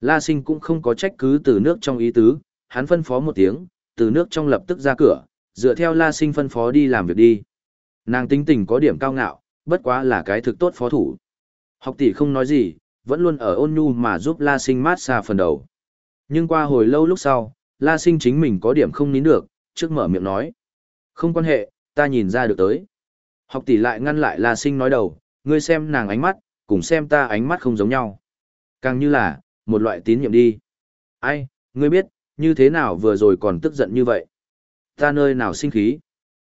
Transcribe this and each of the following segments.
La sinh cũng không có trách cứ từ nước trong ý tứ, hắn phân phó một tiếng, từ nước trong lập tức ra cửa, dựa theo la sinh phân phó đi làm việc đi. Nàng tính tình có điểm cao ngạo, bất quá là cái thực tốt phó thủ. Học tỷ không nói gì, vẫn luôn ở ôn nhu mà giúp la sinh mát xa phần đầu. Nhưng qua hồi lâu lúc sau, la sinh chính mình có điểm không nín được, trước mở miệng nói. Không quan hệ, ta nhìn ra được tới. Học tỷ lại ngăn lại la sinh nói đầu, ngươi xem nàng ánh mắt, cùng xem ta ánh mắt không giống nhau. Càng như là, một loại tín nhiệm đi. Ai, ngươi biết, như thế nào vừa rồi còn tức giận như vậy? Ta nơi nào sinh khí?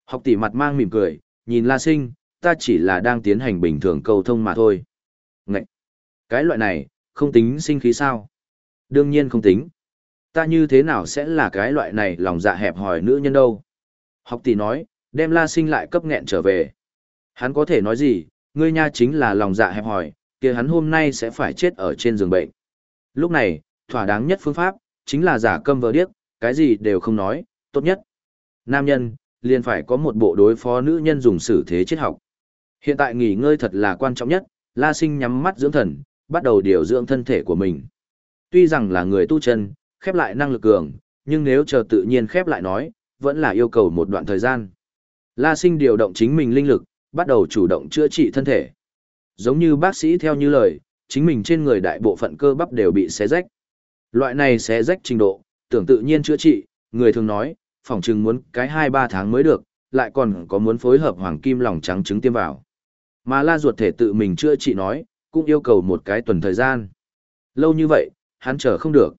Học tỷ mặt mang mỉm cười, nhìn La Sinh, ta chỉ là đang tiến hành bình thường cầu thông mà thôi. Ngậy! Cái loại này, không tính sinh khí sao? Đương nhiên không tính. Ta như thế nào sẽ là cái loại này lòng dạ hẹp hòi nữ nhân đâu? Học tỷ nói, đem La Sinh lại cấp nghẹn trở về. Hắn có thể nói gì, ngươi nha chính là lòng dạ hẹp hòi, kia hắn hôm nay sẽ phải chết ở trên giường bệnh. Lúc này, thỏa đáng nhất phương pháp, chính là giả câm vờ điếc, cái gì đều không nói, tốt nhất. Nam nhân, liền phải có một bộ đối phó nữ nhân dùng xử thế triết học. Hiện tại nghỉ ngơi thật là quan trọng nhất, La Sinh nhắm mắt dưỡng thần, bắt đầu điều dưỡng thân thể của mình. Tuy rằng là người tu chân, khép lại năng lực cường, nhưng nếu chờ tự nhiên khép lại nói, vẫn là yêu cầu một đoạn thời gian. La Sinh điều động chính mình linh lực, bắt đầu chủ động chữa trị thân thể. Giống như bác sĩ theo như lời, chính mình trên người đại bộ phận cơ bắp đều bị xé rách. Loại này xé rách trình độ, tưởng tự nhiên chữa trị, người thường nói, phòng trừng muốn cái 2-3 tháng mới được, lại còn có muốn phối hợp hoàng kim lòng trắng trứng tiêm vào. Mà la ruột thể tự mình chữa trị nói, cũng yêu cầu một cái tuần thời gian. Lâu như vậy, hắn chờ không được.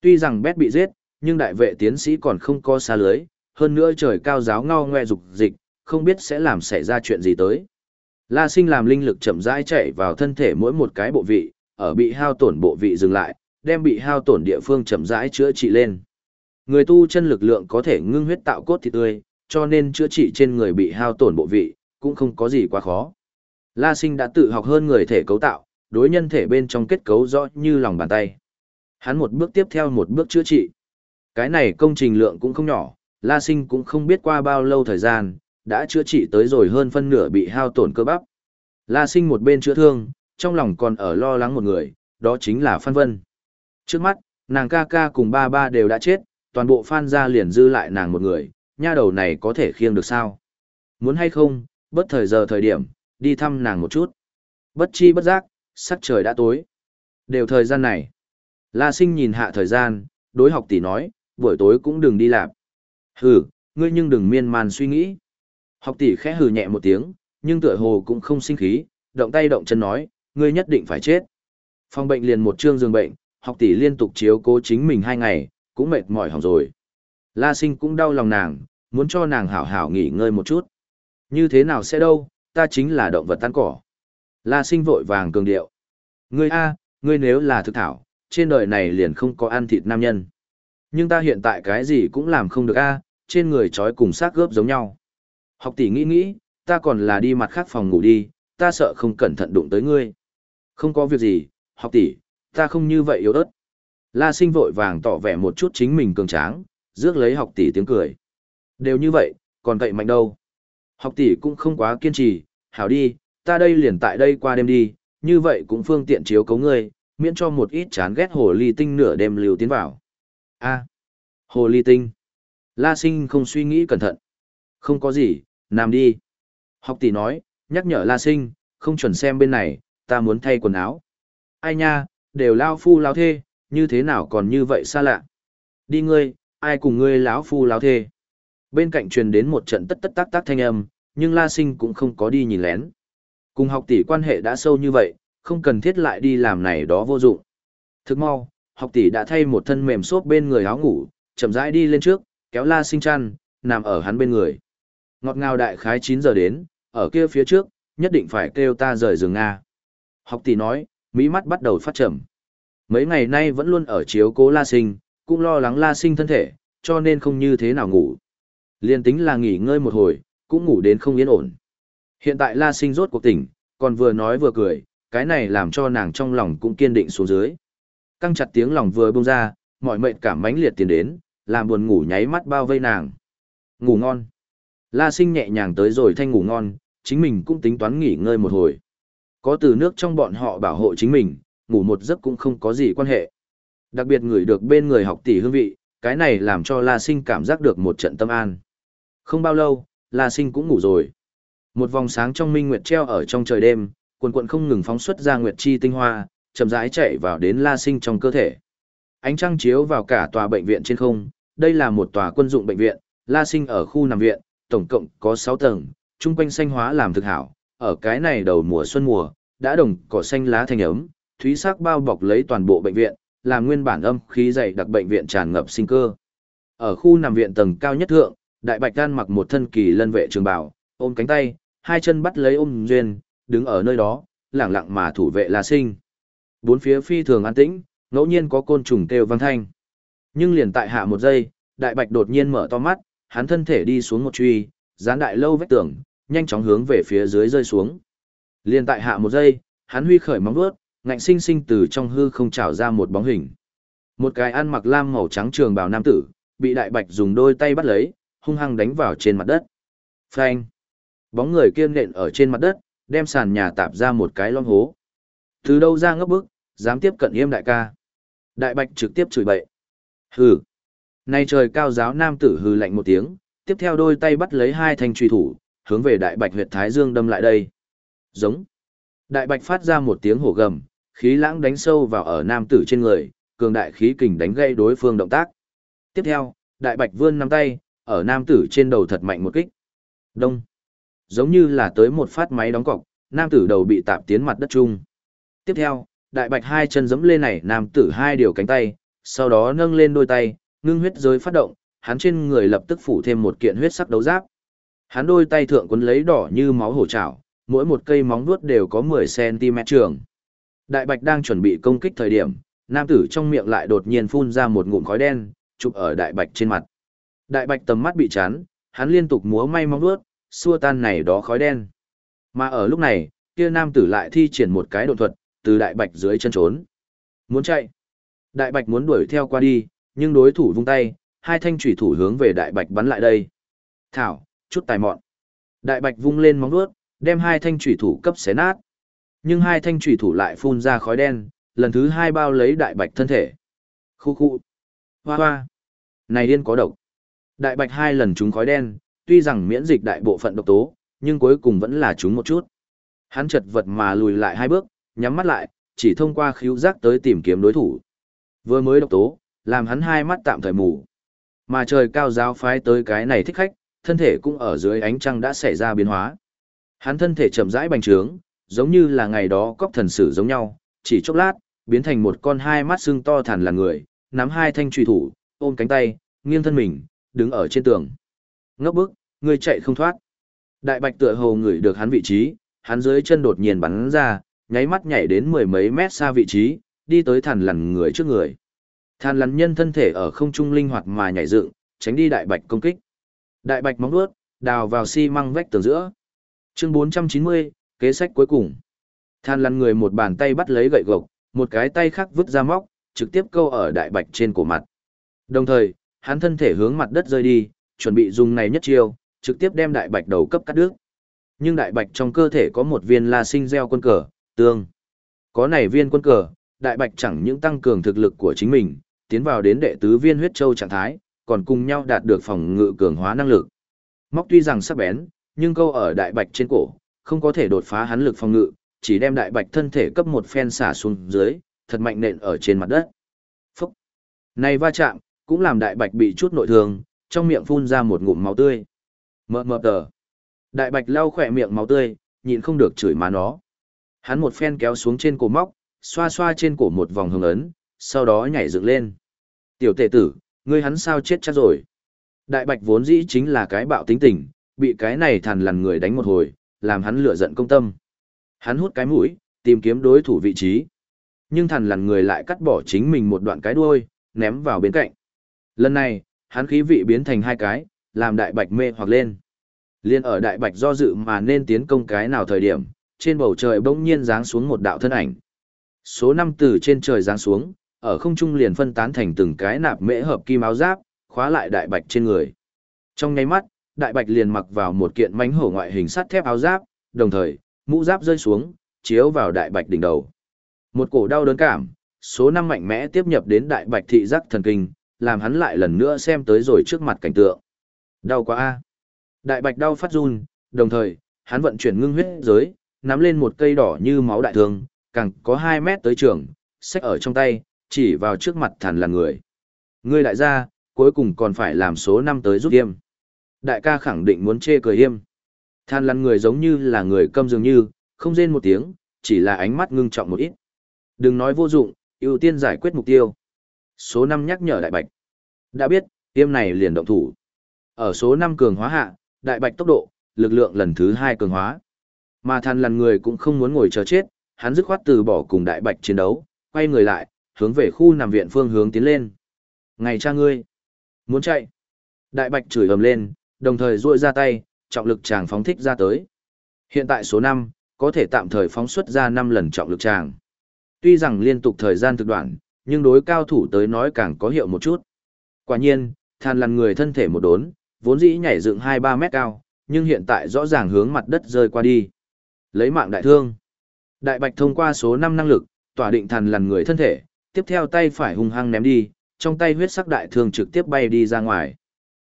Tuy rằng bét bị giết, nhưng đại vệ tiến sĩ còn không có xa lưới, hơn nữa trời cao giáo ngao ngoe dục dịch, không biết sẽ làm xảy ra chuyện gì tới. La sinh làm linh lực chậm rãi chạy vào thân thể mỗi một cái bộ vị, ở bị hao tổn bộ vị dừng lại, đem bị hao tổn địa phương chậm rãi chữa trị lên. Người tu chân lực lượng có thể ngưng huyết tạo cốt thịt tươi, cho nên chữa trị trên người bị hao tổn bộ vị, cũng không có gì quá khó. La sinh đã tự học hơn người thể cấu tạo, đối nhân thể bên trong kết cấu rõ như lòng bàn tay. Hắn một bước tiếp theo một bước chữa trị. Cái này công trình lượng cũng không nhỏ, La sinh cũng không biết qua bao lâu thời gian, đã chữa trị tới rồi hơn phân nửa bị hao tổn cơ bắp. La sinh một bên chữa thương, trong lòng còn ở lo lắng một người, đó chính là Phan Vân. Trước mắt, nàng ca ca cùng ba ba đều đã chết, toàn bộ Phan gia liền dư lại nàng một người, nha đầu này có thể khiêng được sao? Muốn hay không, bất thời giờ thời điểm, đi thăm nàng một chút. Bất chi bất giác, sắc trời đã tối. Đều thời gian này. La sinh nhìn hạ thời gian, đối học tỷ nói, buổi tối cũng đừng đi làm. Hừ, ngươi nhưng đừng miên man suy nghĩ. Học tỷ khẽ hừ nhẹ một tiếng, nhưng tựa hồ cũng không sinh khí, động tay động chân nói, ngươi nhất định phải chết. Phòng bệnh liền một trương giường bệnh, học tỷ liên tục chiếu cố chính mình hai ngày, cũng mệt mỏi hỏng rồi. La sinh cũng đau lòng nàng, muốn cho nàng hảo hảo nghỉ ngơi một chút. Như thế nào sẽ đâu, ta chính là động vật tan cỏ. La sinh vội vàng cường điệu. Ngươi a, ngươi nếu là thực thảo, trên đời này liền không có ăn thịt nam nhân. Nhưng ta hiện tại cái gì cũng làm không được a, trên người trói cùng xác gớp giống nhau. Học tỷ nghĩ nghĩ, ta còn là đi mặt khác phòng ngủ đi, ta sợ không cẩn thận đụng tới ngươi. Không có việc gì, học tỷ, ta không như vậy yếu ớt. La sinh vội vàng tỏ vẻ một chút chính mình cường tráng, rước lấy học tỷ tiếng cười. Đều như vậy, còn cậy mạnh đâu. Học tỷ cũng không quá kiên trì, hảo đi, ta đây liền tại đây qua đêm đi, như vậy cũng phương tiện chiếu cấu ngươi, miễn cho một ít chán ghét hồ ly tinh nửa đêm liều tiến vào. A, hồ ly tinh. La sinh không suy nghĩ cẩn thận. Không có gì, nằm đi. Học tỷ nói, nhắc nhở La sinh, không chuẩn xem bên này, ta muốn thay quần áo. Ai nha, đều lao phu lao thê, như thế nào còn như vậy xa lạ. Đi ngươi, ai cùng ngươi lão phu lão thê. Bên cạnh truyền đến một trận tất tất tác tác thanh âm, nhưng La Sinh cũng không có đi nhìn lén. Cùng học tỷ quan hệ đã sâu như vậy, không cần thiết lại đi làm này đó vô dụng. Thức mau, học tỷ đã thay một thân mềm xốp bên người áo ngủ, chậm rãi đi lên trước, kéo La Sinh chăn, nằm ở hắn bên người. Ngọt ngào đại khái 9 giờ đến, ở kia phía trước, nhất định phải kêu ta rời giường Nga. Học tỷ nói, mỹ mắt bắt đầu phát trầm. Mấy ngày nay vẫn luôn ở chiếu cố La Sinh, cũng lo lắng La Sinh thân thể, cho nên không như thế nào ngủ. Liên tính là nghỉ ngơi một hồi, cũng ngủ đến không yên ổn. Hiện tại La Sinh rốt cuộc tỉnh, còn vừa nói vừa cười, cái này làm cho nàng trong lòng cũng kiên định xuống dưới. Căng chặt tiếng lòng vừa bông ra, mọi mệnh cảm mãnh liệt tiến đến, làm buồn ngủ nháy mắt bao vây nàng. Ngủ ngon. La Sinh nhẹ nhàng tới rồi thanh ngủ ngon, chính mình cũng tính toán nghỉ ngơi một hồi. Có từ nước trong bọn họ bảo hộ chính mình, ngủ một giấc cũng không có gì quan hệ. Đặc biệt người được bên người học tỷ hương vị, cái này làm cho La Sinh cảm giác được một trận tâm an. Không bao lâu, La Sinh cũng ngủ rồi. Một vòng sáng trong minh nguyệt treo ở trong trời đêm, quần cuộn không ngừng phóng xuất ra nguyệt chi tinh hoa, chậm rãi chạy vào đến La Sinh trong cơ thể. Ánh trăng chiếu vào cả tòa bệnh viện trên không, đây là một tòa quân dụng bệnh viện, La Sinh ở khu nằm viện, tổng cộng có 6 tầng, trung quanh xanh hóa làm thực hảo, ở cái này đầu mùa xuân mùa, đã đồng cỏ xanh lá thành ấm, thúy sắc bao bọc lấy toàn bộ bệnh viện, làm nguyên bản âm khí dày đặc bệnh viện tràn ngập sinh cơ. Ở khu nằm viện tầng cao nhất thượng, Đại Bạch Đan mặc một thân kỳ lân vệ trường bảo, ôm cánh tay, hai chân bắt lấy ôm duyên, đứng ở nơi đó, lặng lặng mà thủ vệ La Sinh. Bốn phía phi thường an tĩnh, ngẫu nhiên có côn trùng kêu vang thanh. Nhưng liền tại hạ một giây, Đại Bạch đột nhiên mở to mắt, hắn thân thể đi xuống một truy, dán đại lâu vách tường, nhanh chóng hướng về phía dưới rơi xuống. Liền tại hạ một giây, hắn huy khởi móng vuốt, ngạnh sinh sinh từ trong hư không trào ra một bóng hình. Một cái ăn mặc lam màu trắng trường bào nam tử, bị đại bạch dùng đôi tay bắt lấy, hung hăng đánh vào trên mặt đất. Phanh! Bóng người kiên nện ở trên mặt đất, đem sàn nhà tạp ra một cái lon hố. Từ đâu ra ngấp bức, dám tiếp cận yêm đại ca. Đại bạch trực tiếp chửi bậy. Hừ! Nay trời cao giáo nam tử hừ lạnh một tiếng, tiếp theo đôi tay bắt lấy hai thanh truy thủ, hướng về đại bạch huyệt thái dương đâm lại đây. Giống. Đại bạch phát ra một tiếng hổ gầm, khí lãng đánh sâu vào ở nam tử trên người, cường đại khí kình đánh gây đối phương động tác. Tiếp theo, đại bạch vươn nắm tay, ở nam tử trên đầu thật mạnh một kích. Đông. Giống như là tới một phát máy đóng cọc, nam tử đầu bị tạp tiến mặt đất chung. Tiếp theo, đại bạch hai chân giẫm lên này nam tử hai điều cánh tay, sau đó nâng lên đôi tay, ngưng huyết giới phát động, hắn trên người lập tức phủ thêm một kiện huyết sắc đấu giáp. Hắn đôi tay thượng quấn lấy đỏ như máu hổ trảo, mỗi một cây móng vuốt đều có 10cm trường. Đại bạch đang chuẩn bị công kích thời điểm, nam tử trong miệng lại đột nhiên phun ra một ngụm khói đen, chụp ở đại bạch trên mặt. Đại bạch tầm mắt bị chán, hắn liên tục múa may móng vuốt, xua tan này đó khói đen. Mà ở lúc này, kia nam tử lại thi triển một cái độn thuật, từ đại bạch dưới chân trốn. Muốn chạy. Đại bạch muốn đuổi theo qua đi, nhưng đối thủ vung tay, hai thanh chủy thủ hướng về đại bạch bắn lại đây. Thảo, chút tài mọn. Đại bạch vung lên móng vuốt, đem hai thanh chủy thủ cấp xé nát. Nhưng hai thanh chủy thủ lại phun ra khói đen, lần thứ hai bao lấy đại bạch thân thể. Khu khu. Hoa hoa. Này điên có độc. Đại bạch hai lần trúng khói đen, tuy rằng miễn dịch đại bộ phận độc tố, nhưng cuối cùng vẫn là trúng một chút. Hắn chật vật mà lùi lại hai bước, nhắm mắt lại, chỉ thông qua khíu giác tới tìm kiếm đối thủ. Vừa mới độc tố, làm hắn hai mắt tạm thời mù. Mà trời cao giáo phái tới cái này thích khách, thân thể cũng ở dưới ánh trăng đã xảy ra biến hóa. Hắn thân thể chậm rãi bành trướng, giống như là ngày đó cóc thần sử giống nhau, chỉ chốc lát, biến thành một con hai mắt xương to thẳn là người, nắm hai thanh truy thủ, ôm cánh tay, nghiêng thân mình, đứng ở trên tường. Ngốc bức, người chạy không thoát. Đại bạch tựa hồ ngửi được hắn vị trí, hắn dưới chân đột nhiên bắn ra, nháy mắt nhảy đến mười mấy mét xa vị trí, đi tới thằn lằn người trước người. Than lắn nhân thân thể ở không trung linh hoạt mà nhảy dựng, tránh đi đại bạch công kích. Đại bạch móng vuốt, đào vào xi măng vách tường giữa. Chương 490, kế sách cuối cùng. Than lăn người một bàn tay bắt lấy gậy gộc, một cái tay khác vứt ra móc, trực tiếp câu ở đại bạch trên cổ mặt. Đồng thời, hắn thân thể hướng mặt đất rơi đi, chuẩn bị dùng này nhất chiêu, trực tiếp đem đại bạch đầu cấp cắt đứt. Nhưng đại bạch trong cơ thể có một viên la sinh gieo quân cờ, tương. Có này viên quân cờ, đại bạch chẳng những tăng cường thực lực của chính mình, tiến vào đến đệ tứ viên huyết châu trạng thái, còn cùng nhau đạt được phòng ngự cường hóa năng lực. Móc tuy rằng sắc bén, nhưng câu ở đại bạch trên cổ, không có thể đột phá hắn lực phòng ngự, chỉ đem đại bạch thân thể cấp một phen xả xuống dưới, thật mạnh nện ở trên mặt đất. Phúc! Này va chạm, cũng làm đại bạch bị chút nội thương, trong miệng phun ra một ngụm máu tươi. Mờ mờ tờ. Đại bạch lau khỏe miệng máu tươi, nhịn không được chửi má nó. Hắn một phen kéo xuống trên cổ móc, xoa xoa trên cổ một vòng hồng ấn, sau đó nhảy dựng lên. Tiểu tệ tử, ngươi hắn sao chết chắc rồi. Đại bạch vốn dĩ chính là cái bạo tính tình, bị cái này thằn lằn người đánh một hồi, làm hắn lửa giận công tâm. Hắn hút cái mũi, tìm kiếm đối thủ vị trí. Nhưng thằn lằn người lại cắt bỏ chính mình một đoạn cái đuôi, ném vào bên cạnh. Lần này, hắn khí vị biến thành hai cái, làm đại bạch mê hoặc lên. Liên ở đại bạch do dự mà nên tiến công cái nào thời điểm, trên bầu trời bỗng nhiên giáng xuống một đạo thân ảnh. Số năm từ trên trời giáng xuống, ở không trung liền phân tán thành từng cái nạp mễ hợp kim áo giáp, khóa lại đại bạch trên người. Trong nháy mắt, đại bạch liền mặc vào một kiện mánh hổ ngoại hình sắt thép áo giáp, đồng thời, mũ giáp rơi xuống, chiếu vào đại bạch đỉnh đầu. Một cổ đau đớn cảm, số năm mạnh mẽ tiếp nhập đến đại bạch thị giác thần kinh, làm hắn lại lần nữa xem tới rồi trước mặt cảnh tượng. Đau quá a. Đại bạch đau phát run, đồng thời, hắn vận chuyển ngưng huyết giới, nắm lên một cây đỏ như máu đại thương, càng có 2 mét tới trường, xách ở trong tay, chỉ vào trước mặt thằn là người. Ngươi đại gia, cuối cùng còn phải làm số năm tới giúp yêm. Đại ca khẳng định muốn chê cười yêm. Than lăn người giống như là người câm dường như, không rên một tiếng, chỉ là ánh mắt ngưng trọng một ít. Đừng nói vô dụng, ưu tiên giải quyết mục tiêu. Số năm nhắc nhở đại bạch. Đã biết, tiêm này liền động thủ. Ở số năm cường hóa hạ, đại bạch tốc độ, lực lượng lần thứ hai cường hóa. Mà than lăn người cũng không muốn ngồi chờ chết, hắn dứt khoát từ bỏ cùng đại bạch chiến đấu, quay người lại, hướng về khu nằm viện phương hướng tiến lên. Ngày cha ngươi, muốn chạy. Đại bạch chửi ầm lên, đồng thời duỗi ra tay, trọng lực chàng phóng thích ra tới. Hiện tại số 5, có thể tạm thời phóng xuất ra 5 lần trọng lực chàng. Tuy rằng liên tục thời gian thực đoạn, nhưng đối cao thủ tới nói càng có hiệu một chút. Quả nhiên, than lằn người thân thể một đốn, vốn dĩ nhảy dựng 2-3 mét cao, nhưng hiện tại rõ ràng hướng mặt đất rơi qua đi. Lấy mạng đại thương. Đại bạch thông qua số 5 năng lực, tỏa định thần lằn người thân thể, tiếp theo tay phải hung hăng ném đi, trong tay huyết sắc đại thương trực tiếp bay đi ra ngoài.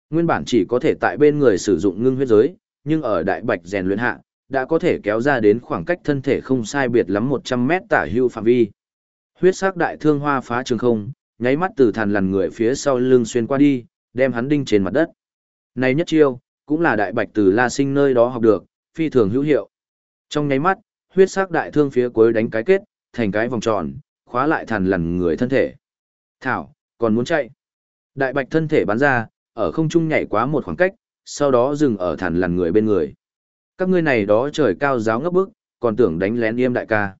Nguyên bản chỉ có thể tại bên người sử dụng ngưng huyết giới, nhưng ở đại bạch rèn luyện hạ, đã có thể kéo ra đến khoảng cách thân thể không sai biệt lắm 100 mét tả hưu phạm vi. Huyết sắc đại thương hoa phá trường không, nháy mắt từ thàn lằn người phía sau lưng xuyên qua đi, đem hắn đinh trên mặt đất. Này nhất chiêu, cũng là đại bạch từ La Sinh nơi đó học được, phi thường hữu hiệu. Trong nháy mắt, huyết sắc đại thương phía cuối đánh cái kết, thành cái vòng tròn, khóa lại thằn lằn người thân thể. Thảo, còn muốn chạy. Đại bạch thân thể bắn ra, ở không trung nhảy quá một khoảng cách, sau đó dừng ở thằn lằn người bên người. Các ngươi này đó trời cao giáo ngấp bức, còn tưởng đánh lén yêm đại ca.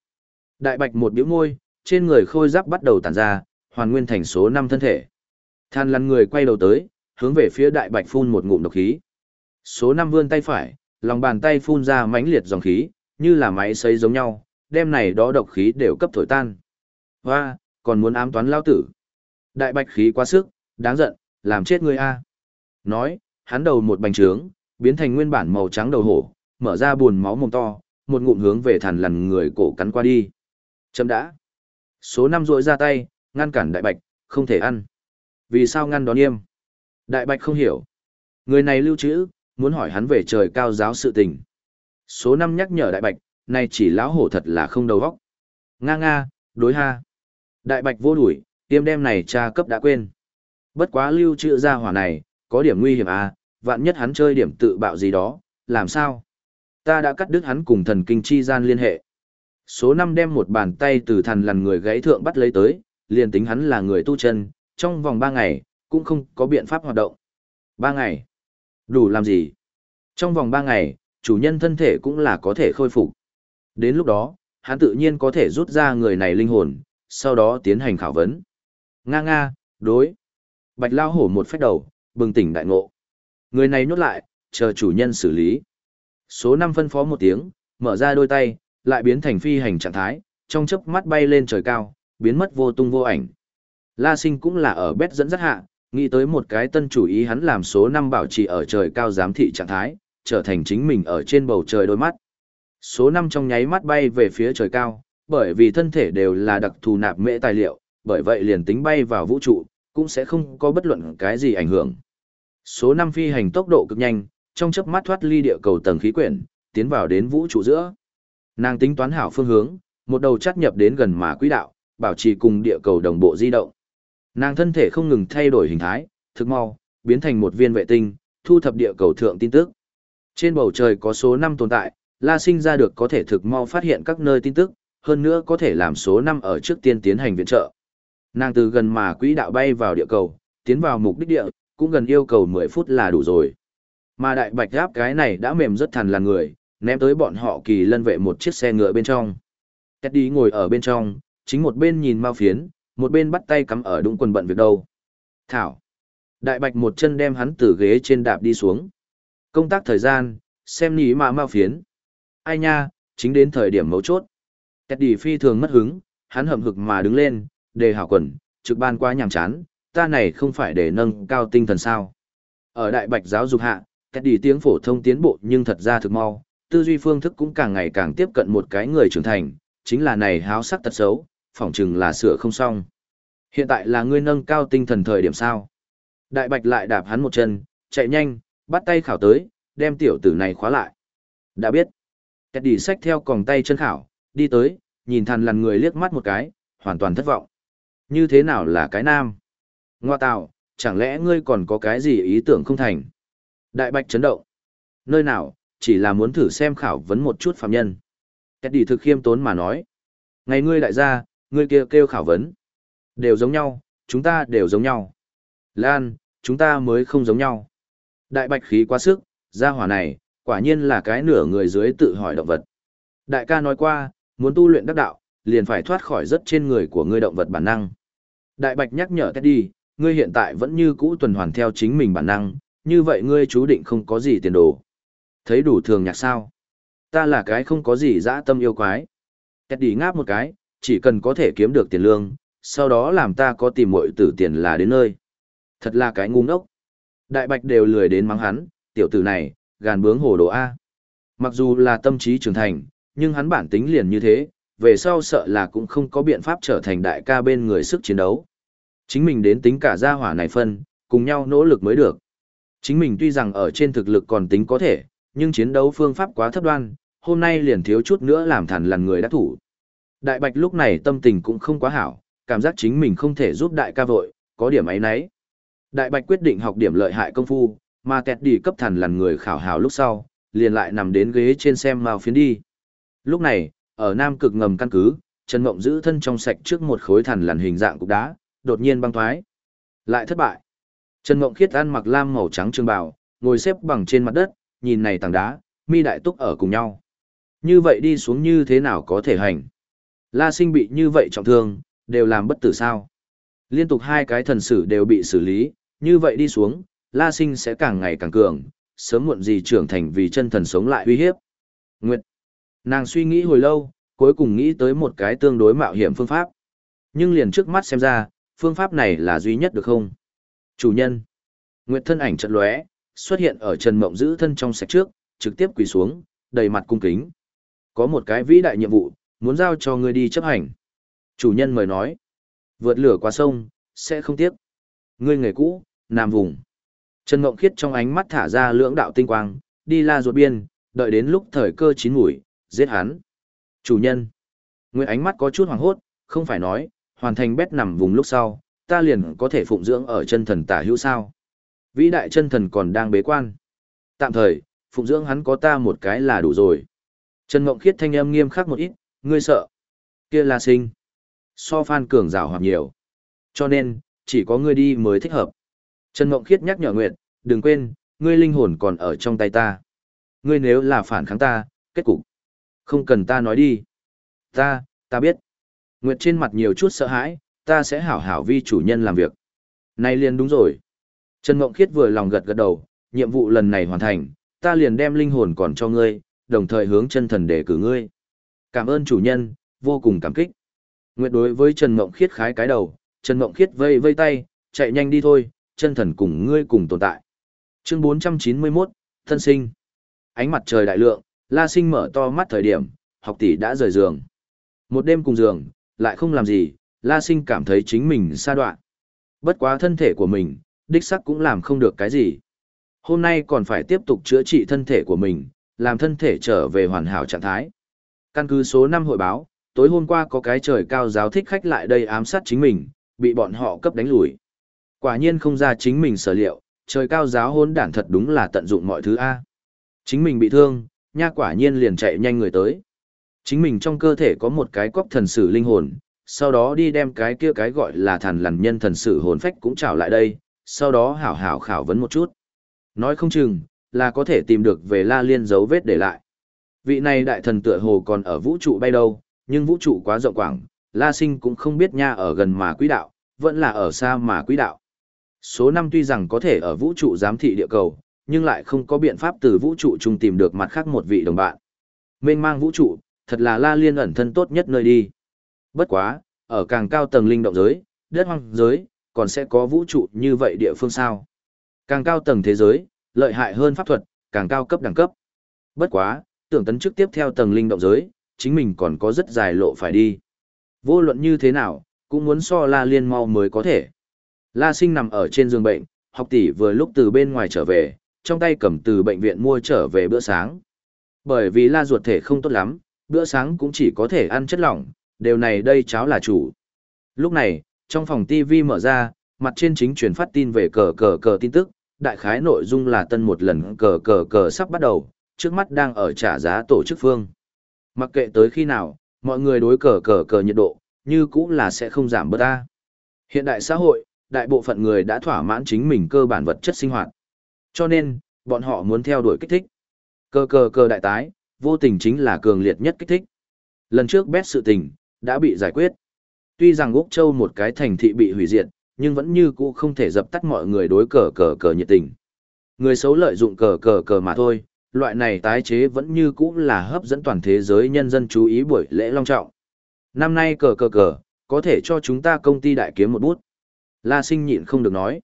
Đại bạch một biểu môi, trên người khôi giáp bắt đầu tản ra, hoàn nguyên thành số 5 thân thể. Than lăn người quay đầu tới, hướng về phía đại bạch phun một ngụm độc khí. Số 5 vươn tay phải, lòng bàn tay phun ra mãnh liệt dòng khí, như là máy sấy giống nhau, đem này đó độc khí đều cấp thổi tan. Hoa, còn muốn ám toán lao tử. Đại bạch khí quá sức, đáng giận, làm chết người a. Nói, hắn đầu một bành trướng, biến thành nguyên bản màu trắng đầu hổ, mở ra buồn máu mồm to, một ngụm hướng về thằn lằn người cổ cắn qua đi. Chấm đã. Số năm rội ra tay, ngăn cản đại bạch, không thể ăn. Vì sao ngăn đón yêm? Đại bạch không hiểu. Người này lưu trữ, muốn hỏi hắn về trời cao giáo sự tình. Số năm nhắc nhở đại bạch, này chỉ lão hổ thật là không đầu óc. Nga nga, đối ha. Đại bạch vô đuổi, tiêm đem này cha cấp đã quên. Bất quá lưu trữ ra hỏa này, có điểm nguy hiểm à, vạn nhất hắn chơi điểm tự bạo gì đó, làm sao? Ta đã cắt đứt hắn cùng thần kinh chi gian liên hệ. Số năm đem một bàn tay từ thần lằn người gãy thượng bắt lấy tới, liền tính hắn là người tu chân, trong vòng ba ngày, cũng không có biện pháp hoạt động. Ba ngày? Đủ làm gì? Trong vòng ba ngày, chủ nhân thân thể cũng là có thể khôi phục. Đến lúc đó, hắn tự nhiên có thể rút ra người này linh hồn, sau đó tiến hành khảo vấn. Nga nga, đối. Bạch lao hổ một phép đầu, bừng tỉnh đại ngộ. Người này nhốt lại, chờ chủ nhân xử lý. Số 5 phân phó một tiếng, mở ra đôi tay, lại biến thành phi hành trạng thái, trong chớp mắt bay lên trời cao, biến mất vô tung vô ảnh. La Sinh cũng là ở bét dẫn dắt hạ, nghĩ tới một cái tân chủ ý hắn làm số 5 bảo trì ở trời cao giám thị trạng thái, trở thành chính mình ở trên bầu trời đôi mắt. Số 5 trong nháy mắt bay về phía trời cao, bởi vì thân thể đều là đặc thù nạp mễ tài liệu, bởi vậy liền tính bay vào vũ trụ, cũng sẽ không có bất luận cái gì ảnh hưởng. Số 5 phi hành tốc độ cực nhanh, trong chớp mắt thoát ly địa cầu tầng khí quyển, tiến vào đến vũ trụ giữa. Nàng tính toán hảo phương hướng, một đầu chắt nhập đến gần mà quỹ đạo, bảo trì cùng địa cầu đồng bộ di động. Nàng thân thể không ngừng thay đổi hình thái, thực mau, biến thành một viên vệ tinh, thu thập địa cầu thượng tin tức. Trên bầu trời có số 5 tồn tại, La Sinh ra được có thể thực mau phát hiện các nơi tin tức, hơn nữa có thể làm số năm ở trước tiên tiến hành viện trợ. Nàng từ gần mà quỹ đạo bay vào địa cầu, tiến vào mục đích địa, cũng gần yêu cầu 10 phút là đủ rồi. Mà đại bạch giáp cái này đã mềm rất thằn là người, ném tới bọn họ kỳ lân vệ một chiếc xe ngựa bên trong. Teddy ngồi ở bên trong, chính một bên nhìn mao phiến, một bên bắt tay cắm ở đúng quần bận việc đâu. Thảo. Đại bạch một chân đem hắn từ ghế trên đạp đi xuống. Công tác thời gian, xem nhí mà mao phiến. Ai nha, chính đến thời điểm mấu chốt. Teddy phi thường mất hứng, hắn hậm hực mà đứng lên, đề hảo quần, trực ban quá nhàm chán, ta này không phải để nâng cao tinh thần sao. Ở đại bạch giáo dục hạ, Teddy tiếng phổ thông tiến bộ nhưng thật ra thực mau, tư duy phương thức cũng càng ngày càng tiếp cận một cái người trưởng thành, chính là này háo sắc tật xấu, phỏng chừng là sửa không xong. Hiện tại là ngươi nâng cao tinh thần thời điểm sao. Đại bạch lại đạp hắn một chân, chạy nhanh, bắt tay khảo tới, đem tiểu tử này khóa lại. Đã biết. Kẹt đi xách theo còng tay chân khảo, đi tới, nhìn thằn lằn người liếc mắt một cái, hoàn toàn thất vọng. Như thế nào là cái nam? Ngoa tạo, chẳng lẽ ngươi còn có cái gì ý tưởng không thành? Đại bạch chấn động. Nơi nào, chỉ là muốn thử xem khảo vấn một chút phạm nhân. Kẹt đi thực khiêm tốn mà nói. Ngày ngươi đại gia, ngươi kia kêu khảo vấn. Đều giống nhau, chúng ta đều giống nhau. Lan, chúng ta mới không giống nhau. Đại bạch khí quá sức, gia hỏa này, quả nhiên là cái nửa người dưới tự hỏi động vật. Đại ca nói qua, muốn tu luyện đắc đạo, liền phải thoát khỏi rất trên người của ngươi động vật bản năng. Đại bạch nhắc nhở Teddy, ngươi hiện tại vẫn như cũ tuần hoàn theo chính mình bản năng, như vậy ngươi chú định không có gì tiền đồ. Thấy đủ thường nhạc sao? Ta là cái không có gì dã tâm yêu quái. Teddy ngáp một cái, chỉ cần có thể kiếm được tiền lương, sau đó làm ta có tìm mọi tử tiền là đến nơi. Thật là cái ngu ngốc. Đại bạch đều lười đến mắng hắn, tiểu tử này, gàn bướng hồ đồ A. Mặc dù là tâm trí trưởng thành, nhưng hắn bản tính liền như thế, về sau sợ là cũng không có biện pháp trở thành đại ca bên người sức chiến đấu. Chính mình đến tính cả gia hỏa này phân, cùng nhau nỗ lực mới được. Chính mình tuy rằng ở trên thực lực còn tính có thể, nhưng chiến đấu phương pháp quá thấp đoan, hôm nay liền thiếu chút nữa làm thẳng lằn người đã thủ. Đại bạch lúc này tâm tình cũng không quá hảo, cảm giác chính mình không thể giúp đại ca vội, có điểm ấy nấy. Đại bạch quyết định học điểm lợi hại công phu, mà kẹt đi cấp thần lằn người khảo hào lúc sau, liền lại nằm đến ghế trên xem mao phiến đi. Lúc này, ở nam cực ngầm căn cứ, Trần Mộng giữ thân trong sạch trước một khối thần lằn hình dạng cục đá, đột nhiên băng thoái. Lại thất bại. Trần Mộng khiết ăn mặc lam màu trắng trường bào, ngồi xếp bằng trên mặt đất, nhìn này tảng đá, mi đại túc ở cùng nhau. Như vậy đi xuống như thế nào có thể hành? La sinh bị như vậy trọng thương, đều làm bất tử sao? Liên tục hai cái thần sử đều bị xử lý, như vậy đi xuống, La Sinh sẽ càng ngày càng cường, sớm muộn gì trưởng thành vì chân thần sống lại uy hiếp. Nguyệt. Nàng suy nghĩ hồi lâu, cuối cùng nghĩ tới một cái tương đối mạo hiểm phương pháp. Nhưng liền trước mắt xem ra, phương pháp này là duy nhất được không? Chủ nhân. Nguyệt thân ảnh chợt lóe, xuất hiện ở Trần Mộng giữ thân trong sạch trước, trực tiếp quỳ xuống, đầy mặt cung kính. Có một cái vĩ đại nhiệm vụ, muốn giao cho ngươi đi chấp hành. Chủ nhân mời nói. Vượt lửa qua sông, sẽ không tiếc. Ngươi nghề cũ, Nam vùng. Trần Mộng Khiết trong ánh mắt thả ra lưỡng đạo tinh quang, đi la ruột biên, đợi đến lúc thời cơ chín mùi, giết hắn. Chủ nhân. Nguyệt ánh mắt có chút hoàng hốt, không phải nói, hoàn thành bét nằm vùng lúc sau, ta liền có thể phụng dưỡng ở chân thần tả hữu sao. Vĩ đại chân thần còn đang bế quan. Tạm thời, phụng dưỡng hắn có ta một cái là đủ rồi. Trần Ngộng Khiết thanh âm nghiêm khắc một ít, ngươi sợ. kia là sinh. So phan cường rào hoặc nhiều. Cho nên, chỉ có ngươi đi mới thích hợp. Trần Ngộng Khiết nhắc nhở Nguyệt, đừng quên, ngươi linh hồn còn ở trong tay ta. Ngươi nếu là phản kháng ta, kết cục. Không cần ta nói đi. Ta, ta biết. Nguyệt trên mặt nhiều chút sợ hãi, ta sẽ hảo hảo vi chủ nhân làm việc. Này liền đúng rồi. Trần Mộng Khiết vừa lòng gật gật đầu, nhiệm vụ lần này hoàn thành, ta liền đem linh hồn còn cho ngươi, đồng thời hướng chân thần để cử ngươi. Cảm ơn chủ nhân, vô cùng cảm kích. Nguyệt đối với Trần Mộng Khiết khái cái đầu, Trần Mộng Khiết vây vây tay, chạy nhanh đi thôi, chân thần cùng ngươi cùng tồn tại. Chương 491, thân sinh. Ánh mặt trời đại lượng, La Sinh mở to mắt thời điểm, học tỷ đã rời giường. Một đêm cùng giường, lại không làm gì, La Sinh cảm thấy chính mình xa đoạn. Bất quá thân thể của mình, đích sắc cũng làm không được cái gì. Hôm nay còn phải tiếp tục chữa trị thân thể của mình, làm thân thể trở về hoàn hảo trạng thái. Căn cứ số 5 hội báo, tối hôm qua có cái trời cao giáo thích khách lại đây ám sát chính mình, bị bọn họ cấp đánh lùi. Quả nhiên không ra chính mình sở liệu, trời cao giáo hôn đản thật đúng là tận dụng mọi thứ A. Chính mình bị thương, nha quả nhiên liền chạy nhanh người tới. Chính mình trong cơ thể có một cái cóc thần sử linh hồn, sau đó đi đem cái kia cái gọi là thần lằn nhân thần sử hồn phách cũng trảo lại đây, sau đó hảo hảo khảo vấn một chút. Nói không chừng, là có thể tìm được về la liên dấu vết để lại. Vị này đại thần tựa hồ còn ở vũ trụ bay đâu, nhưng vũ trụ quá rộng quảng, la sinh cũng không biết nha ở gần mà quỹ đạo, vẫn là ở xa mà quỹ đạo. Số 5 tuy rằng có thể ở vũ trụ giám thị địa cầu, nhưng lại không có biện pháp từ vũ trụ chung tìm được mặt khác một vị đồng bạn. Mênh mang vũ trụ, thật là la liên ẩn thân tốt nhất nơi đi. Bất quá, ở càng cao tầng linh động giới, đất hoang giới, còn sẽ có vũ trụ như vậy địa phương sao. Càng cao tầng thế giới, lợi hại hơn pháp thuật, càng cao cấp đẳng cấp. Bất quá, tưởng tấn trước tiếp theo tầng linh động giới, chính mình còn có rất dài lộ phải đi. Vô luận như thế nào, cũng muốn so La Liên mau mới có thể. La Sinh nằm ở trên giường bệnh, học tỷ vừa lúc từ bên ngoài trở về, trong tay cầm từ bệnh viện mua trở về bữa sáng. Bởi vì La ruột thể không tốt lắm, bữa sáng cũng chỉ có thể ăn chất lỏng, điều này đây cháo là chủ. Lúc này, trong phòng TV mở ra, mặt trên chính truyền phát tin về cờ cờ cờ tin tức, đại khái nội dung là tân một lần cờ cờ cờ sắp bắt đầu, trước mắt đang ở trả giá tổ chức phương. Mặc kệ tới khi nào, mọi người đối cờ cờ cờ nhiệt độ, như cũng là sẽ không giảm bớt ta. Hiện đại xã hội, đại bộ phận người đã thỏa mãn chính mình cơ bản vật chất sinh hoạt. Cho nên, bọn họ muốn theo đuổi kích thích. Cờ cờ cờ đại tái, vô tình chính là cường liệt nhất kích thích. Lần trước bét sự tình, đã bị giải quyết. Tuy rằng Úc Châu một cái thành thị bị hủy diệt, nhưng vẫn như cũ không thể dập tắt mọi người đối cờ cờ cờ nhiệt tình. Người xấu lợi dụng cờ cờ cờ mà thôi, loại này tái chế vẫn như cũ là hấp dẫn toàn thế giới nhân dân chú ý buổi lễ long trọng. Năm nay cờ cờ cờ, có thể cho chúng ta công ty đại kiếm một bút. La sinh nhịn không được nói.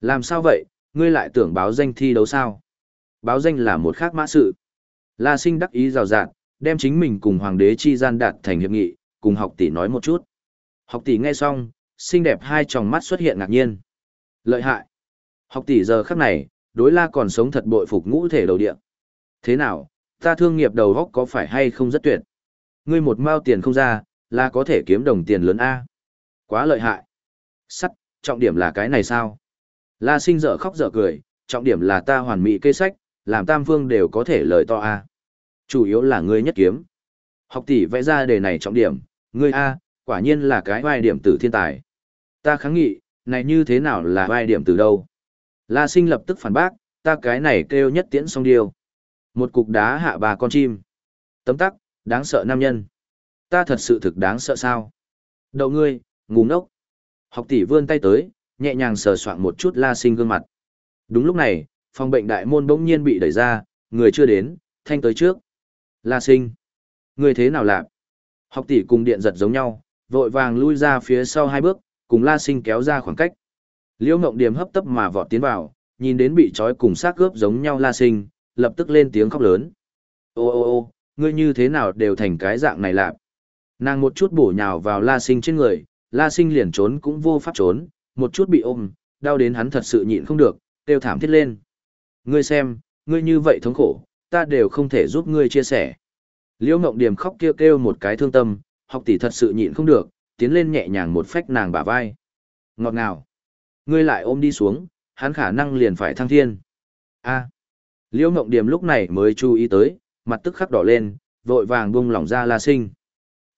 Làm sao vậy, ngươi lại tưởng báo danh thi đấu sao? Báo danh là một khác mã sự. La sinh đắc ý rào rạt, đem chính mình cùng hoàng đế chi gian đạt thành hiệp nghị, cùng học tỷ nói một chút. Học tỷ nghe xong, xinh đẹp hai tròng mắt xuất hiện ngạc nhiên. Lợi hại. Học tỷ giờ khắc này, đối la còn sống thật bội phục ngũ thể đầu địa. Thế nào, ta thương nghiệp đầu góc có phải hay không rất tuyệt? Ngươi một mao tiền không ra, là có thể kiếm đồng tiền lớn A. Quá lợi hại. Sắt, trọng điểm là cái này sao? La sinh dở khóc dở cười, trọng điểm là ta hoàn mỹ kê sách, làm tam phương đều có thể lời to A. Chủ yếu là ngươi nhất kiếm. Học tỷ vẽ ra đề này trọng điểm, ngươi A, quả nhiên là cái vai điểm tử thiên tài. Ta kháng nghị, này như thế nào là vai điểm tử đâu? La sinh lập tức phản bác, ta cái này kêu nhất tiễn song điêu. Một cục đá hạ bà con chim. Tấm tắc, đáng sợ nam nhân. Ta thật sự thực đáng sợ sao? Đậu ngươi, ngu ngốc. Học tỷ vươn tay tới, nhẹ nhàng sờ soạn một chút la sinh gương mặt. Đúng lúc này, phòng bệnh đại môn bỗng nhiên bị đẩy ra, người chưa đến, thanh tới trước. La sinh. Người thế nào làm? Học tỷ cùng điện giật giống nhau, vội vàng lui ra phía sau hai bước, cùng la sinh kéo ra khoảng cách. Liễu Ngộng điểm hấp tấp mà vọt tiến vào, nhìn đến bị trói cùng xác cướp giống nhau la sinh, lập tức lên tiếng khóc lớn. Ô ô ô, ngươi như thế nào đều thành cái dạng này lạp. Nàng một chút bổ nhào vào la sinh trên người, la sinh liền trốn cũng vô pháp trốn, một chút bị ôm, đau đến hắn thật sự nhịn không được, kêu thảm thiết lên. Ngươi xem, ngươi như vậy thống khổ, ta đều không thể giúp ngươi chia sẻ. Liễu Ngộng Điềm khóc kêu kêu một cái thương tâm, học tỷ thật sự nhịn không được, tiến lên nhẹ nhàng một phách nàng bả vai. Ngọt ngào. Ngươi lại ôm đi xuống, hắn khả năng liền phải thăng thiên. A. À. Liễu Ngộng Điềm lúc này mới chú ý tới, mặt tức khắc đỏ lên, vội vàng buông lỏng ra La Sinh.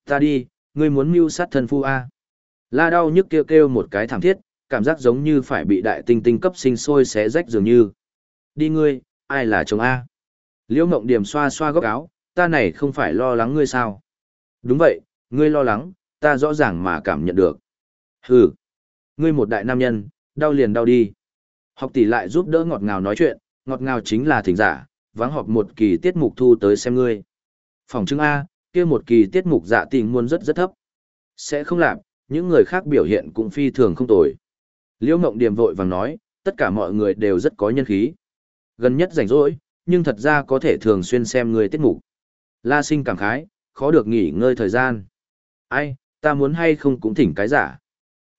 Ta đi, ngươi muốn mưu sát thân phu A. La đau nhức kêu kêu một cái thảm thiết, cảm giác giống như phải bị đại tinh tinh cấp sinh sôi xé rách dường như. Đi ngươi, ai là chồng A? Liễu Ngộng điểm xoa xoa góc áo, ta này không phải lo lắng ngươi sao? Đúng vậy, ngươi lo lắng, ta rõ ràng mà cảm nhận được. Hừ, ngươi một đại nam nhân, đau liền đau đi. Học tỷ lại giúp đỡ ngọt ngào nói chuyện, ngọt ngào chính là thỉnh giả, vắng họp một kỳ tiết mục thu tới xem ngươi. Phòng chứng A, kia một kỳ tiết mục dạ tình muôn rất rất thấp. Sẽ không làm, những người khác biểu hiện cũng phi thường không tồi. Liễu Ngộng Điềm vội vàng nói, tất cả mọi người đều rất có nhân khí. Gần nhất rảnh rỗi, nhưng thật ra có thể thường xuyên xem người tiết mục. La sinh cảm khái, khó được nghỉ ngơi thời gian. Ai, ta muốn hay không cũng thỉnh cái giả.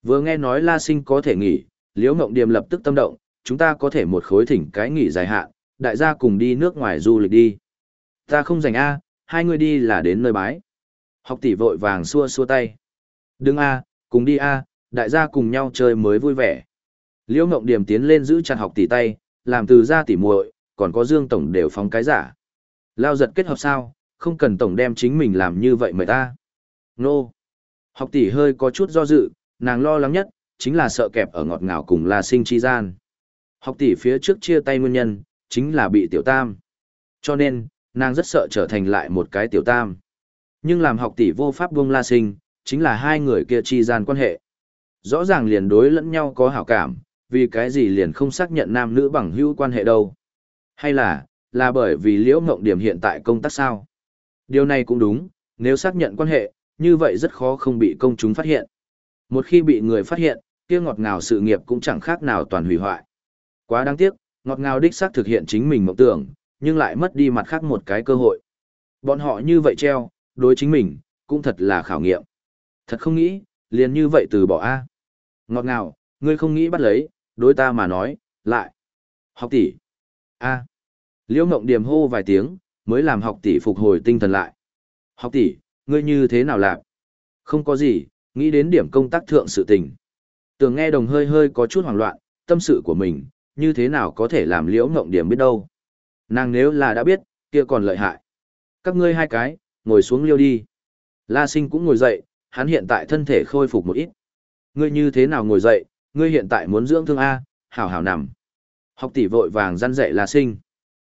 Vừa nghe nói La sinh có thể nghỉ, Liễu Ngộng Điềm lập tức tâm động, chúng ta có thể một khối thỉnh cái nghỉ dài hạn, đại gia cùng đi nước ngoài du lịch đi. Ta không rảnh A, hai người đi là đến nơi bái. Học tỷ vội vàng xua xua tay. Đừng A, cùng đi A, đại gia cùng nhau chơi mới vui vẻ. Liễu Ngộng Điềm tiến lên giữ chặt học tỷ tay, làm từ ra tỉ muội, còn có Dương Tổng đều phóng cái giả. Lao giật kết hợp sao, không cần Tổng đem chính mình làm như vậy mời ta. Nô. Học tỷ hơi có chút do dự, nàng lo lắng nhất, chính là sợ kẹp ở ngọt ngào cùng La Sinh chi gian. Học tỷ phía trước chia tay nguyên nhân, chính là bị tiểu tam. Cho nên, nàng rất sợ trở thành lại một cái tiểu tam. Nhưng làm học tỷ vô pháp buông La Sinh, chính là hai người kia chi gian quan hệ. Rõ ràng liền đối lẫn nhau có hảo cảm, vì cái gì liền không xác nhận nam nữ bằng hữu quan hệ đâu. Hay là, là bởi vì liễu ngộng điểm hiện tại công tác sao? Điều này cũng đúng, nếu xác nhận quan hệ, như vậy rất khó không bị công chúng phát hiện. Một khi bị người phát hiện, kia ngọt ngào sự nghiệp cũng chẳng khác nào toàn hủy hoại. Quá đáng tiếc, ngọt ngào đích xác thực hiện chính mình mộng tưởng, nhưng lại mất đi mặt khác một cái cơ hội. Bọn họ như vậy treo, đối chính mình, cũng thật là khảo nghiệm. Thật không nghĩ, liền như vậy từ bỏ a. Ngọt ngào, ngươi không nghĩ bắt lấy, đối ta mà nói, lại. Học tỷ. A. Liễu Ngộng Điềm hô vài tiếng, mới làm học tỷ phục hồi tinh thần lại. Học tỷ, ngươi như thế nào làm? Không có gì, nghĩ đến điểm công tác thượng sự tình. Tường nghe đồng hơi hơi có chút hoảng loạn, tâm sự của mình, như thế nào có thể làm liễu ngộng điểm biết đâu. Nàng nếu là đã biết, kia còn lợi hại. Các ngươi hai cái, ngồi xuống liêu đi. La sinh cũng ngồi dậy, hắn hiện tại thân thể khôi phục một ít. Ngươi như thế nào ngồi dậy, ngươi hiện tại muốn dưỡng thương A, hảo hảo nằm. Học tỷ vội vàng răn dạy La sinh.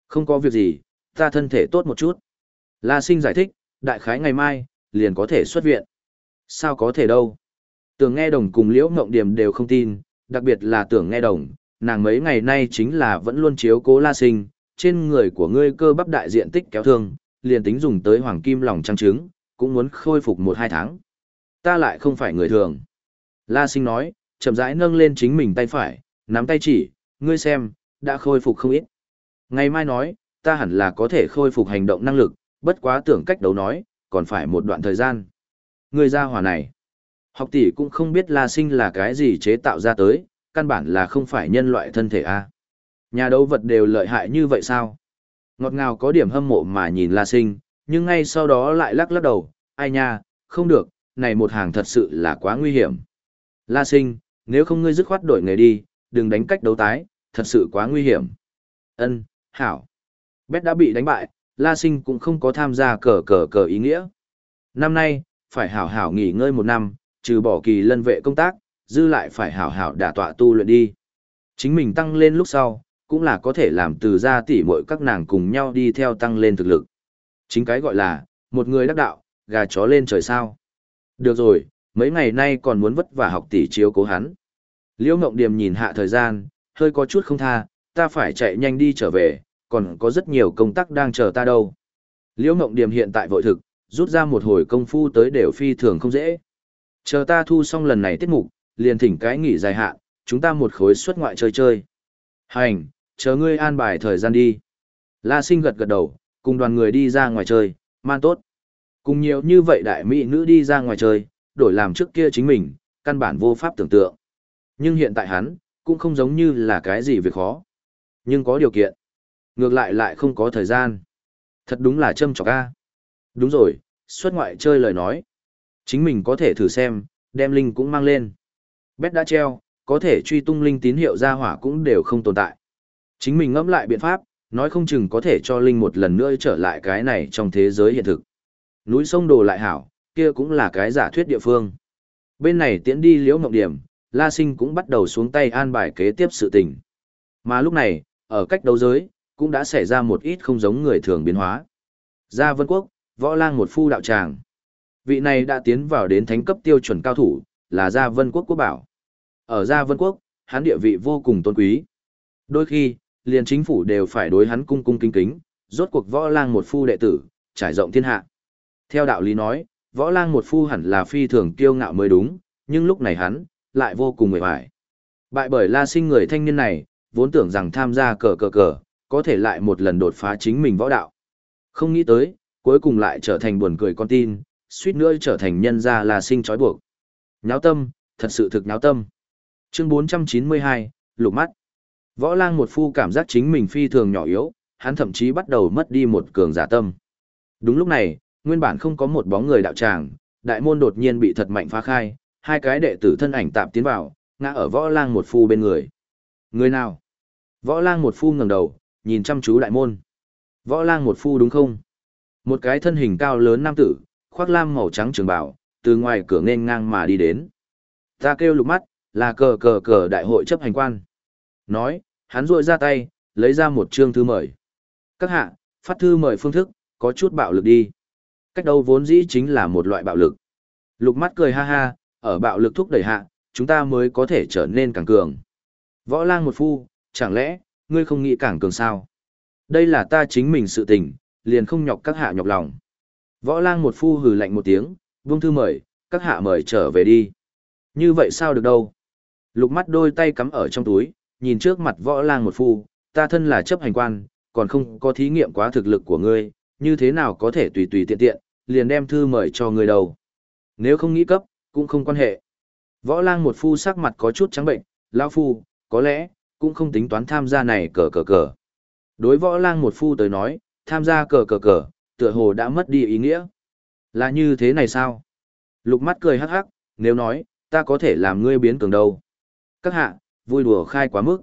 Không có việc gì, ta thân thể tốt một chút. La sinh giải thích, đại khái ngày mai, liền có thể xuất viện. Sao có thể đâu? Tưởng nghe đồng cùng liễu mộng điểm đều không tin, đặc biệt là tưởng nghe đồng, nàng mấy ngày nay chính là vẫn luôn chiếu cố la sinh, trên người của ngươi cơ bắp đại diện tích kéo thương, liền tính dùng tới hoàng kim lòng trăng trứng, cũng muốn khôi phục một hai tháng. Ta lại không phải người thường. La sinh nói, chậm rãi nâng lên chính mình tay phải, nắm tay chỉ, ngươi xem, đã khôi phục không ít. Ngày mai nói, ta hẳn là có thể khôi phục hành động năng lực, bất quá tưởng cách đấu nói, còn phải một đoạn thời gian. Ngươi ra hỏa này. Học tỷ cũng không biết La Sinh là cái gì chế tạo ra tới, căn bản là không phải nhân loại thân thể a. Nhà đấu vật đều lợi hại như vậy sao? Ngọt ngào có điểm hâm mộ mà nhìn La Sinh, nhưng ngay sau đó lại lắc lắc đầu, ai nha, không được, này một hàng thật sự là quá nguy hiểm. La Sinh, nếu không ngươi dứt khoát đổi nghề đi, đừng đánh cách đấu tái, thật sự quá nguy hiểm. Ân, hảo. Bét đã bị đánh bại, La Sinh cũng không có tham gia cờ cờ cờ ý nghĩa. Năm nay, phải hảo hảo nghỉ ngơi một năm, trừ bỏ kỳ lân vệ công tác, dư lại phải hảo hảo đả tọa tu luyện đi. Chính mình tăng lên lúc sau, cũng là có thể làm từ gia tỷ muội các nàng cùng nhau đi theo tăng lên thực lực. Chính cái gọi là, một người đắc đạo, gà chó lên trời sao. Được rồi, mấy ngày nay còn muốn vất vả học tỷ chiếu cố hắn. Liễu Ngộng Điềm nhìn hạ thời gian, hơi có chút không tha, ta phải chạy nhanh đi trở về, còn có rất nhiều công tác đang chờ ta đâu. Liễu Ngộng Điềm hiện tại vội thực, rút ra một hồi công phu tới đều phi thường không dễ. Chờ ta thu xong lần này tiết mục, liền thỉnh cái nghỉ dài hạn, chúng ta một khối xuất ngoại chơi chơi. Hành, chờ ngươi an bài thời gian đi. La sinh gật gật đầu, cùng đoàn người đi ra ngoài chơi, man tốt. Cùng nhiều như vậy đại mỹ nữ đi ra ngoài chơi, đổi làm trước kia chính mình, căn bản vô pháp tưởng tượng. Nhưng hiện tại hắn, cũng không giống như là cái gì việc khó. Nhưng có điều kiện. Ngược lại lại không có thời gian. Thật đúng là châm trọc ca. Đúng rồi, xuất ngoại chơi lời nói. Chính mình có thể thử xem, đem linh cũng mang lên. Bét đã treo, có thể truy tung linh tín hiệu ra hỏa cũng đều không tồn tại. Chính mình ngẫm lại biện pháp, nói không chừng có thể cho linh một lần nữa trở lại cái này trong thế giới hiện thực. Núi sông đồ lại hảo, kia cũng là cái giả thuyết địa phương. Bên này tiễn đi liễu mộng điểm, La Sinh cũng bắt đầu xuống tay an bài kế tiếp sự tình. Mà lúc này, ở cách đấu giới, cũng đã xảy ra một ít không giống người thường biến hóa. Gia Vân Quốc, võ lang một phu đạo tràng. Vị này đã tiến vào đến thánh cấp tiêu chuẩn cao thủ, là Gia Vân Quốc quốc bảo. Ở Gia Vân Quốc, hắn địa vị vô cùng tôn quý. Đôi khi, liền chính phủ đều phải đối hắn cung cung kính kính, rốt cuộc võ lang một phu đệ tử, trải rộng thiên hạ. Theo đạo lý nói, võ lang một phu hẳn là phi thường kiêu ngạo mới đúng, nhưng lúc này hắn, lại vô cùng mệt mỏi. Bại bởi la sinh người thanh niên này, vốn tưởng rằng tham gia cờ cờ cờ, có thể lại một lần đột phá chính mình võ đạo. Không nghĩ tới, cuối cùng lại trở thành buồn cười con tin, suýt nữa trở thành nhân gia la sinh trói buộc. Nháo tâm, thật sự thực nháo tâm. Chương 492, lục mắt. Võ lang một phu cảm giác chính mình phi thường nhỏ yếu, hắn thậm chí bắt đầu mất đi một cường giả tâm. Đúng lúc này, nguyên bản không có một bóng người đạo tràng, đại môn đột nhiên bị thật mạnh phá khai, hai cái đệ tử thân ảnh tạm tiến vào, ngã ở võ lang một phu bên người. Người nào? Võ lang một phu ngẩng đầu, nhìn chăm chú đại môn. Võ lang một phu đúng không? Một cái thân hình cao lớn nam tử, khoác lam màu trắng trường bảo, từ ngoài cửa nên ngang mà đi đến. Ta kêu lục mắt, là cờ cờ cờ đại hội chấp hành quan. Nói, hắn rội ra tay, lấy ra một chương thư mời. Các hạ, phát thư mời phương thức, có chút bạo lực đi. Cách đâu vốn dĩ chính là một loại bạo lực. Lục mắt cười ha ha, ở bạo lực thúc đẩy hạ, chúng ta mới có thể trở nên càng cường. Võ lang một phu, chẳng lẽ, ngươi không nghĩ càng cường sao? Đây là ta chính mình sự tình, liền không nhọc các hạ nhọc lòng. Võ lang một phu hừ lạnh một tiếng, Vương thư mời, các hạ mời trở về đi. Như vậy sao được đâu? Lục mắt đôi tay cắm ở trong túi, nhìn trước mặt võ lang một phu, ta thân là chấp hành quan, còn không có thí nghiệm quá thực lực của ngươi, như thế nào có thể tùy tùy tiện tiện, liền đem thư mời cho người đâu. Nếu không nghĩ cấp, cũng không quan hệ. Võ lang một phu sắc mặt có chút trắng bệnh, lão phu, có lẽ, cũng không tính toán tham gia này cờ cờ cờ. Đối võ lang một phu tới nói, tham gia cờ cờ cờ, tựa hồ đã mất đi ý nghĩa. Là như thế này sao? Lục mắt cười hắc hắc, nếu nói, ta có thể làm ngươi biến cường đâu. Các hạ, vui đùa khai quá mức.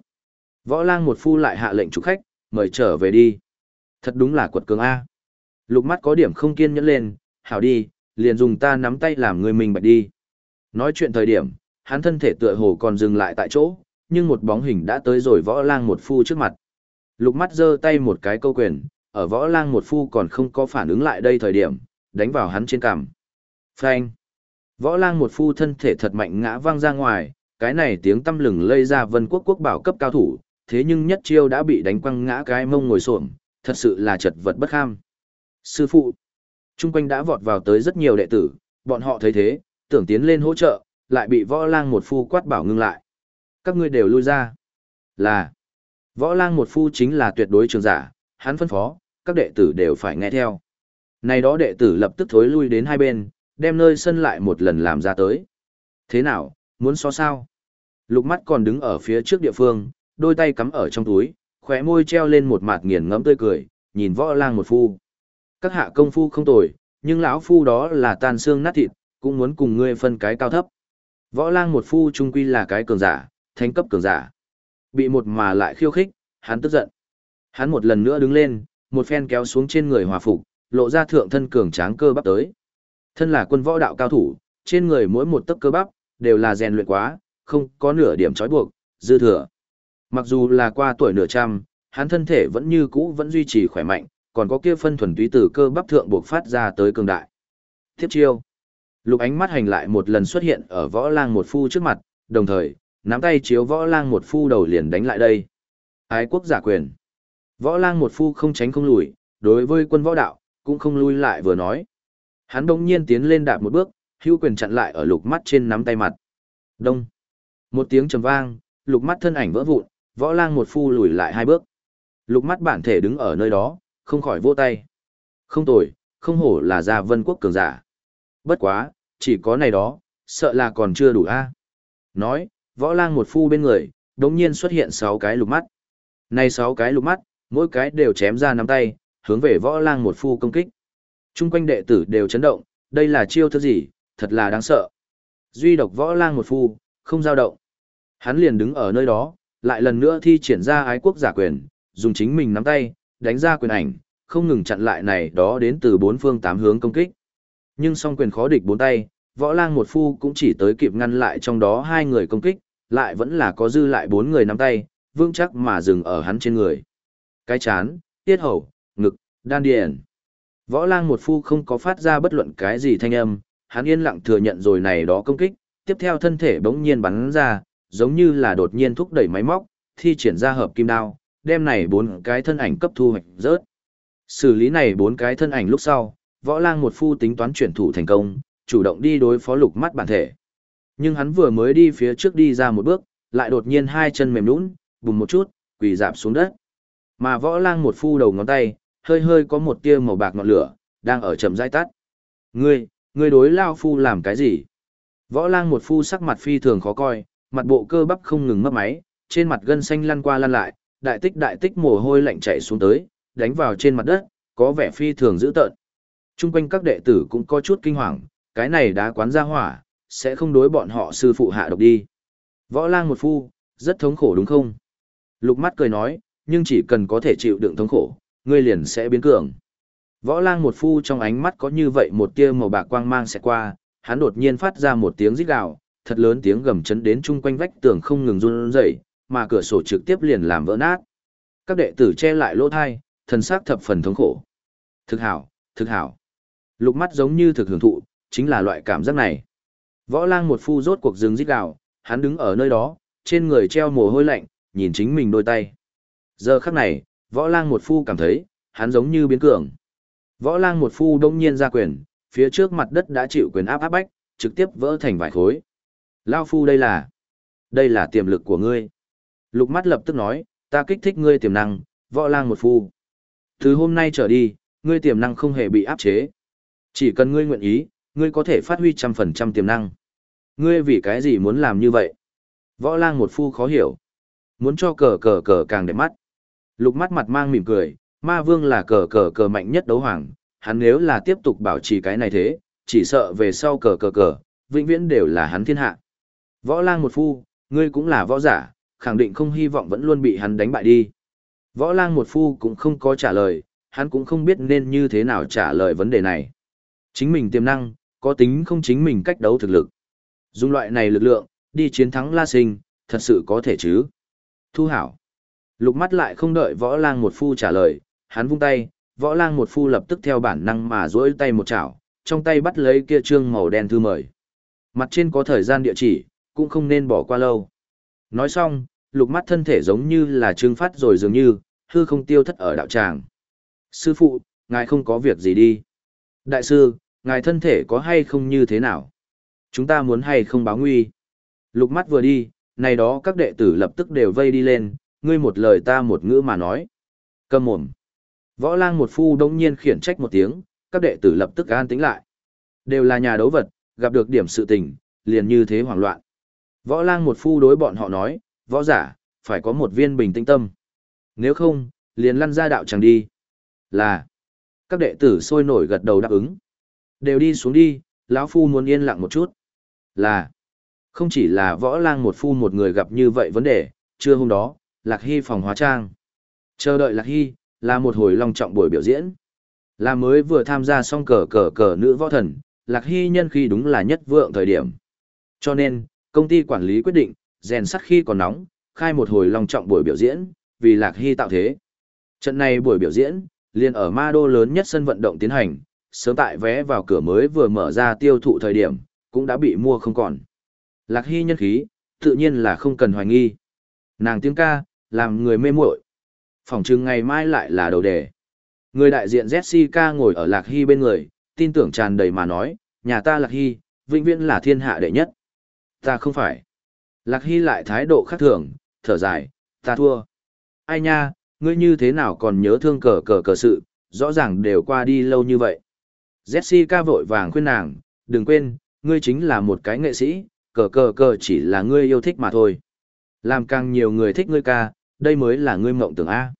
Võ lang một phu lại hạ lệnh chủ khách, mời trở về đi. Thật đúng là quật cường A. Lục mắt có điểm không kiên nhẫn lên, hảo đi, liền dùng ta nắm tay làm người mình bạch đi. Nói chuyện thời điểm, hắn thân thể tựa hồ còn dừng lại tại chỗ, nhưng một bóng hình đã tới rồi võ lang một phu trước mặt. Lục mắt giơ tay một cái câu quyền, ở võ lang một phu còn không có phản ứng lại đây thời điểm, đánh vào hắn trên cằm. Phanh! Võ lang một phu thân thể thật mạnh ngã văng ra ngoài, cái này tiếng tâm lừng lây ra vân quốc quốc bảo cấp cao thủ, thế nhưng nhất chiêu đã bị đánh quăng ngã cái mông ngồi xổm, thật sự là chật vật bất kham. Sư phụ! Trung quanh đã vọt vào tới rất nhiều đệ tử, bọn họ thấy thế, tưởng tiến lên hỗ trợ, lại bị võ lang một phu quát bảo ngưng lại. Các ngươi đều lui ra. Là, võ lang một phu chính là tuyệt đối trường giả, hắn phân phó, các đệ tử đều phải nghe theo. Này đó đệ tử lập tức thối lui đến hai bên, đem nơi sân lại một lần làm ra tới. Thế nào, muốn so sao? Lục mắt còn đứng ở phía trước địa phương, đôi tay cắm ở trong túi, khóe môi treo lên một mặt nghiền ngẫm tươi cười, nhìn võ lang một phu. Các hạ công phu không tồi, nhưng lão phu đó là tan xương nát thịt, cũng muốn cùng ngươi phân cái cao thấp. Võ lang một phu trung quy là cái cường giả, thánh cấp cường giả. Bị một mà lại khiêu khích, hắn tức giận. Hắn một lần nữa đứng lên, một phen kéo xuống trên người hòa phục, lộ ra thượng thân cường tráng cơ bắp tới. Thân là quân võ đạo cao thủ, trên người mỗi một tấc cơ bắp đều là rèn luyện quá, không có nửa điểm trói buộc, dư thừa. Mặc dù là qua tuổi nửa trăm, hắn thân thể vẫn như cũ vẫn duy trì khỏe mạnh, còn có kia phân thuần túy từ cơ bắp thượng buộc phát ra tới cường đại. Tiếp chiêu. Lục ánh mắt hành lại một lần xuất hiện ở võ lang một phu trước mặt, đồng thời, nắm tay chiếu võ lang một phu đầu liền đánh lại đây. Ái quốc giả quyền. Võ lang một phu không tránh không lùi, đối với quân võ đạo, cũng không lui lại vừa nói. Hắn đông nhiên tiến lên đạp một bước, hữu quyền chặn lại ở lục mắt trên nắm tay mặt. Đông. Một tiếng trầm vang, lục mắt thân ảnh vỡ vụn, võ lang một phu lùi lại hai bước. Lục mắt bản thể đứng ở nơi đó, không khỏi vỗ tay. Không tồi, không hổ là gia vân quốc cường giả. Bất quá, chỉ có này đó, sợ là còn chưa đủ a. Nói, võ lang một phu bên người, đống nhiên xuất hiện sáu cái lục mắt. Này sáu cái lục mắt, mỗi cái đều chém ra nắm tay, hướng về võ lang một phu công kích. Trung quanh đệ tử đều chấn động, đây là chiêu thức gì, thật là đáng sợ. Duy độc võ lang một phu, không dao động. Hắn liền đứng ở nơi đó, lại lần nữa thi triển ra ái quốc giả quyền, dùng chính mình nắm tay, đánh ra quyền ảnh, không ngừng chặn lại này đó đến từ bốn phương tám hướng công kích. Nhưng song quyền khó địch bốn tay, võ lang một phu cũng chỉ tới kịp ngăn lại trong đó hai người công kích, lại vẫn là có dư lại bốn người nắm tay, vững chắc mà dừng ở hắn trên người. Cái chán, tiết hầu, ngực, đan điền. Võ lang một phu không có phát ra bất luận cái gì thanh âm, hắn yên lặng thừa nhận rồi này đó công kích, tiếp theo thân thể bỗng nhiên bắn ra, giống như là đột nhiên thúc đẩy máy móc, thi triển ra hợp kim đao, đem này bốn cái thân ảnh cấp thu hoạch rớt. Xử lý này bốn cái thân ảnh lúc sau, võ lang một phu tính toán chuyển thủ thành công, chủ động đi đối phó lục mắt bản thể. Nhưng hắn vừa mới đi phía trước đi ra một bước, lại đột nhiên hai chân mềm nhũn, bùng một chút, quỳ dạp xuống đất. Mà võ lang một phu đầu ngón tay, hơi hơi có một tia màu bạc ngọn lửa, đang ở chậm rãi tắt. Ngươi, ngươi đối lao phu làm cái gì? Võ lang một phu sắc mặt phi thường khó coi, mặt bộ cơ bắp không ngừng mất máy, trên mặt gân xanh lăn qua lăn lại, đại tích đại tích mồ hôi lạnh chảy xuống tới, đánh vào trên mặt đất, có vẻ phi thường dữ tợn. Trung quanh các đệ tử cũng có chút kinh hoàng, cái này đá quán ra hỏa, sẽ không đối bọn họ sư phụ hạ độc đi. Võ lang một phu, rất thống khổ đúng không? Lục mắt cười nói, nhưng chỉ cần có thể chịu đựng thống khổ, ngươi liền sẽ biến cường. Võ lang một phu trong ánh mắt có như vậy một tia màu bạc quang mang sẽ qua, hắn đột nhiên phát ra một tiếng rít gào, thật lớn tiếng gầm chấn đến chung quanh vách tường không ngừng run rẩy, mà cửa sổ trực tiếp liền làm vỡ nát. Các đệ tử che lại lỗ thai, thần sắc thập phần thống khổ. Thực hảo, thực hảo. Lục mắt giống như thực hưởng thụ, chính là loại cảm giác này. Võ lang một phu rốt cuộc dừng rít gào, hắn đứng ở nơi đó, trên người treo mồ hôi lạnh, nhìn chính mình đôi tay. Giờ khắc này, võ lang một phu cảm thấy, hắn giống như biến cường. Võ lang một phu đông nhiên ra quyền, phía trước mặt đất đã chịu quyền áp áp bách, trực tiếp vỡ thành vài khối. Lao phu đây là, đây là tiềm lực của ngươi. Lục mắt lập tức nói, ta kích thích ngươi tiềm năng, võ lang một phu. Từ hôm nay trở đi, ngươi tiềm năng không hề bị áp chế. Chỉ cần ngươi nguyện ý, ngươi có thể phát huy trăm phần trăm tiềm năng. Ngươi vì cái gì muốn làm như vậy? Võ lang một phu khó hiểu. Muốn cho cờ cờ cờ càng đẹp mắt. Lục mắt mặt mang mỉm cười, ma vương là cờ cờ cờ mạnh nhất đấu hoàng, hắn nếu là tiếp tục bảo trì cái này thế, chỉ sợ về sau cờ cờ cờ, vĩnh viễn đều là hắn thiên hạ. Võ lang một phu, ngươi cũng là võ giả, khẳng định không hy vọng vẫn luôn bị hắn đánh bại đi. Võ lang một phu cũng không có trả lời, hắn cũng không biết nên như thế nào trả lời vấn đề này. Chính mình tiềm năng, có tính không chính mình cách đấu thực lực. Dùng loại này lực lượng, đi chiến thắng La Sinh, thật sự có thể chứ. Thu hảo. Lục mắt lại không đợi võ lang một phu trả lời, hắn vung tay, võ lang một phu lập tức theo bản năng mà duỗi tay một chảo, trong tay bắt lấy kia trương màu đen thư mời. Mặt trên có thời gian địa chỉ, cũng không nên bỏ qua lâu. Nói xong, lục mắt thân thể giống như là trương phát rồi dường như, hư không tiêu thất ở đạo tràng. Sư phụ, ngài không có việc gì đi. Đại sư, ngài thân thể có hay không như thế nào? Chúng ta muốn hay không báo nguy? Lục mắt vừa đi, này đó các đệ tử lập tức đều vây đi lên, ngươi một lời ta một ngữ mà nói. Cầm mồm. Võ lang một phu đông nhiên khiển trách một tiếng, các đệ tử lập tức an tĩnh lại. Đều là nhà đấu vật, gặp được điểm sự tình, liền như thế hoảng loạn. Võ lang một phu đối bọn họ nói, võ giả, phải có một viên bình tĩnh tâm. Nếu không, liền lăn ra đạo chẳng đi. Là, các đệ tử sôi nổi gật đầu đáp ứng. Đều đi xuống đi, lão phu muốn yên lặng một chút. Là, không chỉ là võ lang một phu một người gặp như vậy vấn đề, trưa hôm đó, Lạc Hy phòng hóa trang. Chờ đợi Lạc Hy, là một hồi long trọng buổi biểu diễn. Là mới vừa tham gia xong cờ cờ cờ nữ võ thần, Lạc Hy nhân khi đúng là nhất vượng thời điểm. Cho nên, công ty quản lý quyết định, rèn sắt khi còn nóng, khai một hồi long trọng buổi biểu diễn, vì Lạc Hy tạo thế. Trận này buổi biểu diễn, liền ở ma đô lớn nhất sân vận động tiến hành, sớm tại vé vào cửa mới vừa mở ra tiêu thụ thời điểm, cũng đã bị mua không còn. Lạc Hy nhân khí, tự nhiên là không cần hoài nghi. Nàng tiếng ca, làm người mê muội. Phòng trưng ngày mai lại là đầu đề. Người đại diện Jessica ngồi ở Lạc Hy bên người, tin tưởng tràn đầy mà nói, nhà ta Lạc Hy, vĩnh viễn là thiên hạ đệ nhất. Ta không phải. Lạc Hy lại thái độ khác thường, thở dài, ta thua. Ai nha, ngươi như thế nào còn nhớ thương cờ cờ cờ sự, rõ ràng đều qua đi lâu như vậy. Jessica vội vàng khuyên nàng, đừng quên, ngươi chính là một cái nghệ sĩ, cờ cờ cờ chỉ là ngươi yêu thích mà thôi. Làm càng nhiều người thích ngươi ca, đây mới là ngươi mộng tưởng A.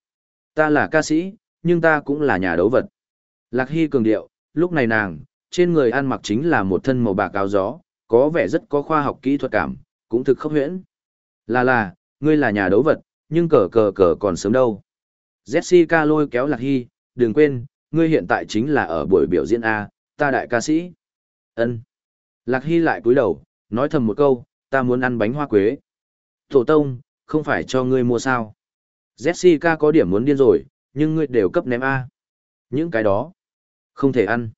Ta là ca sĩ, nhưng ta cũng là nhà đấu vật. Lạc Hy cường điệu, lúc này nàng, trên người ăn mặc chính là một thân màu bạc áo gió, có vẻ rất có khoa học kỹ thuật cảm, cũng thực khốc huyễn. Là là, ngươi là nhà đấu vật, nhưng cờ cờ cờ còn sớm đâu. Jessica lôi kéo Lạc Hy, đừng quên, ngươi hiện tại chính là ở buổi biểu diễn A, ta đại ca sĩ. ân Lạc Hy lại cúi đầu, nói thầm một câu, ta muốn ăn bánh hoa quế. Tổ tông, không phải cho ngươi mua sao. Jessica có điểm muốn điên rồi, nhưng ngươi đều cấp ném A. Những cái đó, không thể ăn.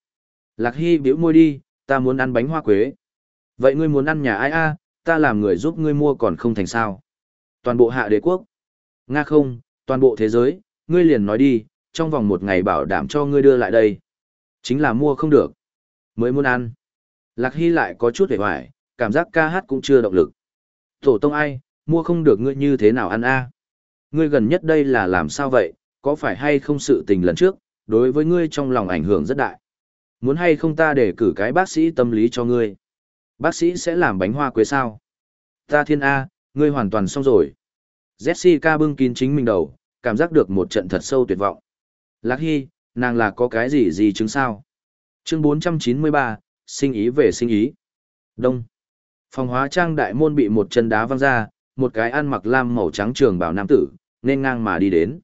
Lạc Hy biểu môi đi, ta muốn ăn bánh hoa quế. Vậy ngươi muốn ăn nhà ai A, ta làm người giúp ngươi mua còn không thành sao. Toàn bộ hạ đế quốc. Nga không, toàn bộ thế giới, ngươi liền nói đi, trong vòng một ngày bảo đảm cho ngươi đưa lại đây. Chính là mua không được. Mới muốn ăn. Lạc Hy lại có chút hề hoài, cảm giác ca hát cũng chưa động lực. Tổ tông ai, mua không được ngươi như thế nào ăn a? Ngươi gần nhất đây là làm sao vậy, có phải hay không sự tình lần trước, đối với ngươi trong lòng ảnh hưởng rất đại. Muốn hay không ta để cử cái bác sĩ tâm lý cho ngươi. Bác sĩ sẽ làm bánh hoa quế sao? Ta thiên A, ngươi hoàn toàn xong rồi. Jessica bưng kín chính mình đầu, cảm giác được một trận thật sâu tuyệt vọng. Lạc Hy, nàng là có cái gì gì chứng sao? Chương 493, sinh ý về sinh ý. Đông. Phòng hóa trang đại môn bị một chân đá văng ra, một cái ăn mặc lam màu trắng trường bảo nam tử, nên ngang mà đi đến.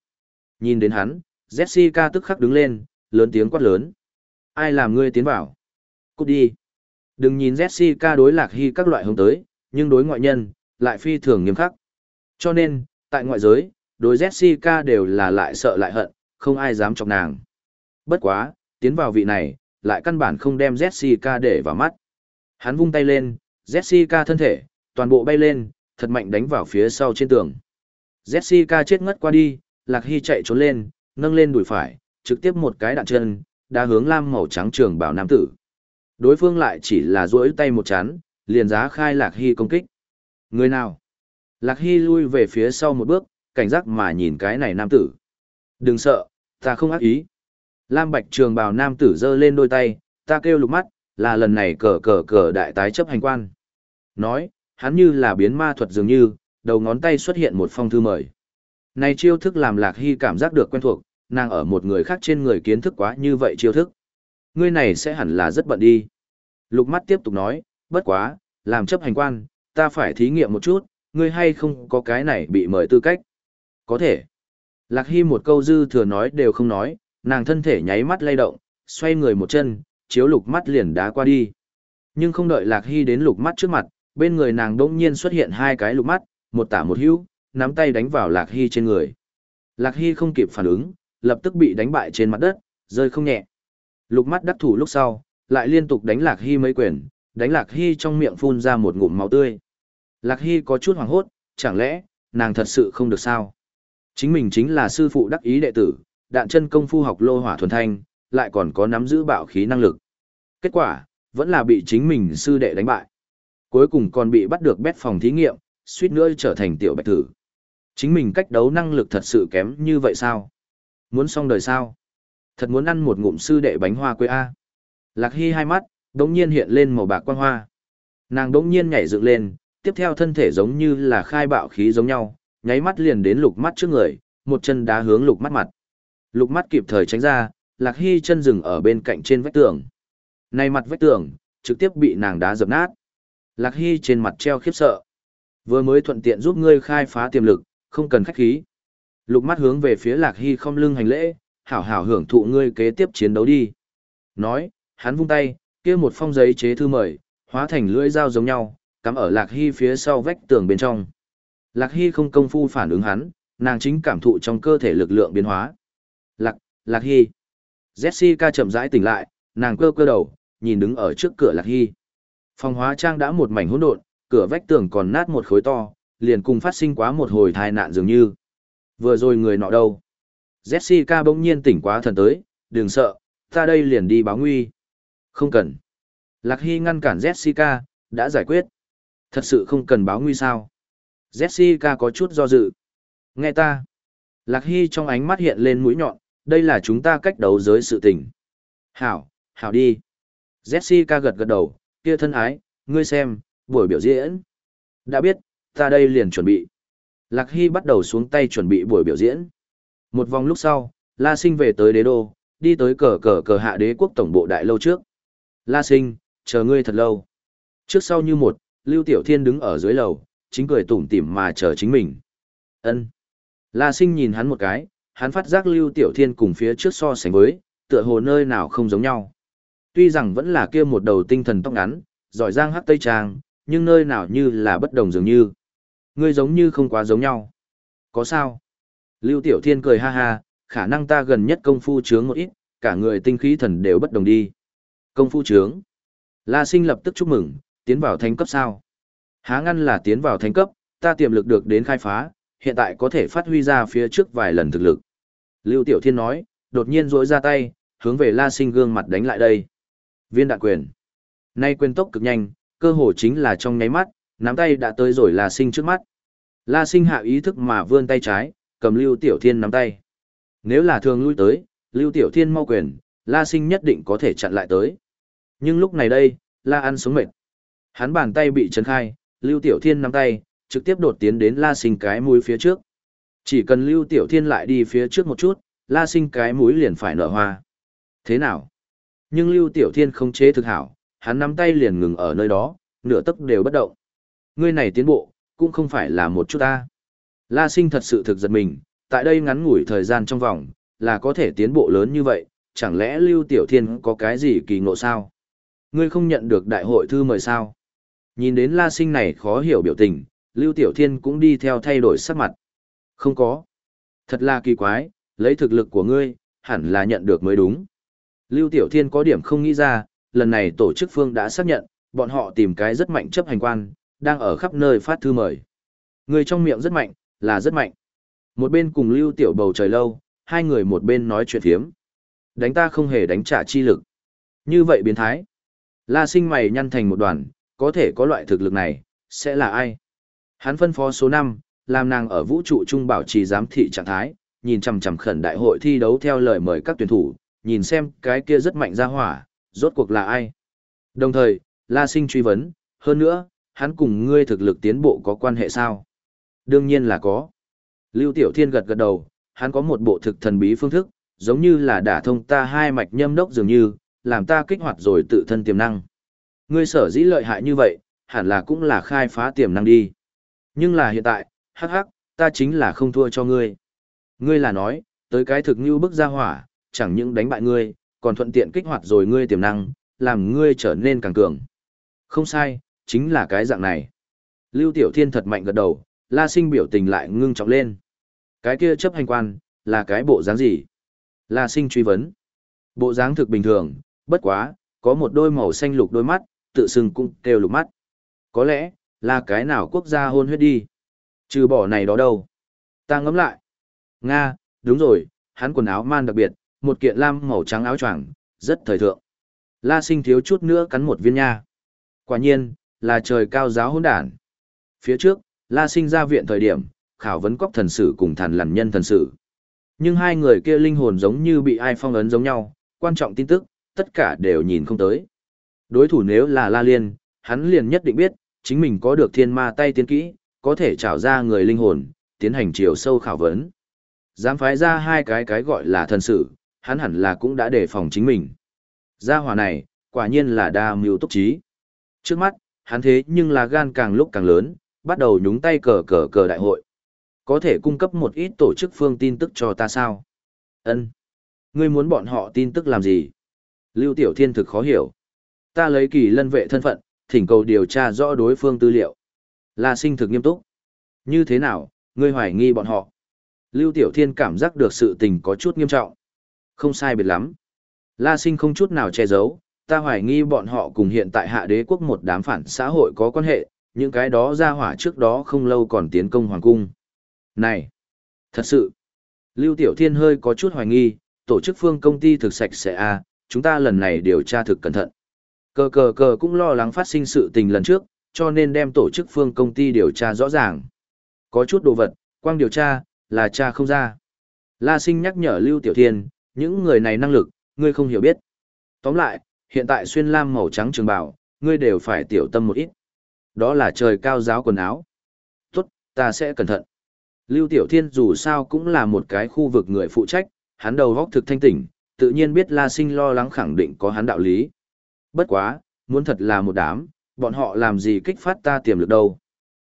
Nhìn đến hắn, Jessica tức khắc đứng lên, lớn tiếng quát lớn. Ai làm ngươi tiến vào? Cút đi. Đừng nhìn Jessica đối lạc hy các loại hướng tới, nhưng đối ngoại nhân, lại phi thường nghiêm khắc. Cho nên, tại ngoại giới, đối Jessica đều là lại sợ lại hận, không ai dám chọc nàng. Bất quá, tiến vào vị này, lại căn bản không đem Jessica để vào mắt. Hắn vung tay lên, Jessica thân thể, toàn bộ bay lên, thật mạnh đánh vào phía sau trên tường. Jessica chết ngất qua đi, Lạc Hy chạy trốn lên, nâng lên đùi phải, trực tiếp một cái đạn chân, đã hướng lam màu trắng trường bảo nam tử. Đối phương lại chỉ là duỗi tay một chán, liền giá khai Lạc Hy công kích. Người nào? Lạc Hy lui về phía sau một bước, cảnh giác mà nhìn cái này nam tử. Đừng sợ, ta không ác ý. Lam Bạch Trường bào nam tử giơ lên đôi tay, ta kêu lục mắt, là lần này cờ cờ cờ đại tái chấp hành quan. Nói, hắn như là biến ma thuật dường như, đầu ngón tay xuất hiện một phong thư mời. Này chiêu thức làm Lạc Hy cảm giác được quen thuộc, nàng ở một người khác trên người kiến thức quá như vậy chiêu thức. Ngươi này sẽ hẳn là rất bận đi. Lục mắt tiếp tục nói, bất quá, làm chấp hành quan, ta phải thí nghiệm một chút, ngươi hay không có cái này bị mời tư cách. Có thể. Lạc Hy một câu dư thừa nói đều không nói, nàng thân thể nháy mắt lay động, xoay người một chân, chiếu lục mắt liền đá qua đi. Nhưng không đợi Lạc Hy đến lục mắt trước mặt, bên người nàng đỗng nhiên xuất hiện hai cái lục mắt, một tả một hữu, nắm tay đánh vào Lạc Hy trên người. Lạc Hy không kịp phản ứng, lập tức bị đánh bại trên mặt đất, rơi không nhẹ. Lục mắt đắc thủ lúc sau, lại liên tục đánh Lạc Hy mấy quyền, đánh Lạc Hy trong miệng phun ra một ngụm máu tươi. Lạc Hy có chút hoảng hốt, chẳng lẽ, nàng thật sự không được sao? Chính mình chính là sư phụ đắc ý đệ tử, đạn chân công phu học lô hỏa thuần thanh, lại còn có nắm giữ bạo khí năng lực. Kết quả, vẫn là bị chính mình sư đệ đánh bại. Cuối cùng còn bị bắt được bét phòng thí nghiệm, suýt nữa trở thành tiểu bạch tử. Chính mình cách đấu năng lực thật sự kém như vậy sao? Muốn xong đời sao? Thật muốn ăn một ngụm sư đệ bánh hoa quê A. Lạc Hy hai mắt, đống nhiên hiện lên màu bạc quang hoa. Nàng đống nhiên nhảy dựng lên, tiếp theo thân thể giống như là khai bạo khí giống nhau, nháy mắt liền đến lục mắt trước người, một chân đá hướng lục mắt mặt. Lục mắt kịp thời tránh ra, Lạc Hy chân dừng ở bên cạnh trên vách tường. Này mặt vách tường, trực tiếp bị nàng đá dập nát. Lạc Hy trên mặt treo khiếp sợ. Vừa mới thuận tiện giúp ngươi khai phá tiềm lực, không cần khách khí. Lục mắt hướng về phía Lạc Hy không lưng hành lễ, hảo hảo hưởng thụ ngươi kế tiếp chiến đấu đi. Nói, hắn vung tay, kia một phong giấy chế thư mời, hóa thành lưỡi dao giống nhau, cắm ở Lạc Hy phía sau vách tường bên trong. Lạc Hy không công phu phản ứng hắn, nàng chính cảm thụ trong cơ thể lực lượng biến hóa. Lạc, Lạc Hy. Jessica chậm rãi tỉnh lại, nàng cơ cơ đầu, nhìn đứng ở trước cửa Lạc Hy. Phòng hóa trang đã một mảnh hỗn độn, cửa vách tường còn nát một khối to, liền cùng phát sinh quá một hồi tai nạn dường như. Vừa rồi người nọ đâu? Jessica bỗng nhiên tỉnh quá thần tới, đừng sợ, ta đây liền đi báo nguy. Không cần. Lạc Hy ngăn cản Jessica, đã giải quyết. Thật sự không cần báo nguy sao. Jessica có chút do dự. Nghe ta. Lạc Hy trong ánh mắt hiện lên mũi nhọn, đây là chúng ta cách đấu giới sự tình. Hảo, hảo đi. Jessica gật gật đầu, kia thân ái, ngươi xem, buổi biểu diễn. Đã biết, ta đây liền chuẩn bị. Lạc Hy bắt đầu xuống tay chuẩn bị buổi biểu diễn. Một vòng lúc sau, La Sinh về tới đế đô, đi tới cờ cờ cờ hạ đế quốc tổng bộ đại lâu trước. La Sinh, chờ ngươi thật lâu. Trước sau như một, Lưu Tiểu Thiên đứng ở dưới lầu, chính cười tủm tỉm mà chờ chính mình. Ân. La Sinh nhìn hắn một cái, hắn phát giác Lưu Tiểu Thiên cùng phía trước so sánh với, tựa hồ nơi nào không giống nhau. Tuy rằng vẫn là kia một đầu tinh thần tóc ngắn, giỏi giang hắc tây trang, nhưng nơi nào như là bất đồng dường như. Ngươi giống như không quá giống nhau. Có sao? Lưu Tiểu Thiên cười ha ha, khả năng ta gần nhất công phu trướng một ít, cả người tinh khí thần đều bất đồng đi. Công phu trướng. La Sinh lập tức chúc mừng, tiến vào thánh cấp sao? Há ngăn là tiến vào thánh cấp, ta tiềm lực được đến khai phá, hiện tại có thể phát huy ra phía trước vài lần thực lực. Lưu Tiểu Thiên nói, đột nhiên rỗi ra tay, hướng về La Sinh gương mặt đánh lại đây. Viên đạn quyền. Nay quyền tốc cực nhanh, cơ hồ chính là trong nháy mắt, nắm tay đã tới rồi La Sinh trước mắt. La Sinh hạ ý thức mà vươn tay trái, cầm Lưu Tiểu Thiên nắm tay. Nếu là thường lui tới, Lưu Tiểu Thiên mau quyền, La Sinh nhất định có thể chặn lại tới. Nhưng lúc này đây, La ăn sống mệt. Hắn bàn tay bị chấn khai, Lưu Tiểu Thiên nắm tay, trực tiếp đột tiến đến La Sinh cái mũi phía trước. Chỉ cần Lưu Tiểu Thiên lại đi phía trước một chút, La Sinh cái mũi liền phải nở hoa. Thế nào? Nhưng Lưu Tiểu Thiên không chế thực hảo, hắn nắm tay liền ngừng ở nơi đó, nửa tấc đều bất động. Ngươi này tiến bộ, cũng không phải là một chút ta. La Sinh thật sự thực giật mình, tại đây ngắn ngủi thời gian trong vòng, là có thể tiến bộ lớn như vậy, chẳng lẽ Lưu Tiểu Thiên có cái gì kỳ ngộ sao? Ngươi không nhận được đại hội thư mời sao? Nhìn đến La Sinh này khó hiểu biểu tình, Lưu Tiểu Thiên cũng đi theo thay đổi sắc mặt. Không có. Thật là kỳ quái, lấy thực lực của ngươi, hẳn là nhận được mới đúng. Lưu Tiểu Thiên có điểm không nghĩ ra, lần này tổ chức phương đã xác nhận, bọn họ tìm cái rất mạnh chấp hành quan, đang ở khắp nơi phát thư mời. Người trong miệng rất mạnh, là rất mạnh. Một bên cùng Lưu Tiểu bầu trời lâu, hai người một bên nói chuyện thiếm. Đánh ta không hề đánh trả chi lực. Như vậy biến thái. La sinh mày nhăn thành một đoàn, có thể có loại thực lực này, sẽ là ai? Hắn phân phó số 5, làm nàng ở vũ trụ trung bảo trì giám thị trạng thái, nhìn chằm chằm khẩn đại hội thi đấu theo lời mời các tuyển thủ, nhìn xem cái kia rất mạnh ra hỏa, rốt cuộc là ai. Đồng thời, La Sinh truy vấn, hơn nữa, hắn cùng ngươi thực lực tiến bộ có quan hệ sao? Đương nhiên là có. Lưu Tiểu Thiên gật gật đầu, hắn có một bộ thực thần bí phương thức, giống như là đả thông ta hai mạch nhâm đốc dường như, làm ta kích hoạt rồi tự thân tiềm năng. Ngươi sở dĩ lợi hại như vậy, hẳn là cũng là khai phá tiềm năng đi. Nhưng là hiện tại, hắc hắc, ta chính là không thua cho ngươi. Ngươi là nói, tới cái thực như bức ra hỏa, chẳng những đánh bại ngươi, còn thuận tiện kích hoạt rồi ngươi tiềm năng, làm ngươi trở nên càng cường. Không sai, chính là cái dạng này. Lưu Tiểu Thiên thật mạnh gật đầu, La Sinh biểu tình lại ngưng trọng lên. Cái kia chấp hành quan, là cái bộ dáng gì? La Sinh truy vấn. Bộ dáng thực bình thường, bất quá, có một đôi màu xanh lục đôi mắt, tự xưng cũng kêu lục mắt. Có lẽ, là cái nào quốc gia hôn huyết đi. Trừ bỏ này đó đâu. Ta ngẫm lại. Nga, đúng rồi, hắn quần áo man đặc biệt, một kiện lam màu trắng áo choàng, rất thời thượng. La sinh thiếu chút nữa cắn một viên nha. Quả nhiên, là trời cao giáo hỗn đản. Phía trước, La sinh ra viện thời điểm, khảo vấn cóc thần sử cùng thần lằn nhân thần sử. Nhưng hai người kia linh hồn giống như bị ai phong ấn giống nhau, quan trọng tin tức, tất cả đều nhìn không tới. Đối thủ nếu là La Liên, hắn liền nhất định biết, chính mình có được thiên ma tay tiến kỹ, có thể trảo ra người linh hồn, tiến hành chiều sâu khảo vấn. Dám phái ra hai cái cái gọi là thần sử, hắn hẳn là cũng đã đề phòng chính mình. Gia hỏa này, quả nhiên là đa mưu túc trí. Trước mắt, hắn thế nhưng là gan càng lúc càng lớn, bắt đầu nhúng tay cờ cờ cờ đại hội. Có thể cung cấp một ít tổ chức phương tin tức cho ta sao? Ân, Ngươi muốn bọn họ tin tức làm gì? Lưu Tiểu Thiên thực khó hiểu. Ta lấy kỳ lân vệ thân phận, thỉnh cầu điều tra rõ đối phương tư liệu. La sinh thực nghiêm túc. Như thế nào, ngươi hoài nghi bọn họ? Lưu Tiểu Thiên cảm giác được sự tình có chút nghiêm trọng. Không sai biệt lắm. La sinh không chút nào che giấu, ta hoài nghi bọn họ cùng hiện tại hạ đế quốc một đám phản xã hội có quan hệ, những cái đó ra hỏa trước đó không lâu còn tiến công hoàng cung. Này! Thật sự! Lưu Tiểu Thiên hơi có chút hoài nghi, tổ chức phương công ty thực sạch sẽ a, à, chúng ta lần này điều tra thực cẩn thận. Cờ cờ cờ cũng lo lắng phát sinh sự tình lần trước, cho nên đem tổ chức phương công ty điều tra rõ ràng. Có chút đồ vật, quang điều tra, là cha không ra. La sinh nhắc nhở Lưu Tiểu Thiên, những người này năng lực, ngươi không hiểu biết. Tóm lại, hiện tại xuyên lam màu trắng trường bảo, ngươi đều phải tiểu tâm một ít. Đó là trời cao giáo quần áo. Tốt, ta sẽ cẩn thận. Lưu Tiểu Thiên dù sao cũng là một cái khu vực người phụ trách, hắn đầu góc thực thanh tỉnh, tự nhiên biết La Sinh lo lắng khẳng định có hắn đạo lý. Bất quá, muốn thật là một đám, bọn họ làm gì kích phát ta tiềm lực đâu.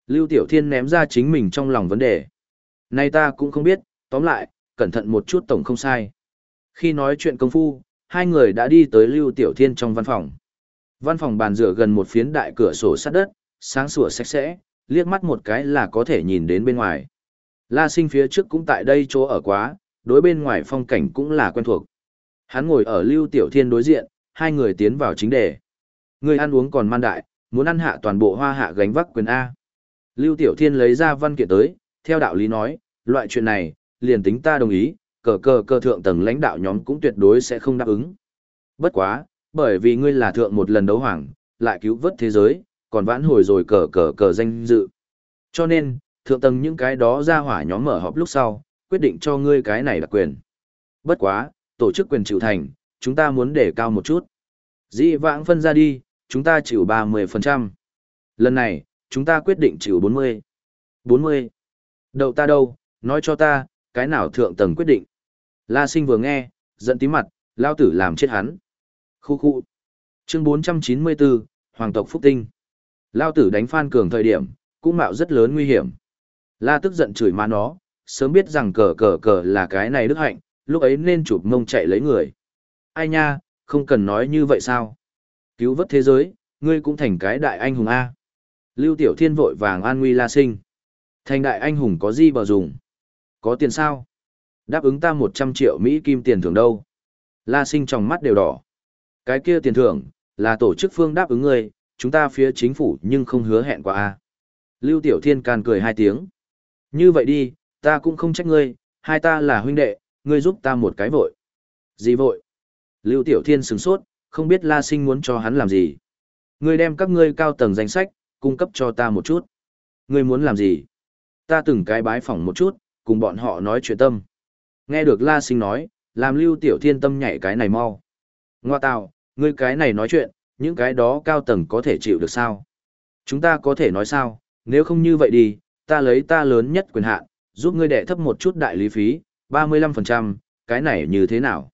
Lưu Tiểu Thiên ném ra chính mình trong lòng vấn đề. Nay ta cũng không biết, tóm lại, cẩn thận một chút tổng không sai. Khi nói chuyện công phu, hai người đã đi tới Lưu Tiểu Thiên trong văn phòng. Văn phòng bàn rửa gần một phiến đại cửa sổ sát đất, sáng sủa sạch sẽ, liếc mắt một cái là có thể nhìn đến bên ngoài. La sinh phía trước cũng tại đây chỗ ở quá, đối bên ngoài phong cảnh cũng là quen thuộc. Hắn ngồi ở Lưu Tiểu Thiên đối diện, hai người tiến vào chính đề. Người ăn uống còn man đại, muốn ăn hạ toàn bộ hoa hạ gánh vác quyền A. Lưu Tiểu Thiên lấy ra văn kiện tới, theo đạo lý nói, loại chuyện này, liền tính ta đồng ý, cờ cờ cờ thượng tầng lãnh đạo nhóm cũng tuyệt đối sẽ không đáp ứng. Bất quá, bởi vì ngươi là thượng một lần đấu hoàng, lại cứu vớt thế giới, còn vãn hồi rồi cờ cờ cờ danh dự. Cho nên, thượng tầng những cái đó ra hỏa nhóm mở họp lúc sau, quyết định cho ngươi cái này là quyền. Bất quá, tổ chức quyền chịu thành, chúng ta muốn để cao một chút. Dĩ vãng phân ra đi, chúng ta chịu 30%. Lần này, chúng ta quyết định chịu 40. 40. Đậu ta đâu, nói cho ta, cái nào thượng tầng quyết định. La sinh vừa nghe, giận tí mặt, lao tử làm chết hắn. Khu khu. Chương 494, Hoàng tộc Phúc Tinh. Lao tử đánh Phan Cường thời điểm, cũng mạo rất lớn nguy hiểm. La tức giận chửi má nó, sớm biết rằng cờ cờ cờ là cái này đức hạnh, lúc ấy nên chụp mông chạy lấy người. Ai nha, không cần nói như vậy sao? Cứu vớt thế giới, ngươi cũng thành cái đại anh hùng A. Lưu Tiểu Thiên vội vàng an nguy la sinh. Thành đại anh hùng có gì bờ dùng? Có tiền sao? Đáp ứng ta 100 triệu Mỹ kim tiền thưởng đâu? La sinh trong mắt đều đỏ. Cái kia tiền thưởng, là tổ chức phương đáp ứng ngươi, chúng ta phía chính phủ nhưng không hứa hẹn qua a. À. Lưu Tiểu Thiên can cười hai tiếng. Như vậy đi, ta cũng không trách ngươi, hai ta là huynh đệ, ngươi giúp ta một cái vội. Gì vội? Lưu Tiểu Thiên sửng sốt, không biết La Sinh muốn cho hắn làm gì. Ngươi đem các ngươi cao tầng danh sách, cung cấp cho ta một chút. Ngươi muốn làm gì? Ta từng cái bái phỏng một chút, cùng bọn họ nói chuyện tâm. Nghe được La Sinh nói, làm Lưu Tiểu Thiên tâm nhảy cái này mau. Ngoa tạo, ngươi cái này nói chuyện, những cái đó cao tầng có thể chịu được sao? Chúng ta có thể nói sao, nếu không như vậy đi, ta lấy ta lớn nhất quyền hạn, giúp ngươi đệ thấp một chút đại lý phí, 35%, cái này như thế nào?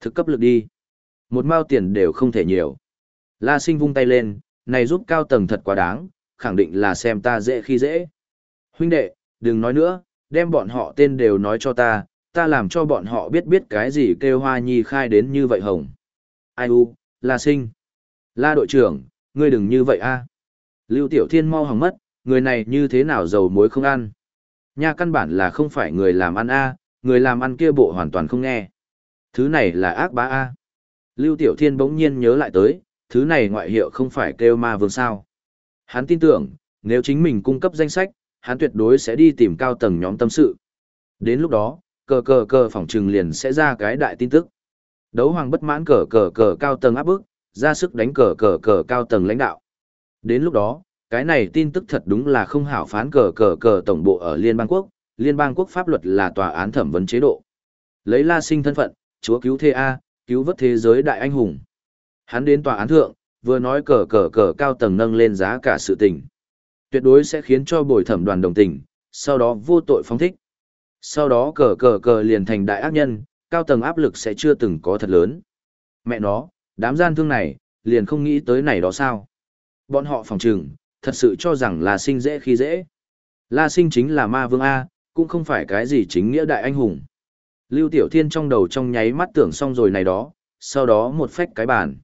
Thực cấp lực đi. Một mao tiền đều không thể nhiều. La sinh vung tay lên, này giúp cao tầng thật quá đáng, khẳng định là xem ta dễ khi dễ. Huynh đệ, đừng nói nữa, đem bọn họ tên đều nói cho ta, ta làm cho bọn họ biết biết cái gì kêu hoa nhi khai đến như vậy hồng. Ai u, La sinh. La đội trưởng, ngươi đừng như vậy a. Lưu Tiểu Thiên mau hỏng mất, người này như thế nào dầu muối không ăn. Nha căn bản là không phải người làm ăn a, người làm ăn kia bộ hoàn toàn không nghe. Thứ này là ác bá a. Lưu Tiểu Thiên bỗng nhiên nhớ lại tới, thứ này ngoại hiệu không phải kêu ma vương sao. Hắn tin tưởng, nếu chính mình cung cấp danh sách, hắn tuyệt đối sẽ đi tìm cao tầng nhóm tâm sự. Đến lúc đó, cờ cờ cờ phỏng trừng liền sẽ ra cái đại tin tức. Đấu hoàng bất mãn cờ cờ cờ cao tầng áp bức, ra sức đánh cờ cờ cờ cao tầng lãnh đạo. Đến lúc đó, cái này tin tức thật đúng là không hảo phán cờ cờ cờ tổng bộ ở Liên bang quốc, Liên bang quốc pháp luật là tòa án thẩm vấn chế độ. Lấy La Sinh thân phận, chúa cứu thế A, cứu vớt thế giới đại anh hùng. Hắn đến tòa án thượng, vừa nói cờ cờ cờ cao tầng nâng lên giá cả sự tình. Tuyệt đối sẽ khiến cho bồi thẩm đoàn đồng tình, sau đó vô tội phóng thích. Sau đó cờ cờ cờ liền thành đại ác nhân, cao tầng áp lực sẽ chưa từng có thật lớn. Mẹ nó, đám gian thương này, liền không nghĩ tới này đó sao. Bọn họ phòng trừng, thật sự cho rằng là sinh dễ khi dễ. La sinh chính là ma vương A, cũng không phải cái gì chính nghĩa đại anh hùng. Lưu Tiểu Thiên trong đầu trong nháy mắt tưởng xong rồi này đó, sau đó một phách cái bàn.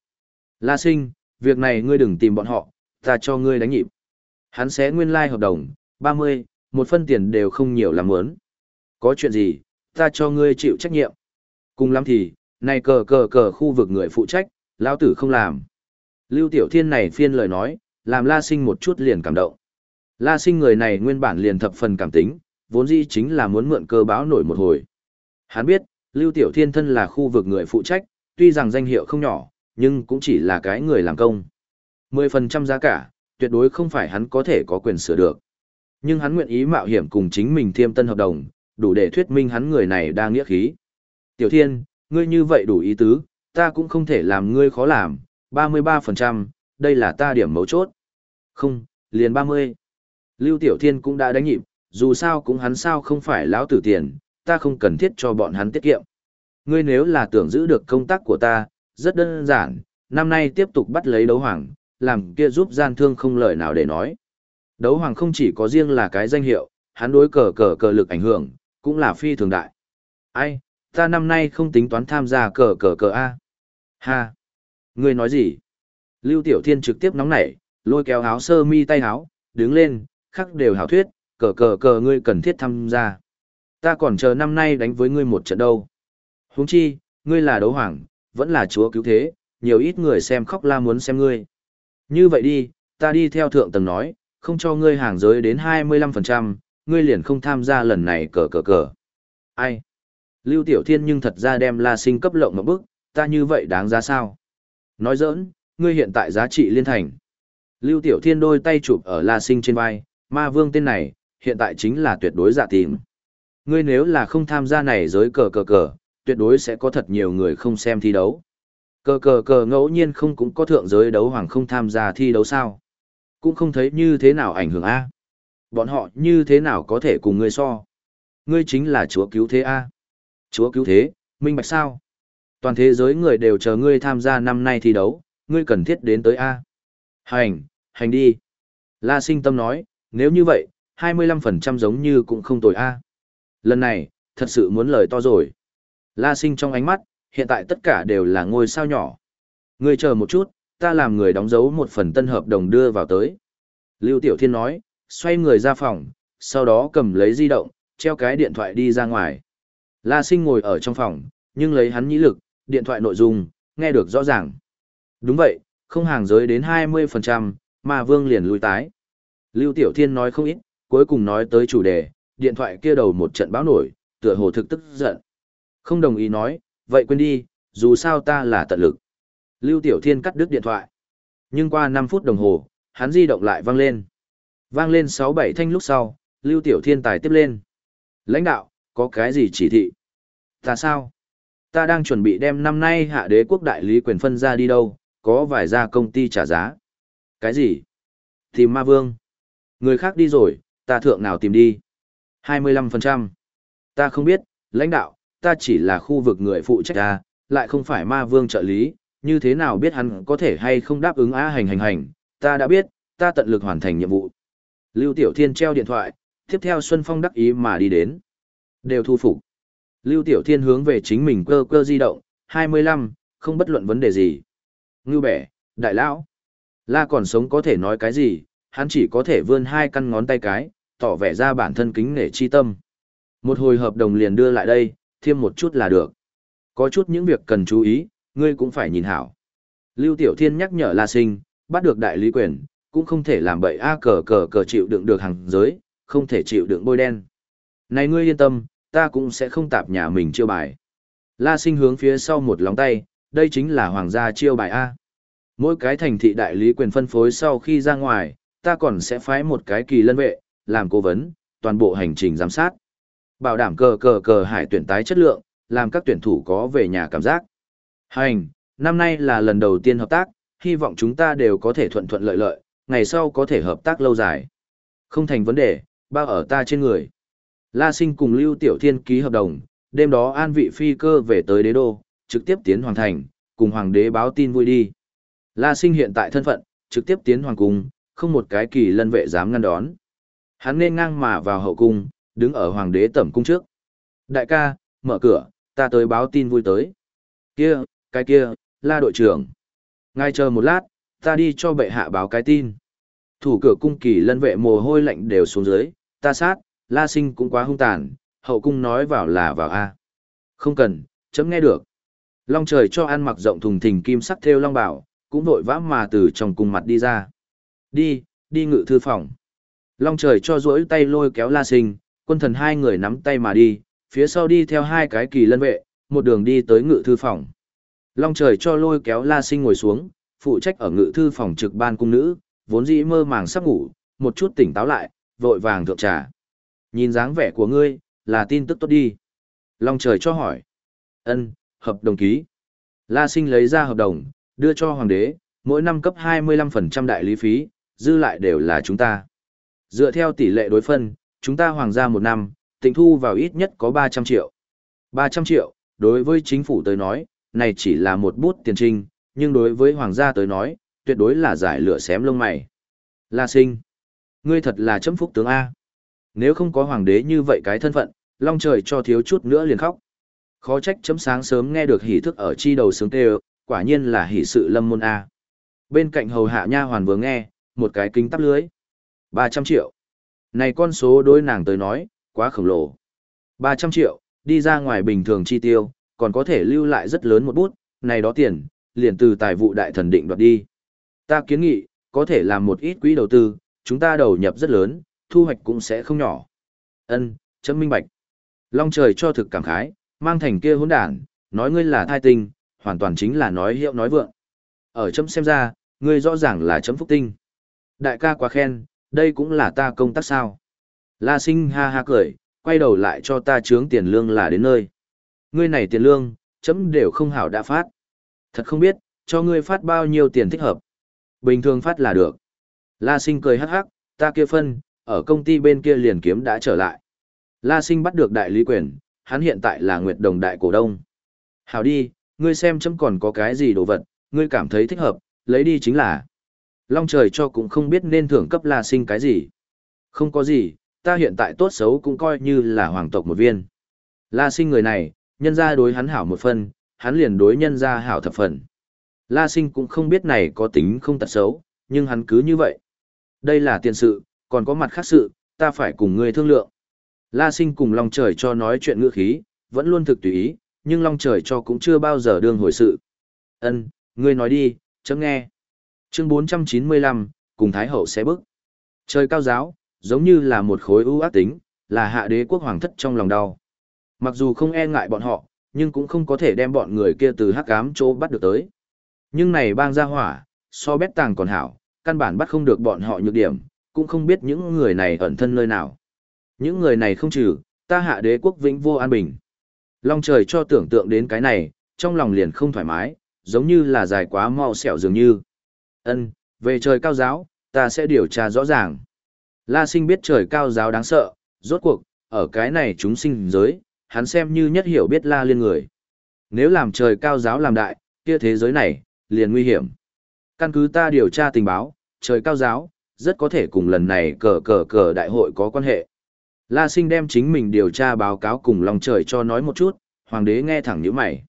La sinh, việc này ngươi đừng tìm bọn họ, ta cho ngươi đánh nhịp. Hắn sẽ nguyên lai like hợp đồng, 30, một phân tiền đều không nhiều làm muốn. Có chuyện gì, ta cho ngươi chịu trách nhiệm. Cùng lắm thì, này cờ cờ cờ khu vực người phụ trách, lão tử không làm. Lưu Tiểu Thiên này phiên lời nói, làm La Sinh một chút liền cảm động. La Sinh người này nguyên bản liền thập phần cảm tính, vốn dĩ chính là muốn mượn cơ báo nổi một hồi. Hắn biết, Lưu Tiểu Thiên thân là khu vực người phụ trách, tuy rằng danh hiệu không nhỏ, nhưng cũng chỉ là cái người làm công. 10% giá cả, tuyệt đối không phải hắn có thể có quyền sửa được. Nhưng hắn nguyện ý mạo hiểm cùng chính mình thiêm tân hợp đồng, đủ để thuyết minh hắn người này đa nghĩa khí. Tiểu Thiên, ngươi như vậy đủ ý tứ, ta cũng không thể làm ngươi khó làm, 33%, đây là ta điểm mấu chốt. Không, liền 30. Lưu Tiểu Thiên cũng đã đánh nhịp, dù sao cũng hắn sao không phải lão tử tiền, ta không cần thiết cho bọn hắn tiết kiệm. Ngươi nếu là tưởng giữ được công tác của ta, rất đơn giản, năm nay tiếp tục bắt lấy đấu hoàng, làm kia giúp gian thương không lời nào để nói. Đấu hoàng không chỉ có riêng là cái danh hiệu, hắn đối cờ cờ cờ lực ảnh hưởng, cũng là phi thường đại. Ai, ta năm nay không tính toán tham gia cờ cờ cờ A. Ha! Ngươi nói gì? Lưu Tiểu Thiên trực tiếp nóng nảy, lôi kéo áo sơ mi tay áo, đứng lên, khắc đều hảo thuyết, cờ cờ cờ ngươi cần thiết tham gia. Ta còn chờ năm nay đánh với ngươi một trận đâu. Huống chi, ngươi là đấu hoàng, vẫn là chúa cứu thế, nhiều ít người xem khóc la muốn xem ngươi. Như vậy đi, ta đi theo thượng tầng nói, không cho ngươi hàng giới đến 25%, ngươi liền không tham gia lần này cờ cờ cờ. Ai? Lưu Tiểu Thiên nhưng thật ra đem La Sinh cấp lộng một bức, ta như vậy đáng giá sao? Nói giỡn, ngươi hiện tại giá trị liên thành. Lưu Tiểu Thiên đôi tay chụp ở La Sinh trên vai, ma vương tên này, hiện tại chính là tuyệt đối giả tìm. Ngươi nếu là không tham gia này giới cờ cờ cờ, tuyệt đối sẽ có thật nhiều người không xem thi đấu. Cờ cờ cờ ngẫu nhiên không cũng có thượng giới đấu hoàng không tham gia thi đấu sao. Cũng không thấy như thế nào ảnh hưởng A. Bọn họ như thế nào có thể cùng ngươi so. Ngươi chính là chúa cứu thế A. Chúa cứu thế, minh bạch sao? Toàn thế giới người đều chờ ngươi tham gia năm nay thi đấu, ngươi cần thiết đến tới A. Hành, hành đi. La sinh tâm nói, nếu như vậy, 25% giống như cũng không tồi A. Lần này, thật sự muốn lời to rồi. La sinh trong ánh mắt, hiện tại tất cả đều là ngôi sao nhỏ. Ngươi chờ một chút, ta làm người đóng dấu một phần tân hợp đồng đưa vào tới. Lưu Tiểu Thiên nói, xoay người ra phòng, sau đó cầm lấy di động, treo cái điện thoại đi ra ngoài. La sinh ngồi ở trong phòng, nhưng lấy hắn nhĩ lực, điện thoại nội dung, nghe được rõ ràng. Đúng vậy, không hàng giới đến 20%, mà vương liền lui tái. Lưu Tiểu Thiên nói không ít, cuối cùng nói tới chủ đề, điện thoại kia đầu một trận báo nổi, tựa hồ thực tức giận. Không đồng ý nói, vậy quên đi, dù sao ta là tận lực. Lưu Tiểu Thiên cắt đứt điện thoại. Nhưng qua 5 phút đồng hồ, hắn di động lại vang lên. Vang lên 6-7 thanh lúc sau, Lưu Tiểu Thiên tài tiếp lên. Lãnh đạo, có cái gì chỉ thị? Ta sao? Ta đang chuẩn bị đem năm nay hạ đế quốc đại lý quyền phân ra đi đâu, có vài gia công ty trả giá. Cái gì? Tìm ma vương. Người khác đi rồi, ta thượng nào tìm đi. 25%. Ta không biết, lãnh đạo, ta chỉ là khu vực người phụ trách ta, lại không phải ma vương trợ lý, như thế nào biết hắn có thể hay không đáp ứng á hành hành hành, ta đã biết, ta tận lực hoàn thành nhiệm vụ. Lưu Tiểu Thiên treo điện thoại, tiếp theo Xuân Phong đắc ý mà đi đến. Đều thu phục. Lưu Tiểu Thiên hướng về chính mình cơ cơ di động, 25, không bất luận vấn đề gì. Ngưu bẻ, đại lão. La còn sống có thể nói cái gì, hắn chỉ có thể vươn hai căn ngón tay cái, tỏ vẻ ra bản thân kính nể chi tâm. Một hồi hợp đồng liền đưa lại đây, thêm một chút là được. Có chút những việc cần chú ý, ngươi cũng phải nhìn hảo. Lưu Tiểu Thiên nhắc nhở La Sinh, bắt được đại lý quyền, cũng không thể làm bậy a cờ cờ cờ chịu đựng được hàng giới, không thể chịu đựng bôi đen. Này ngươi yên tâm, ta cũng sẽ không tạp nhà mình chiêu bài. La Sinh hướng phía sau một lóng tay, đây chính là hoàng gia chiêu bài A. Mỗi cái thành thị đại lý quyền phân phối sau khi ra ngoài, ta còn sẽ phái một cái kỳ lân vệ, làm cố vấn, toàn bộ hành trình giám sát. Bảo đảm cờ cờ cờ hải tuyển tái chất lượng, làm các tuyển thủ có về nhà cảm giác. Hành, năm nay là lần đầu tiên hợp tác, hy vọng chúng ta đều có thể thuận thuận lợi lợi, ngày sau có thể hợp tác lâu dài. Không thành vấn đề, bao ở ta trên người. La Sinh cùng Lưu Tiểu Thiên ký hợp đồng, đêm đó an vị phi cơ về tới đế đô, trực tiếp tiến hoàng thành, cùng hoàng đế báo tin vui đi. La Sinh hiện tại thân phận, trực tiếp tiến hoàng cung, không một cái kỳ lân vệ dám ngăn đón. Hắn nên ngang mà vào hậu cung, đứng ở hoàng đế tẩm cung trước. Đại ca, mở cửa, ta tới báo tin vui tới. Kia, cái kia, la đội trưởng. Ngay chờ một lát, ta đi cho bệ hạ báo cái tin. Thủ cửa cung kỳ lân vệ mồ hôi lạnh đều xuống dưới, ta sát, la sinh cũng quá hung tàn, hậu cung nói vào là vào A. Không cần, chấm nghe được. Long trời cho ăn mặc rộng thùng thình kim sắc theo long bảo, cũng vội vã mà từ trong cung mặt đi ra. Đi, đi ngự thư phòng. Long trời cho duỗi tay lôi kéo la sinh, quân thần hai người nắm tay mà đi, phía sau đi theo hai cái kỳ lân vệ, một đường đi tới ngự thư phòng. Long trời cho lôi kéo la sinh ngồi xuống, phụ trách ở ngự thư phòng trực ban cung nữ, vốn dĩ mơ màng sắp ngủ, một chút tỉnh táo lại, vội vàng thượng trà. Nhìn dáng vẻ của ngươi, là tin tức tốt đi. Long trời cho hỏi. Ân, hợp đồng ký. La sinh lấy ra hợp đồng, đưa cho hoàng đế, mỗi năm cấp 25% đại lý phí, dư lại đều là chúng ta. Dựa theo tỷ lệ đối phân, chúng ta hoàng gia một năm, tịnh thu vào ít nhất có 300 triệu. 300 triệu, đối với chính phủ tới nói, này chỉ là một bút tiền trinh, nhưng đối với hoàng gia tới nói, tuyệt đối là giải lửa xém lông mày. La sinh, ngươi thật là chấm phúc tướng A. Nếu không có hoàng đế như vậy cái thân phận, long trời cho thiếu chút nữa liền khóc. Khó trách chấm sáng sớm nghe được hỉ thức ở chi đầu sướng tê quả nhiên là hỉ sự lâm môn A. Bên cạnh hầu hạ nha hoàn vừa nghe, một cái kính tắp lưới. 300 triệu. Này con số đối nàng tới nói, quá khổng lồ. 300 triệu, đi ra ngoài bình thường chi tiêu, còn có thể lưu lại rất lớn một bút, này đó tiền, liền từ tài vụ đại thần định đoạt đi. Ta kiến nghị, có thể làm một ít quỹ đầu tư, chúng ta đầu nhập rất lớn, thu hoạch cũng sẽ không nhỏ. Ân, chấm minh bạch. Long trời cho thực cảm khái, mang thành kia hỗn đản, nói ngươi là thai tinh, hoàn toàn chính là nói hiệu nói vượng. Ở chấm xem ra, ngươi rõ ràng là chấm phúc tinh. Đại ca quá khen, đây cũng là ta công tác sao. La sinh ha ha cười, quay đầu lại cho ta trướng tiền lương là đến nơi. Ngươi này tiền lương, chấm đều không hảo đã phát. Thật không biết, cho ngươi phát bao nhiêu tiền thích hợp. Bình thường phát là được. La sinh cười hắc hắc, ta kia phân, ở công ty bên kia liền kiếm đã trở lại. La sinh bắt được đại lý quyền, hắn hiện tại là nguyệt đồng đại cổ đông. Hảo đi, ngươi xem chấm còn có cái gì đồ vật, ngươi cảm thấy thích hợp, lấy đi chính là. Long trời cho cũng không biết nên thưởng cấp La sinh cái gì. Không có gì, ta hiện tại tốt xấu cũng coi như là hoàng tộc một viên. La sinh người này, nhân ra đối hắn hảo một phần, hắn liền đối nhân ra hảo thập phần. La sinh cũng không biết này có tính không tật xấu, nhưng hắn cứ như vậy. Đây là tiền sự, còn có mặt khác sự, ta phải cùng ngươi thương lượng. La sinh cùng Long Trời cho nói chuyện ngữ khí, vẫn luôn thực tùy ý, nhưng Long Trời cho cũng chưa bao giờ đương hồi sự. Ân, ngươi nói đi, chấm nghe. Chương 495, cùng Thái Hậu sẽ bước. Trời cao giáo, giống như là một khối ưu ác tính, là hạ đế quốc hoàng thất trong lòng đau. Mặc dù không e ngại bọn họ, nhưng cũng không có thể đem bọn người kia từ hắc ám chỗ bắt được tới. Nhưng này bang gia hỏa, so bét tàng còn hảo, căn bản bắt không được bọn họ nhược điểm, cũng không biết những người này ẩn thân nơi nào. Những người này không trừ, ta hạ đế quốc vĩnh vô an bình. Long trời cho tưởng tượng đến cái này, trong lòng liền không thoải mái, giống như là dài quá mau xẻo dường như. Ân, về trời cao giáo, ta sẽ điều tra rõ ràng. La sinh biết trời cao giáo đáng sợ, rốt cuộc, ở cái này chúng sinh giới, hắn xem như nhất hiểu biết la liên người. Nếu làm trời cao giáo làm đại, kia thế giới này, liền nguy hiểm. Căn cứ ta điều tra tình báo, trời cao giáo, rất có thể cùng lần này cờ cờ cờ đại hội có quan hệ. La sinh đem chính mình điều tra báo cáo cùng lòng trời cho nói một chút, hoàng đế nghe thẳng như mày.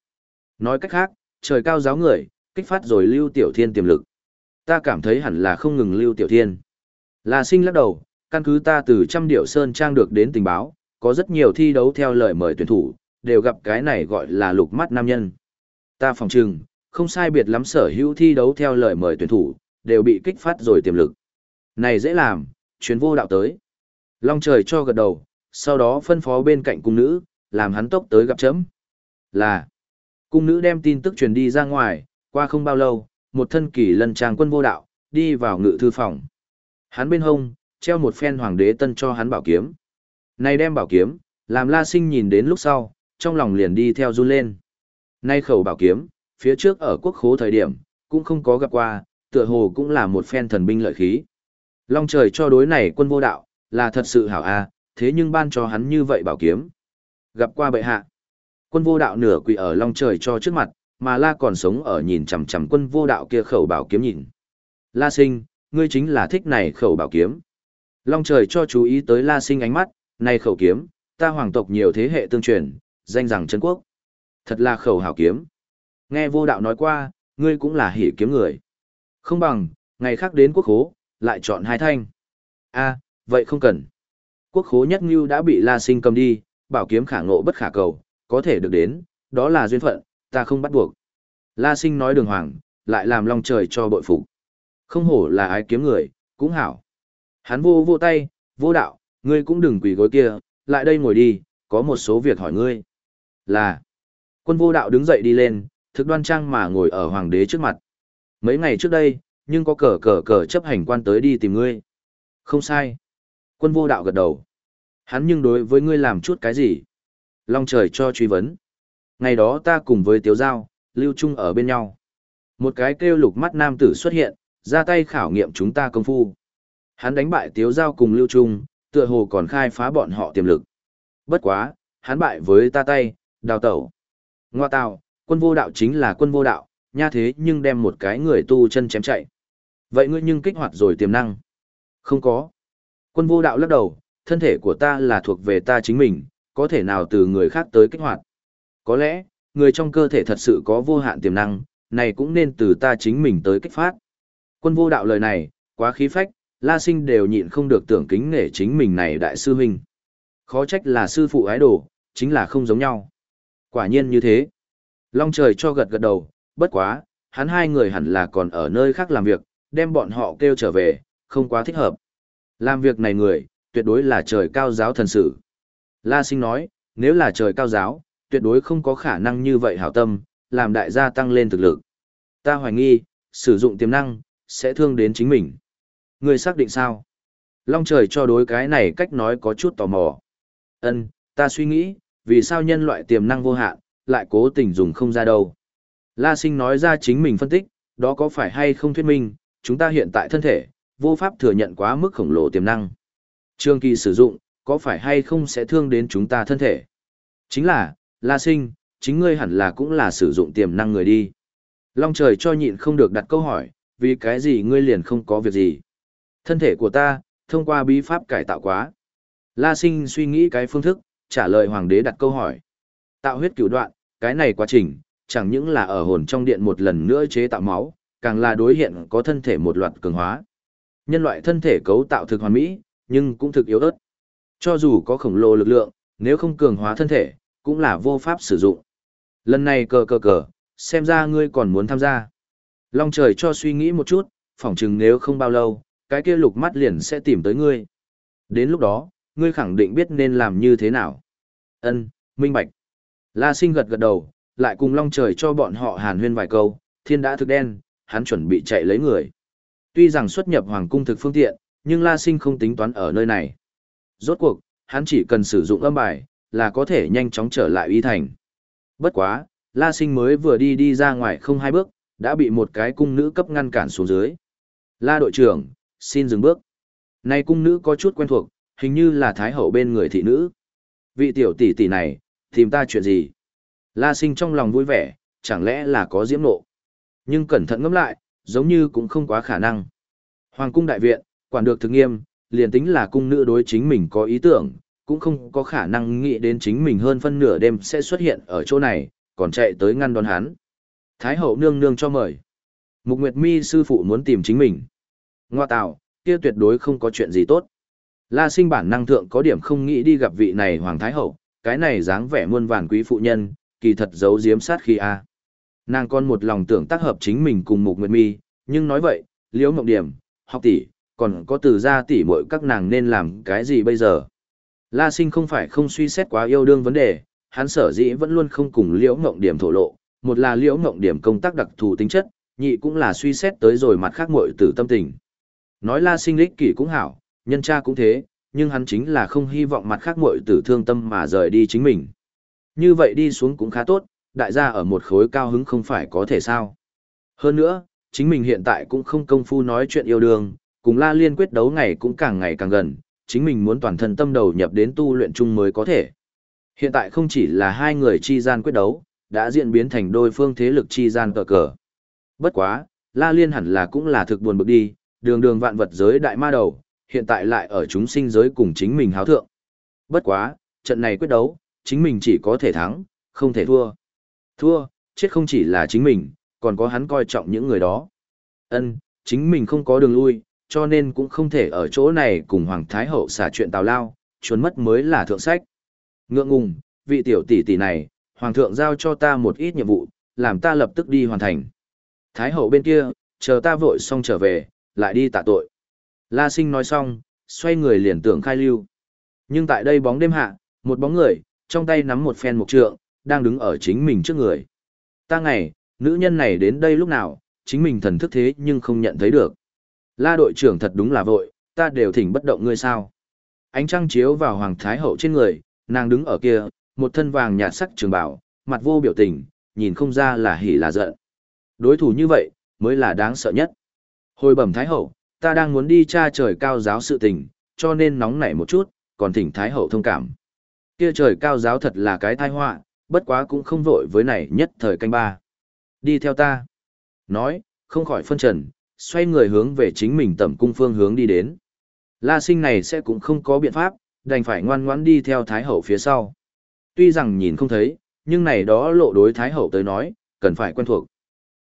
Nói cách khác, trời cao giáo người, kích phát rồi lưu tiểu thiên tiềm lực. Ta cảm thấy hẳn là không ngừng lưu tiểu thiên. La sinh lắc đầu, căn cứ ta từ trăm điệu sơn trang được đến tình báo, có rất nhiều thi đấu theo lời mời tuyển thủ, đều gặp cái này gọi là lục mắt nam nhân. Ta phòng trừng, không sai biệt lắm sở hữu thi đấu theo lời mời tuyển thủ, đều bị kích phát rồi tiềm lực. Này dễ làm, chuyến vô đạo tới. Long trời cho gật đầu, sau đó phân phó bên cạnh cung nữ, làm hắn tốc tới gặp chấm. Là, cung nữ đem tin tức truyền đi ra ngoài, qua không bao lâu, một thân kỳ lân trang quân vô đạo, đi vào ngự thư phòng. Hắn bên hông, treo một phen hoàng đế tân cho hắn bảo kiếm. Này đem bảo kiếm, làm la sinh nhìn đến lúc sau, trong lòng liền đi theo run lên. Nay khẩu bảo kiếm, phía trước ở quốc khố thời điểm, cũng không có gặp qua, tựa hồ cũng là một phen thần binh lợi khí. Long trời cho đối này quân vô đạo, là thật sự hảo a, thế nhưng ban cho hắn như vậy bảo kiếm. Gặp qua bệ hạ. Quân vô đạo nửa quỳ ở long trời cho trước mặt, mà la còn sống ở nhìn chằm chằm quân vô đạo kia khẩu bảo kiếm nhìn. La sinh, ngươi chính là thích này khẩu bảo kiếm. Long trời cho chú ý tới la sinh ánh mắt, này khẩu kiếm, ta hoàng tộc nhiều thế hệ tương truyền, danh rằng chân quốc. Thật là khẩu hảo kiếm. Nghe vô đạo nói qua, ngươi cũng là hỉ kiếm người. Không bằng, ngày khác đến quốc khố, lại chọn hai thanh. a vậy không cần. Quốc khố nhất ngưu đã bị La Sinh cầm đi, bảo kiếm khả ngộ bất khả cầu, có thể được đến, đó là duyên phận, ta không bắt buộc. La Sinh nói đường hoàng, lại làm long trời cho bội phục. Không hổ là ai kiếm người, cũng hảo. Hắn vô vô tay, vô đạo, ngươi cũng đừng quỳ gối kia, lại đây ngồi đi, có một số việc hỏi ngươi. Là, quân vô đạo đứng dậy đi lên, thực đoan trang mà ngồi ở hoàng đế trước mặt. Mấy ngày trước đây, nhưng có cờ cờ cờ chấp hành quan tới đi tìm ngươi. Không sai. Quân vô đạo gật đầu. Hắn nhưng đối với ngươi làm chút cái gì? Long trời cho truy vấn. Ngày đó ta cùng với Tiếu Giao, lưu trung ở bên nhau. Một cái kêu lục mắt nam tử xuất hiện, ra tay khảo nghiệm chúng ta công phu. Hắn đánh bại Tiếu Giao cùng lưu trung, tựa hồ còn khai phá bọn họ tiềm lực. Bất quá, hắn bại với ta tay, đào tẩu. Ngoa tào, quân vô đạo chính là quân vô đạo, nha thế nhưng đem một cái người tu chân chém chạy. Vậy ngươi nhưng kích hoạt rồi tiềm năng? Không có. Quân vô đạo lắc đầu, thân thể của ta là thuộc về ta chính mình, có thể nào từ người khác tới kích hoạt. Có lẽ, người trong cơ thể thật sự có vô hạn tiềm năng, này cũng nên từ ta chính mình tới kích phát. Quân vô đạo lời này, quá khí phách, la sinh đều nhịn không được tưởng kính nể chính mình này đại sư huynh. Khó trách là sư phụ ái đồ, chính là không giống nhau. Quả nhiên như thế. Long trời cho gật gật đầu, bất quá, hắn hai người hẳn là còn ở nơi khác làm việc, đem bọn họ kêu trở về, không quá thích hợp. Làm việc này người, tuyệt đối là trời cao giáo thần sự. La sinh nói, nếu là trời cao giáo, tuyệt đối không có khả năng như vậy hảo tâm, làm đại gia tăng lên thực lực. Ta hoài nghi, sử dụng tiềm năng, sẽ thương đến chính mình. Người xác định sao? Long trời cho đối cái này cách nói có chút tò mò. Ân, ta suy nghĩ, vì sao nhân loại tiềm năng vô hạn, lại cố tình dùng không ra đâu. La sinh nói ra chính mình phân tích, đó có phải hay không thuyết minh, chúng ta hiện tại thân thể, vô pháp thừa nhận quá mức khổng lồ tiềm năng. Trường kỳ sử dụng, có phải hay không sẽ thương đến chúng ta thân thể? Chính là, La Sinh, chính ngươi hẳn là cũng là sử dụng tiềm năng người đi. Long trời cho nhịn không được đặt câu hỏi, vì cái gì ngươi liền không có việc gì? Thân thể của ta, thông qua bí pháp cải tạo quá. La Sinh suy nghĩ cái phương thức, trả lời hoàng đế đặt câu hỏi. Tạo huyết cửu đoạn, cái này quá trình, chẳng những là ở hồn trong điện một lần nữa chế tạo máu, càng là đối hiện có thân thể một loạt cường hóa. Nhân loại thân thể cấu tạo thực hoàn mỹ, nhưng cũng thực yếu ớt. Cho dù có khổng lồ lực lượng, nếu không cường hóa thân thể, cũng là vô pháp sử dụng. Lần này cờ cờ cờ, xem ra ngươi còn muốn tham gia. Long trời cho suy nghĩ một chút, phỏng chừng nếu không bao lâu, cái kia lục mắt liền sẽ tìm tới ngươi. Đến lúc đó, ngươi khẳng định biết nên làm như thế nào. Ân, minh bạch. La sinh gật gật đầu, lại cùng long trời cho bọn họ hàn huyên vài câu, thiên đã thực đen, hắn chuẩn bị chạy lấy người. Tuy rằng xuất nhập hoàng cung thực phương tiện, nhưng La Sinh không tính toán ở nơi này. Rốt cuộc, hắn chỉ cần sử dụng âm bài, là có thể nhanh chóng trở lại y thành. Bất quá, La Sinh mới vừa đi đi ra ngoài không hai bước, đã bị một cái cung nữ cấp ngăn cản xuống dưới. La đội trưởng, xin dừng bước. Này cung nữ có chút quen thuộc, hình như là thái hậu bên người thị nữ. Vị tiểu tỷ tỷ này, tìm ta chuyện gì? La sinh trong lòng vui vẻ, chẳng lẽ là có diễm nộ. Nhưng cẩn thận ngẫm lại, giống như cũng không quá khả năng. Hoàng cung đại viện, quản được thực nghiêm, liền tính là cung nữ đối chính mình có ý tưởng, cũng không có khả năng nghĩ đến chính mình hơn phân nửa đêm sẽ xuất hiện ở chỗ này, còn chạy tới ngăn đón hắn. Thái hậu nương nương cho mời. Mục Nguyệt Mi sư phụ muốn tìm chính mình. Ngoa tạo, kia tuyệt đối không có chuyện gì tốt. La sinh bản năng thượng có điểm không nghĩ đi gặp vị này Hoàng Thái Hậu, cái này dáng vẻ muôn vàn quý phụ nhân, kỳ thật giấu giếm sát khi a. Nàng còn một lòng tưởng tác hợp chính mình cùng Mục Nguyệt Mi, nhưng nói vậy, liễu mộng điểm, học tỷ, còn có từ gia tỷ muội các nàng nên làm cái gì bây giờ? La sinh không phải không suy xét quá yêu đương vấn đề, hắn sở dĩ vẫn luôn không cùng liễu mộng điểm thổ lộ, một là liễu mộng điểm công tác đặc thù tính chất, nhị cũng là suy xét tới rồi mặt khác muội tử tâm tình. Nói la sinh lích kỷ cũng hảo, nhân cha cũng thế, nhưng hắn chính là không hy vọng mặt khác muội tử thương tâm mà rời đi chính mình. Như vậy đi xuống cũng khá tốt, đại gia ở một khối cao hứng không phải có thể sao. Hơn nữa, chính mình hiện tại cũng không công phu nói chuyện yêu đương, cùng La Liên quyết đấu ngày cũng càng ngày càng gần, chính mình muốn toàn thân tâm đầu nhập đến tu luyện chung mới có thể. Hiện tại không chỉ là hai người chi gian quyết đấu, đã diễn biến thành đôi phương thế lực chi gian cờ cờ. Bất quá, La Liên hẳn là cũng là thực buồn bực đi, đường đường vạn vật giới đại ma đầu, hiện tại lại ở chúng sinh giới cùng chính mình háo thượng. Bất quá, trận này quyết đấu, chính mình chỉ có thể thắng, không thể thua. Thua, chết không chỉ là chính mình, còn có hắn coi trọng những người đó. Ân, chính mình không có đường lui, cho nên cũng không thể ở chỗ này cùng Hoàng Thái Hậu xả chuyện tào lao, trốn mất mới là thượng sách. Ngượng ngùng, vị tiểu tỷ tỷ này, Hoàng thượng giao cho ta một ít nhiệm vụ, làm ta lập tức đi hoàn thành. Thái Hậu bên kia, chờ ta vội xong trở về, lại đi tạ tội. La sinh nói xong, xoay người liền tưởng khai lưu. Nhưng tại đây bóng đêm hạ, một bóng người, trong tay nắm một phen mục trượng, đang đứng ở chính mình trước người. Ta ngày, nữ nhân này đến đây lúc nào, chính mình thần thức thế nhưng không nhận thấy được. La đội trưởng thật đúng là vội, ta đều thỉnh bất động ngươi sao. Ánh trăng chiếu vào Hoàng Thái Hậu trên người, nàng đứng ở kia, một thân vàng nhạt sắc trường bảo, mặt vô biểu tình, nhìn không ra là hỉ là giận. Đối thủ như vậy, mới là đáng sợ nhất. Hồi bẩm Thái Hậu, ta đang muốn đi tra trời cao giáo sự tình, cho nên nóng nảy một chút, còn thỉnh Thái Hậu thông cảm. Kia trời cao giáo thật là cái tai họa, bất quá cũng không vội với này nhất thời canh ba. Đi theo ta. Nói, không khỏi phân trần, xoay người hướng về chính mình tẩm cung phương hướng đi đến. La sinh này sẽ cũng không có biện pháp, đành phải ngoan ngoãn đi theo Thái Hậu phía sau. Tuy rằng nhìn không thấy, nhưng này đó lộ đối Thái Hậu tới nói, cần phải quen thuộc.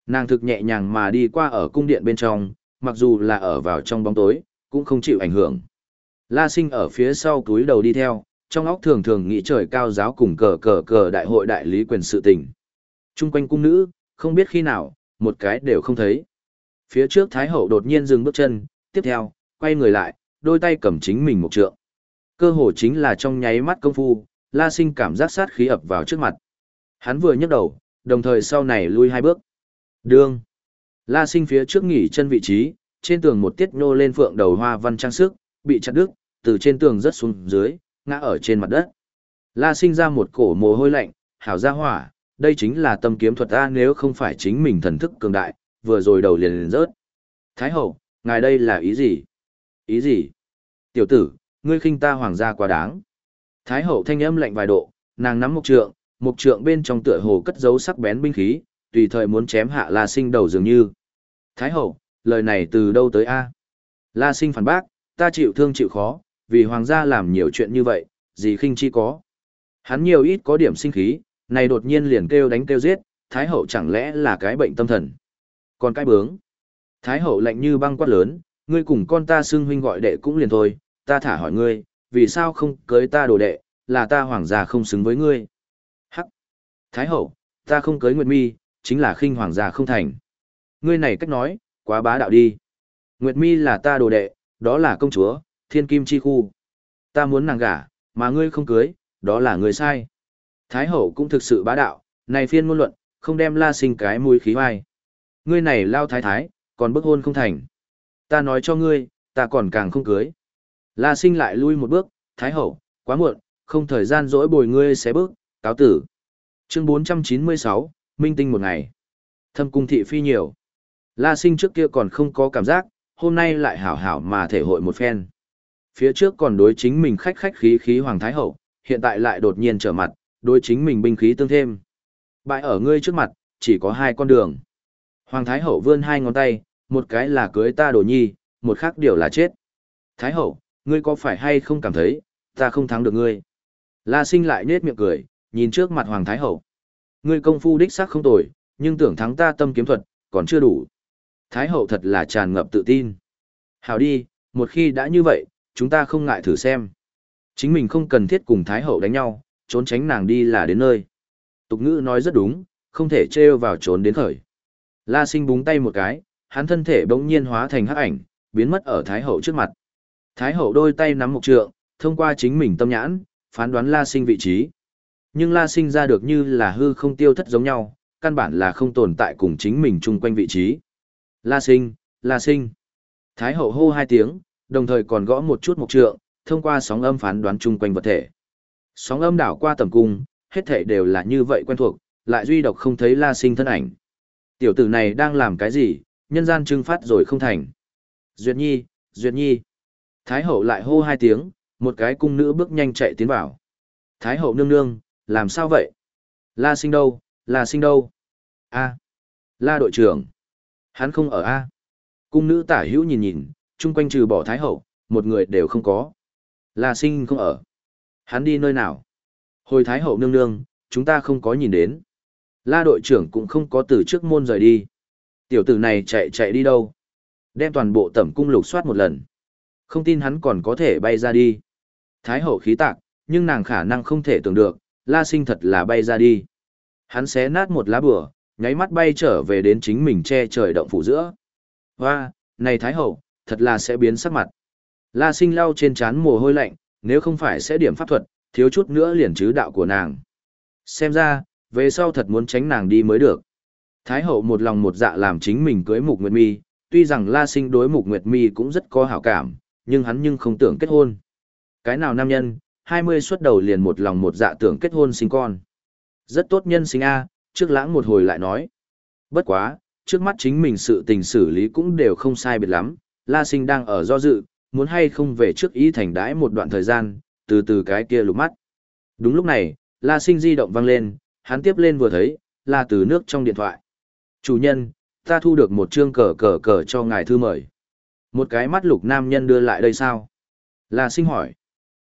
Nàng thực nhẹ nhàng mà đi qua ở cung điện bên trong, mặc dù là ở vào trong bóng tối, cũng không chịu ảnh hưởng. La sinh ở phía sau túi đầu đi theo, trong óc thường thường nghĩ trời cao giáo cùng cờ cờ cờ đại hội đại lý quyền sự tình. Trung quanh cung nữ, không biết khi nào, một cái đều không thấy. Phía trước Thái Hậu đột nhiên dừng bước chân, tiếp theo, quay người lại, đôi tay cầm chính mình một trượng. Cơ hồ chính là trong nháy mắt công phu, La Sinh cảm giác sát khí ập vào trước mặt. Hắn vừa nhấc đầu, đồng thời sau này lui hai bước. Đương. La Sinh phía trước nghỉ chân vị trí, trên tường một tiết nô lên phượng đầu hoa văn trang sức, bị chặt đứt, từ trên tường rớt xuống dưới, ngã ở trên mặt đất. La Sinh ra một cổ mồ hôi lạnh, hảo ra hỏa, đây chính là tâm kiếm thuật ta nếu không phải chính mình thần thức cường đại, vừa rồi đầu liền liền rớt. Thái hậu, ngài đây là ý gì? Ý gì? Tiểu tử, ngươi khinh ta hoàng gia quá đáng. Thái hậu thanh âm lạnh vài độ, nàng nắm một trượng, một trượng bên trong tựa hồ cất giấu sắc bén binh khí, tùy thời muốn chém hạ La Sinh đầu dường như. Thái hậu, lời này từ đâu tới a? La Sinh phản bác, ta chịu thương chịu khó, vì hoàng gia làm nhiều chuyện như vậy, gì khinh chi có. Hắn nhiều ít có điểm sinh khí, này đột nhiên liền kêu đánh kêu giết, Thái hậu chẳng lẽ là cái bệnh tâm thần. Còn cái bướng. Thái hậu lạnh như băng quát lớn, ngươi cùng con ta xưng huynh gọi đệ cũng liền thôi, ta thả hỏi ngươi, vì sao không cưới ta đồ đệ, là ta hoàng gia không xứng với ngươi. Hắc. Thái hậu, ta không cưới Nguyệt Mi, chính là khinh hoàng gia không thành. Ngươi này cách nói, quá bá đạo đi. Nguyệt Mi là ta đồ đệ, đó là công chúa, thiên kim chi khu. Ta muốn nàng gả, mà ngươi không cưới, đó là người sai. Thái hậu cũng thực sự bá đạo, này phiên ngôn luận, không đem la sinh cái mũi khí hoài. Ngươi này lao thái thái, còn bức hôn không thành. Ta nói cho ngươi, ta còn càng không cưới. La sinh lại lui một bước, thái hậu, quá muộn, không thời gian dỗi bồi ngươi sẽ bước, cáo tử. Chương 496, Minh tinh một ngày. Thâm cung thị phi nhiều. La sinh trước kia còn không có cảm giác, hôm nay lại hảo hảo mà thể hội một phen. Phía trước còn đối chính mình khách khách khí khí Hoàng Thái Hậu, hiện tại lại đột nhiên trở mặt, đối chính mình binh khí tương thêm. Bại ở ngươi trước mặt, chỉ có hai con đường. Hoàng Thái Hậu vươn hai ngón tay, một cái là cưới ta đồ nhi, một khác điều là chết. Thái Hậu, ngươi có phải hay không cảm thấy, ta không thắng được ngươi? La sinh lại nết miệng cười, nhìn trước mặt Hoàng Thái Hậu. Ngươi công phu đích xác không tồi, nhưng tưởng thắng ta tâm kiếm thuật, còn chưa đủ. Thái Hậu thật là tràn ngập tự tin. Hảo đi, một khi đã như vậy, chúng ta không ngại thử xem. Chính mình không cần thiết cùng Thái Hậu đánh nhau, trốn tránh nàng đi là đến nơi. Tục ngữ nói rất đúng, không thể trêu vào trốn đến khởi. La sinh búng tay một cái, hắn thân thể bỗng nhiên hóa thành hắc ảnh, biến mất ở Thái Hậu trước mặt. Thái Hậu đôi tay nắm một trượng, thông qua chính mình tâm nhãn, phán đoán La sinh vị trí. Nhưng La sinh ra được như là hư không tiêu thất giống nhau, căn bản là không tồn tại cùng chính mình chung quanh vị trí. La sinh, La sinh. Thái Hậu hô hai tiếng, đồng thời còn gõ một chút mục trượng, thông qua sóng âm phán đoán chung quanh vật thể. Sóng âm đảo qua tầm cung, hết thể đều là như vậy quen thuộc, lại duy độc không thấy La Sinh thân ảnh. Tiểu tử này đang làm cái gì, nhân gian trưng phát rồi không thành. Duyệt Nhi, Duyệt Nhi. Thái hậu lại hô hai tiếng, một cái cung nữ bước nhanh chạy tiến vào. Thái hậu nương nương, làm sao vậy? La Sinh đâu, La Sinh đâu? A. La đội trưởng. Hắn không ở A. Cung nữ tả hữu nhìn nhìn, chung quanh trừ bỏ Thái hậu, một người đều không có. La Sinh không ở. Hắn đi nơi nào? Hồi Thái hậu nương nương, chúng ta không có nhìn đến. La đội trưởng cũng không có từ trước môn rời đi. Tiểu tử này chạy chạy đi đâu? Đem toàn bộ tẩm cung lục soát một lần. Không tin hắn còn có thể bay ra đi. Thái hậu khí tạc, nhưng nàng khả năng không thể tưởng được, la sinh thật là bay ra đi. Hắn xé nát một lá bửa, nháy mắt bay trở về đến chính mình che trời động phủ giữa. Hoa, này Thái hậu, thật là sẽ biến sắc mặt. La sinh lau trên trán mồ hôi lạnh, nếu không phải sẽ điểm pháp thuật, thiếu chút nữa liền chứ đạo của nàng. Xem ra, về sau thật muốn tránh nàng đi mới được. Thái hậu một lòng một dạ làm chính mình cưới Mục Nguyệt Mi, tuy rằng La Sinh đối Mục Nguyệt Mi cũng rất có hảo cảm, nhưng hắn nhưng không tưởng kết hôn. Cái nào nam nhân, 20 xuất đầu liền một lòng một dạ tưởng kết hôn sinh con. Rất tốt nhân sinh A, trước lãng một hồi lại nói. Bất quá, trước mắt chính mình sự tình xử lý cũng đều không sai biệt lắm, La Sinh đang ở do dự, muốn hay không về trước ý thành đãi một đoạn thời gian, từ từ cái kia lục mắt. Đúng lúc này, La Sinh di động vang lên, hắn tiếp lên vừa thấy, là từ nước trong điện thoại. Chủ nhân, ta thu được một chương cờ cờ cờ cho ngài thư mời. Một cái mắt lục nam nhân đưa lại đây sao? La Sinh hỏi.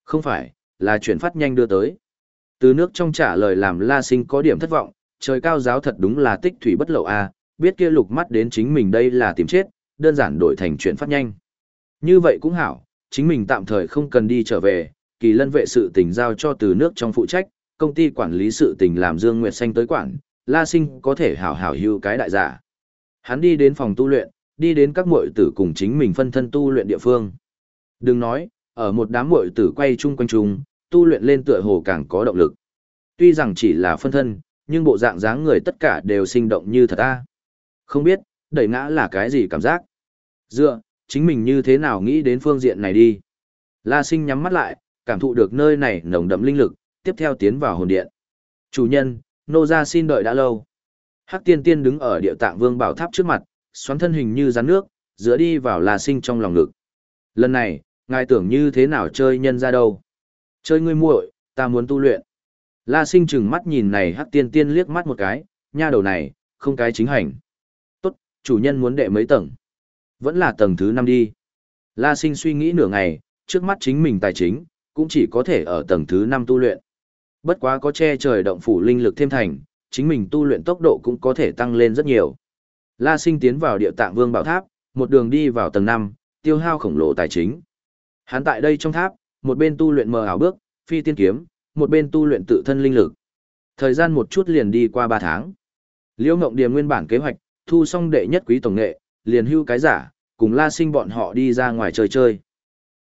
Không phải, là chuyển phát nhanh đưa tới. Từ nước trong trả lời làm La Sinh có điểm thất vọng, trời cao giáo thật đúng là tích thủy bất lậu a, à, biết kia lục mắt đến chính mình đây là tìm chết, đơn giản đổi thành chuyển phát nhanh. Như vậy cũng hảo, chính mình tạm thời không cần đi trở về, kỳ lân vệ sự tình giao cho từ nước trong phụ trách, công ty quản lý sự tình làm Dương Nguyệt Xanh tới quản, La Sinh có thể hảo hảo hưu cái đại giả. Hắn đi đến phòng tu luyện, đi đến các muội tử cùng chính mình phân thân tu luyện địa phương. Đừng nói, ở một đám muội tử quay chung quanh chung, tu luyện lên tựa hồ càng có động lực. Tuy rằng chỉ là phân thân, nhưng bộ dạng dáng người tất cả đều sinh động như thật a Không biết, đẩy ngã là cái gì cảm giác. Dựa, chính mình như thế nào nghĩ đến phương diện này đi. La sinh nhắm mắt lại, cảm thụ được nơi này nồng đậm linh lực, tiếp theo tiến vào hồn điện. Chủ nhân, nô gia xin đợi đã lâu. Hắc tiên tiên đứng ở địa tạng vương bảo tháp trước mặt, xoắn thân hình như rắn nước, giữa đi vào La sinh trong lòng ngực. Lần này, ngài tưởng như thế nào chơi nhân ra đâu? Chơi ngươi muội, ta muốn tu luyện. La sinh chừng mắt nhìn này hắc tiên tiên liếc mắt một cái, nha đầu này, không cái chính hành. Chủ nhân muốn đệ mấy tầng? Vẫn là tầng thứ năm đi. La sinh suy nghĩ nửa ngày, trước mắt chính mình tài chính, cũng chỉ có thể ở tầng thứ năm tu luyện. Bất quá có che trời động phủ linh lực thêm thành, chính mình tu luyện tốc độ cũng có thể tăng lên rất nhiều. La sinh tiến vào địa tạng vương bảo tháp, một đường đi vào tầng năm, tiêu hao khổng lồ tài chính. Hắn tại đây trong tháp, một bên tu luyện mờ ảo bước, phi tiên kiếm, một bên tu luyện tự thân linh lực. Thời gian một chút liền đi qua ba tháng. Liễu Ngộng Điềm nguyên bản kế hoạch, thu xong đệ nhất quý tổng nghệ, liền hưu cái giả, cùng La Sinh bọn họ đi ra ngoài chơi chơi.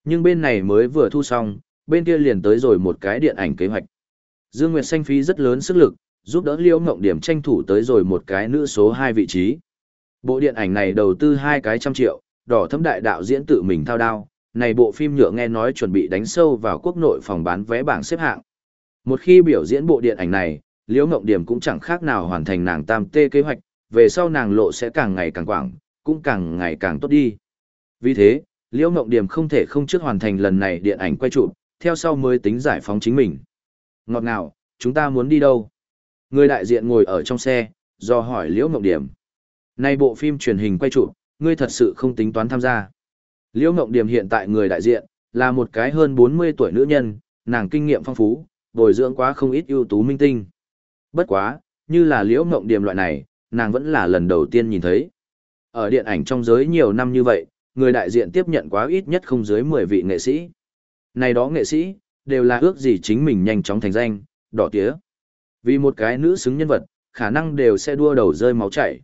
Nhưng bên này mới vừa thu xong, bên kia liền tới rồi một cái điện ảnh kế hoạch. Dương Nguyệt Xanh phí rất lớn sức lực, giúp đỡ Liễu Ngộng Điểm tranh thủ tới rồi một cái nữ số 2 vị trí. Bộ điện ảnh này đầu tư hai cái trăm triệu, đỏ thâm đại đạo diễn tự mình thao đao, này bộ phim nhựa nghe nói chuẩn bị đánh sâu vào quốc nội phòng bán vé bảng xếp hạng. Một khi biểu diễn bộ điện ảnh này, Liễu Ngộng Điểm cũng chẳng khác nào hoàn thành nàng tam tê kế hoạch, về sau nàng lộ sẽ càng ngày càng quảng, cũng càng ngày càng tốt đi. Vì thế, Liễu Ngộng Điểm không thể không trước hoàn thành lần này điện ảnh quay chụp, theo sau mới tính giải phóng chính mình. Ngọt ngào, chúng ta muốn đi đâu? Người đại diện ngồi ở trong xe, do hỏi Liễu Ngộng Điểm. Nay bộ phim truyền hình quay chụp, ngươi thật sự không tính toán tham gia. Liễu Ngộng Điểm hiện tại người đại diện, là một cái hơn 40 tuổi nữ nhân, nàng kinh nghiệm phong phú, bồi dưỡng quá không ít ưu tú minh tinh. Bất quá, như là Liễu Ngộng Điểm loại này, nàng vẫn là lần đầu tiên nhìn thấy. Ở điện ảnh trong giới nhiều năm như vậy, người đại diện tiếp nhận quá ít nhất không dưới 10 vị nghệ sĩ. Này đó nghệ sĩ, đều là ước gì chính mình nhanh chóng thành danh, đỏ tía. Vì một cái nữ xứng nhân vật, khả năng đều sẽ đua đầu rơi máu chảy.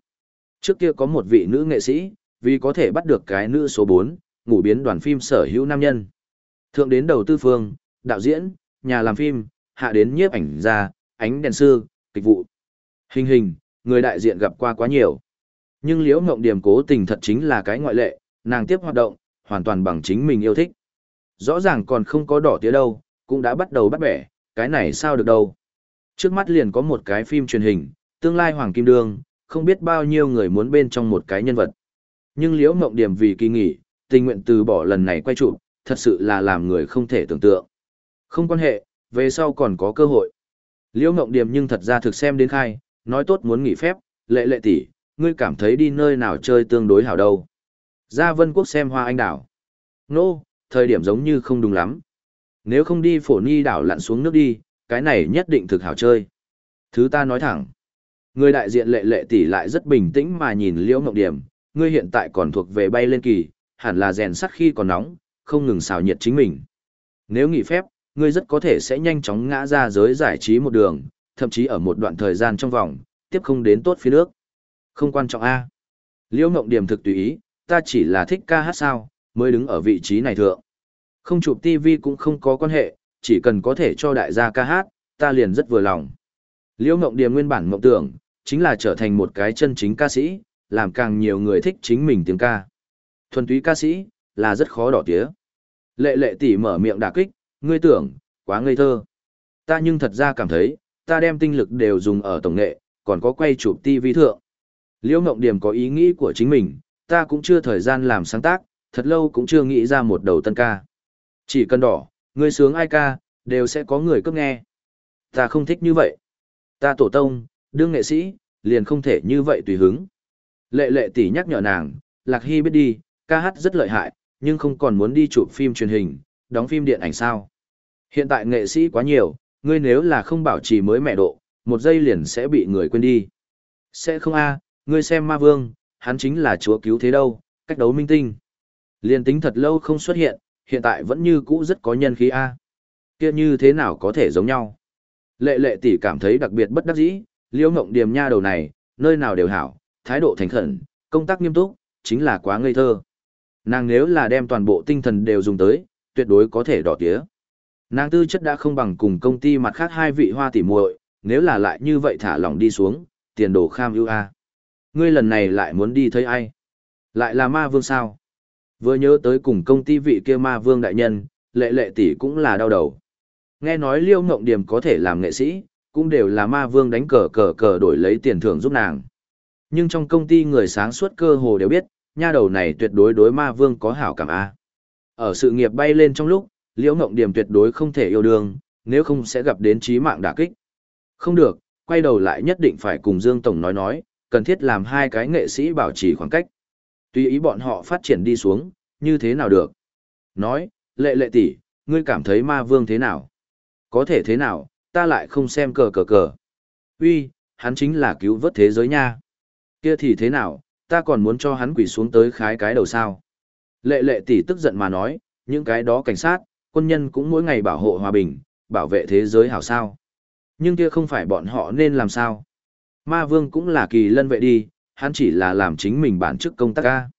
Trước kia có một vị nữ nghệ sĩ, vì có thể bắt được cái nữ số 4, ngủ biến đoàn phim sở hữu nam nhân. Thượng đến đầu tư phương, đạo diễn, nhà làm phim, hạ đến nhiếp ảnh gia, ánh đèn sư, kịch vụ. Hình hình, người đại diện gặp qua quá nhiều. Nhưng Liễu Ngộng Điểm cố tình thật chính là cái ngoại lệ, nàng tiếp hoạt động, hoàn toàn bằng chính mình yêu thích. Rõ ràng còn không có đỏ tía đâu, cũng đã bắt đầu bắt bẻ, cái này sao được đâu. Trước mắt liền có một cái phim truyền hình, tương lai Hoàng Kim Đương, không biết bao nhiêu người muốn bên trong một cái nhân vật. Nhưng Liễu Ngộng Điểm vì kỳ nghỉ, tình nguyện từ bỏ lần này quay chụp, thật sự là làm người không thể tưởng tượng. Không quan hệ, về sau còn có cơ hội. Liễu Ngộng Điểm nhưng thật ra thực xem đến khai, nói tốt muốn nghỉ phép, lệ lệ tỷ, ngươi cảm thấy đi nơi nào chơi tương đối hảo đâu. Ra Vân Quốc xem hoa anh đảo. Nô, no, thời điểm giống như không đúng lắm. Nếu không đi phổ ni đảo lặn xuống nước đi, cái này nhất định thực hảo chơi. Thứ ta nói thẳng. Người đại diện lệ lệ tỷ lại rất bình tĩnh mà nhìn Liễu Ngọc Điểm, ngươi hiện tại còn thuộc về bay lên kỳ, hẳn là rèn sắt khi còn nóng, không ngừng xào nhiệt chính mình. Nếu nghỉ phép, ngươi rất có thể sẽ nhanh chóng ngã ra giới giải trí một đường, thậm chí ở một đoạn thời gian trong vòng, tiếp không đến tốt phía nước. Không quan trọng a. Liễu Mộng Điểm thực tùy ý, ta chỉ là thích ca hát sao, mới đứng ở vị trí này thượng. Không chụp TV cũng không có quan hệ, chỉ cần có thể cho đại gia ca hát, ta liền rất vừa lòng. Liễu Mộng Điểm nguyên bản mộng tưởng, chính là trở thành một cái chân chính ca sĩ, làm càng nhiều người thích chính mình tiếng ca. Thuần túy ca sĩ, là rất khó đỏ tía. Lệ lệ tỷ mở miệng đả kích, ngươi tưởng, quá ngây thơ. Ta nhưng thật ra cảm thấy, ta đem tinh lực đều dùng ở tổng nghệ, còn có quay chụp TV thượng. Liễu Ngộng Điểm có ý nghĩ của chính mình, ta cũng chưa thời gian làm sáng tác, thật lâu cũng chưa nghĩ ra một đầu tân ca. Chỉ cần đỏ, người sướng ai ca, đều sẽ có người cấp nghe. Ta không thích như vậy. Ta tổ tông, đương nghệ sĩ, liền không thể như vậy tùy hứng. Lệ lệ tỷ nhắc nhở nàng, Lạc Hy biết đi, ca hát rất lợi hại, nhưng không còn muốn đi chụp phim truyền hình, đóng phim điện ảnh sao. Hiện tại nghệ sĩ quá nhiều, ngươi nếu là không bảo trì mới mẹ độ, một giây liền sẽ bị người quên đi. Sẽ không a, ngươi xem ma vương, hắn chính là chúa cứu thế đâu, cách đấu minh tinh. Liên tính thật lâu không xuất hiện, hiện tại vẫn như cũ rất có nhân khí A. kia như thế nào có thể giống nhau? Lệ lệ tỷ cảm thấy đặc biệt bất đắc dĩ, liễu ngộng điềm nha đầu này, nơi nào đều hảo, thái độ thành khẩn, công tác nghiêm túc, chính là quá ngây thơ. Nàng nếu là đem toàn bộ tinh thần đều dùng tới, tuyệt đối có thể đỏ tía. Nàng tư chất đã không bằng cùng công ty mặt khác hai vị hoa tỷ muội, nếu là lại như vậy thả lỏng đi xuống, tiền đồ kham ưu a. Ngươi lần này lại muốn đi thấy ai? Lại là ma vương sao? Vừa nhớ tới cùng công ty vị kia ma vương đại nhân, lệ lệ tỷ cũng là đau đầu. Nghe nói liêu ngộng điểm có thể làm nghệ sĩ, cũng đều là ma vương đánh cờ cờ cờ đổi lấy tiền thưởng giúp nàng. Nhưng trong công ty người sáng suốt cơ hồ đều biết, nha đầu này tuyệt đối đối ma vương có hảo cảm A. Ở sự nghiệp bay lên trong lúc, liễu ngộng điểm tuyệt đối không thể yêu đương, nếu không sẽ gặp đến trí mạng đả kích. Không được, quay đầu lại nhất định phải cùng Dương Tổng nói nói, cần thiết làm hai cái nghệ sĩ bảo trì khoảng cách. Tùy ý bọn họ phát triển đi xuống, như thế nào được. Nói, lệ lệ tỷ, ngươi cảm thấy ma vương thế nào? Có thể thế nào, ta lại không xem cờ cờ cờ. Uy, hắn chính là cứu vớt thế giới nha. Kia thì thế nào, ta còn muốn cho hắn quỳ xuống tới khái cái đầu sao. Lệ lệ tỷ tức giận mà nói, những cái đó cảnh sát, quân nhân cũng mỗi ngày bảo hộ hòa bình, bảo vệ thế giới hảo sao. Nhưng kia không phải bọn họ nên làm sao. Ma vương cũng là kỳ lân vệ đi, hắn chỉ là làm chính mình bản chức công tác ca.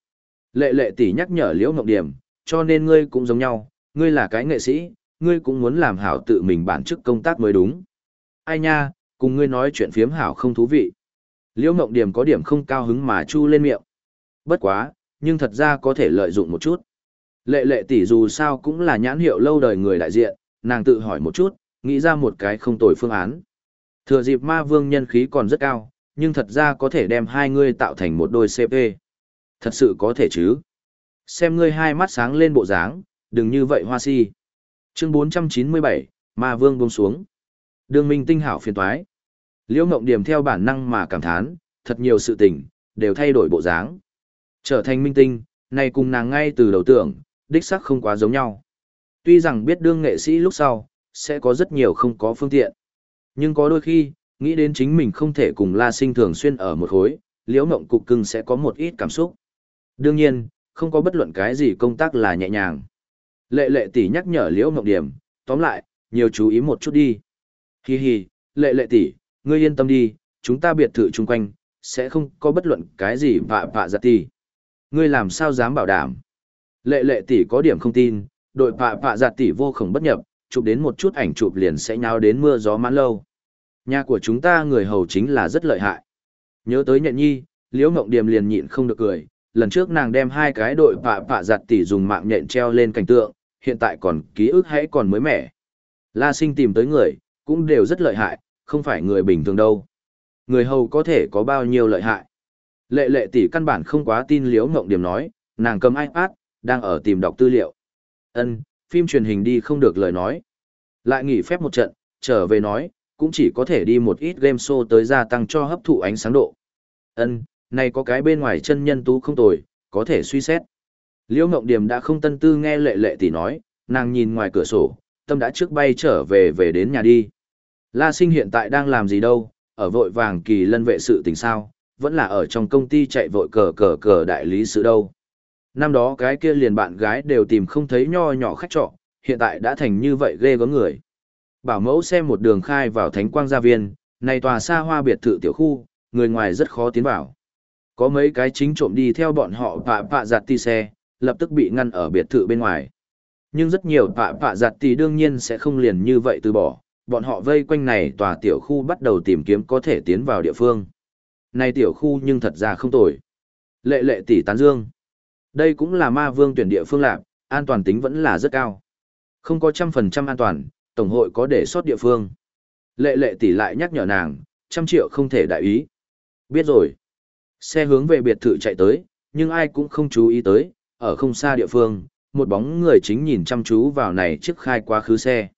Lệ lệ tỷ nhắc nhở liễu ngọc điểm, cho nên ngươi cũng giống nhau, ngươi là cái nghệ sĩ, ngươi cũng muốn làm hảo tự mình bản chức công tác mới đúng. Ai nha, cùng ngươi nói chuyện phiếm hảo không thú vị. Liễu ngọc điểm có điểm không cao hứng mà chu lên miệng. Bất quá, nhưng thật ra có thể lợi dụng một chút. Lệ lệ tỷ dù sao cũng là nhãn hiệu lâu đời người đại diện, nàng tự hỏi một chút, nghĩ ra một cái không tồi phương án. Thừa dịp ma vương nhân khí còn rất cao, nhưng thật ra có thể đem hai ngươi tạo thành một đôi CP. Thật sự có thể chứ? Xem ngươi hai mắt sáng lên bộ dáng, đừng như vậy hoa si. Chương 497, Ma Vương buông xuống. Đường Minh tinh hảo phiền toái. Liễu Ngộng Điểm theo bản năng mà cảm thán, thật nhiều sự tình, đều thay đổi bộ dáng. Trở thành minh tinh, này cùng nàng ngay từ đầu tưởng, đích sắc không quá giống nhau. Tuy rằng biết đương nghệ sĩ lúc sau, sẽ có rất nhiều không có phương tiện. Nhưng có đôi khi, nghĩ đến chính mình không thể cùng La Sinh thường xuyên ở một khối, Liễu mộng cục cưng sẽ có một ít cảm xúc. Đương nhiên, không có bất luận cái gì công tác là nhẹ nhàng. Lệ lệ tỷ nhắc nhở Liễu mộng Điểm, tóm lại, nhiều chú ý một chút đi. Hi hi, lệ lệ tỷ, ngươi yên tâm đi, chúng ta biệt thự chung quanh, sẽ không có bất luận cái gì vạ vạ dạ giặt tỷ. Ngươi làm sao dám bảo đảm? Lệ lệ tỷ có điểm không tin, đội pạ pạ giặt tỷ vô khổng bất nhập, chụp đến một chút ảnh chụp liền sẽ nháo đến mưa gió mãn lâu. Nhà của chúng ta người hầu chính là rất lợi hại. Nhớ tới nhện nhi, liễu mộng điềm liền nhịn không được cười, lần trước nàng đem hai cái đội pạ pạ giặt tỷ dùng mạng nhện treo lên cảnh tượng, hiện tại còn ký ức hãy còn mới mẻ. La sinh tìm tới người, cũng đều rất lợi hại, không phải người bình thường đâu. Người hầu có thể có bao nhiêu lợi hại. Lệ lệ tỷ căn bản không quá tin liễu ngộng điểm nói, nàng cầm iPad, đang ở tìm đọc tư liệu. Ân, phim truyền hình đi không được lời nói. Lại nghỉ phép một trận, trở về nói, cũng chỉ có thể đi một ít game show tới gia tăng cho hấp thụ ánh sáng độ. Ân, này có cái bên ngoài chân nhân tú không tồi, có thể suy xét. Liễu Ngộng Điểm đã không tân tư nghe lệ lệ tỷ nói, nàng nhìn ngoài cửa sổ, tâm đã trước bay trở về về đến nhà đi. La sinh hiện tại đang làm gì đâu, ở vội vàng kỳ lân vệ sự tình sao, vẫn là ở trong công ty chạy vội cờ cờ cờ đại lý sự đâu. Năm đó cái kia liền bạn gái đều tìm không thấy nho nhỏ khách trọ, hiện tại đã thành như vậy ghê gớm người. Bảo mẫu xem một đường khai vào thánh quang gia viên, này tòa xa hoa biệt thự tiểu khu, người ngoài rất khó tiến vào. Có mấy cái chính trộm đi theo bọn họ pạ pạ giặt ti xe, lập tức bị ngăn ở biệt thự bên ngoài. Nhưng rất nhiều pạ pạ giặt ti đương nhiên sẽ không liền như vậy từ bỏ, bọn họ vây quanh này tòa tiểu khu bắt đầu tìm kiếm có thể tiến vào địa phương. Này tiểu khu nhưng thật ra không tồi. Lệ lệ tỷ tán dương. Đây cũng là ma vương tuyển địa phương lạc, an toàn tính vẫn là rất cao. Không có trăm phần trăm an toàn, Tổng hội có để sót địa phương. Lệ lệ tỷ lại nhắc nhở nàng, trăm triệu không thể đại ý. Biết rồi. Xe hướng về biệt thự chạy tới, nhưng ai cũng không chú ý tới, ở không xa địa phương, một bóng người chính nhìn chăm chú vào này chiếc khai quá khứ xe.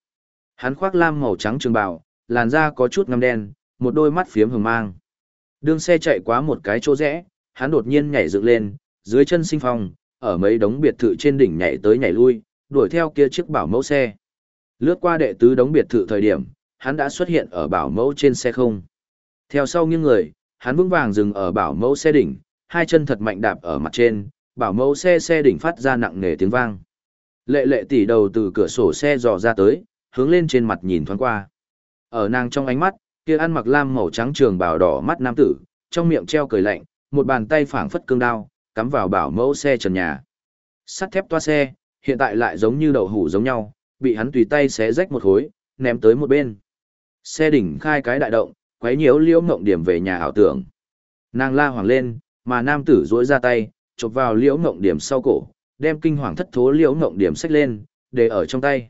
Hắn khoác lam màu trắng trường bào, làn da có chút ngăm đen, một đôi mắt phiếm hừng mang. Đường xe chạy quá một cái chỗ rẽ, hắn đột nhiên nhảy dựng lên, dưới chân sinh phong, ở mấy đống biệt thự trên đỉnh nhảy tới nhảy lui, đuổi theo kia chiếc bảo mẫu xe. Lướt qua đệ tứ đống biệt thự thời điểm, hắn đã xuất hiện ở bảo mẫu trên xe không. Theo sau những người, hắn vững vàng dừng ở bảo mẫu xe đỉnh, hai chân thật mạnh đạp ở mặt trên, bảo mẫu xe xe đỉnh phát ra nặng nề tiếng vang. Lệ lệ tỉ đầu từ cửa sổ xe dò ra tới, hướng lên trên mặt nhìn thoáng qua. Ở nàng trong ánh mắt, kia ăn mặc lam màu trắng trường bào đỏ mắt nam tử, trong miệng treo cười lạnh, một bàn tay phảng phất cương đao, cắm vào bảo mẫu xe trần nhà. Sắt thép toa xe, hiện tại lại giống như đậu hủ giống nhau, bị hắn tùy tay xé rách một khối, ném tới một bên. Xe đỉnh khai cái đại động, quấy nhiễu liễu ngộng điểm về nhà ảo tưởng. Nàng la hoàng lên, mà nam tử duỗi ra tay, chụp vào liễu ngộng điểm sau cổ, đem kinh hoàng thất thố liễu ngộng điểm xách lên, để ở trong tay.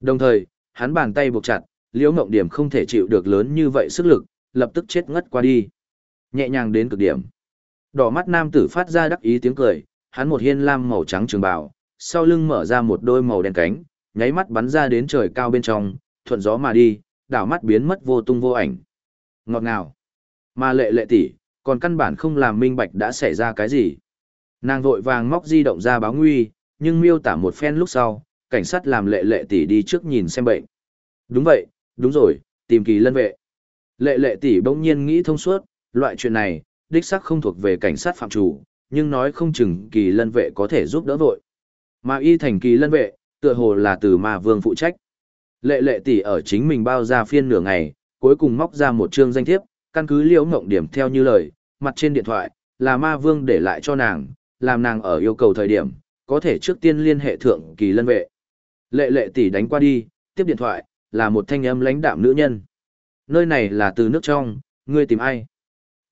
Đồng thời, hắn bàn tay buộc chặt, liễu ngộng điểm không thể chịu được lớn như vậy sức lực, lập tức chết ngất qua đi. Nhẹ nhàng đến cực điểm. Đỏ mắt nam tử phát ra đắc ý tiếng cười, hắn một hiên lam màu trắng trường bào, sau lưng mở ra một đôi màu đen cánh, nháy mắt bắn ra đến trời cao bên trong, thuận gió mà đi, đảo mắt biến mất vô tung vô ảnh. Ngọt ngào. Mà lệ lệ tỷ, còn căn bản không làm minh bạch đã xảy ra cái gì. Nàng vội vàng móc di động ra báo nguy, nhưng miêu tả một phen lúc sau, cảnh sát làm lệ lệ tỷ đi trước nhìn xem bệnh. Đúng vậy, đúng rồi, tìm kỳ lân vệ. Lệ lệ tỷ bỗng nhiên nghĩ thông suốt, loại chuyện này, đích xác không thuộc về cảnh sát phạm chủ, nhưng nói không chừng kỳ lân vệ có thể giúp đỡ vội. Mà y thành kỳ lân vệ, tựa hồ là từ ma vương phụ trách. Lệ lệ tỷ ở chính mình bao ra phiên nửa ngày, cuối cùng móc ra một chương danh thiếp, căn cứ liễu ngộng điểm theo như lời, mặt trên điện thoại, là ma vương để lại cho nàng, làm nàng ở yêu cầu thời điểm, có thể trước tiên liên hệ thượng kỳ lân vệ. Lệ lệ tỷ đánh qua đi, tiếp điện thoại, là một thanh âm lãnh đạm nữ nhân. Nơi này là từ nước trong, ngươi tìm ai?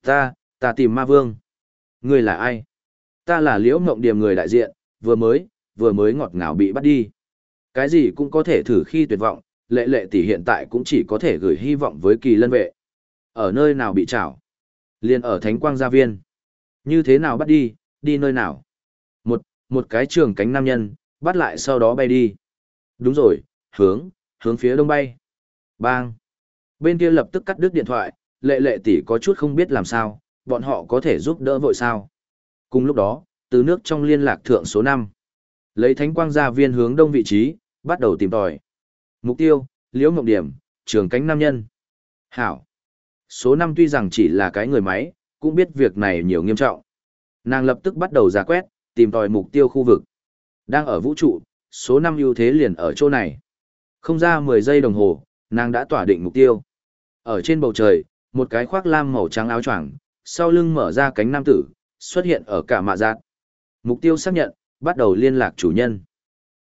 Ta, ta tìm ma vương. Ngươi là ai? Ta là liễu Mộng điểm người đại diện, vừa mới, vừa mới ngọt ngào bị bắt đi. Cái gì cũng có thể thử khi tuyệt vọng, lệ lệ tỷ hiện tại cũng chỉ có thể gửi hy vọng với kỳ lân vệ. Ở nơi nào bị trảo? Liên ở Thánh Quang Gia Viên. Như thế nào bắt đi, đi nơi nào? Một, một cái trường cánh nam nhân, bắt lại sau đó bay đi. Đúng rồi, hướng, hướng phía đông bay. Bang. Bên kia lập tức cắt đứt điện thoại, lệ lệ tỷ có chút không biết làm sao, bọn họ có thể giúp đỡ vội sao. Cùng lúc đó, từ nước trong liên lạc thượng số 5. Lấy thánh quang gia viên hướng đông vị trí, bắt đầu tìm tòi. Mục tiêu, liễu mộng điểm, trường cánh nam nhân. Hảo. Số 5 tuy rằng chỉ là cái người máy, cũng biết việc này nhiều nghiêm trọng. Nàng lập tức bắt đầu giả quét, tìm tòi mục tiêu khu vực. Đang ở vũ trụ, số 5 ưu thế liền ở chỗ này. Không ra 10 giây đồng hồ, nàng đã tỏa định mục tiêu. Ở trên bầu trời, một cái khoác lam màu trắng áo choàng, sau lưng mở ra cánh nam tử, xuất hiện ở cả mạ giác. Mục tiêu xác nhận, bắt đầu liên lạc chủ nhân.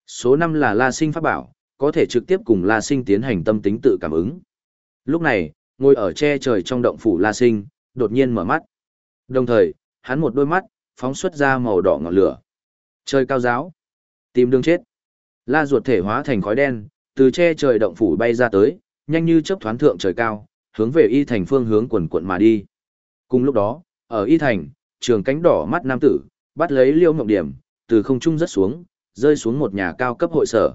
Số 5 là La Sinh pháp bảo, có thể trực tiếp cùng La Sinh tiến hành tâm tính tự cảm ứng. Lúc này, ngồi ở che trời trong động phủ La Sinh, đột nhiên mở mắt. Đồng thời, hắn một đôi mắt, phóng xuất ra màu đỏ ngọn lửa. Trời cao giáo. Tìm đường chết. La ruột thể hóa thành khói đen, từ che trời động phủ bay ra tới, nhanh như chớp thoán thượng trời cao, hướng về y thành phương hướng quần quận mà đi. Cùng lúc đó, ở y thành, trường cánh đỏ mắt nam tử, bắt lấy liêu mộng điểm, từ không trung rất xuống, rơi xuống một nhà cao cấp hội sở.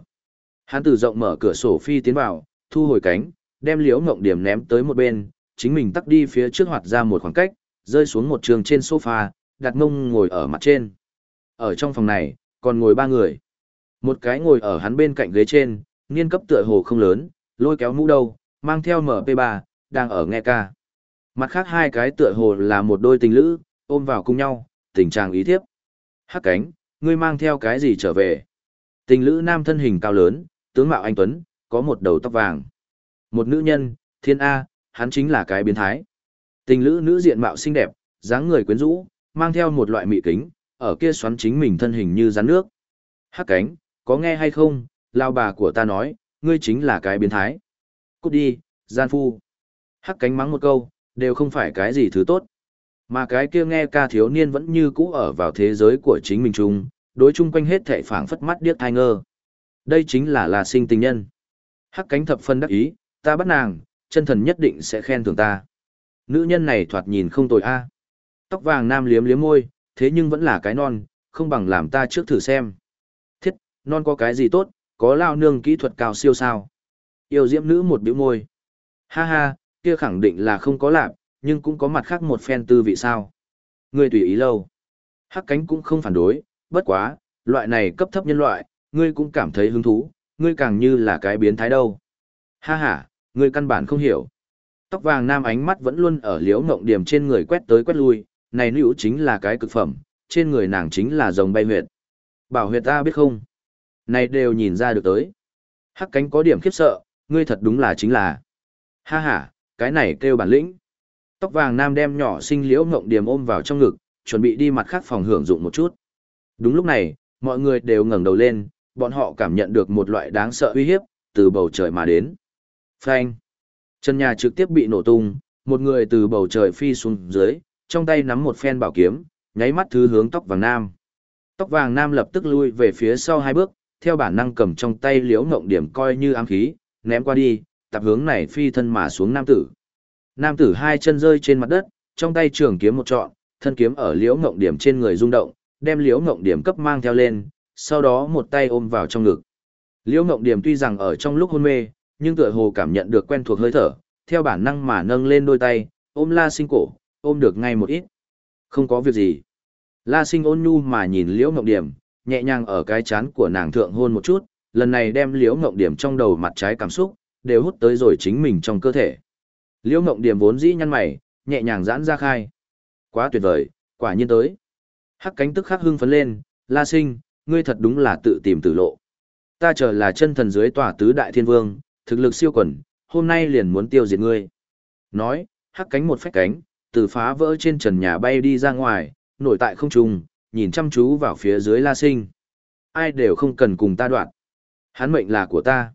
Hắn từ rộng mở cửa sổ phi tiến vào, thu hồi cánh, đem liễu mộng điểm ném tới một bên, chính mình tắt đi phía trước hoạt ra một khoảng cách, rơi xuống một trường trên sofa, đặt mông ngồi ở mặt trên. Ở trong phòng này, còn ngồi ba người. Một cái ngồi ở hắn bên cạnh ghế trên, niên cấp tựa hồ không lớn, lôi kéo mũ đầu, mang theo MP3, đang ở nghe ca. Mặt khác hai cái tựa hồ là một đôi tình lữ, ôm vào cùng nhau, tình trạng ý thiếp. Hắc cánh, ngươi mang theo cái gì trở về? Tình lữ nam thân hình cao lớn, tướng mạo anh Tuấn, có một đầu tóc vàng. Một nữ nhân, thiên A, hắn chính là cái biến thái. Tình lữ nữ diện mạo xinh đẹp, dáng người quyến rũ, mang theo một loại mị kính, ở kia xoắn chính mình thân hình như rắn nước. Hắc cánh, có nghe hay không, lao bà của ta nói, ngươi chính là cái biến thái. Cút đi, gian phu. Hắc cánh mắng một câu, đều không phải cái gì thứ tốt. Mà cái kia nghe ca thiếu niên vẫn như cũ ở vào thế giới của chính mình chung, đối chung quanh hết thệ phảng phất mắt điếc thai ngơ. Đây chính là là sinh tình nhân. Hắc cánh thập phân đắc ý, ta bắt nàng, chân thần nhất định sẽ khen thưởng ta. Nữ nhân này thoạt nhìn không tồi a. À. Tóc vàng nam liếm liếm môi, thế nhưng vẫn là cái non, không bằng làm ta trước thử xem. Thiết, non có cái gì tốt, có lao nương kỹ thuật cao siêu sao. Yêu diễm nữ một biểu môi. Ha ha, kia khẳng định là không có lạp, nhưng cũng có mặt khác một phen tư vị sao. Ngươi tùy ý lâu. Hắc cánh cũng không phản đối, bất quá, loại này cấp thấp nhân loại, ngươi cũng cảm thấy hứng thú, ngươi càng như là cái biến thái đâu. Ha ha, ngươi căn bản không hiểu. Tóc vàng nam ánh mắt vẫn luôn ở liễu ngộng điểm trên người quét tới quét lui, này nữ chính là cái cực phẩm, trên người nàng chính là rồng bay huyệt. Bảo huyệt ta biết không? Này đều nhìn ra được tới. Hắc cánh có điểm khiếp sợ, ngươi thật đúng là chính là. Ha ha, cái này kêu bản lĩnh. Tóc vàng nam đem nhỏ sinh liễu ngộng điểm ôm vào trong ngực, chuẩn bị đi mặt khác phòng hưởng dụng một chút. Đúng lúc này, mọi người đều ngẩng đầu lên, bọn họ cảm nhận được một loại đáng sợ uy hiếp, từ bầu trời mà đến. Phanh. Chân nhà trực tiếp bị nổ tung, một người từ bầu trời phi xuống dưới, trong tay nắm một phen bảo kiếm, nháy mắt thứ hướng tóc vàng nam. Tóc vàng nam lập tức lui về phía sau hai bước, theo bản năng cầm trong tay liễu ngộng điểm coi như ám khí, ném qua đi, tập hướng này phi thân mà xuống nam tử. Nam tử hai chân rơi trên mặt đất, trong tay trường kiếm một trọn, thân kiếm ở liễu ngộng điểm trên người rung động, đem liễu ngộng điểm cấp mang theo lên, sau đó một tay ôm vào trong ngực. Liễu ngộng điểm tuy rằng ở trong lúc hôn mê, nhưng tựa hồ cảm nhận được quen thuộc hơi thở, theo bản năng mà nâng lên đôi tay, ôm la sinh cổ, ôm được ngay một ít. Không có việc gì. La sinh ôn nhu mà nhìn liễu ngộng điểm, nhẹ nhàng ở cái chán của nàng thượng hôn một chút, lần này đem liễu ngộng điểm trong đầu mặt trái cảm xúc, đều hút tới rồi chính mình trong cơ thể. Liễu ngộng điểm vốn dĩ nhăn mày, nhẹ nhàng giãn ra khai. Quá tuyệt vời, quả nhiên tới. Hắc cánh tức khắc hưng phấn lên, la sinh, ngươi thật đúng là tự tìm tử lộ. Ta chờ là chân thần dưới tòa tứ đại thiên vương, thực lực siêu quần, hôm nay liền muốn tiêu diệt ngươi. Nói, hắc cánh một phách cánh, từ phá vỡ trên trần nhà bay đi ra ngoài, nổi tại không trung, nhìn chăm chú vào phía dưới la sinh. Ai đều không cần cùng ta đoạn. Hắn mệnh là của ta.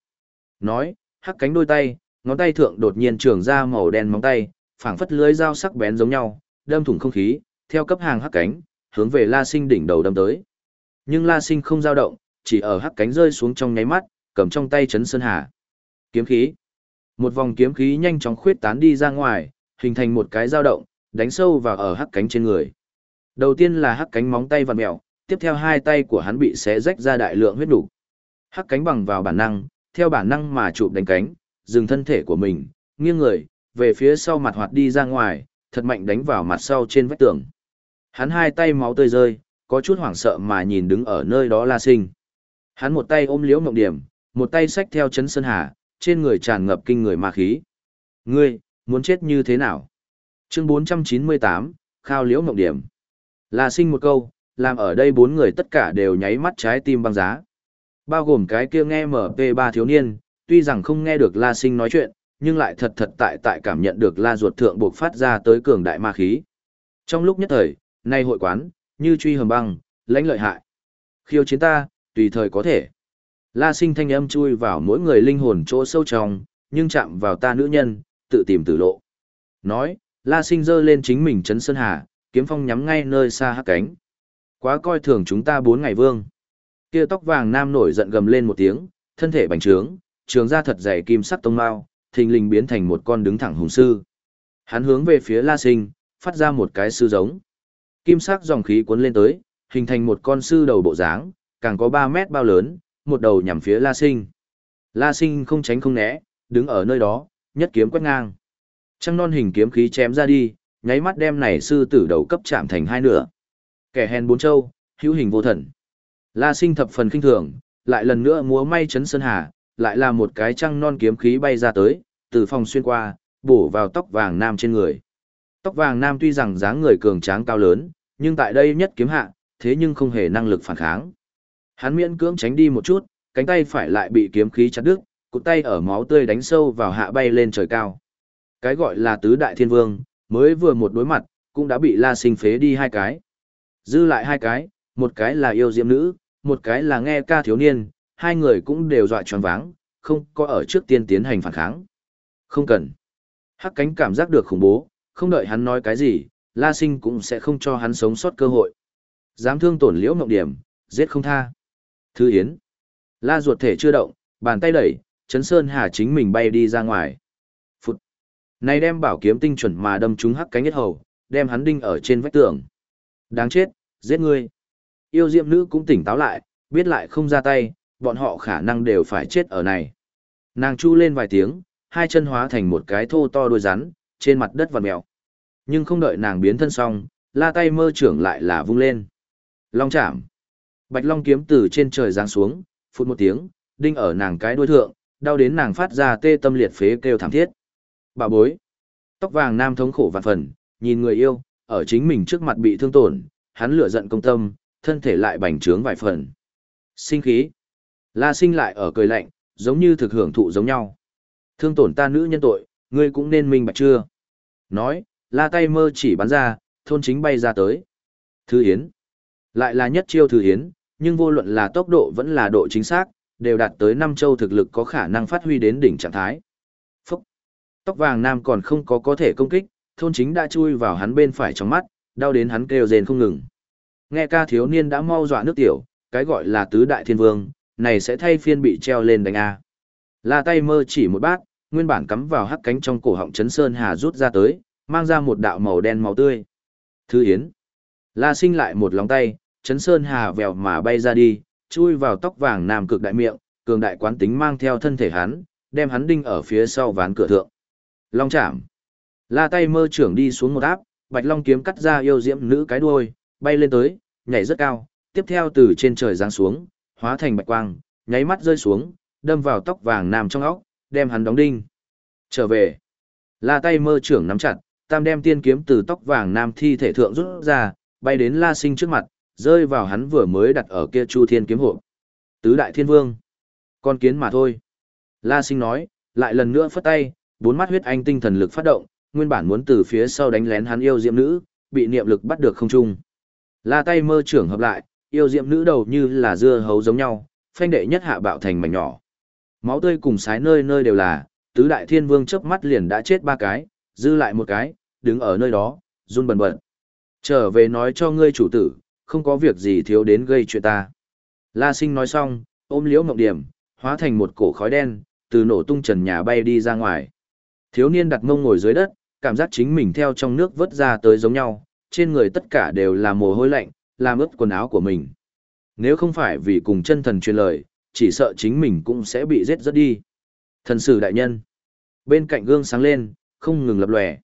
Nói, hắc cánh đôi tay, ngón tay thượng đột nhiên trường ra màu đen móng tay, phảng phất lưới dao sắc bén giống nhau, đâm thủng không khí, theo cấp hàng hắc cánh, hướng về La Sinh đỉnh đầu đâm tới. Nhưng La Sinh không dao động, chỉ ở hắc cánh rơi xuống trong nháy mắt, cầm trong tay chấn sơn hà. Kiếm khí. Một vòng kiếm khí nhanh chóng khuyết tán đi ra ngoài, hình thành một cái dao động, đánh sâu vào ở hắc cánh trên người. Đầu tiên là hắc cánh móng tay vặn mèo, tiếp theo hai tay của hắn bị xé rách ra đại lượng huyết đủ. Hắc cánh bằng vào bản năng, theo bản năng mà chụp đánh cánh, dừng thân thể của mình, nghiêng người, về phía sau mặt hoạt đi ra ngoài, thật mạnh đánh vào mặt sau trên vách tường. Hắn hai tay máu tươi rơi, có chút hoảng sợ mà nhìn đứng ở nơi đó La Sinh. Hắn một tay ôm liễu mộng điểm, một tay xách theo chấn sơn hà, trên người tràn ngập kinh người ma khí. Ngươi, muốn chết như thế nào? Chương 498, Khao liễu mộng điểm. La Sinh một câu, làm ở đây bốn người tất cả đều nháy mắt trái tim băng giá. Bao gồm cái kia nghe MP3 thiếu niên, tuy rằng không nghe được La Sinh nói chuyện, nhưng lại thật thật tại tại cảm nhận được La ruột thượng buộc phát ra tới cường đại ma khí. Trong lúc nhất thời, nay hội quán, như truy hầm băng, lãnh lợi hại. Khiêu chiến ta, tùy thời có thể. La sinh thanh âm chui vào mỗi người linh hồn chỗ sâu trong, nhưng chạm vào ta nữ nhân, tự tìm tử lộ. Nói, La sinh giơ lên chính mình trấn sơn hà, kiếm phong nhắm ngay nơi xa hắc cánh. Quá coi thường chúng ta bốn ngày vương. Kia tóc vàng nam nổi giận gầm lên một tiếng, thân thể bành trướng, trường ra thật dày kim sắc tông mao, thình lình biến thành một con đứng thẳng hùng sư. Hắn hướng về phía La Sinh, phát ra một cái sư giống. Kim sắc dòng khí cuốn lên tới, hình thành một con sư đầu bộ dáng, càng có 3 mét bao lớn, một đầu nhằm phía La Sinh. La Sinh không tránh không né, đứng ở nơi đó, nhất kiếm quét ngang. Trăng non hình kiếm khí chém ra đi, nháy mắt đem này sư tử đầu cấp chạm thành hai nửa. Kẻ hèn bốn châu, hữu hình vô thần. La Sinh thập phần kinh thường, lại lần nữa múa may chấn sơn hà, lại là một cái trăng non kiếm khí bay ra tới, từ phòng xuyên qua, bổ vào tóc vàng nam trên người. Tóc vàng nam tuy rằng dáng người cường tráng cao lớn, nhưng tại đây nhất kiếm hạ, thế nhưng không hề năng lực phản kháng. Hắn miễn cưỡng tránh đi một chút, cánh tay phải lại bị kiếm khí chặt đứt, cụt tay ở máu tươi đánh sâu vào hạ bay lên trời cao. Cái gọi là tứ đại thiên vương, mới vừa một đối mặt, cũng đã bị la sinh phế đi hai cái. Dư lại hai cái, một cái là yêu diệm nữ, một cái là nghe ca thiếu niên, hai người cũng đều dọa choáng váng, không có ở trước tiên tiến hành phản kháng. Không cần. Hắc cánh cảm giác được khủng bố, không đợi hắn nói cái gì, La Sinh cũng sẽ không cho hắn sống sót cơ hội. Dám thương tổn liễu mộng điểm, giết không tha. Thư Yến. La ruột thể chưa động, bàn tay đẩy, chấn sơn hà chính mình bay đi ra ngoài. phút Này đem bảo kiếm tinh chuẩn mà đâm trúng hắc cánh nhất hầu, đem hắn đinh ở trên vách tường. Đáng chết, giết ngươi. Yêu diệm nữ cũng tỉnh táo lại, biết lại không ra tay, bọn họ khả năng đều phải chết ở này. Nàng chu lên vài tiếng, hai chân hóa thành một cái thô to đuôi rắn, trên mặt đất vằn mèo. Nhưng không đợi nàng biến thân xong, la tay mơ trưởng lại là vung lên. Long chạm. Bạch long kiếm từ trên trời giáng xuống, phút một tiếng, đinh ở nàng cái đuôi thượng, đau đến nàng phát ra tê tâm liệt phế kêu thảm thiết. Bà bối. Tóc vàng nam thống khổ vạn phần, nhìn người yêu, ở chính mình trước mặt bị thương tổn, hắn lửa giận công tâm, thân thể lại bành trướng vài phần. Sinh khí. La sinh lại ở cười lạnh, giống như thực hưởng thụ giống nhau. Thương tổn ta nữ nhân tội, ngươi cũng nên minh bạch chưa? Nói, la tay mơ chỉ bắn ra, thôn chính bay ra tới. Thư Hiến. Lại là nhất chiêu Thư Hiến, nhưng vô luận là tốc độ vẫn là độ chính xác, đều đạt tới năm châu thực lực có khả năng phát huy đến đỉnh trạng thái. Phúc. Tóc vàng nam còn không có có thể công kích, thôn chính đã chui vào hắn bên phải trong mắt, đau đến hắn kêu rền không ngừng. Nghe ca thiếu niên đã mau dọa nước tiểu, cái gọi là tứ đại thiên vương, này sẽ thay phiên bị treo lên đánh A. La tay mơ chỉ một bát, nguyên bản cắm vào hắc cánh trong cổ họng chấn sơn hà rút ra tới, mang ra một đạo màu đen màu tươi. Thư Yến. La sinh lại một lòng tay, chấn sơn hà vèo mà bay ra đi, chui vào tóc vàng nam cực đại miệng, cường đại quán tính mang theo thân thể hắn, đem hắn đinh ở phía sau ván cửa thượng. Long chạm. La tay mơ trưởng đi xuống một áp, bạch long kiếm cắt ra yêu diễm nữ cái đuôi, bay lên tới, nhảy rất cao, tiếp theo từ trên trời giáng xuống, hóa thành bạch quang, nháy mắt rơi xuống, đâm vào tóc vàng nam trong óc, đem hắn đóng đinh. Trở về. La tay mơ trưởng nắm chặt, tam đem tiên kiếm từ tóc vàng nam thi thể thượng rút ra, bay đến La Sinh trước mặt, rơi vào hắn vừa mới đặt ở kia Chu Thiên kiếm hộ. Tứ đại thiên vương. Con kiến mà thôi. La Sinh nói, lại lần nữa phất tay, bốn mắt huyết anh tinh thần lực phát động, nguyên bản muốn từ phía sau đánh lén hắn yêu diệm nữ, bị niệm lực bắt được không trung. La tay mơ trưởng hợp lại, yêu diệm nữ đầu như là dưa hấu giống nhau, phanh đệ nhất hạ bạo thành mảnh nhỏ. Máu tươi cùng sái nơi nơi đều là, tứ đại thiên vương chớp mắt liền đã chết ba cái, dư lại một cái, đứng ở nơi đó, run bần bật. Trở về nói cho ngươi chủ tử, không có việc gì thiếu đến gây chuyện ta. La sinh nói xong, ôm liễu mộng điểm, hóa thành một cổ khói đen, từ nổ tung trần nhà bay đi ra ngoài. Thiếu niên đặt mông ngồi dưới đất, cảm giác chính mình theo trong nước vớt ra tới giống nhau, trên người tất cả đều là mồ hôi lạnh, làm ướt quần áo của mình. Nếu không phải vì cùng chân thần truyền lời, chỉ sợ chính mình cũng sẽ bị giết rất đi. Thần sử đại nhân. Bên cạnh gương sáng lên, không ngừng lập lòe.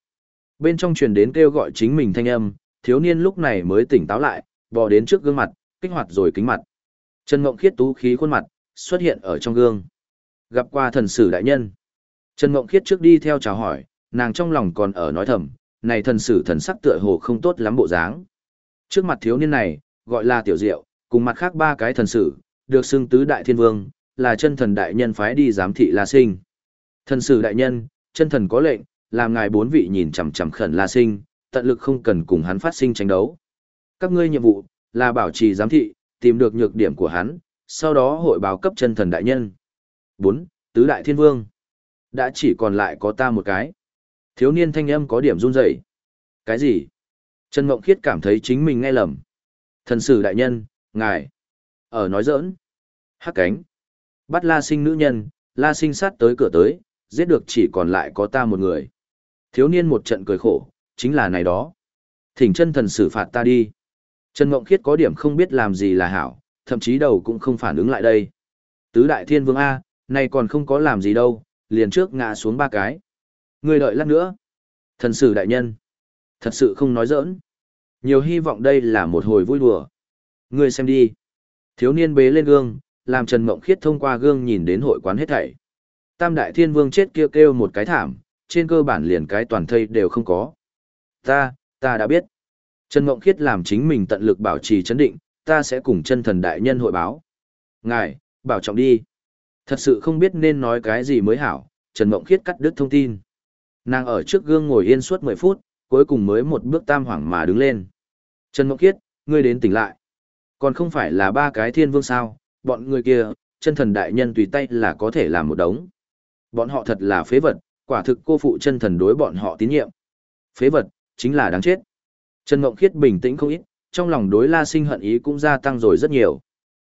Bên trong truyền đến kêu gọi chính mình thanh âm, thiếu niên lúc này mới tỉnh táo lại, bò đến trước gương mặt, kích hoạt rồi kính mặt. Trần Ngộng Khiết tú khí khuôn mặt, xuất hiện ở trong gương. Gặp qua thần sử đại nhân. Trần Ngộng Khiết trước đi theo chào hỏi, nàng trong lòng còn ở nói thầm, này thần sử thần sắc tựa hồ không tốt lắm bộ dáng. Trước mặt thiếu niên này, gọi là tiểu diệu, cùng mặt khác ba cái thần sử, được xưng tứ đại thiên vương, là chân thần đại nhân phái đi giám thị La Sinh. Thần sử đại nhân, chân thần có lệnh, làm ngài bốn vị nhìn chằm chằm khẩn La Sinh, tận lực không cần cùng hắn phát sinh tranh đấu. Các ngươi nhiệm vụ là bảo trì giám thị, tìm được nhược điểm của hắn, sau đó hội báo cấp chân thần đại nhân. 4. Tứ đại thiên vương. Đã chỉ còn lại có ta một cái. Thiếu niên thanh âm có điểm run rẩy. Cái gì? Trần Mộng Khiết cảm thấy chính mình nghe lầm. Thần sử đại nhân, ngài. Ở nói giỡn. Hắc cánh. Bắt la sinh nữ nhân, la sinh sát tới cửa tới, giết được chỉ còn lại có ta một người. Thiếu niên một trận cười khổ, chính là này đó. Thỉnh chân thần xử phạt ta đi. Trần Mộng Khiết có điểm không biết làm gì là hảo, thậm chí đầu cũng không phản ứng lại đây. Tứ đại thiên vương A, này còn không có làm gì đâu, liền trước ngã xuống ba cái. Người đợi lát nữa. Thần sử đại nhân. Thật sự không nói giỡn. Nhiều hy vọng đây là một hồi vui đùa. Người xem đi. Thiếu niên bế lên gương, làm Trần Mộng Khiết thông qua gương nhìn đến hội quán hết thảy. Tam đại thiên vương chết kia kêu, kêu một cái thảm, trên cơ bản liền cái toàn thây đều không có. Ta, ta đã biết. Trần Mộng Khiết làm chính mình tận lực bảo trì chấn định, ta sẽ cùng chân thần đại nhân hội báo. Ngài, bảo trọng đi. Thật sự không biết nên nói cái gì mới hảo, Trần Mộng Khiết cắt đứt thông tin. Nàng ở trước gương ngồi yên suốt 10 phút, cuối cùng mới một bước tam hoảng mà đứng lên. Trần Mộng Kiết, ngươi đến tỉnh lại. Còn không phải là ba cái thiên vương sao, bọn người kia, chân thần đại nhân tùy tay là có thể làm một đống. Bọn họ thật là phế vật, quả thực cô phụ chân thần đối bọn họ tín nhiệm. Phế vật, chính là đáng chết. Trần Mộng Khiết bình tĩnh không ít, trong lòng đối La Sinh hận ý cũng gia tăng rồi rất nhiều.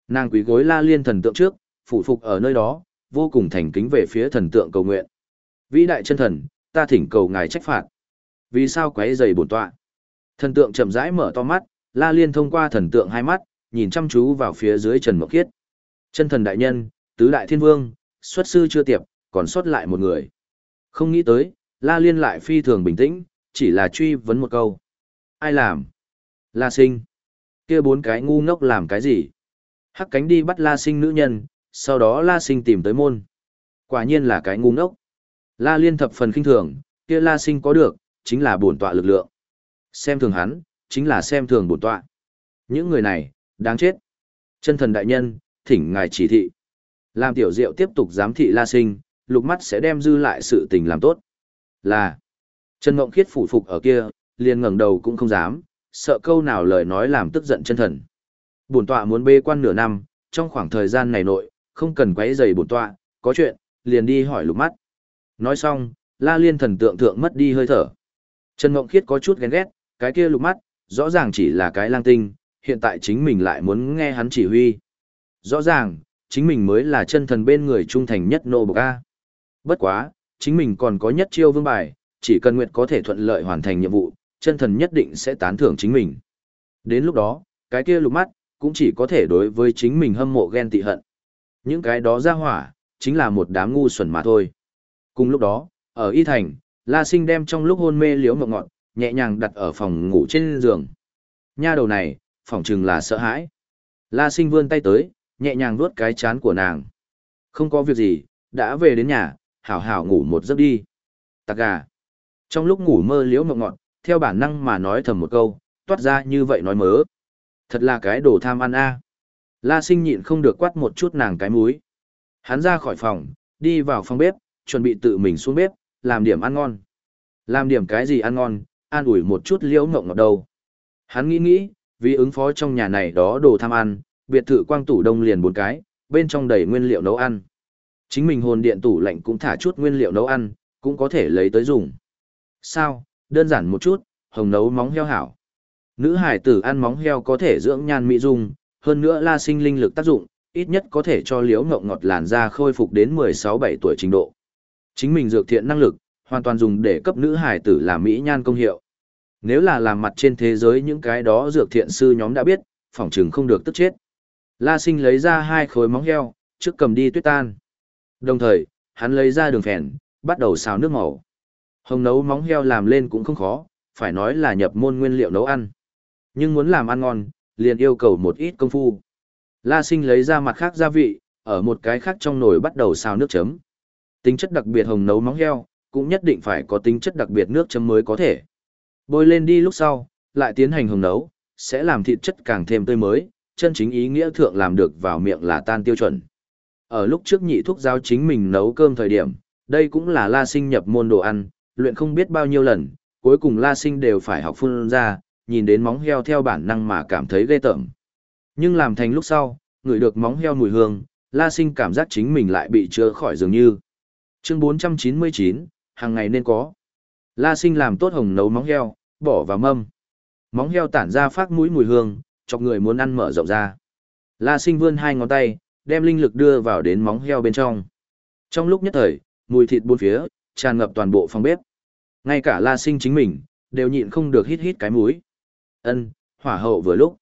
Nàng quý gối La Liên thần tượng trước, phụ phục ở nơi đó, vô cùng thành kính về phía thần tượng cầu nguyện. Vĩ đại chân thần, ta thỉnh cầu ngài trách phạt. Vì sao quấy rầy bổn tọa? Thần tượng chậm rãi mở to mắt, La Liên thông qua thần tượng hai mắt, nhìn chăm chú vào phía dưới Trần Mộc Khiết. Chân thần đại nhân, tứ đại thiên vương, xuất sư chưa tiệp, còn sót lại một người. Không nghĩ tới, La Liên lại phi thường bình tĩnh, chỉ là truy vấn một câu. Ai làm? La sinh. kia bốn cái ngu ngốc làm cái gì? Hắc cánh đi bắt La sinh nữ nhân, sau đó La sinh tìm tới môn. Quả nhiên là cái ngu ngốc. La liên thập phần kinh thường, kia La sinh có được, chính là bổn tọa lực lượng. Xem thường hắn, chính là xem thường bổn tọa. Những người này, đáng chết. Chân thần đại nhân, thỉnh ngài chỉ thị. Làm tiểu diệu tiếp tục giám thị La sinh, lục mắt sẽ đem dư lại sự tình làm tốt. Là, Trần Ngộng Khiết phủ phục ở kia, liền ngẩng đầu cũng không dám, sợ câu nào lời nói làm tức giận chân thần. Bổn tọa muốn bê quan nửa năm, trong khoảng thời gian này nội, không cần quấy rầy bổn tọa, có chuyện, liền đi hỏi lục mắt. Nói xong, La Liên thần tượng thượng mất đi hơi thở. Trần Mộng Khiết có chút ghen ghét, cái kia lục mắt, rõ ràng chỉ là cái lang tinh, hiện tại chính mình lại muốn nghe hắn chỉ huy. Rõ ràng, chính mình mới là chân thần bên người trung thành nhất nô bộc A. Bất quá, chính mình còn có nhất chiêu vương bài, chỉ cần nguyện có thể thuận lợi hoàn thành nhiệm vụ, chân thần nhất định sẽ tán thưởng chính mình. Đến lúc đó, cái kia lục mắt, cũng chỉ có thể đối với chính mình hâm mộ ghen tị hận. Những cái đó ra hỏa, chính là một đám ngu xuẩn mà thôi. Cùng lúc đó, ở Y Thành, La Sinh đem trong lúc hôn mê liễu mộng ngọn, nhẹ nhàng đặt ở phòng ngủ trên giường. Nha đầu này, phòng trừng là sợ hãi. La Sinh vươn tay tới, nhẹ nhàng vuốt cái chán của nàng. Không có việc gì, đã về đến nhà, hảo hảo ngủ một giấc đi. Tạc gà. Trong lúc ngủ mơ liễu mộng ngọn, theo bản năng mà nói thầm một câu, toát ra như vậy nói mớ. Thật là cái đồ tham ăn a. La sinh nhịn không được quát một chút nàng cái múi. Hắn ra khỏi phòng, đi vào phòng bếp, chuẩn bị tự mình xuống bếp, làm điểm ăn ngon. Làm điểm cái gì ăn ngon, an ủi một chút liễu ngộng ngọt đầu. Hắn nghĩ nghĩ, vì ứng phó trong nhà này đó đồ tham ăn, biệt thự quang tủ đông liền bốn cái, bên trong đầy nguyên liệu nấu ăn. Chính mình hồn điện tủ lạnh cũng thả chút nguyên liệu nấu ăn, cũng có thể lấy tới dùng. Sao, đơn giản một chút, hồng nấu móng heo hảo. Nữ hải tử ăn móng heo có thể dưỡng nhan mỹ dung, hơn nữa la sinh linh lực tác dụng, ít nhất có thể cho liễu ngộng ngọt làn da khôi phục đến 16-17 tuổi trình độ. Chính mình dược thiện năng lực, hoàn toàn dùng để cấp nữ hải tử làm mỹ nhan công hiệu. Nếu là làm mặt trên thế giới những cái đó dược thiện sư nhóm đã biết, phỏng chừng không được tức chết. La sinh lấy ra hai khối móng heo, trước cầm đi tuyết tan. Đồng thời, hắn lấy ra đường phèn, bắt đầu xào nước màu. Hồng nấu móng heo làm lên cũng không khó, phải nói là nhập môn nguyên liệu nấu ăn. Nhưng muốn làm ăn ngon, liền yêu cầu một ít công phu. La sinh lấy ra mặt khác gia vị, ở một cái khác trong nồi bắt đầu xào nước chấm. Tính chất đặc biệt hồng nấu móng heo, cũng nhất định phải có tính chất đặc biệt nước chấm mới có thể. Bôi lên đi lúc sau, lại tiến hành hồng nấu, sẽ làm thịt chất càng thêm tươi mới, chân chính ý nghĩa thượng làm được vào miệng là tan tiêu chuẩn. Ở lúc trước nhị thuốc giáo chính mình nấu cơm thời điểm, đây cũng là la sinh nhập môn đồ ăn, luyện không biết bao nhiêu lần, cuối cùng la sinh đều phải học phun ra, nhìn đến móng heo theo bản năng mà cảm thấy ghê tởm. Nhưng làm thành lúc sau, ngửi được móng heo mùi hương, la sinh cảm giác chính mình lại bị chữa khỏi dường như. Chương 499, hàng ngày nên có. La sinh làm tốt hồng nấu móng heo, bỏ vào mâm. Móng heo tản ra phát mũi mùi hương, chọc người muốn ăn mở rộng ra. La sinh vươn hai ngón tay, đem linh lực đưa vào đến móng heo bên trong. Trong lúc nhất thời, mùi thịt bốn phía, tràn ngập toàn bộ phòng bếp. Ngay cả La sinh chính mình, đều nhịn không được hít hít cái mũi. Ân, hỏa hậu vừa lúc.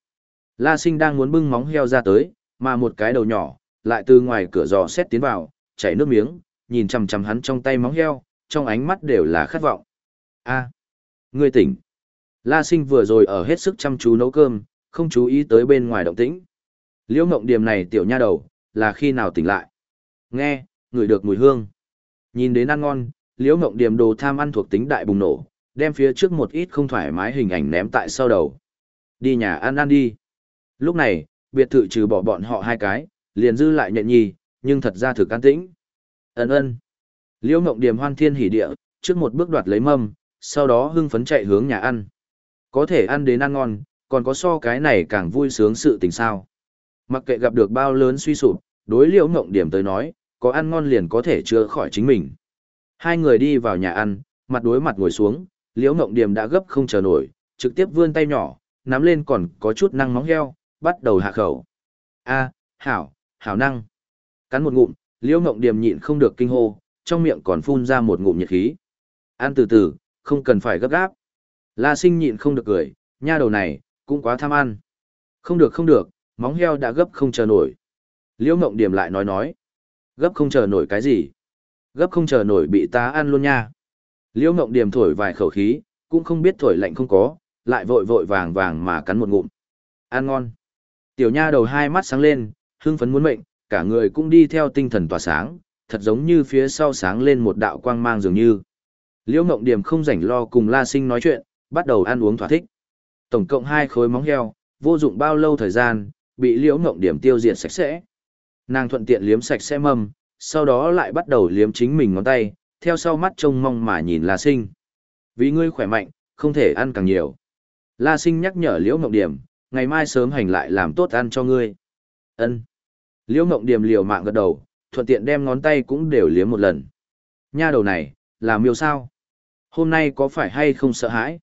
La sinh đang muốn bưng móng heo ra tới, mà một cái đầu nhỏ, lại từ ngoài cửa giò xét tiến vào, chảy nước miếng, nhìn chằm chằm hắn trong tay móng heo, trong ánh mắt đều là khát vọng. A, ngươi tỉnh. La sinh vừa rồi ở hết sức chăm chú nấu cơm, không chú ý tới bên ngoài động tĩnh. Liễu Ngộng điểm này tiểu nha đầu, là khi nào tỉnh lại. Nghe, ngửi được mùi hương. Nhìn đến ăn ngon, liễu Ngộng điểm đồ tham ăn thuộc tính đại bùng nổ, đem phía trước một ít không thoải mái hình ảnh ném tại sau đầu. Đi nhà ăn ăn đi. Lúc này, biệt thự trừ bỏ bọn họ hai cái, liền dư lại nhện nhi, nhưng thật ra thực an tĩnh. Ấn ơn. Liễu Ngộng điểm hoan thiên hỉ địa, trước một bước đoạt lấy mâm, sau đó hưng phấn chạy hướng nhà ăn. Có thể ăn đến ăn ngon, còn có so cái này càng vui sướng sự tình sao. Mặc kệ gặp được bao lớn suy sụp, đối liễu Ngộng điểm tới nói, có ăn ngon liền có thể chữa khỏi chính mình. Hai người đi vào nhà ăn, mặt đối mặt ngồi xuống, liễu Ngộng điểm đã gấp không chờ nổi, trực tiếp vươn tay nhỏ, nắm lên còn có chút năng móng heo, bắt đầu hạ khẩu. A, hảo, hảo năng. Cắn một ngụm, liễu Ngộng Điềm nhịn không được kinh hô, trong miệng còn phun ra một ngụm nhiệt khí. Ăn từ từ, không cần phải gấp gáp. La sinh nhịn không được cười, nha đầu này, cũng quá tham ăn. Không được không được, móng heo đã gấp không chờ nổi. Liễu Ngộng Điềm lại nói nói. Gấp không chờ nổi cái gì? Gấp không chờ nổi bị tá ăn luôn nha. Liễu Ngộng Điềm thổi vài khẩu khí, cũng không biết thổi lạnh không có, lại vội vội vàng vàng mà cắn một ngụm. Ăn ngon. Tiểu nha đầu hai mắt sáng lên, hưng phấn muốn mệnh, cả người cũng đi theo tinh thần tỏa sáng, thật giống như phía sau sáng lên một đạo quang mang dường như. Liễu Ngộng Điểm không rảnh lo cùng La Sinh nói chuyện, bắt đầu ăn uống thỏa thích. Tổng cộng hai khối móng heo, vô dụng bao lâu thời gian, bị Liễu Ngộng Điểm tiêu diệt sạch sẽ. Nàng thuận tiện liếm sạch sẽ mâm, sau đó lại bắt đầu liếm chính mình ngón tay, theo sau mắt trông mong mà nhìn La Sinh. Vì ngươi khỏe mạnh, không thể ăn càng nhiều. La Sinh nhắc nhở Liễu Ngộng Điểm, ngày mai sớm hành lại làm tốt ăn cho ngươi. Ân. Liễu Ngộng Điềm liều mạng gật đầu, thuận tiện đem ngón tay cũng đều liếm một lần. Nha đầu này, là miêu sao? Hôm nay có phải hay không sợ hãi?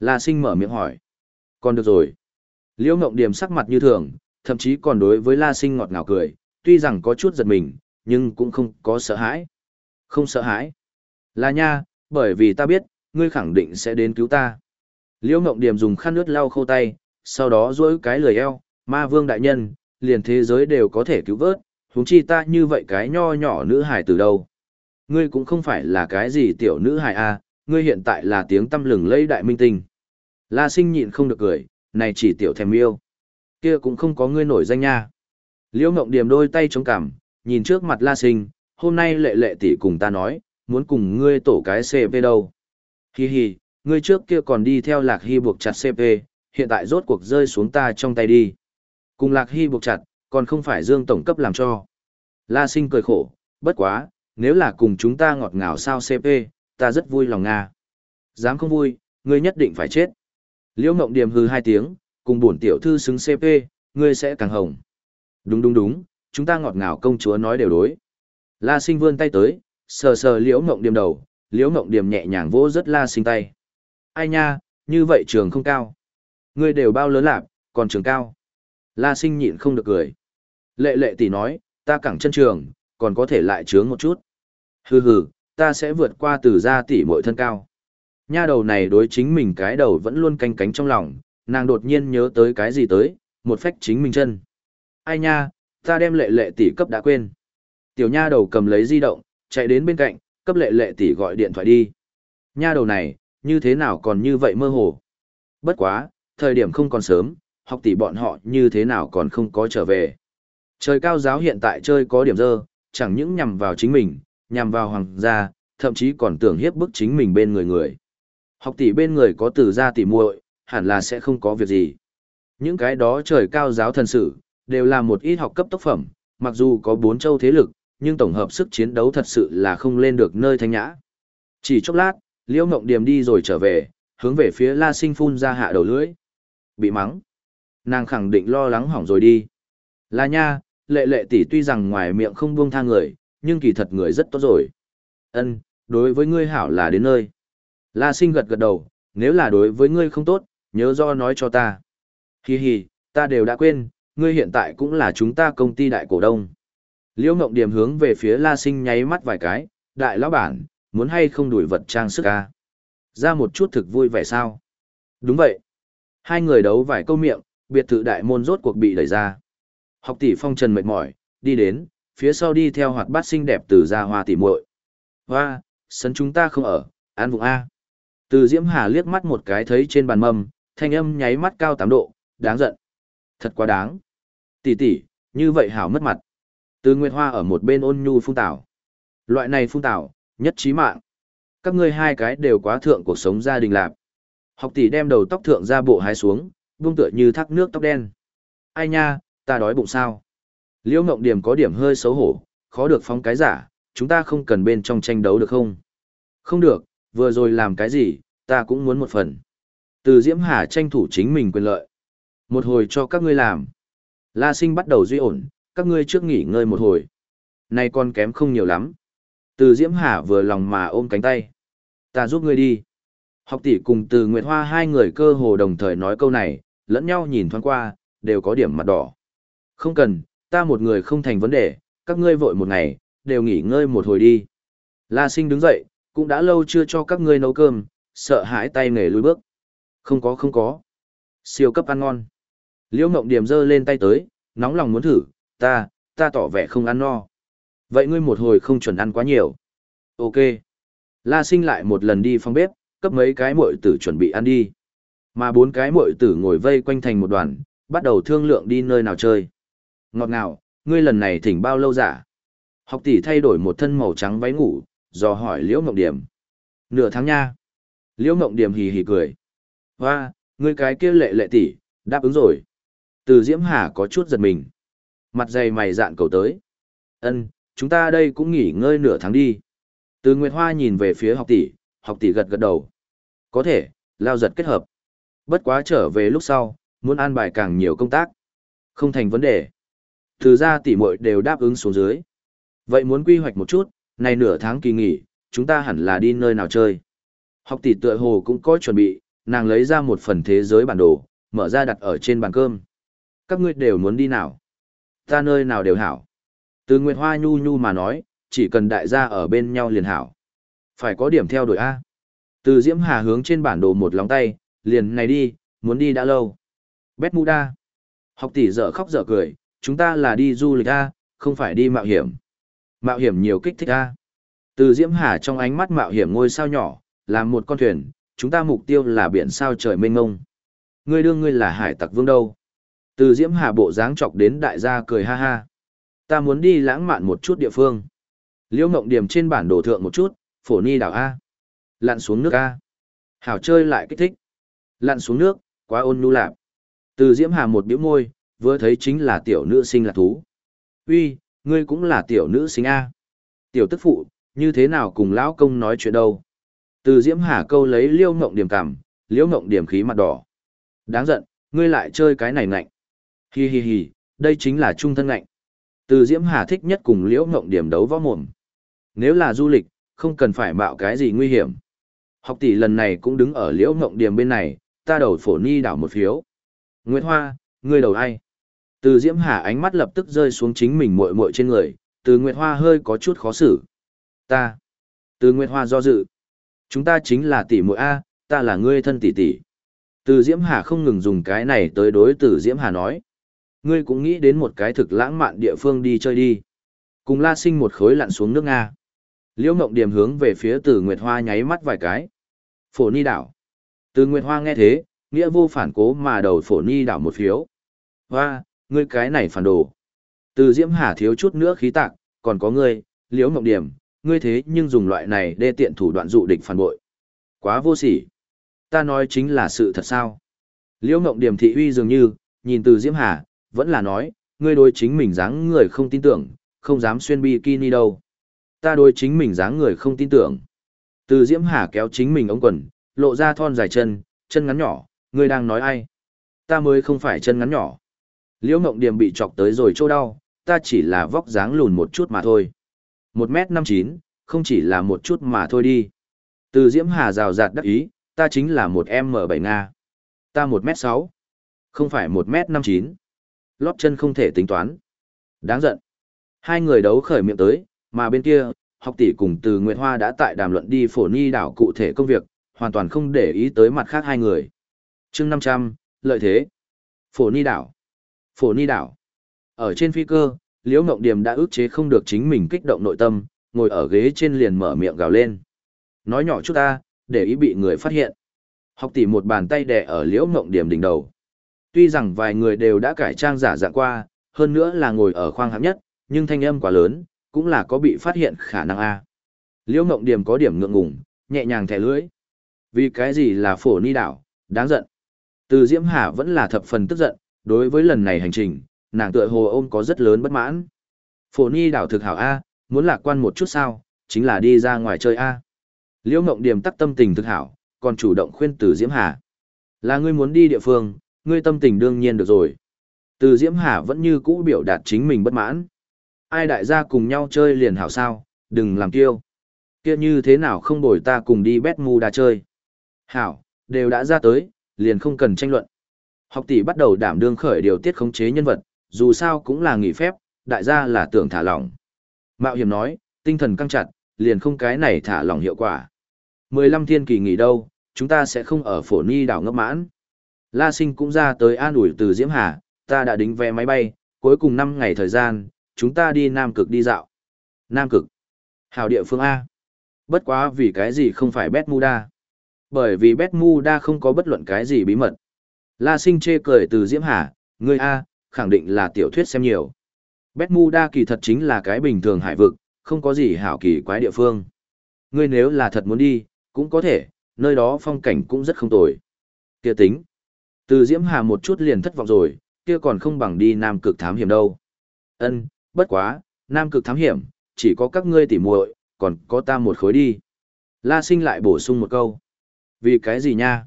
La sinh mở miệng hỏi. Còn được rồi. Liễu Ngộng Điềm sắc mặt như thường, thậm chí còn đối với La sinh ngọt ngào cười, tuy rằng có chút giật mình, nhưng cũng không có sợ hãi. Không sợ hãi. Là nha, bởi vì ta biết, ngươi khẳng định sẽ đến cứu ta. Liễu Ngộng Điềm dùng khăn nước lau khô tay, sau đó duỗi cái lười eo, ma vương đại nhân, liền thế giới đều có thể cứu vớt, huống chi ta như vậy cái nho nhỏ nữ hài từ đâu. Ngươi cũng không phải là cái gì tiểu nữ hài a, ngươi hiện tại là tiếng tâm lừng lẫy đại minh tinh. La sinh nhịn không được cười, này chỉ tiểu thèm yêu. Kia cũng không có ngươi nổi danh nha. Liễu Ngộng Điềm đôi tay chống cằm, nhìn trước mặt La sinh, hôm nay lệ lệ tỷ cùng ta nói, muốn cùng ngươi tổ cái CP đâu. Hi hi, ngươi trước kia còn đi theo Lạc Hy buộc chặt CP, hiện tại rốt cuộc rơi xuống ta trong tay đi. Cùng Lạc Hy buộc chặt, còn không phải Dương Tổng cấp làm cho. La sinh cười khổ, bất quá, nếu là cùng chúng ta ngọt ngào sao CP, ta rất vui lòng Nga. Dám không vui, ngươi nhất định phải chết. Liễu Ngộng Điềm hư hai tiếng, cùng bổn tiểu thư xứng CP, ngươi sẽ càng hồng. Đúng đúng đúng, chúng ta ngọt ngào công chúa nói đều đối. La Sinh vươn tay tới, sờ sờ Liễu Ngộng Điềm đầu, Liễu Ngộng Điềm nhẹ nhàng vỗ rất La Sinh tay. Ai nha, như vậy trường không cao. Ngươi đều bao lớn lạp, còn trường cao. La Sinh nhịn không được cười. Lệ lệ tỷ nói, ta cẳng chân trường, còn có thể lại trướng một chút. Hừ hừ, ta sẽ vượt qua từ gia tỷ muội thân cao. Nha đầu này đối chính mình cái đầu vẫn luôn canh cánh trong lòng, nàng đột nhiên nhớ tới cái gì tới, một phách chính mình chân. Ai nha, ta đem lệ lệ tỷ cấp đã quên. Tiểu nha đầu cầm lấy di động, chạy đến bên cạnh, cấp lệ lệ tỷ gọi điện thoại đi. Nha đầu này, như thế nào còn như vậy mơ hồ. Bất quá, thời điểm không còn sớm, học tỷ bọn họ như thế nào còn không có trở về. Trời cao giáo hiện tại chơi có điểm dơ, chẳng những nhằm vào chính mình, nhằm vào hoàng gia, thậm chí còn tưởng hiếp bức chính mình bên người người. Học tỷ bên người có từ gia tỷ muội, hẳn là sẽ không có việc gì. Những cái đó trời cao giáo thần sự, đều là một ít học cấp tốc phẩm, mặc dù có bốn châu thế lực, nhưng tổng hợp sức chiến đấu thật sự là không lên được nơi thanh nhã. Chỉ chốc lát, Liễu Ngộng Điềm đi rồi trở về, hướng về phía La Sinh phun ra hạ đầu lưỡi. Bị mắng. Nàng khẳng định lo lắng hỏng rồi đi. Là nha, lệ lệ tỷ tuy rằng ngoài miệng không buông tha người, nhưng kỳ thật người rất tốt rồi. Ân, đối với ngươi hảo là đến nơi. La Sinh gật gật đầu, nếu là đối với ngươi không tốt, nhớ do nói cho ta. Hi hi, ta đều đã quên, ngươi hiện tại cũng là chúng ta công ty đại cổ đông. Liễu Ngộng Điểm hướng về phía La Sinh nháy mắt vài cái, đại lão bản, muốn hay không đuổi vật trang sức à? Ra một chút thực vui vẻ sao? Đúng vậy. Hai người đấu vài câu miệng, biệt thự đại môn rốt cuộc bị đẩy ra. Học tỷ phong trần mệt mỏi, đi đến, phía sau đi theo hoạt bát xinh đẹp từ ra hoa tỷ muội. Hoa, sân chúng ta không ở, an vùng A. Từ Diễm Hà liếc mắt một cái thấy trên bàn mâm, thanh âm nháy mắt cao 8 độ, đáng giận. Thật quá đáng. Tỷ tỷ, như vậy hảo mất mặt. Từ Nguyệt Hoa ở một bên ôn nhu phung tảo. Loại này phung tảo, nhất trí mạng. Các ngươi hai cái đều quá thượng cuộc sống gia đình lạc. Học tỷ đem đầu tóc thượng ra bộ hái xuống, buông tựa như thác nước tóc đen. Ai nha, ta đói bụng sao? Liễu Ngộng Điểm có điểm hơi xấu hổ, khó được phóng cái giả, chúng ta không cần bên trong tranh đấu được không? Không được, vừa rồi làm cái gì, ta cũng muốn một phần. Từ Diễm Hà tranh thủ chính mình quyền lợi. Một hồi cho các ngươi làm. La Sinh bắt đầu duy ổn, các ngươi trước nghỉ ngơi một hồi. Nay con kém không nhiều lắm. Từ Diễm Hà vừa lòng mà ôm cánh tay. Ta giúp ngươi đi. Học tỷ cùng từ Nguyệt Hoa hai người cơ hồ đồng thời nói câu này, lẫn nhau nhìn thoáng qua, đều có điểm mặt đỏ. Không cần, ta một người không thành vấn đề, các ngươi vội một ngày, đều nghỉ ngơi một hồi đi. La sinh đứng dậy, cũng đã lâu chưa cho các ngươi nấu cơm, sợ hãi tay nghề lùi bước. Không có không có. Siêu cấp ăn ngon. Liễu Ngộng Điểm giơ lên tay tới, nóng lòng muốn thử, ta, ta tỏ vẻ không ăn no. Vậy ngươi một hồi không chuẩn ăn quá nhiều. Ok. La sinh lại một lần đi phòng bếp, cấp mấy cái muội tử chuẩn bị ăn đi. Mà bốn cái muội tử ngồi vây quanh thành một đoàn, bắt đầu thương lượng đi nơi nào chơi. Ngọt ngào, ngươi lần này thỉnh bao lâu giả? Học tỷ thay đổi một thân màu trắng váy ngủ, dò hỏi Liễu Ngộng Điểm. Nửa tháng nha. Liễu Ngộng Điểm hì hì cười. Hoa, ngươi cái kia lệ lệ tỷ, đáp ứng rồi. Từ Diễm Hà có chút giật mình. Mặt dày mày dạn cầu tới. Ân, chúng ta đây cũng nghỉ ngơi nửa tháng đi. Từ Nguyệt Hoa nhìn về phía học tỷ, học tỷ gật gật đầu. Có thể, lao giật kết hợp. Bất quá trở về lúc sau, muốn an bài càng nhiều công tác. Không thành vấn đề. Từ ra tỷ muội đều đáp ứng xuống dưới. Vậy muốn quy hoạch một chút, này nửa tháng kỳ nghỉ, chúng ta hẳn là đi nơi nào chơi. Học tỷ tựa hồ cũng có chuẩn bị, nàng lấy ra một phần thế giới bản đồ, mở ra đặt ở trên bàn cơm. Các ngươi đều muốn đi nào? Ta nơi nào đều hảo. Từ Nguyệt Hoa nhu nhu mà nói, chỉ cần đại gia ở bên nhau liền hảo. Phải có điểm theo đuổi A. Từ Diễm Hà hướng trên bản đồ một lóng tay, liền này đi, muốn đi đã lâu. Bét Học tỷ dở khóc dở cười, chúng ta là đi du lịch A, không phải đi mạo hiểm. Mạo hiểm nhiều kích thích A. Từ Diễm Hà trong ánh mắt mạo hiểm ngôi sao nhỏ, là một con thuyền, chúng ta mục tiêu là biển sao trời mênh ngông. Ngươi đương ngươi là hải tặc vương đâu. Từ Diễm Hà bộ dáng chọc đến đại gia cười ha ha. Ta muốn đi lãng mạn một chút địa phương. Liễu Ngộng Điểm trên bản đồ thượng một chút, phổ ni đảo A. Lặn xuống nước A. Hảo chơi lại kích thích. Lặn xuống nước, quá ôn nhu lạp. Từ Diễm Hà một biểu môi, vừa thấy chính là tiểu nữ sinh là thú. Uy, ngươi cũng là tiểu nữ sinh A. Tiểu tức phụ, như thế nào cùng lão công nói chuyện đâu. Từ Diễm Hà câu lấy liêu ngộng điểm cảm, liêu ngộng điểm khí mặt đỏ. Đáng giận, ngươi lại chơi cái này ngạnh. Hi hi hi, đây chính là trung thân ngạnh. Từ Diễm Hà thích nhất cùng liễu ngộng điểm đấu võ mồm. Nếu là du lịch, không cần phải mạo cái gì nguy hiểm. Học tỷ lần này cũng đứng ở liễu ngộng điểm bên này, ta đầu phổ ni đảo một phiếu. Nguyệt Hoa, ngươi đầu ai? Từ Diễm Hà ánh mắt lập tức rơi xuống chính mình muội muội trên người, từ Nguyệt Hoa hơi có chút khó xử. Ta. Từ Nguyệt Hoa do dự. Chúng ta chính là tỷ muội A, ta là ngươi thân tỷ tỷ. Từ Diễm Hà không ngừng dùng cái này tới đối từ Diễm Hà nói. Ngươi cũng nghĩ đến một cái thực lãng mạn địa phương đi chơi đi. Cùng La Sinh một khối lặn xuống nước Nga. Liễu Ngộng Điểm hướng về phía Từ Nguyệt Hoa nháy mắt vài cái. Phổ Ni đảo. Từ Nguyệt Hoa nghe thế, nghĩa vô phản cố mà đầu Phổ Ni đảo một phiếu. Hoa, ngươi cái này phản đồ. Từ Diễm Hà thiếu chút nữa khí tạc, còn có ngươi, Liễu mộng Điểm, ngươi thế nhưng dùng loại này đê tiện thủ đoạn dụ địch phản bội. Quá vô sỉ. Ta nói chính là sự thật sao? Liễu mộng Điểm thị uy dường như, nhìn từ Diễm Hà, vẫn là nói, ngươi đối chính mình dáng người không tin tưởng, không dám xuyên bikini đâu. Ta đối chính mình dáng người không tin tưởng. Từ Diễm Hà kéo chính mình ống quần, lộ ra thon dài chân, chân ngắn nhỏ, ngươi đang nói ai? Ta mới không phải chân ngắn nhỏ. Liễu Ngộng Điềm bị chọc tới rồi chỗ đau, ta chỉ là vóc dáng lùn một chút mà thôi. Một m năm chín, không chỉ là một chút mà thôi đi. Từ Diễm Hà rào rạt đắc ý, ta chính là một m bảy Nga. Ta một m sáu, không phải một m năm chín. Lót chân không thể tính toán. Đáng giận. Hai người đấu khởi miệng tới, mà bên kia, học tỷ cùng từ Nguyệt Hoa đã tại đàm luận đi phổ ni đảo cụ thể công việc, hoàn toàn không để ý tới mặt khác hai người. chương năm trăm lợi thế. Phổ ni đảo. Phổ ni đảo. Ở trên phi cơ, Liễu Ngộng Điềm đã ức chế không được chính mình kích động nội tâm, ngồi ở ghế trên liền mở miệng gào lên. Nói nhỏ chút ta, để ý bị người phát hiện. Học tỷ một bàn tay đè ở Liễu Ngộng Điềm đỉnh đầu. Tuy rằng vài người đều đã cải trang giả dạng qua, hơn nữa là ngồi ở khoang hạng nhất, nhưng thanh âm quá lớn, cũng là có bị phát hiện khả năng A. Liễu Ngộng Điềm có điểm ngượng ngùng, nhẹ nhàng thẻ lưỡi. Vì cái gì là phổ ni đảo, đáng giận. Từ Diễm Hà vẫn là thập phần tức giận, đối với lần này hành trình, nàng tựa hồ ôm có rất lớn bất mãn. Phổ ni đảo thực hảo A, muốn lạc quan một chút sao, chính là đi ra ngoài chơi A. Liễu Ngộng Điềm tắc tâm tình thực hảo, còn chủ động khuyên từ Diễm Hà. Là ngươi muốn đi địa phương, ngươi tâm tình đương nhiên được rồi. Từ Diễm Hà vẫn như cũ biểu đạt chính mình bất mãn. Ai đại gia cùng nhau chơi liền hảo sao, đừng làm kiêu. Kia như thế nào không bồi ta cùng đi bét mu đà chơi. Hảo, đều đã ra tới, liền không cần tranh luận. Học tỷ bắt đầu đảm đương khởi điều tiết khống chế nhân vật, dù sao cũng là nghỉ phép, đại gia là tưởng thả lỏng. Mạo hiểm nói, tinh thần căng chặt, liền không cái này thả lỏng hiệu quả. 15 thiên kỳ nghỉ đâu, chúng ta sẽ không ở phổ ni đảo ngấp mãn. La sinh cũng ra tới an ủi từ Diễm Hà, ta đã đính vé máy bay, cuối cùng 5 ngày thời gian, chúng ta đi Nam Cực đi dạo. Nam Cực. Hảo địa phương A. Bất quá vì cái gì không phải Bermuda. Bởi vì Bermuda không có bất luận cái gì bí mật. La sinh chê cười từ Diễm Hà, ngươi A, khẳng định là tiểu thuyết xem nhiều. Bermuda kỳ thật chính là cái bình thường hải vực, không có gì hảo kỳ quái địa phương. Ngươi nếu là thật muốn đi, cũng có thể, nơi đó phong cảnh cũng rất không tồi. Kia tính. Từ Diễm Hà một chút liền thất vọng rồi, kia còn không bằng đi Nam Cực thám hiểm đâu. Ân, bất quá, Nam Cực thám hiểm, chỉ có các ngươi tỉ muội, còn có ta một khối đi. La Sinh lại bổ sung một câu. Vì cái gì nha?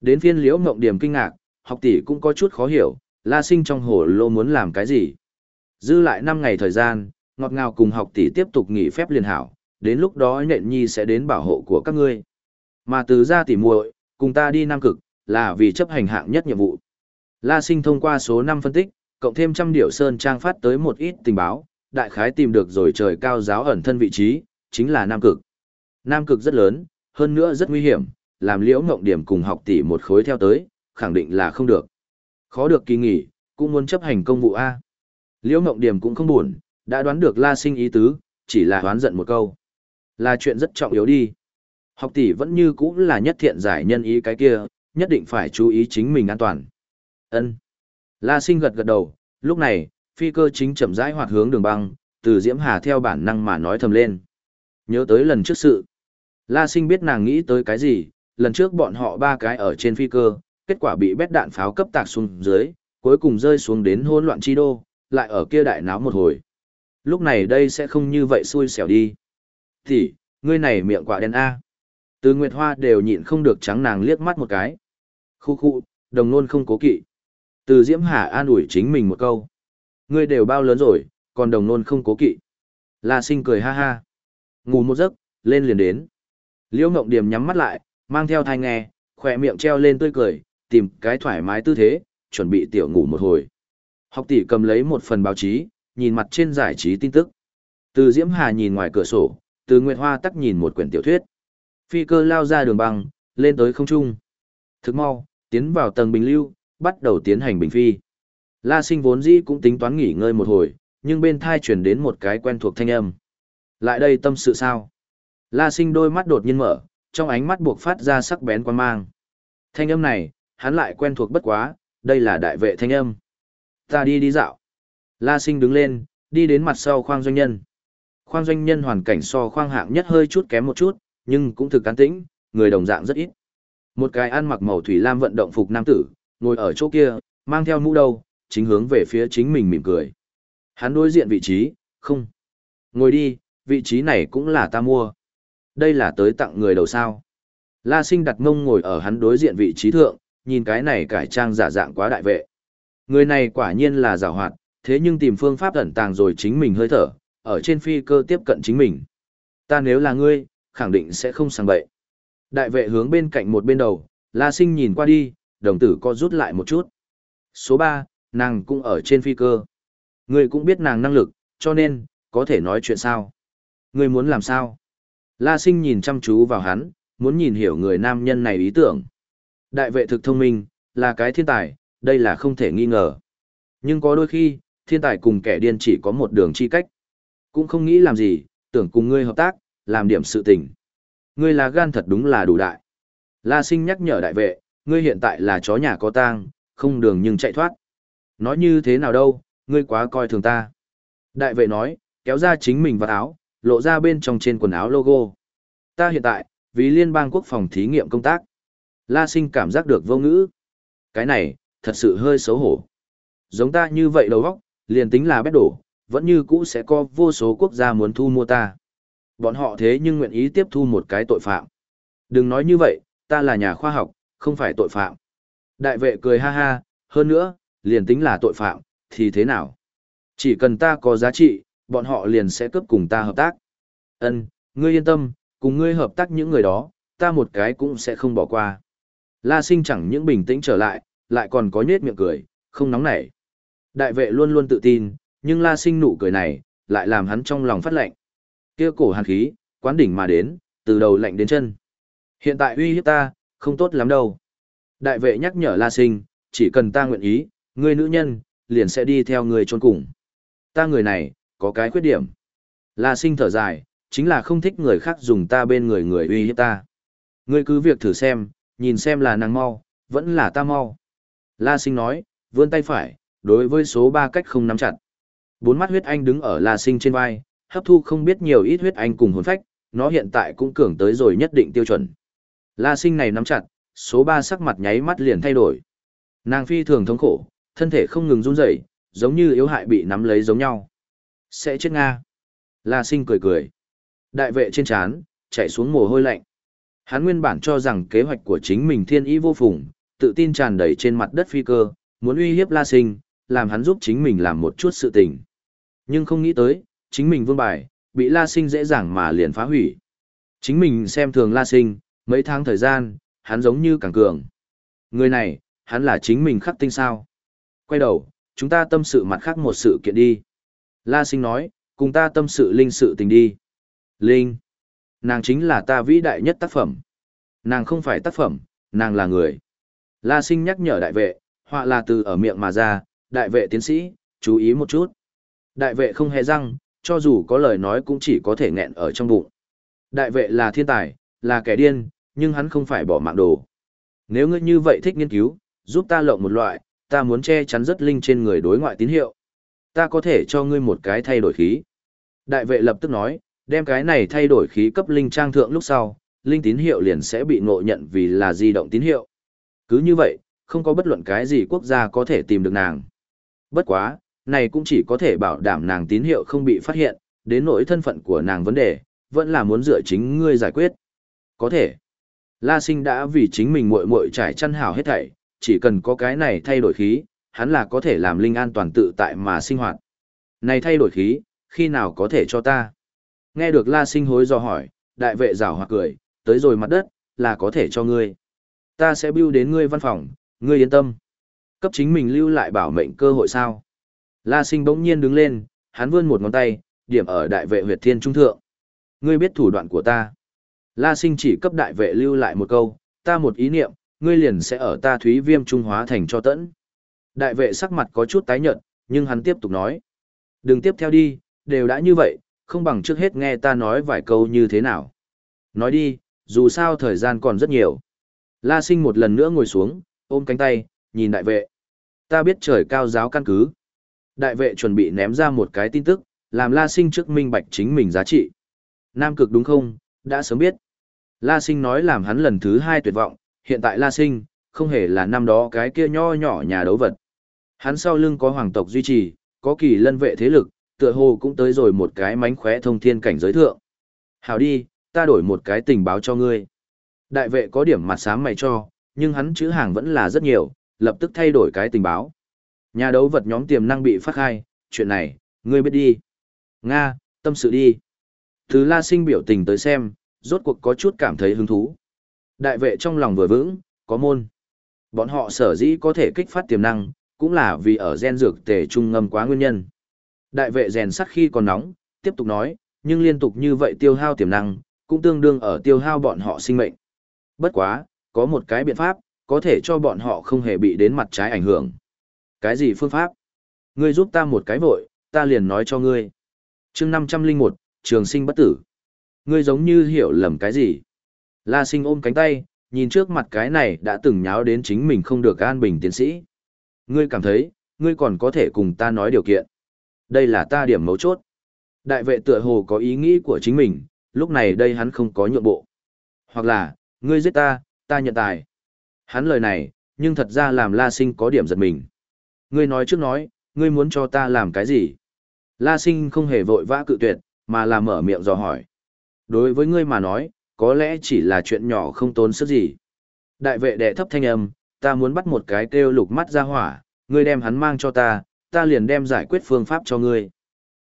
Đến phiên Liễu mộng Điểm kinh ngạc, học tỷ cũng có chút khó hiểu, La Sinh trong hồ lô muốn làm cái gì? Dư lại 5 ngày thời gian, ngọt ngào cùng học tỷ tiếp tục nghỉ phép liền hảo, đến lúc đó nện nhi sẽ đến bảo hộ của các ngươi. Mà từ ra tỷ muội, cùng ta đi Nam Cực, là vì chấp hành hạng nhất nhiệm vụ. La Sinh thông qua số 5 phân tích, cộng thêm trăm điệu sơn trang phát tới một ít tình báo, đại khái tìm được rồi trời cao giáo ẩn thân vị trí, chính là Nam Cực. Nam Cực rất lớn, hơn nữa rất nguy hiểm, làm liễu ngộng điểm cùng học tỷ một khối theo tới, khẳng định là không được. Khó được kỳ nghỉ, cũng muốn chấp hành công vụ A. Liễu ngộng điểm cũng không buồn, đã đoán được La Sinh ý tứ, chỉ là đoán giận một câu. Là chuyện rất trọng yếu đi. Học tỷ vẫn như cũ là nhất thiện giải nhân ý cái kia, nhất định phải chú ý chính mình an toàn. Ân. La Sinh gật gật đầu, lúc này, phi cơ chính chậm rãi hoạt hướng đường băng, từ Diễm Hà theo bản năng mà nói thầm lên. Nhớ tới lần trước sự. La Sinh biết nàng nghĩ tới cái gì, lần trước bọn họ ba cái ở trên phi cơ, kết quả bị bét đạn pháo cấp tạc xuống dưới, cuối cùng rơi xuống đến hỗn loạn chi đô, lại ở kia đại náo một hồi. Lúc này đây sẽ không như vậy xui xẻo đi. Thì, ngươi này miệng quả đen A. Từ Nguyệt Hoa đều nhịn không được trắng nàng liếc mắt một cái. Khu khu, đồng nôn không cố kỵ. Từ Diễm Hà an ủi chính mình một câu. Ngươi đều bao lớn rồi, còn đồng nôn không cố kỵ. La sinh cười ha ha. Ngủ một giấc, lên liền đến. Liễu Ngộng Điềm nhắm mắt lại, mang theo thai nghe, khỏe miệng treo lên tươi cười, tìm cái thoải mái tư thế, chuẩn bị tiểu ngủ một hồi. Học tỷ cầm lấy một phần báo chí, nhìn mặt trên giải trí tin tức. Từ Diễm Hà nhìn ngoài cửa sổ, từ Nguyệt Hoa tắc nhìn một quyển tiểu thuyết. Phi cơ lao ra đường băng, lên tới không trung. Thức mau, tiến vào tầng bình lưu, bắt đầu tiến hành bình phi. La sinh vốn dĩ cũng tính toán nghỉ ngơi một hồi, nhưng bên thai chuyển đến một cái quen thuộc thanh âm. Lại đây tâm sự sao? La sinh đôi mắt đột nhiên mở, trong ánh mắt buộc phát ra sắc bén quan mang. Thanh âm này, hắn lại quen thuộc bất quá, đây là đại vệ thanh âm. Ta đi đi dạo. La sinh đứng lên, đi đến mặt sau khoang doanh nhân. Khoang doanh nhân hoàn cảnh so khoang hạng nhất hơi chút kém một chút, nhưng cũng thực cán tĩnh, người đồng dạng rất ít. Một cái ăn mặc màu thủy lam vận động phục nam tử, ngồi ở chỗ kia, mang theo mũ đầu, chính hướng về phía chính mình mỉm cười. Hắn đối diện vị trí, không. Ngồi đi, vị trí này cũng là ta mua. Đây là tới tặng người đầu sao. La sinh đặt mông ngồi ở hắn đối diện vị trí thượng, nhìn cái này cải trang giả dạng quá đại vệ. Người này quả nhiên là giả hoạt, thế nhưng tìm phương pháp ẩn tàng rồi chính mình hơi thở, ở trên phi cơ tiếp cận chính mình. Ta nếu là ngươi, khẳng định sẽ không sang bậy. Đại vệ hướng bên cạnh một bên đầu, La Sinh nhìn qua đi, đồng tử co rút lại một chút. Số 3, nàng cũng ở trên phi cơ. Ngươi cũng biết nàng năng lực, cho nên, có thể nói chuyện sao. Ngươi muốn làm sao? La Sinh nhìn chăm chú vào hắn, muốn nhìn hiểu người nam nhân này ý tưởng. Đại vệ thực thông minh, là cái thiên tài, đây là không thể nghi ngờ. Nhưng có đôi khi, thiên tài cùng kẻ điên chỉ có một đường chi cách. Cũng không nghĩ làm gì, tưởng cùng ngươi hợp tác, làm điểm sự tình. Ngươi là gan thật đúng là đủ đại. La sinh nhắc nhở đại vệ, ngươi hiện tại là chó nhà có tang, không đường nhưng chạy thoát. Nói như thế nào đâu, ngươi quá coi thường ta. Đại vệ nói, kéo ra chính mình vào áo, lộ ra bên trong trên quần áo logo. Ta hiện tại, vì liên bang quốc phòng thí nghiệm công tác. La sinh cảm giác được vô ngữ. Cái này, thật sự hơi xấu hổ. Giống ta như vậy đầu óc, liền tính là bét đổ, vẫn như cũ sẽ có vô số quốc gia muốn thu mua ta. Bọn họ thế nhưng nguyện ý tiếp thu một cái tội phạm. Đừng nói như vậy, ta là nhà khoa học, không phải tội phạm. Đại vệ cười ha ha, hơn nữa, liền tính là tội phạm, thì thế nào? Chỉ cần ta có giá trị, bọn họ liền sẽ cướp cùng ta hợp tác. Ân, ngươi yên tâm, cùng ngươi hợp tác những người đó, ta một cái cũng sẽ không bỏ qua. La sinh chẳng những bình tĩnh trở lại, lại còn có nhết miệng cười, không nóng nảy. Đại vệ luôn luôn tự tin, nhưng la sinh nụ cười này, lại làm hắn trong lòng phát lạnh. Kia cổ hàn khí, quán đỉnh mà đến, từ đầu lạnh đến chân. Hiện tại uy hiếp ta, không tốt lắm đâu. Đại vệ nhắc nhở la sinh, chỉ cần ta nguyện ý, ngươi nữ nhân, liền sẽ đi theo người trốn cùng. Ta người này, có cái khuyết điểm. La sinh thở dài, chính là không thích người khác dùng ta bên người người uy hiếp ta. Ngươi cứ việc thử xem, nhìn xem là nàng mau, vẫn là ta mau. La sinh nói, vươn tay phải, đối với số 3 cách không nắm chặt. Bốn mắt huyết anh đứng ở La Sinh trên vai, hấp thu không biết nhiều ít huyết anh cùng hồn phách, nó hiện tại cũng cường tới rồi nhất định tiêu chuẩn. La Sinh này nắm chặt, số 3 sắc mặt nháy mắt liền thay đổi. Nàng phi thường thống khổ, thân thể không ngừng run rẩy, giống như yếu hại bị nắm lấy giống nhau. Sẽ chết Nga. La Sinh cười cười. Đại vệ trên chán, chạy xuống mồ hôi lạnh. Hắn nguyên bản cho rằng kế hoạch của chính mình thiên ý vô phùng, tự tin tràn đầy trên mặt đất phi cơ, muốn uy hiếp La Sinh, làm hắn giúp chính mình làm một chút sự tình. Nhưng không nghĩ tới, chính mình vương bài, bị La Sinh dễ dàng mà liền phá hủy. Chính mình xem thường La Sinh, mấy tháng thời gian, hắn giống như càng cường. Người này, hắn là chính mình khắc tinh sao. Quay đầu, chúng ta tâm sự mặt khác một sự kiện đi. La Sinh nói, cùng ta tâm sự linh sự tình đi. Linh. Nàng chính là ta vĩ đại nhất tác phẩm. Nàng không phải tác phẩm, nàng là người. La Sinh nhắc nhở đại vệ, họa là từ ở miệng mà ra, đại vệ tiến sĩ, chú ý một chút. Đại vệ không hề răng, cho dù có lời nói cũng chỉ có thể nghẹn ở trong bụng. Đại vệ là thiên tài, là kẻ điên, nhưng hắn không phải bỏ mạng đồ. Nếu ngươi như vậy thích nghiên cứu, giúp ta lộng một loại, ta muốn che chắn rất linh trên người đối ngoại tín hiệu. Ta có thể cho ngươi một cái thay đổi khí. Đại vệ lập tức nói, đem cái này thay đổi khí cấp linh trang thượng lúc sau, linh tín hiệu liền sẽ bị ngộ nhận vì là di động tín hiệu. Cứ như vậy, không có bất luận cái gì quốc gia có thể tìm được nàng. Bất quá, này cũng chỉ có thể bảo đảm nàng tín hiệu không bị phát hiện, đến nỗi thân phận của nàng vấn đề, vẫn là muốn dựa chính ngươi giải quyết. Có thể. La Sinh đã vì chính mình muội muội trải chăn hảo hết thảy, chỉ cần có cái này thay đổi khí, hắn là có thể làm linh an toàn tự tại mà sinh hoạt. Này thay đổi khí, khi nào có thể cho ta? Nghe được La Sinh hối do hỏi, đại vệ rào hoặc cười, tới rồi mặt đất, là có thể cho ngươi. Ta sẽ bưu đến ngươi văn phòng, ngươi yên tâm. Cấp chính mình lưu lại bảo mệnh cơ hội sao? La sinh bỗng nhiên đứng lên, hắn vươn một ngón tay, điểm ở đại vệ huyệt thiên trung thượng. Ngươi biết thủ đoạn của ta. La sinh chỉ cấp đại vệ lưu lại một câu, ta một ý niệm, ngươi liền sẽ ở ta thúy viêm trung hóa thành cho tẫn. Đại vệ sắc mặt có chút tái nhợt, nhưng hắn tiếp tục nói. Đừng tiếp theo đi, đều đã như vậy, không bằng trước hết nghe ta nói vài câu như thế nào. Nói đi, dù sao thời gian còn rất nhiều. La sinh một lần nữa ngồi xuống, ôm cánh tay, nhìn đại vệ. Ta biết trời cao giáo căn cứ. Đại vệ chuẩn bị ném ra một cái tin tức, làm La sinh trước minh bạch chính mình giá trị. Nam cực đúng không, đã sớm biết. La sinh nói làm hắn lần thứ hai tuyệt vọng, hiện tại La sinh, không hề là năm đó cái kia nho nhỏ nhà đấu vật. Hắn sau lưng có hoàng tộc duy trì, có kỳ lân vệ thế lực, tựa hồ cũng tới rồi một cái mánh khóe thông thiên cảnh giới thượng. Hảo đi, ta đổi một cái tình báo cho ngươi. Đại vệ có điểm mặt sáng mày cho, nhưng hắn chữ hàng vẫn là rất nhiều, lập tức thay đổi cái tình báo. Nhà đấu vật nhóm tiềm năng bị phát khai, chuyện này, ngươi biết đi. Nga, tâm sự đi. Thứ la sinh biểu tình tới xem, rốt cuộc có chút cảm thấy hứng thú. Đại vệ trong lòng vừa vững, có môn. Bọn họ sở dĩ có thể kích phát tiềm năng, cũng là vì ở gen dược tề trung ngâm quá nguyên nhân. Đại vệ rèn sắt khi còn nóng, tiếp tục nói, nhưng liên tục như vậy tiêu hao tiềm năng, cũng tương đương ở tiêu hao bọn họ sinh mệnh. Bất quá, có một cái biện pháp, có thể cho bọn họ không hề bị đến mặt trái ảnh hưởng. Cái gì phương pháp? Ngươi giúp ta một cái vội, ta liền nói cho ngươi. chương 501, trường sinh bất tử. Ngươi giống như hiểu lầm cái gì? La sinh ôm cánh tay, nhìn trước mặt cái này đã từng nháo đến chính mình không được an bình tiến sĩ. Ngươi cảm thấy, ngươi còn có thể cùng ta nói điều kiện. Đây là ta điểm mấu chốt. Đại vệ tựa hồ có ý nghĩ của chính mình, lúc này đây hắn không có nhượng bộ. Hoặc là, ngươi giết ta, ta nhận tài. Hắn lời này, nhưng thật ra làm La Sinh có điểm giật mình. Ngươi nói trước nói, ngươi muốn cho ta làm cái gì? La Sinh không hề vội vã cự tuyệt, mà là mở miệng dò hỏi. Đối với ngươi mà nói, có lẽ chỉ là chuyện nhỏ không tốn sức gì. Đại vệ đệ thấp thanh âm, ta muốn bắt một cái kêu lục mắt ra hỏa, ngươi đem hắn mang cho ta, ta liền đem giải quyết phương pháp cho ngươi.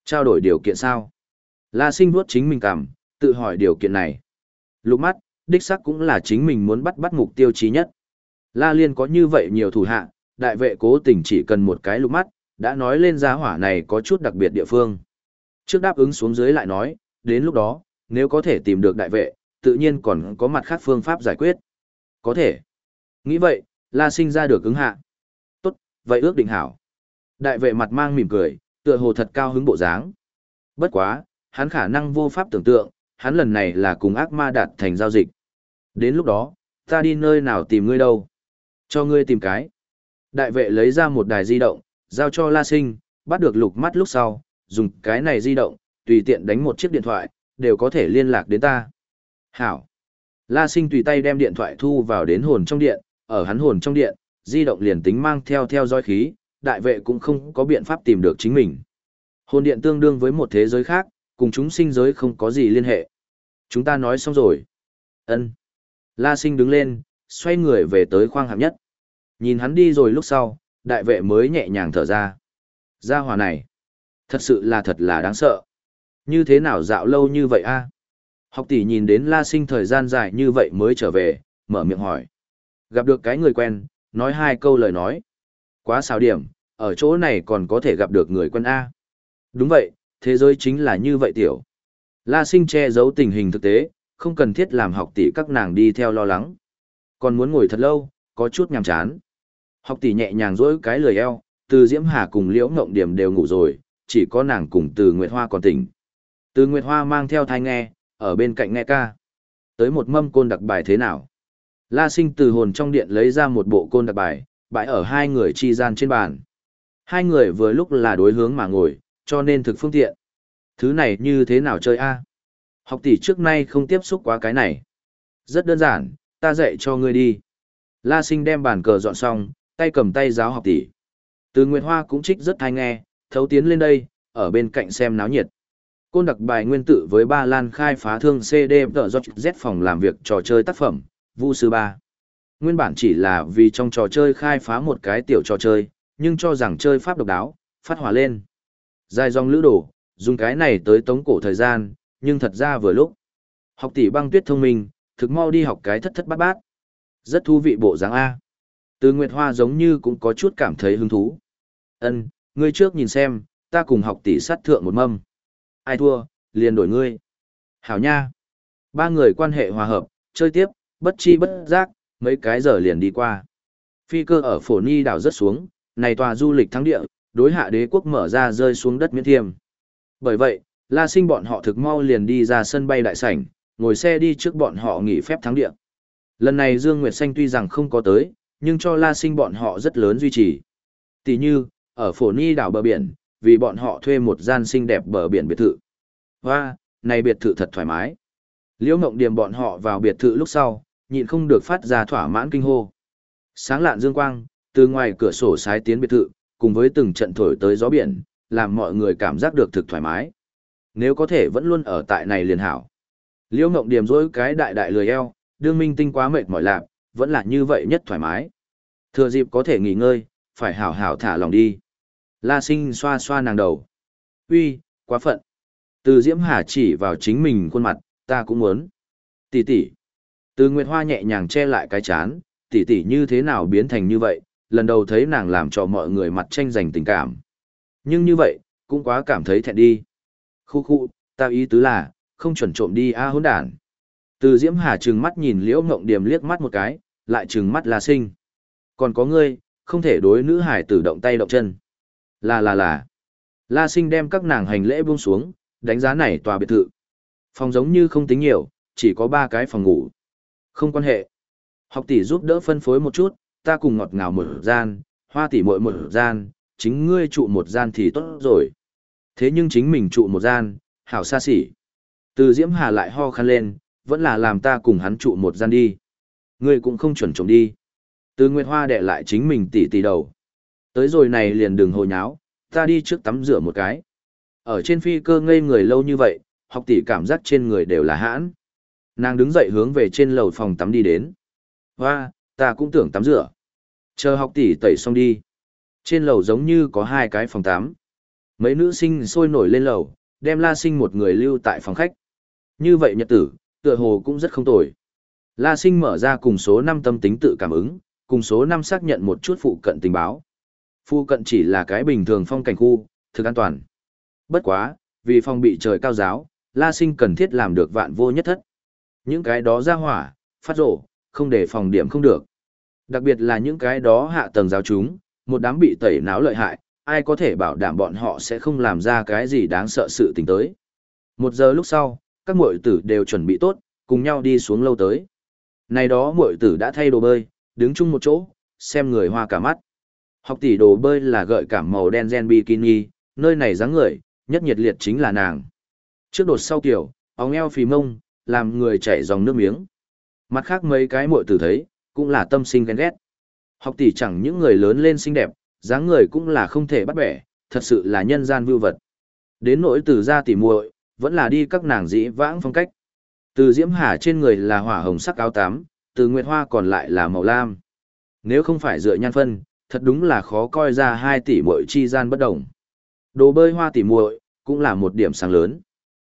Trao đổi điều kiện sao? La sinh vuốt chính mình cảm, tự hỏi điều kiện này. Lục mắt, đích xác cũng là chính mình muốn bắt bắt mục tiêu chí nhất. La liên có như vậy nhiều thủ hạ, đại vệ cố tình chỉ cần một cái lục mắt, đã nói lên giá hỏa này có chút đặc biệt địa phương. Trước đáp ứng xuống dưới lại nói, đến lúc đó, nếu có thể tìm được đại vệ, tự nhiên còn có mặt khác phương pháp giải quyết. Có thể. Nghĩ vậy, La sinh ra được ứng hạ. Tốt, vậy ước định hảo. Đại vệ mặt mang mỉm cười, tựa hồ thật cao hứng bộ dáng. Bất quá, hắn khả năng vô pháp tưởng tượng, hắn lần này là cùng ác ma đạt thành giao dịch. Đến lúc đó, ta đi nơi nào tìm ngươi đâu? Cho ngươi tìm cái. Đại vệ lấy ra một đài di động, giao cho La Sinh, bắt được lục mắt lúc sau, dùng cái này di động, tùy tiện đánh một chiếc điện thoại, đều có thể liên lạc đến ta. Hảo. La Sinh tùy tay đem điện thoại thu vào đến hồn trong điện, ở hắn hồn trong điện, di động liền tính mang theo theo dõi khí, đại vệ cũng không có biện pháp tìm được chính mình. Hồn điện tương đương với một thế giới khác, cùng chúng sinh giới không có gì liên hệ. Chúng ta nói xong rồi. ân La sinh đứng lên, xoay người về tới khoang hạng nhất. Nhìn hắn đi rồi lúc sau, đại vệ mới nhẹ nhàng thở ra. Gia hòa này, thật sự là thật là đáng sợ. Như thế nào dạo lâu như vậy a? Học tỷ nhìn đến la sinh thời gian dài như vậy mới trở về, mở miệng hỏi. Gặp được cái người quen, nói hai câu lời nói. Quá xào điểm, ở chỗ này còn có thể gặp được người quen A. Đúng vậy, thế giới chính là như vậy tiểu. La sinh che giấu tình hình thực tế, không cần thiết làm học tỷ các nàng đi theo lo lắng. Còn muốn ngồi thật lâu, có chút nhàm chán. Học tỷ nhẹ nhàng dỗi cái lời eo, từ Diễm Hà cùng Liễu Ngộng Điểm đều ngủ rồi, chỉ có nàng cùng từ Nguyệt Hoa còn tỉnh. Từ Nguyệt Hoa mang theo thai nghe, ở bên cạnh nghe ca. Tới một mâm côn đặc bài thế nào? La sinh từ hồn trong điện lấy ra một bộ côn đặc bài, bãi ở hai người chi gian trên bàn. Hai người vừa lúc là đối hướng mà ngồi, cho nên thực phương tiện. Thứ này như thế nào chơi a? Học tỷ trước nay không tiếp xúc quá cái này. Rất đơn giản, ta dạy cho ngươi đi. La sinh đem bàn cờ dọn xong, tay cầm tay giáo học tỷ. Từ Nguyệt Hoa cũng trích rất hay nghe, thấu tiến lên đây, ở bên cạnh xem náo nhiệt. Côn đặc bài nguyên tự với ba lan khai phá thương CD tờ do Z phòng làm việc trò chơi tác phẩm, Vu sư ba. Nguyên bản chỉ là vì trong trò chơi khai phá một cái tiểu trò chơi, nhưng cho rằng chơi pháp độc đáo, phát hỏa lên. Dài dòng lữ đổ, dùng cái này tới tống cổ thời gian, nhưng thật ra vừa lúc. Học tỷ băng tuyết thông minh, thực mau đi học cái thất thất bát bát. Rất thú vị bộ dáng A. Từ Nguyệt Hoa giống như cũng có chút cảm thấy hứng thú. Ân, ngươi trước nhìn xem, ta cùng học tỷ sát thượng một mâm. Ai thua, liền đổi ngươi. Hảo nha. Ba người quan hệ hòa hợp, chơi tiếp, bất chi bất giác, mấy cái giờ liền đi qua. Phi cơ ở phổ ni đảo rất xuống, này tòa du lịch thắng địa, đối hạ đế quốc mở ra rơi xuống đất miễn thiêm. Bởi vậy, La Sinh bọn họ thực mau liền đi ra sân bay đại sảnh, ngồi xe đi trước bọn họ nghỉ phép thắng địa. Lần này Dương Nguyệt Xanh tuy rằng không có tới, nhưng cho La Sinh bọn họ rất lớn duy trì. Tỷ như, ở phổ ni đảo bờ biển, vì bọn họ thuê một gian xinh đẹp bờ biển biệt thự. Hoa, này biệt thự thật thoải mái. Liễu Mộng Điềm bọn họ vào biệt thự lúc sau, nhịn không được phát ra thỏa mãn kinh hô. Sáng lạn dương quang, từ ngoài cửa sổ sái tiến biệt thự, cùng với từng trận thổi tới gió biển, làm mọi người cảm giác được thực thoải mái. Nếu có thể vẫn luôn ở tại này liền hảo. Liễu Ngộng điểm dối cái đại đại lười eo, đương minh tinh quá mệt mỏi lạc, vẫn là như vậy nhất thoải mái. Thừa dịp có thể nghỉ ngơi, phải hảo hảo thả lòng đi. La sinh xoa xoa nàng đầu. Uy, quá phận. Từ Diễm Hà chỉ vào chính mình khuôn mặt, ta cũng muốn. Tỷ tỷ. Từ Nguyệt Hoa nhẹ nhàng che lại cái chán, tỷ tỷ như thế nào biến thành như vậy, lần đầu thấy nàng làm cho mọi người mặt tranh giành tình cảm. Nhưng như vậy, cũng quá cảm thấy thẹn đi. Khu khu, ta ý tứ là, không chuẩn trộm đi a hỗn đản. Từ Diễm Hà trừng mắt nhìn Liễu Ngộng Điềm liếc mắt một cái, lại trừng mắt La Sinh. Còn có ngươi, không thể đối nữ hải tử động tay động chân. Là là là. La Sinh đem các nàng hành lễ buông xuống, đánh giá này tòa biệt thự. Phòng giống như không tính nhiều, chỉ có ba cái phòng ngủ. Không quan hệ. Học tỷ giúp đỡ phân phối một chút, ta cùng ngọt ngào một gian, hoa tỷ muội một gian, chính ngươi trụ một gian thì tốt rồi. Thế nhưng chính mình trụ một gian, hảo xa xỉ. Từ Diễm Hà lại ho khăn lên, vẫn là làm ta cùng hắn trụ một gian đi. Ngươi cũng không chuẩn trộm đi. Từ Nguyệt Hoa đệ lại chính mình tỉ tỉ đầu. Tới rồi này liền đừng hồ nháo, ta đi trước tắm rửa một cái. Ở trên phi cơ ngây người lâu như vậy, học tỷ cảm giác trên người đều là hãn. Nàng đứng dậy hướng về trên lầu phòng tắm đi đến. Hoa, ta cũng tưởng tắm rửa. Chờ học tỷ tẩy xong đi. Trên lầu giống như có hai cái phòng tắm. Mấy nữ sinh sôi nổi lên lầu, đem la sinh một người lưu tại phòng khách. Như vậy nhật tử, tựa hồ cũng rất không tồi. La sinh mở ra cùng số 5 tâm tính tự cảm ứng, cùng số 5 xác nhận một chút phụ cận tình báo. Phụ cận chỉ là cái bình thường phong cảnh khu, thực an toàn. Bất quá, vì phòng bị trời cao giáo, La sinh cần thiết làm được vạn vô nhất thất. Những cái đó ra hỏa, phát rổ, không để phòng điểm không được. Đặc biệt là những cái đó hạ tầng giáo chúng, một đám bị tẩy não lợi hại, ai có thể bảo đảm bọn họ sẽ không làm ra cái gì đáng sợ sự tình tới. Một giờ lúc sau, các muội tử đều chuẩn bị tốt, cùng nhau đi xuống lâu tới. Này đó muội tử đã thay đồ bơi, đứng chung một chỗ, xem người hoa cả mắt. Học tỷ đồ bơi là gợi cảm màu đen gen bikini, nơi này dáng người, nhất nhiệt liệt chính là nàng. Trước đột sau kiểu, óng eo phì mông, làm người chảy dòng nước miếng. Mặt khác mấy cái muội tử thấy, cũng là tâm sinh ghen ghét. Học tỷ chẳng những người lớn lên xinh đẹp, dáng người cũng là không thể bắt bẻ, thật sự là nhân gian vưu vật. Đến nỗi từ ra tỉ muội, vẫn là đi các nàng dĩ vãng phong cách. Từ Diễm Hà trên người là hỏa hồng sắc áo tám, từ Nguyệt Hoa còn lại là màu lam. Nếu không phải dựa nhan phân, thật đúng là khó coi ra hai tỷ muội chi gian bất đồng. Đồ bơi hoa tỷ muội cũng là một điểm sáng lớn.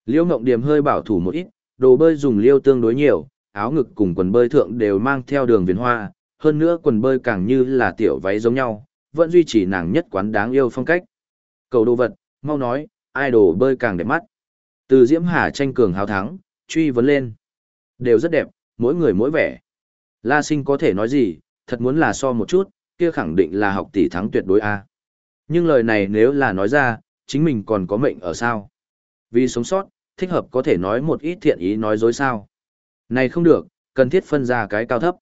Liêu Ngộng Điểm hơi bảo thủ một ít, đồ bơi dùng liêu tương đối nhiều, áo ngực cùng quần bơi thượng đều mang theo đường viền hoa, hơn nữa quần bơi càng như là tiểu váy giống nhau, vẫn duy trì nàng nhất quán đáng yêu phong cách. Cầu đồ vật, mau nói, ai đồ bơi càng đẹp mắt. Từ Diễm Hà tranh cường hào thắng, truy vấn lên. Đều rất đẹp, mỗi người mỗi vẻ. La sinh có thể nói gì, thật muốn là so một chút, kia khẳng định là học tỷ thắng tuyệt đối A. Nhưng lời này nếu là nói ra, chính mình còn có mệnh ở sao? Vì sống sót, thích hợp có thể nói một ít thiện ý nói dối sao? Này không được, cần thiết phân ra cái cao thấp.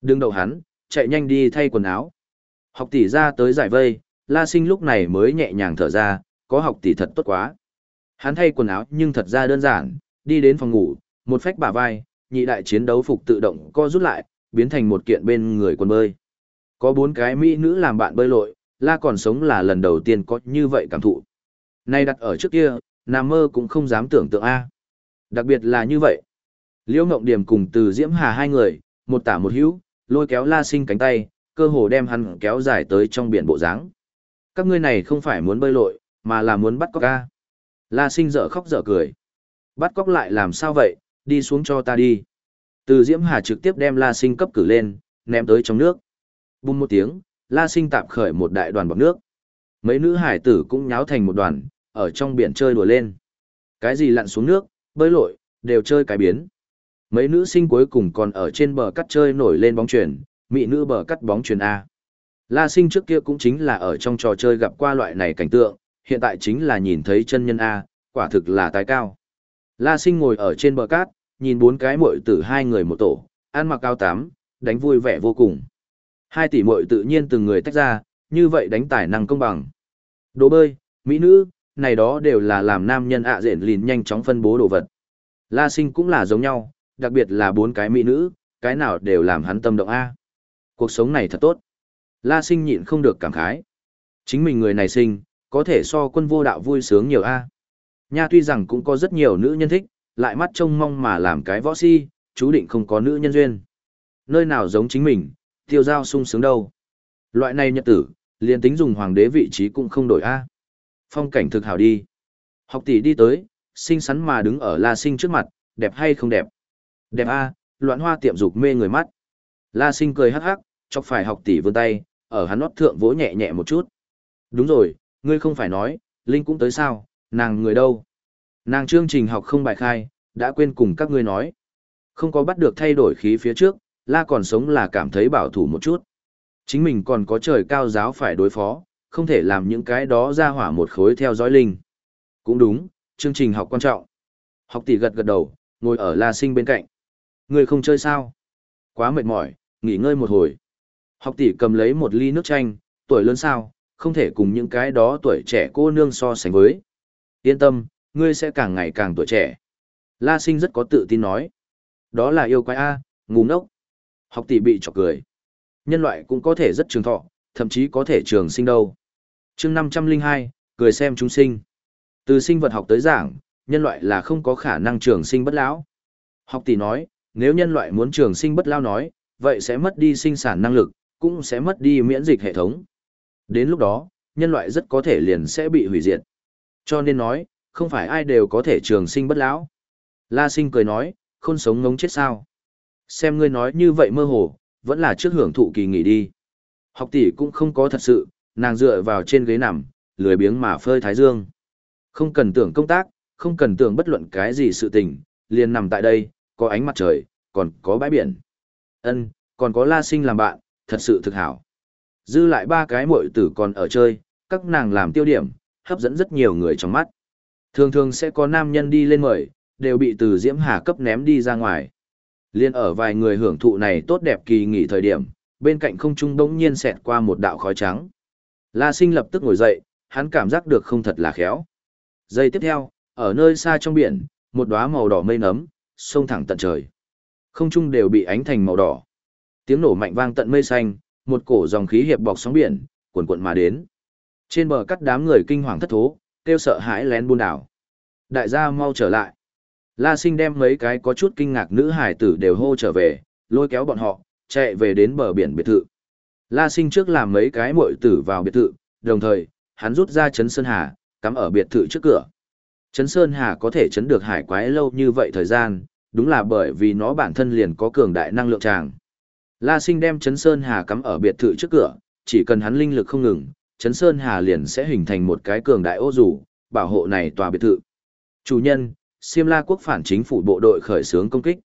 Đừng đậu hắn, chạy nhanh đi thay quần áo. Học tỷ ra tới giải vây, La Sinh lúc này mới nhẹ nhàng thở ra, có học tỷ thật tốt quá. Hắn thay quần áo nhưng thật ra đơn giản, đi đến phòng ngủ, một phách bả vai, nhị đại chiến đấu phục tự động co rút lại, biến thành một kiện bên người quần bơi. Có bốn cái mỹ nữ làm bạn bơi lội, La còn sống là lần đầu tiên có như vậy cảm thụ. Nay đặt ở trước kia, nằm mơ cũng không dám tưởng tượng A. Đặc biệt là như vậy. Liễu Ngộng Điểm cùng từ Diễm Hà hai người, một tả một hữu, lôi kéo La Sinh cánh tay, cơ hồ đem hắn kéo dài tới trong biển bộ dáng. Các ngươi này không phải muốn bơi lội, mà là muốn bắt cóc ca. La Sinh dở khóc dở cười. Bắt cóc lại làm sao vậy, đi xuống cho ta đi. Từ Diễm Hà trực tiếp đem La Sinh cấp cử lên, ném tới trong nước. Bùm một tiếng, La Sinh tạm khởi một đại đoàn bọc nước. Mấy nữ hải tử cũng nháo thành một đoàn, ở trong biển chơi đùa lên. Cái gì lặn xuống nước, bơi lội, đều chơi cái biến. Mấy nữ sinh cuối cùng còn ở trên bờ cắt chơi nổi lên bóng chuyền, mỹ nữ bờ cắt bóng chuyền A. La sinh trước kia cũng chính là ở trong trò chơi gặp qua loại này cảnh tượng, hiện tại chính là nhìn thấy chân nhân A, quả thực là tài cao. La sinh ngồi ở trên bờ cát, nhìn bốn cái muội tử hai người một tổ, ăn mặc cao tám, đánh vui vẻ vô cùng. Hai tỷ muội tự nhiên từng người tách ra, như vậy đánh tài năng công bằng. Đồ bơi, mỹ nữ, này đó đều là làm nam nhân ạ à rện lìn nhanh chóng phân bố đồ vật. La sinh cũng là giống nhau, đặc biệt là bốn cái mỹ nữ, cái nào đều làm hắn tâm động A. Cuộc sống này thật tốt. La sinh nhịn không được cảm khái. Chính mình người này sinh, có thể so quân vô đạo vui sướng nhiều A. Nha tuy rằng cũng có rất nhiều nữ nhân thích, lại mắt trông mong mà làm cái võ si, chú định không có nữ nhân duyên. Nơi nào giống chính mình, tiêu giao sung sướng đâu. Loại này nhật tử, liền tính dùng hoàng đế vị trí cũng không đổi A. Phong cảnh thực hảo đi. Học tỷ đi tới, xinh xắn mà đứng ở La Sinh trước mặt, đẹp hay không đẹp? Đẹp A, loạn hoa tiệm dục mê người mắt. La Sinh cười hắc hắc, chọc phải học tỷ vươn tay, ở hắn nót thượng vỗ nhẹ nhẹ một chút. Đúng rồi, ngươi không phải nói, Linh cũng tới sao, nàng người đâu? Nàng chương trình học không bài khai, đã quên cùng các ngươi nói. Không có bắt được thay đổi khí phía trước, La còn sống là cảm thấy bảo thủ một chút. Chính mình còn có trời cao giáo phải đối phó, không thể làm những cái đó ra hỏa một khối theo dõi Linh. Cũng đúng, chương trình học quan trọng. Học tỷ gật gật đầu, ngồi ở La Sinh bên cạnh. Người không chơi sao? Quá mệt mỏi, nghỉ ngơi một hồi. Học tỷ cầm lấy một ly nước chanh, tuổi lớn sao, không thể cùng những cái đó tuổi trẻ cô nương so sánh với. Yên tâm, ngươi sẽ càng ngày càng tuổi trẻ. La sinh rất có tự tin nói. Đó là yêu quái A, ngu ngốc. Học tỷ bị chọc cười. Nhân loại cũng có thể rất trường thọ, thậm chí có thể trường sinh đâu chương 502, cười xem chúng sinh. Từ sinh vật học tới giảng, nhân loại là không có khả năng trường sinh bất lão. Học tỷ nói, nếu nhân loại muốn trường sinh bất lão nói, vậy sẽ mất đi sinh sản năng lực, cũng sẽ mất đi miễn dịch hệ thống. Đến lúc đó, nhân loại rất có thể liền sẽ bị hủy diệt. Cho nên nói, không phải ai đều có thể trường sinh bất lão. La sinh cười nói, không sống ngống chết sao. Xem ngươi nói như vậy mơ hồ, vẫn là trước hưởng thụ kỳ nghỉ đi. Học tỷ cũng không có thật sự, nàng dựa vào trên ghế nằm, lười biếng mà phơi thái dương. Không cần tưởng công tác, không cần tưởng bất luận cái gì sự tình, liền nằm tại đây, có ánh mặt trời, còn có bãi biển. Ân, còn có La Sinh làm bạn, thật sự thực hảo. Dư lại ba cái muội tử còn ở chơi, các nàng làm tiêu điểm, hấp dẫn rất nhiều người trong mắt. Thường thường sẽ có nam nhân đi lên mời, đều bị từ Diễm Hà cấp ném đi ra ngoài. Liên ở vài người hưởng thụ này tốt đẹp kỳ nghỉ thời điểm, bên cạnh không trung đống nhiên xẹt qua một đạo khói trắng. La Sinh lập tức ngồi dậy, hắn cảm giác được không thật là khéo. Giây tiếp theo, ở nơi xa trong biển, một đóa màu đỏ mây nấm, sông thẳng tận trời. Không trung đều bị ánh thành màu đỏ. Tiếng nổ mạnh vang tận mây xanh, một cổ dòng khí hiệp bọc sóng biển, cuồn cuộn mà đến. Trên bờ cắt đám người kinh hoàng thất thố, kêu sợ hãi lén buôn đảo. Đại gia mau trở lại. La sinh đem mấy cái có chút kinh ngạc nữ hải tử đều hô trở về, lôi kéo bọn họ, chạy về đến bờ biển biệt thự. La sinh trước làm mấy cái muội tử vào biệt thự, đồng thời, hắn rút ra chấn sơn hà, cắm ở biệt thự trước cửa. Chấn sơn hà có thể chấn được hải quái lâu như vậy thời gian, đúng là bởi vì nó bản thân liền có cường đại năng lượng tràng. La sinh đem chấn sơn hà cắm ở biệt thự trước cửa, chỉ cần hắn linh lực không ngừng, chấn sơn hà liền sẽ hình thành một cái cường đại ô rủ, bảo hộ này tòa biệt thự. Chủ nhân, Siêm La quốc phản chính phủ bộ đội khởi xướng công kích.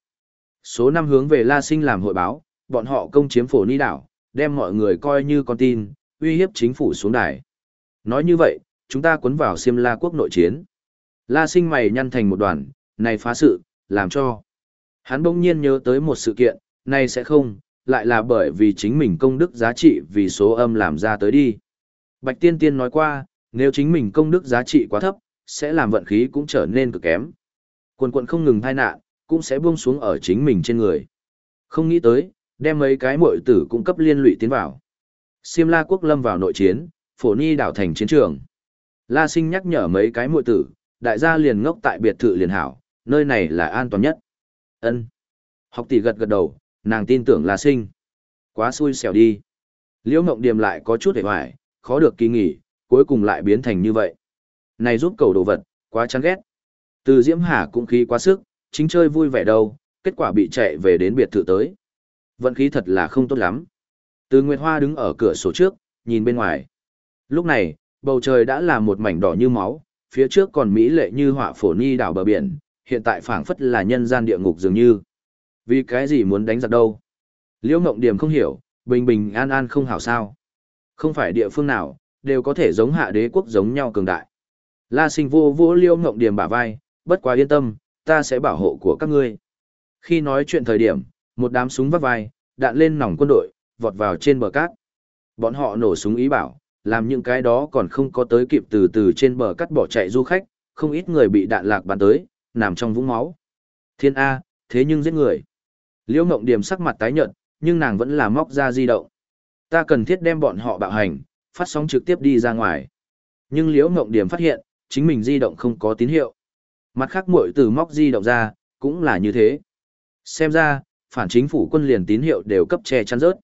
Số năm hướng về La Sinh làm hội báo, bọn họ công chiếm phổ ni đảo, đem mọi người coi như con tin, uy hiếp chính phủ xuống đài. Nói như vậy, chúng ta cuốn vào Siêm La quốc nội chiến. La Sinh mày nhăn thành một đoàn, này phá sự, làm cho. Hắn bỗng nhiên nhớ tới một sự kiện, này sẽ không, lại là bởi vì chính mình công đức giá trị vì số âm làm ra tới đi. Bạch Tiên Tiên nói qua, nếu chính mình công đức giá trị quá thấp, sẽ làm vận khí cũng trở nên cực kém. Quần quận không ngừng thai nạn, cũng sẽ buông xuống ở chính mình trên người. Không nghĩ tới, đem mấy cái muội tử cung cấp liên lụy tiến vào. Siêm La quốc lâm vào nội chiến, phổ ni đảo thành chiến trường. La sinh nhắc nhở mấy cái muội tử, đại gia liền ngốc tại biệt thự liền hảo, nơi này là an toàn nhất. Ân. Học tỷ gật gật đầu, nàng tin tưởng La sinh. Quá xui xẻo đi. Liễu Ngộng Điềm lại có chút hề hoài, khó được kỳ nghỉ, cuối cùng lại biến thành như vậy. Này giúp cầu đồ vật, quá chán ghét. Từ Diễm Hà cũng khí quá sức, chính chơi vui vẻ đâu, kết quả bị chạy về đến biệt thự tới. Vận khí thật là không tốt lắm. Từ Nguyệt Hoa đứng ở cửa sổ trước, nhìn bên ngoài. Lúc này, bầu trời đã là một mảnh đỏ như máu, phía trước còn mỹ lệ như họa phổ ni đảo bờ biển, hiện tại phảng phất là nhân gian địa ngục dường như. Vì cái gì muốn đánh giặc đâu? Liễu Ngộng Điểm không hiểu, bình bình an an không hảo sao. Không phải địa phương nào, đều có thể giống hạ đế quốc giống nhau cường đại. La sinh vô vô Liễu ngộng điểm bả vai, bất quá yên tâm, ta sẽ bảo hộ của các ngươi. Khi nói chuyện thời điểm, một đám súng vắt vai, đạn lên nòng quân đội, vọt vào trên bờ cát. Bọn họ nổ súng ý bảo, làm những cái đó còn không có tới kịp từ từ trên bờ cát bỏ chạy du khách, không ít người bị đạn lạc bắn tới, nằm trong vũng máu. Thiên A, thế nhưng giết người. Liễu Ngộng Điểm sắc mặt tái nhợt, nhưng nàng vẫn là móc ra di động. Ta cần thiết đem bọn họ bạo hành, phát sóng trực tiếp đi ra ngoài. Nhưng Liễu Ngộng Điểm phát hiện, chính mình di động không có tín hiệu. Mặt khác muội từ móc di động ra, cũng là như thế. Xem ra, phản chính phủ quân liền tín hiệu đều cấp che chắn rớt.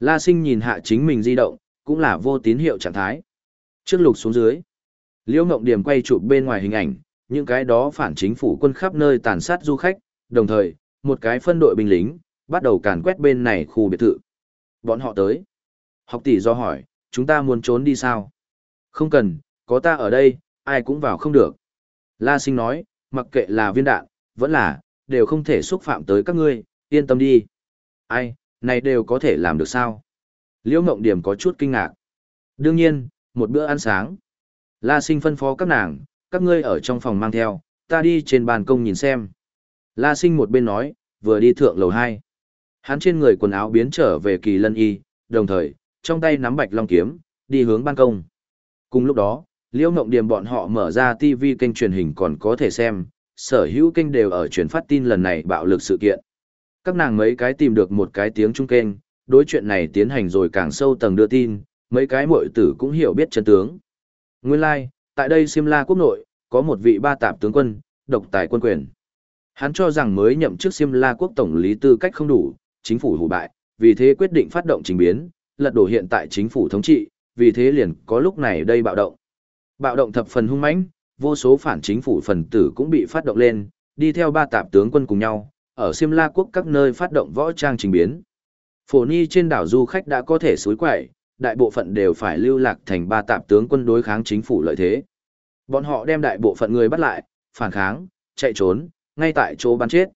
La Sinh nhìn hạ chính mình di động, cũng là vô tín hiệu trạng thái. Trước lục xuống dưới, Liễu Ngộng Điểm quay chụp bên ngoài hình ảnh, những cái đó phản chính phủ quân khắp nơi tàn sát du khách, đồng thời, một cái phân đội binh lính, bắt đầu càn quét bên này khu biệt thự. Bọn họ tới. Học tỷ do hỏi, chúng ta muốn trốn đi sao? Không cần, có ta ở đây, ai cũng vào không được. La sinh nói, mặc kệ là viên đạn, vẫn là, đều không thể xúc phạm tới các ngươi, yên tâm đi. Ai, này đều có thể làm được sao? Liễu Ngộng Điểm có chút kinh ngạc. Đương nhiên, một bữa ăn sáng. La sinh phân phó các nàng, các ngươi ở trong phòng mang theo, ta đi trên ban công nhìn xem. La sinh một bên nói, vừa đi thượng lầu 2. Hắn trên người quần áo biến trở về kỳ lân y, đồng thời, trong tay nắm bạch long kiếm, đi hướng ban công. Cùng lúc đó, Liễu Ngộng Điềm bọn họ mở ra TV kênh truyền hình còn có thể xem, sở hữu kênh đều ở truyền phát tin lần này bạo lực sự kiện. Các nàng mấy cái tìm được một cái tiếng trung kênh, đối chuyện này tiến hành rồi càng sâu tầng đưa tin, mấy cái muội tử cũng hiểu biết chân tướng. Nguyên lai, like, tại đây Simla quốc nội, có một vị ba tạp tướng quân, độc tài quân quyền. Hắn cho rằng mới nhậm chức Simla quốc tổng lý tư cách không đủ, chính phủ hủ bại, vì thế quyết định phát động trình biến, lật đổ hiện tại chính phủ thống trị, vì thế liền có lúc này đây bạo động. Bạo động thập phần hung mãnh, vô số phản chính phủ phần tử cũng bị phát động lên, đi theo ba tạp tướng quân cùng nhau, ở Simla quốc các nơi phát động võ trang trình biến. Phổ Ni trên đảo du khách đã có thể suối quậy, đại bộ phận đều phải lưu lạc thành ba tạp tướng quân đối kháng chính phủ lợi thế. Bọn họ đem đại bộ phận người bắt lại, phản kháng, chạy trốn, ngay tại chỗ bắn chết.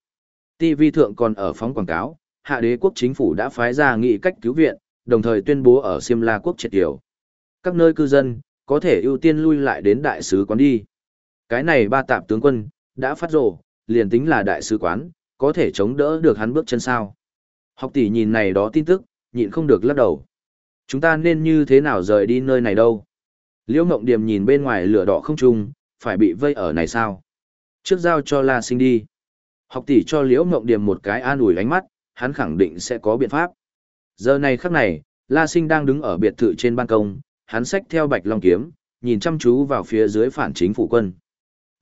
TV thượng còn ở phóng quảng cáo, hạ đế quốc chính phủ đã phái ra nghị cách cứu viện, đồng thời tuyên bố ở Simla quốc triệt tiểu. Các nơi cư dân, có thể ưu tiên lui lại đến đại sứ quán đi. Cái này ba tạp tướng quân, đã phát rồ, liền tính là đại sứ quán, có thể chống đỡ được hắn bước chân sao. Học tỷ nhìn này đó tin tức, nhịn không được lắc đầu. Chúng ta nên như thế nào rời đi nơi này đâu? Liễu Mộng Điềm nhìn bên ngoài lửa đỏ không trung, phải bị vây ở này sao? Trước giao cho La Sinh đi. Học tỷ cho Liễu Mộng Điềm một cái an ủi ánh mắt, hắn khẳng định sẽ có biện pháp. Giờ này khắc này, La Sinh đang đứng ở biệt thự trên ban công, hắn xách theo Bạch Long kiếm, nhìn chăm chú vào phía dưới phản chính phủ quân.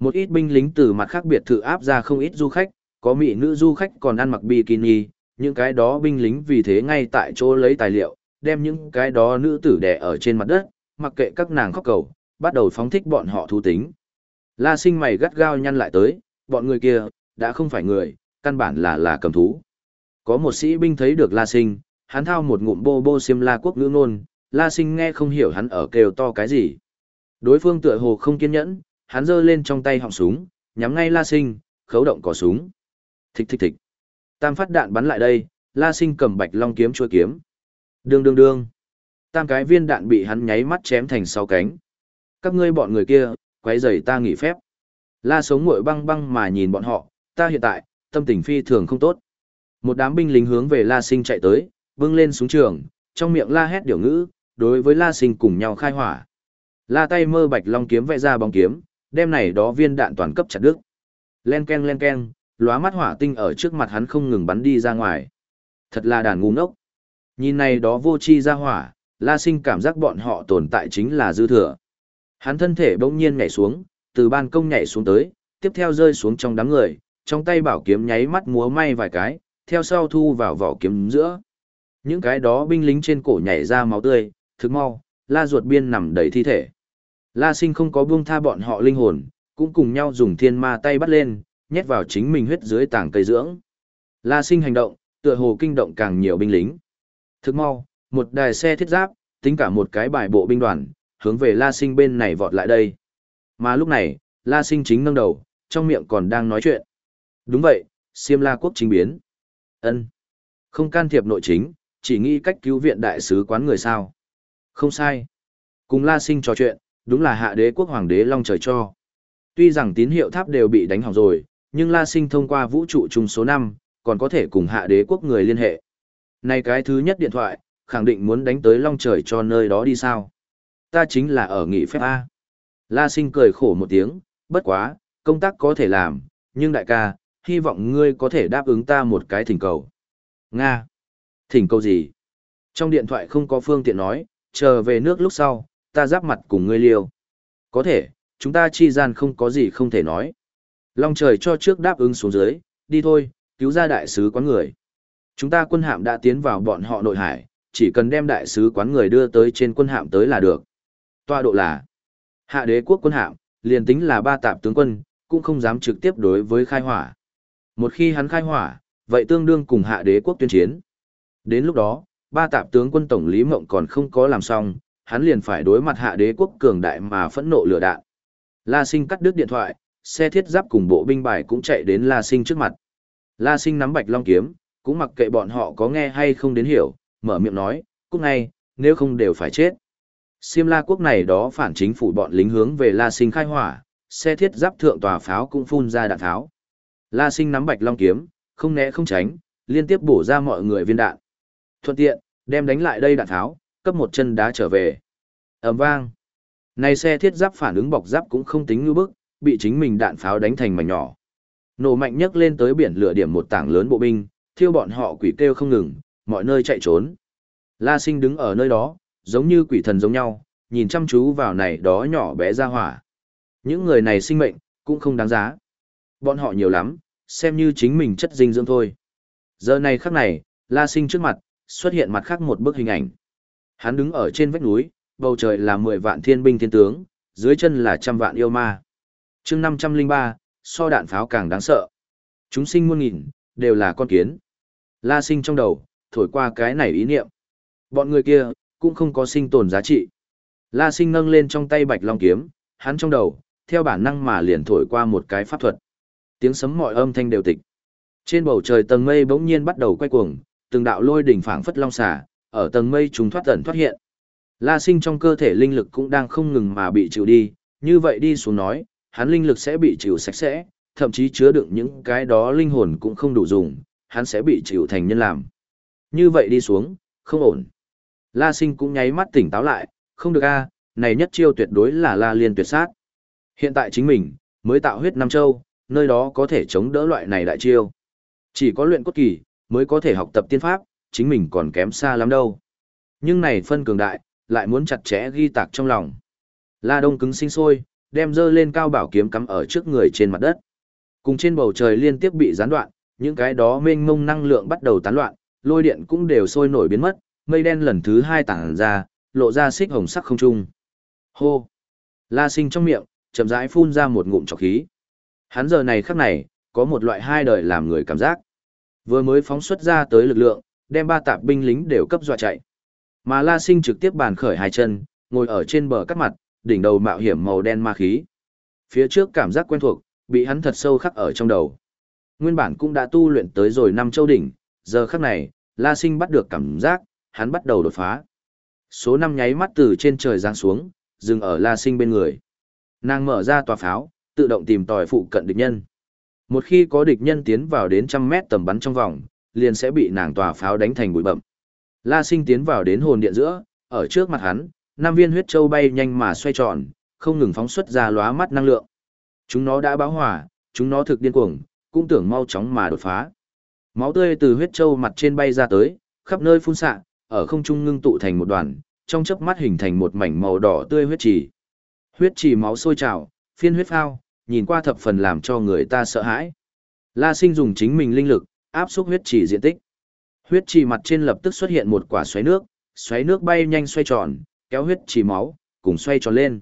Một ít binh lính từ mặt khác biệt thự áp ra không ít du khách, có mỹ nữ du khách còn ăn mặc bikini, những cái đó binh lính vì thế ngay tại chỗ lấy tài liệu, đem những cái đó nữ tử đè ở trên mặt đất, mặc kệ các nàng khóc cầu, bắt đầu phóng thích bọn họ thú tính. La sinh mày gắt gao nhăn lại tới, bọn người kia, đã không phải người, căn bản là là cầm thú. Có một sĩ binh thấy được La sinh, hắn thao một ngụm bô bô xiêm la quốc ngữ ngôn, La sinh nghe không hiểu hắn ở kêu to cái gì. Đối phương tựa hồ không kiên nhẫn, hắn giơ lên trong tay họng súng, nhắm ngay La sinh, khấu động cò súng. Thịch thịch thịch. Tam phát đạn bắn lại đây, La sinh cầm bạch long kiếm chua kiếm. Đương đương đương. Tam cái viên đạn bị hắn nháy mắt chém thành sáu cánh. Các ngươi bọn người kia, quấy rầy ta nghỉ phép. La sống ngội băng băng mà nhìn bọn họ, ta hiện tại, tâm tình phi thường không tốt. Một đám binh lính hướng về La Sinh chạy tới, bưng lên súng trường, trong miệng la hét điều ngữ, đối với La Sinh cùng nhau khai hỏa. La tay mơ bạch long kiếm vẽ ra bóng kiếm, đem này đó viên đạn toàn cấp chặt đứt. Len ken len ken, lóa mắt hỏa tinh ở trước mặt hắn không ngừng bắn đi ra ngoài. Thật là đàn ngu ngốc. Nhìn này đó vô chi ra hỏa, La Sinh cảm giác bọn họ tồn tại chính là dư thừa. Hắn thân thể bỗng nhiên nhảy xuống, từ ban công nhảy xuống tới, tiếp theo rơi xuống trong đám người, trong tay bảo kiếm nháy mắt múa may vài cái, theo sau thu vào vỏ kiếm giữa. Những cái đó binh lính trên cổ nhảy ra máu tươi, thực mau, la ruột biên nằm đầy thi thể. La sinh không có buông tha bọn họ linh hồn, cũng cùng nhau dùng thiên ma tay bắt lên, nhét vào chính mình huyết dưới tảng cây dưỡng. La sinh hành động, tựa hồ kinh động càng nhiều binh lính. Thức mau, một đài xe thiết giáp, tính cả một cái bài bộ binh đoàn, hướng về La sinh bên này vọt lại đây. Mà lúc này, La sinh chính nâng đầu, trong miệng còn đang nói chuyện. Đúng vậy, Siêm La quốc chính biến. ân Không can thiệp nội chính, chỉ nghĩ cách cứu viện đại sứ quán người sao. Không sai. Cùng La Sinh trò chuyện, đúng là hạ đế quốc hoàng đế long trời cho. Tuy rằng tín hiệu tháp đều bị đánh hỏng rồi, nhưng La Sinh thông qua vũ trụ chung số 5, còn có thể cùng hạ đế quốc người liên hệ. Này cái thứ nhất điện thoại, khẳng định muốn đánh tới long trời cho nơi đó đi sao. Ta chính là ở nghỉ phép A. La Sinh cười khổ một tiếng, bất quá, công tác có thể làm, nhưng đại ca, hy vọng ngươi có thể đáp ứng ta một cái thỉnh cầu. Nga. Thỉnh cầu gì? Trong điện thoại không có phương tiện nói, chờ về nước lúc sau, ta giáp mặt cùng ngươi liêu. Có thể, chúng ta chi gian không có gì không thể nói. Long trời cho trước đáp ứng xuống dưới, đi thôi, cứu ra đại sứ quán người. Chúng ta quân hạm đã tiến vào bọn họ nội hải, chỉ cần đem đại sứ quán người đưa tới trên quân hạm tới là được. Tọa độ là hạ đế quốc quân hạm, liền tính là ba tạp tướng quân, cũng không dám trực tiếp đối với khai hỏa. Một khi hắn khai hỏa, vậy tương đương cùng hạ đế quốc tuyên chiến. Đến lúc đó, ba tạp tướng quân tổng lý mộng còn không có làm xong, hắn liền phải đối mặt hạ đế quốc cường đại mà phẫn nộ lửa đạn. La Sinh cắt đứt điện thoại, xe thiết giáp cùng bộ binh bài cũng chạy đến La Sinh trước mặt. La Sinh nắm bạch long kiếm, cũng mặc kệ bọn họ có nghe hay không đến hiểu, mở miệng nói, cúc ngay, nếu không đều phải chết. Siêm La quốc này đó phản chính phủ bọn lính hướng về La Sinh khai hỏa, xe thiết giáp thượng tòa pháo cũng phun ra đạn tháo. La Sinh nắm bạch long kiếm, không né không tránh, liên tiếp bổ ra mọi người viên đạn. Thuận tiện, đem đánh lại đây đạn tháo, cấp một chân đá trở về. ầm vang. Này xe thiết giáp phản ứng bọc giáp cũng không tính như bức, bị chính mình đạn pháo đánh thành mảnh nhỏ. Nổ mạnh nhất lên tới biển lửa điểm một tảng lớn bộ binh, thiêu bọn họ quỷ kêu không ngừng, mọi nơi chạy trốn. La sinh đứng ở nơi đó, giống như quỷ thần giống nhau, nhìn chăm chú vào này đó nhỏ bé ra hỏa. Những người này sinh mệnh, cũng không đáng giá. Bọn họ nhiều lắm, xem như chính mình chất dinh dưỡng thôi. Giờ này khắc này, La sinh trước mặt, xuất hiện mặt khác một bức hình ảnh. Hắn đứng ở trên vách núi, bầu trời là 10 vạn thiên binh thiên tướng, dưới chân là trăm vạn yêu ma chương 503, so đạn pháo càng đáng sợ. Chúng sinh muôn nghìn, đều là con kiến. La sinh trong đầu, thổi qua cái này ý niệm. Bọn người kia, cũng không có sinh tồn giá trị. La sinh nâng lên trong tay bạch long kiếm, hắn trong đầu, theo bản năng mà liền thổi qua một cái pháp thuật. Tiếng sấm mọi âm thanh đều tịch. Trên bầu trời tầng mây bỗng nhiên bắt đầu quay cuồng, từng đạo lôi đỉnh phảng phất long xà, ở tầng mây chúng thoát ẩn thoát hiện. La sinh trong cơ thể linh lực cũng đang không ngừng mà bị chịu đi, như vậy đi xuống nói, hắn linh lực sẽ bị chịu sạch sẽ, thậm chí chứa đựng những cái đó linh hồn cũng không đủ dùng, hắn sẽ bị chịu thành nhân làm. Như vậy đi xuống, không ổn. La sinh cũng nháy mắt tỉnh táo lại, không được a, này nhất chiêu tuyệt đối là La liên tuyệt sát. Hiện tại chính mình, mới tạo huyết Nam Châu, nơi đó có thể chống đỡ loại này đại chiêu. Chỉ có luyện cốt kỳ, mới có thể học tập tiên pháp, chính mình còn kém xa lắm đâu. Nhưng này phân cường đại, lại muốn chặt chẽ ghi tạc trong lòng. La Đông cứng sinh sôi, đem dơ lên cao bảo kiếm cắm ở trước người trên mặt đất. Cùng trên bầu trời liên tiếp bị gián đoạn, những cái đó mênh mông năng lượng bắt đầu tán loạn, lôi điện cũng đều sôi nổi biến mất, mây đen lần thứ hai tản ra, lộ ra xích hồng sắc không trung. Hô! La sinh trong miệng, chậm rãi phun ra một ngụm trọc khí. Hắn giờ này khắc này, có một loại hai đời làm người cảm giác. Vừa mới phóng xuất ra tới lực lượng, đem ba tạp binh lính đều cấp dọa chạy. Mà La Sinh trực tiếp bàn khởi hai chân, ngồi ở trên bờ cắt mặt, đỉnh đầu mạo hiểm màu đen ma khí. Phía trước cảm giác quen thuộc, bị hắn thật sâu khắc ở trong đầu. Nguyên bản cũng đã tu luyện tới rồi năm châu đỉnh, giờ khắc này, La Sinh bắt được cảm giác, hắn bắt đầu đột phá. Số năm nháy mắt từ trên trời giáng xuống, dừng ở La Sinh bên người. Nàng mở ra tòa pháo, tự động tìm tòi phụ cận địch nhân. Một khi có địch nhân tiến vào đến trăm mét tầm bắn trong vòng, liền sẽ bị nàng tòa pháo đánh thành bụi bậm. La Sinh tiến vào đến hồn điện giữa, ở trước mặt hắn, năm viên huyết châu bay nhanh mà xoay tròn, không ngừng phóng xuất ra lóa mắt năng lượng. Chúng nó đã báo hỏa, chúng nó thực điên cuồng, cũng tưởng mau chóng mà đột phá. Máu tươi từ huyết châu mặt trên bay ra tới, khắp nơi phun xạ, ở không trung ngưng tụ thành một đoàn, trong chớp mắt hình thành một mảnh màu đỏ tươi huyết trì. Huyết trì máu sôi trào, phiên huyết phao, nhìn qua thập phần làm cho người ta sợ hãi. La Sinh dùng chính mình linh lực, áp xúc huyết trì diện tích. Huyết trì mặt trên lập tức xuất hiện một quả xoáy nước, xoáy nước bay nhanh xoay tròn, kéo huyết trì máu, cùng xoay tròn lên.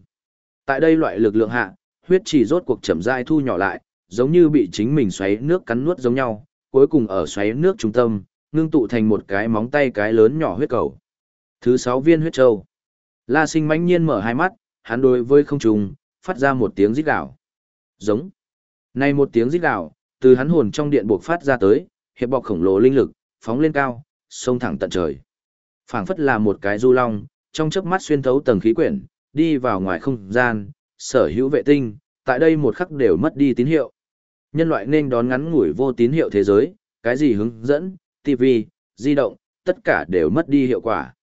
Tại đây loại lực lượng hạ, huyết trì rốt cuộc chậm rãi thu nhỏ lại, giống như bị chính mình xoáy nước cắn nuốt giống nhau, cuối cùng ở xoáy nước trung tâm, ngưng tụ thành một cái móng tay cái lớn nhỏ huyết cầu. Thứ sáu viên huyết châu. La Sinh mãnh nhiên mở hai mắt, hắn đối với không trùng, phát ra một tiếng rít gào. Giống. Này một tiếng rít gào, từ hắn hồn trong điện buộc phát ra tới, hiệp bọc khổng lồ linh lực, phóng lên cao, sông thẳng tận trời. phảng phất là một cái du long, trong chớp mắt xuyên thấu tầng khí quyển, đi vào ngoài không gian, sở hữu vệ tinh, tại đây một khắc đều mất đi tín hiệu. Nhân loại nên đón ngắn ngủi vô tín hiệu thế giới, cái gì hướng dẫn, TV, di động, tất cả đều mất đi hiệu quả.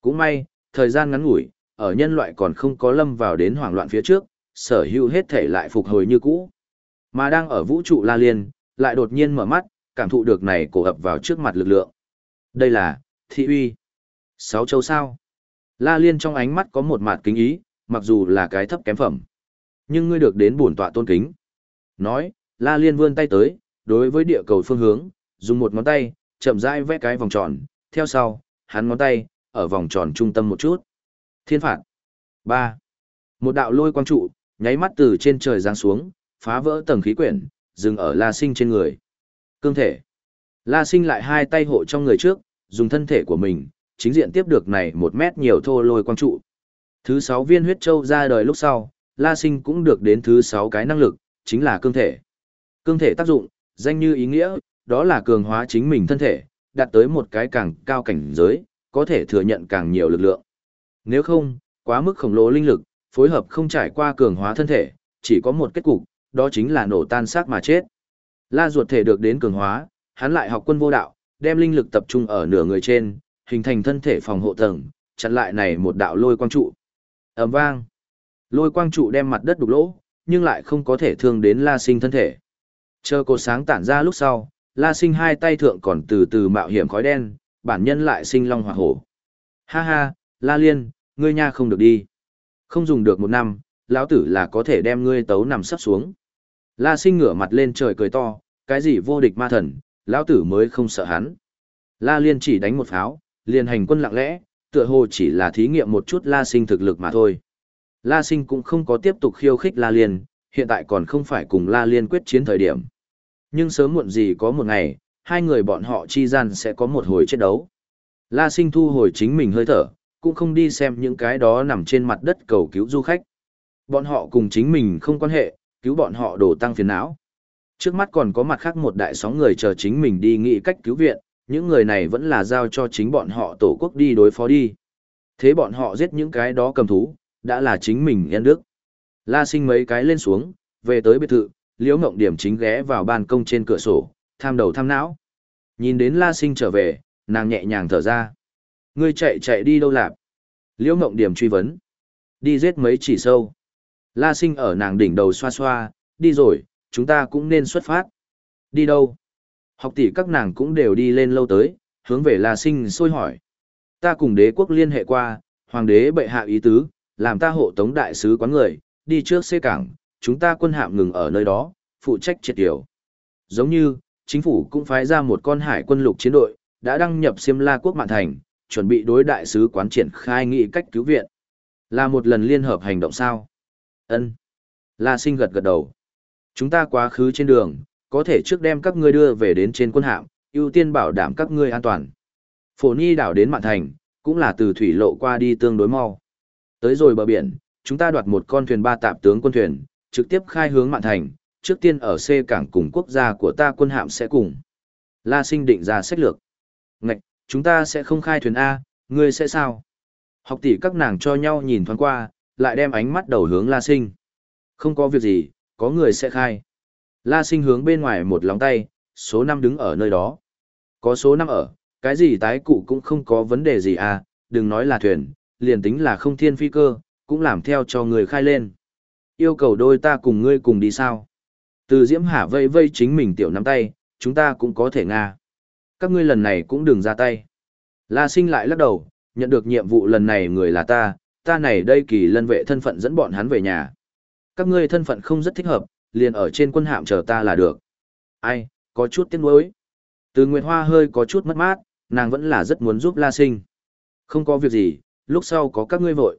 Cũng may, thời gian ngắn ngủi, ở nhân loại còn không có lâm vào đến hoảng loạn phía trước, sở hữu hết thể lại phục hồi như cũ. Mà đang ở vũ trụ La Liên, lại đột nhiên mở mắt, cảm thụ được này cổ ập vào trước mặt lực lượng. Đây là, thị uy. Sáu châu sao. La Liên trong ánh mắt có một mạt kính ý, mặc dù là cái thấp kém phẩm. Nhưng ngươi được đến bổn tọa tôn kính. Nói, La Liên vươn tay tới, đối với địa cầu phương hướng, dùng một ngón tay, chậm rãi vẽ cái vòng tròn, theo sau, hắn ngón tay, ở vòng tròn trung tâm một chút. Thiên phạt. ba Một đạo lôi quang trụ, nháy mắt từ trên trời giáng xuống, phá vỡ tầng khí quyển, dừng ở La Sinh trên người. Cương thể. La Sinh lại hai tay hộ trong người trước, dùng thân thể của mình, chính diện tiếp được này một mét nhiều thô lôi quang trụ. Thứ sáu viên huyết châu ra đời lúc sau, La Sinh cũng được đến thứ sáu cái năng lực, chính là cương thể. Cương thể tác dụng, danh như ý nghĩa, đó là cường hóa chính mình thân thể, đạt tới một cái càng cao cảnh giới, có thể thừa nhận càng nhiều lực lượng. Nếu không, quá mức khổng lồ linh lực, phối hợp không trải qua cường hóa thân thể, chỉ có một kết cục, đó chính là nổ tan xác mà chết. La ruột thể được đến cường hóa, hắn lại học quân vô đạo, đem linh lực tập trung ở nửa người trên, hình thành thân thể phòng hộ tầng, chặn lại này một đạo lôi quang trụ. ầm vang. Lôi quang trụ đem mặt đất đục lỗ, nhưng lại không có thể thương đến La Sinh thân thể. Chờ cột sáng tản ra lúc sau, La Sinh hai tay thượng còn từ từ mạo hiểm khói đen, bản nhân lại sinh long hỏa hổ. Ha ha, La Liên, ngươi nha không được đi. Không dùng được một năm, lão tử là có thể đem ngươi tấu nằm sắp xuống. La Sinh ngửa mặt lên trời cười to, cái gì vô địch ma thần, lão tử mới không sợ hắn. La Liên chỉ đánh một pháo, liền hành quân lặng lẽ, tựa hồ chỉ là thí nghiệm một chút La Sinh thực lực mà thôi. La Sinh cũng không có tiếp tục khiêu khích La Liên, hiện tại còn không phải cùng La Liên quyết chiến thời điểm. Nhưng sớm muộn gì có một ngày, hai người bọn họ chi gian sẽ có một hồi chiến đấu. La Sinh thu hồi chính mình hơi thở, cũng không đi xem những cái đó nằm trên mặt đất cầu cứu du khách. Bọn họ cùng chính mình không quan hệ, cứu bọn họ đổ tăng phiền não. Trước mắt còn có mặt khác một đại sóng người chờ chính mình đi nghĩ cách cứu viện, những người này vẫn là giao cho chính bọn họ tổ quốc đi đối phó đi. Thế bọn họ giết những cái đó cầm thú, đã là chính mình nhân đức. La sinh mấy cái lên xuống, về tới biệt thự, liễu ngộng điểm chính ghé vào ban công trên cửa sổ, tham đầu tham não. Nhìn đến la sinh trở về, nàng nhẹ nhàng thở ra. Ngươi chạy chạy đi đâu lạp? Liễu ngộng điểm truy vấn. Đi giết mấy chỉ sâu. La sinh ở nàng đỉnh đầu xoa xoa, đi rồi, chúng ta cũng nên xuất phát. Đi đâu? Học tỷ các nàng cũng đều đi lên lâu tới, hướng về La sinh sôi hỏi. Ta cùng đế quốc liên hệ qua, hoàng đế bệ hạ ý tứ, làm ta hộ tống đại sứ quán người, đi trước xê cảng, chúng ta quân hạm ngừng ở nơi đó, phụ trách triệt điều. Giống như, chính phủ cũng phái ra một con hải quân lục chiến đội, đã đăng nhập Siêm La quốc mạng Thành, chuẩn bị đối đại sứ quán triển khai nghị cách cứu viện. Là một lần liên hợp hành động sao? Ân. La Sinh gật gật đầu. Chúng ta quá khứ trên đường, có thể trước đem các ngươi đưa về đến trên quân hạm, ưu tiên bảo đảm các ngươi an toàn. Phổ Nhi đảo đến Mạn Thành, cũng là từ thủy lộ qua đi tương đối mau. Tới rồi bờ biển, chúng ta đoạt một con thuyền ba tạp tướng quân thuyền, trực tiếp khai hướng Mạn Thành, trước tiên ở C cảng cùng quốc gia của ta quân hạm sẽ cùng. La Sinh định ra sách lược. Ngạch, chúng ta sẽ không khai thuyền A, ngươi sẽ sao? Học tỷ các nàng cho nhau nhìn thoáng qua, lại đem ánh mắt đầu hướng La Sinh. Không có việc gì, có người sẽ khai. La Sinh hướng bên ngoài một lóng tay, số năm đứng ở nơi đó. Có số năm ở, cái gì tái cụ cũng không có vấn đề gì à, đừng nói là thuyền, liền tính là không thiên phi cơ, cũng làm theo cho người khai lên. Yêu cầu đôi ta cùng ngươi cùng đi sao? Từ Diễm Hà vây vây chính mình tiểu nắm tay, chúng ta cũng có thể nga. Các ngươi lần này cũng đừng ra tay. La sinh lại lắc đầu, nhận được nhiệm vụ lần này người là ta, ta này đây kỳ lân vệ thân phận dẫn bọn hắn về nhà. Các ngươi thân phận không rất thích hợp, liền ở trên quân hạm chờ ta là được. Ai, có chút tiếc nuối. Từ Nguyệt Hoa hơi có chút mất mát, nàng vẫn là rất muốn giúp La Sinh. Không có việc gì, lúc sau có các ngươi vội.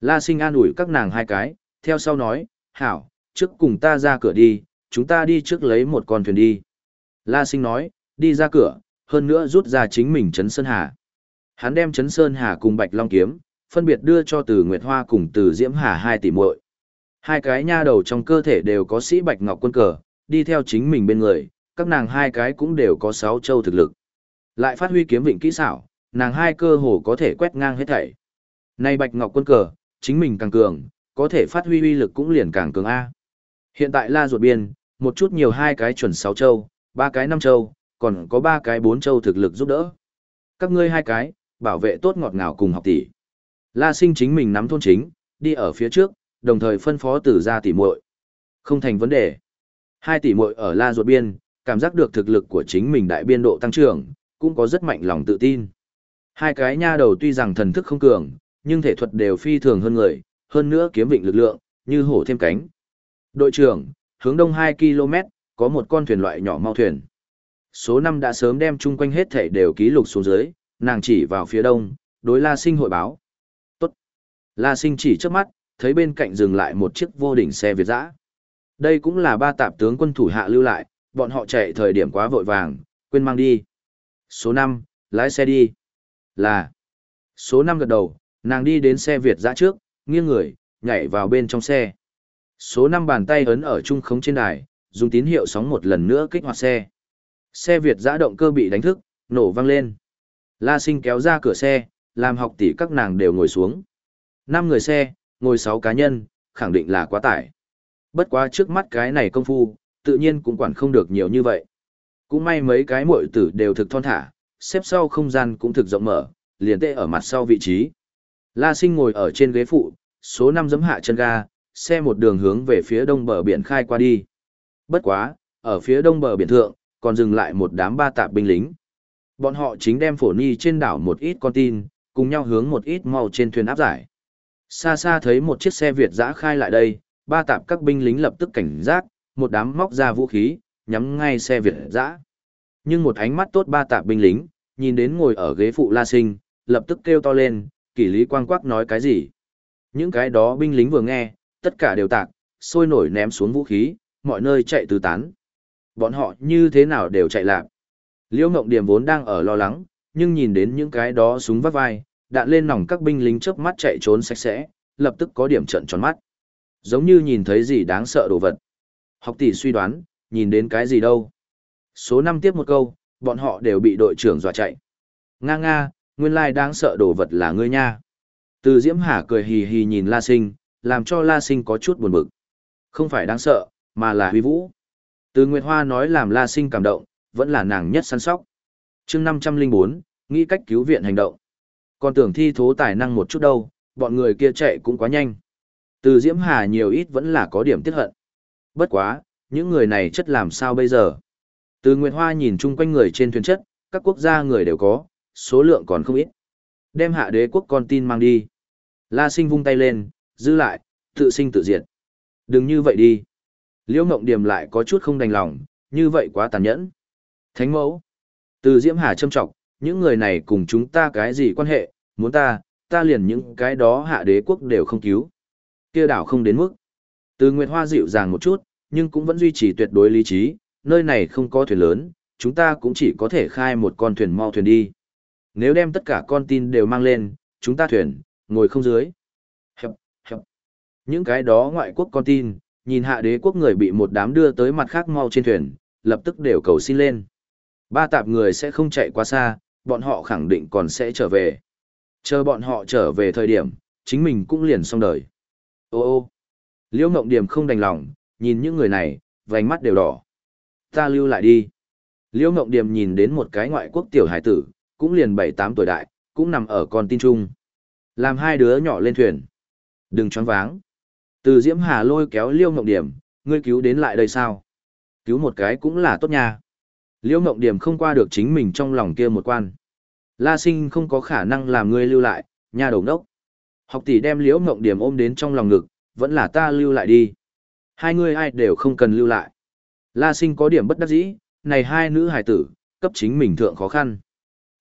La Sinh an ủi các nàng hai cái, theo sau nói, hảo, trước cùng ta ra cửa đi, chúng ta đi trước lấy một con thuyền đi. La Sinh nói, đi ra cửa, hơn nữa rút ra chính mình Trấn Sơn Hà. Hắn đem Trấn Sơn Hà cùng Bạch Long Kiếm, phân biệt đưa cho từ Nguyệt Hoa cùng từ Diễm Hà hai tỷ muội. Hai cái nha đầu trong cơ thể đều có sĩ Bạch Ngọc quân cờ, đi theo chính mình bên người, các nàng hai cái cũng đều có sáu châu thực lực. Lại phát huy kiếm vịnh kỹ xảo, nàng hai cơ hồ có thể quét ngang hết thảy. Nay Bạch Ngọc quân cờ, chính mình càng cường, có thể phát huy uy lực cũng liền càng cường A. Hiện tại La Ruột Biên, một chút nhiều hai cái chuẩn sáu châu, ba cái năm châu, còn có ba cái bốn châu thực lực giúp đỡ. Các ngươi hai cái, bảo vệ tốt ngọt ngào cùng học tỷ. La Sinh chính mình nắm thôn chính, đi ở phía trước, đồng thời phân phó tử ra tỷ muội. Không thành vấn đề. Hai tỷ muội ở La Ruột Biên, cảm giác được thực lực của chính mình đại biên độ tăng trưởng, cũng có rất mạnh lòng tự tin. Hai cái nha đầu tuy rằng thần thức không cường, nhưng thể thuật đều phi thường hơn người, hơn nữa kiếm vịnh lực lượng, như hổ thêm cánh. Đội trưởng, hướng đông 2 km, có một con thuyền loại nhỏ mau thuyền. Số 5 đã sớm đem chung quanh hết thể đều ký lục xuống dưới, nàng chỉ vào phía đông, đối La Sinh hội báo. Tốt. La Sinh chỉ trước mắt, thấy bên cạnh dừng lại một chiếc vô đỉnh xe Việt dã. Đây cũng là ba tạp tướng quân thủ hạ lưu lại, bọn họ chạy thời điểm quá vội vàng, quên mang đi. Số 5, lái xe đi. Là. Số 5 gật đầu, nàng đi đến xe Việt dã trước, nghiêng người, nhảy vào bên trong xe. Số 5 bàn tay ấn ở trung khống trên đài, dùng tín hiệu sóng một lần nữa kích hoạt xe. Xe Việt dã động cơ bị đánh thức, nổ vang lên. La Sinh kéo ra cửa xe, làm học tỷ các nàng đều ngồi xuống. Năm người xe, ngồi 6 cá nhân, khẳng định là quá tải. Bất quá trước mắt cái này công phu, tự nhiên cũng quản không được nhiều như vậy. Cũng may mấy cái muội tử đều thực thon thả, xếp sau không gian cũng thực rộng mở, liền tệ ở mặt sau vị trí. La Sinh ngồi ở trên ghế phụ, số 5 giấm hạ chân ga, xe một đường hướng về phía đông bờ biển khai qua đi. Bất quá, ở phía đông bờ biển thượng, còn dừng lại một đám ba tạp binh lính. Bọn họ chính đem phổ ni trên đảo một ít con tin, cùng nhau hướng một ít màu trên thuyền áp giải. Xa xa thấy một chiếc xe Việt dã khai lại đây, ba tạp các binh lính lập tức cảnh giác, một đám móc ra vũ khí, nhắm ngay xe Việt dã. Nhưng một ánh mắt tốt ba tạp binh lính, nhìn đến ngồi ở ghế phụ La Sinh, lập tức kêu to lên, kỷ lý quang quắc nói cái gì. Những cái đó binh lính vừa nghe, tất cả đều tạc, sôi nổi ném xuống vũ khí, mọi nơi chạy tứ tán. Bọn họ như thế nào đều chạy lạc. Liễu Ngộng Điểm vốn đang ở lo lắng, nhưng nhìn đến những cái đó súng vắt vai, đạn lên nòng các binh lính chớp mắt chạy trốn sạch sẽ, lập tức có điểm trận tròn mắt. Giống như nhìn thấy gì đáng sợ đồ vật. Học tỷ suy đoán, nhìn đến cái gì đâu. Số năm tiếp một câu, bọn họ đều bị đội trưởng dọa chạy. Nga nga, nguyên lai đáng sợ đồ vật là ngươi nha. Từ Diễm Hà cười hì hì nhìn La Sinh, làm cho La Sinh có chút buồn bực. Không phải đáng sợ, mà là huy vũ. Từ Nguyệt Hoa nói làm La Sinh cảm động, vẫn là nàng nhất săn sóc. chương 504, nghĩ cách cứu viện hành động. Còn tưởng thi thố tài năng một chút đâu, bọn người kia chạy cũng quá nhanh. Từ Diễm Hà nhiều ít vẫn là có điểm tiếc hận. Bất quá, những người này chất làm sao bây giờ? Từ Nguyệt Hoa nhìn chung quanh người trên thuyền chất, các quốc gia người đều có, số lượng còn không ít. Đem hạ đế quốc con tin mang đi. La sinh vung tay lên, giữ lại, tự sinh tự diệt. Đừng như vậy đi. Liễu Ngộng Điềm lại có chút không đành lòng, như vậy quá tàn nhẫn. Thánh mẫu. Từ Diễm Hà châm trọng, những người này cùng chúng ta cái gì quan hệ, muốn ta, ta liền những cái đó hạ đế quốc đều không cứu. kia đảo không đến mức. Từ Nguyệt Hoa dịu dàng một chút, nhưng cũng vẫn duy trì tuyệt đối lý trí, nơi này không có thuyền lớn, chúng ta cũng chỉ có thể khai một con thuyền mau thuyền đi. Nếu đem tất cả con tin đều mang lên, chúng ta thuyền, ngồi không dưới. Hẹp, hẹp. Những cái đó ngoại quốc con tin, nhìn hạ đế quốc người bị một đám đưa tới mặt khác mau trên thuyền, lập tức đều cầu xin lên. Ba tạp người sẽ không chạy quá xa, bọn họ khẳng định còn sẽ trở về. Chờ bọn họ trở về thời điểm, chính mình cũng liền xong đời. Ô ô, liễu ngộng điểm không đành lòng, nhìn những người này, vành mắt đều đỏ. Ta lưu lại đi. Liễu ngộng điểm nhìn đến một cái ngoại quốc tiểu hải tử, cũng liền 7-8 tuổi đại, cũng nằm ở con tin trung. Làm hai đứa nhỏ lên thuyền. Đừng choáng váng. Từ Diễm Hà lôi kéo Liêu Ngộng Điểm, ngươi cứu đến lại đây sao? Cứu một cái cũng là tốt nha. Liễu Ngộng Điểm không qua được chính mình trong lòng kia một quan. La Sinh không có khả năng làm ngươi lưu lại, nha đầu đốc. Học tỷ đem Liễu Ngộng Điểm ôm đến trong lòng ngực, vẫn là ta lưu lại đi. Hai người ai đều không cần lưu lại. La Sinh có điểm bất đắc dĩ, này hai nữ hải tử, cấp chính mình thượng khó khăn.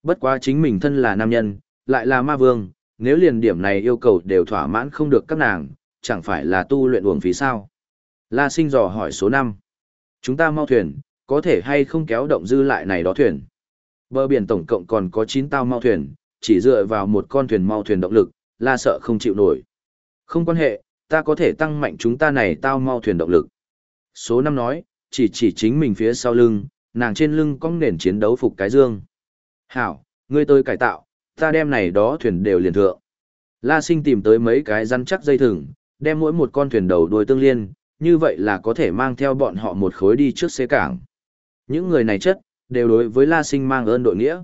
Bất quá chính mình thân là nam nhân, lại là ma vương, nếu liền điểm này yêu cầu đều thỏa mãn không được các nàng, chẳng phải là tu luyện uổng phí sao. La sinh dò hỏi số 5. Chúng ta mau thuyền, có thể hay không kéo động dư lại này đó thuyền. Bờ biển tổng cộng còn có 9 tàu mau thuyền, chỉ dựa vào một con thuyền mau thuyền động lực, la sợ không chịu nổi. Không quan hệ, ta có thể tăng mạnh chúng ta này tao mau thuyền động lực. Số 5 nói, chỉ chỉ chính mình phía sau lưng, nàng trên lưng có nền chiến đấu phục cái dương. Hảo, ngươi tôi cải tạo, ta đem này đó thuyền đều liền thượng. La sinh tìm tới mấy cái rắn chắc dây thừng, đem mỗi một con thuyền đầu đuôi tương liên, như vậy là có thể mang theo bọn họ một khối đi trước xế cảng. Những người này chất, đều đối với La sinh mang ơn đội nghĩa.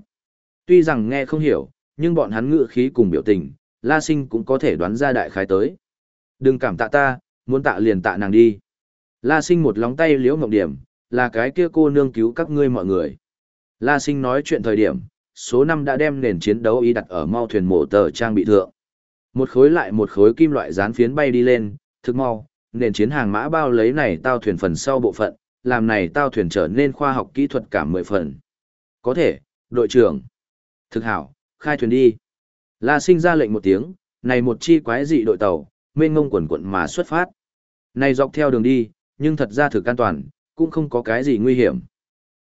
Tuy rằng nghe không hiểu, nhưng bọn hắn ngự khí cùng biểu tình, La sinh cũng có thể đoán ra đại khái tới. Đừng cảm tạ ta, muốn tạ liền tạ nàng đi. La sinh một lóng tay liễu ngọc điểm, là cái kia cô nương cứu các ngươi mọi người. La sinh nói chuyện thời điểm, số năm đã đem nền chiến đấu ý đặt ở mau thuyền mộ tờ trang bị thượng. Một khối lại một khối kim loại dán phiến bay đi lên, thực mau, nền chiến hàng mã bao lấy này tao thuyền phần sau bộ phận, làm này tao thuyền trở nên khoa học kỹ thuật cả mười phần. Có thể, đội trưởng. Thực hảo, khai thuyền đi. La sinh ra lệnh một tiếng, này một chi quái dị đội tàu, mênh ngông quần quận mà xuất phát. Này dọc theo đường đi, nhưng thật ra thực an toàn, cũng không có cái gì nguy hiểm.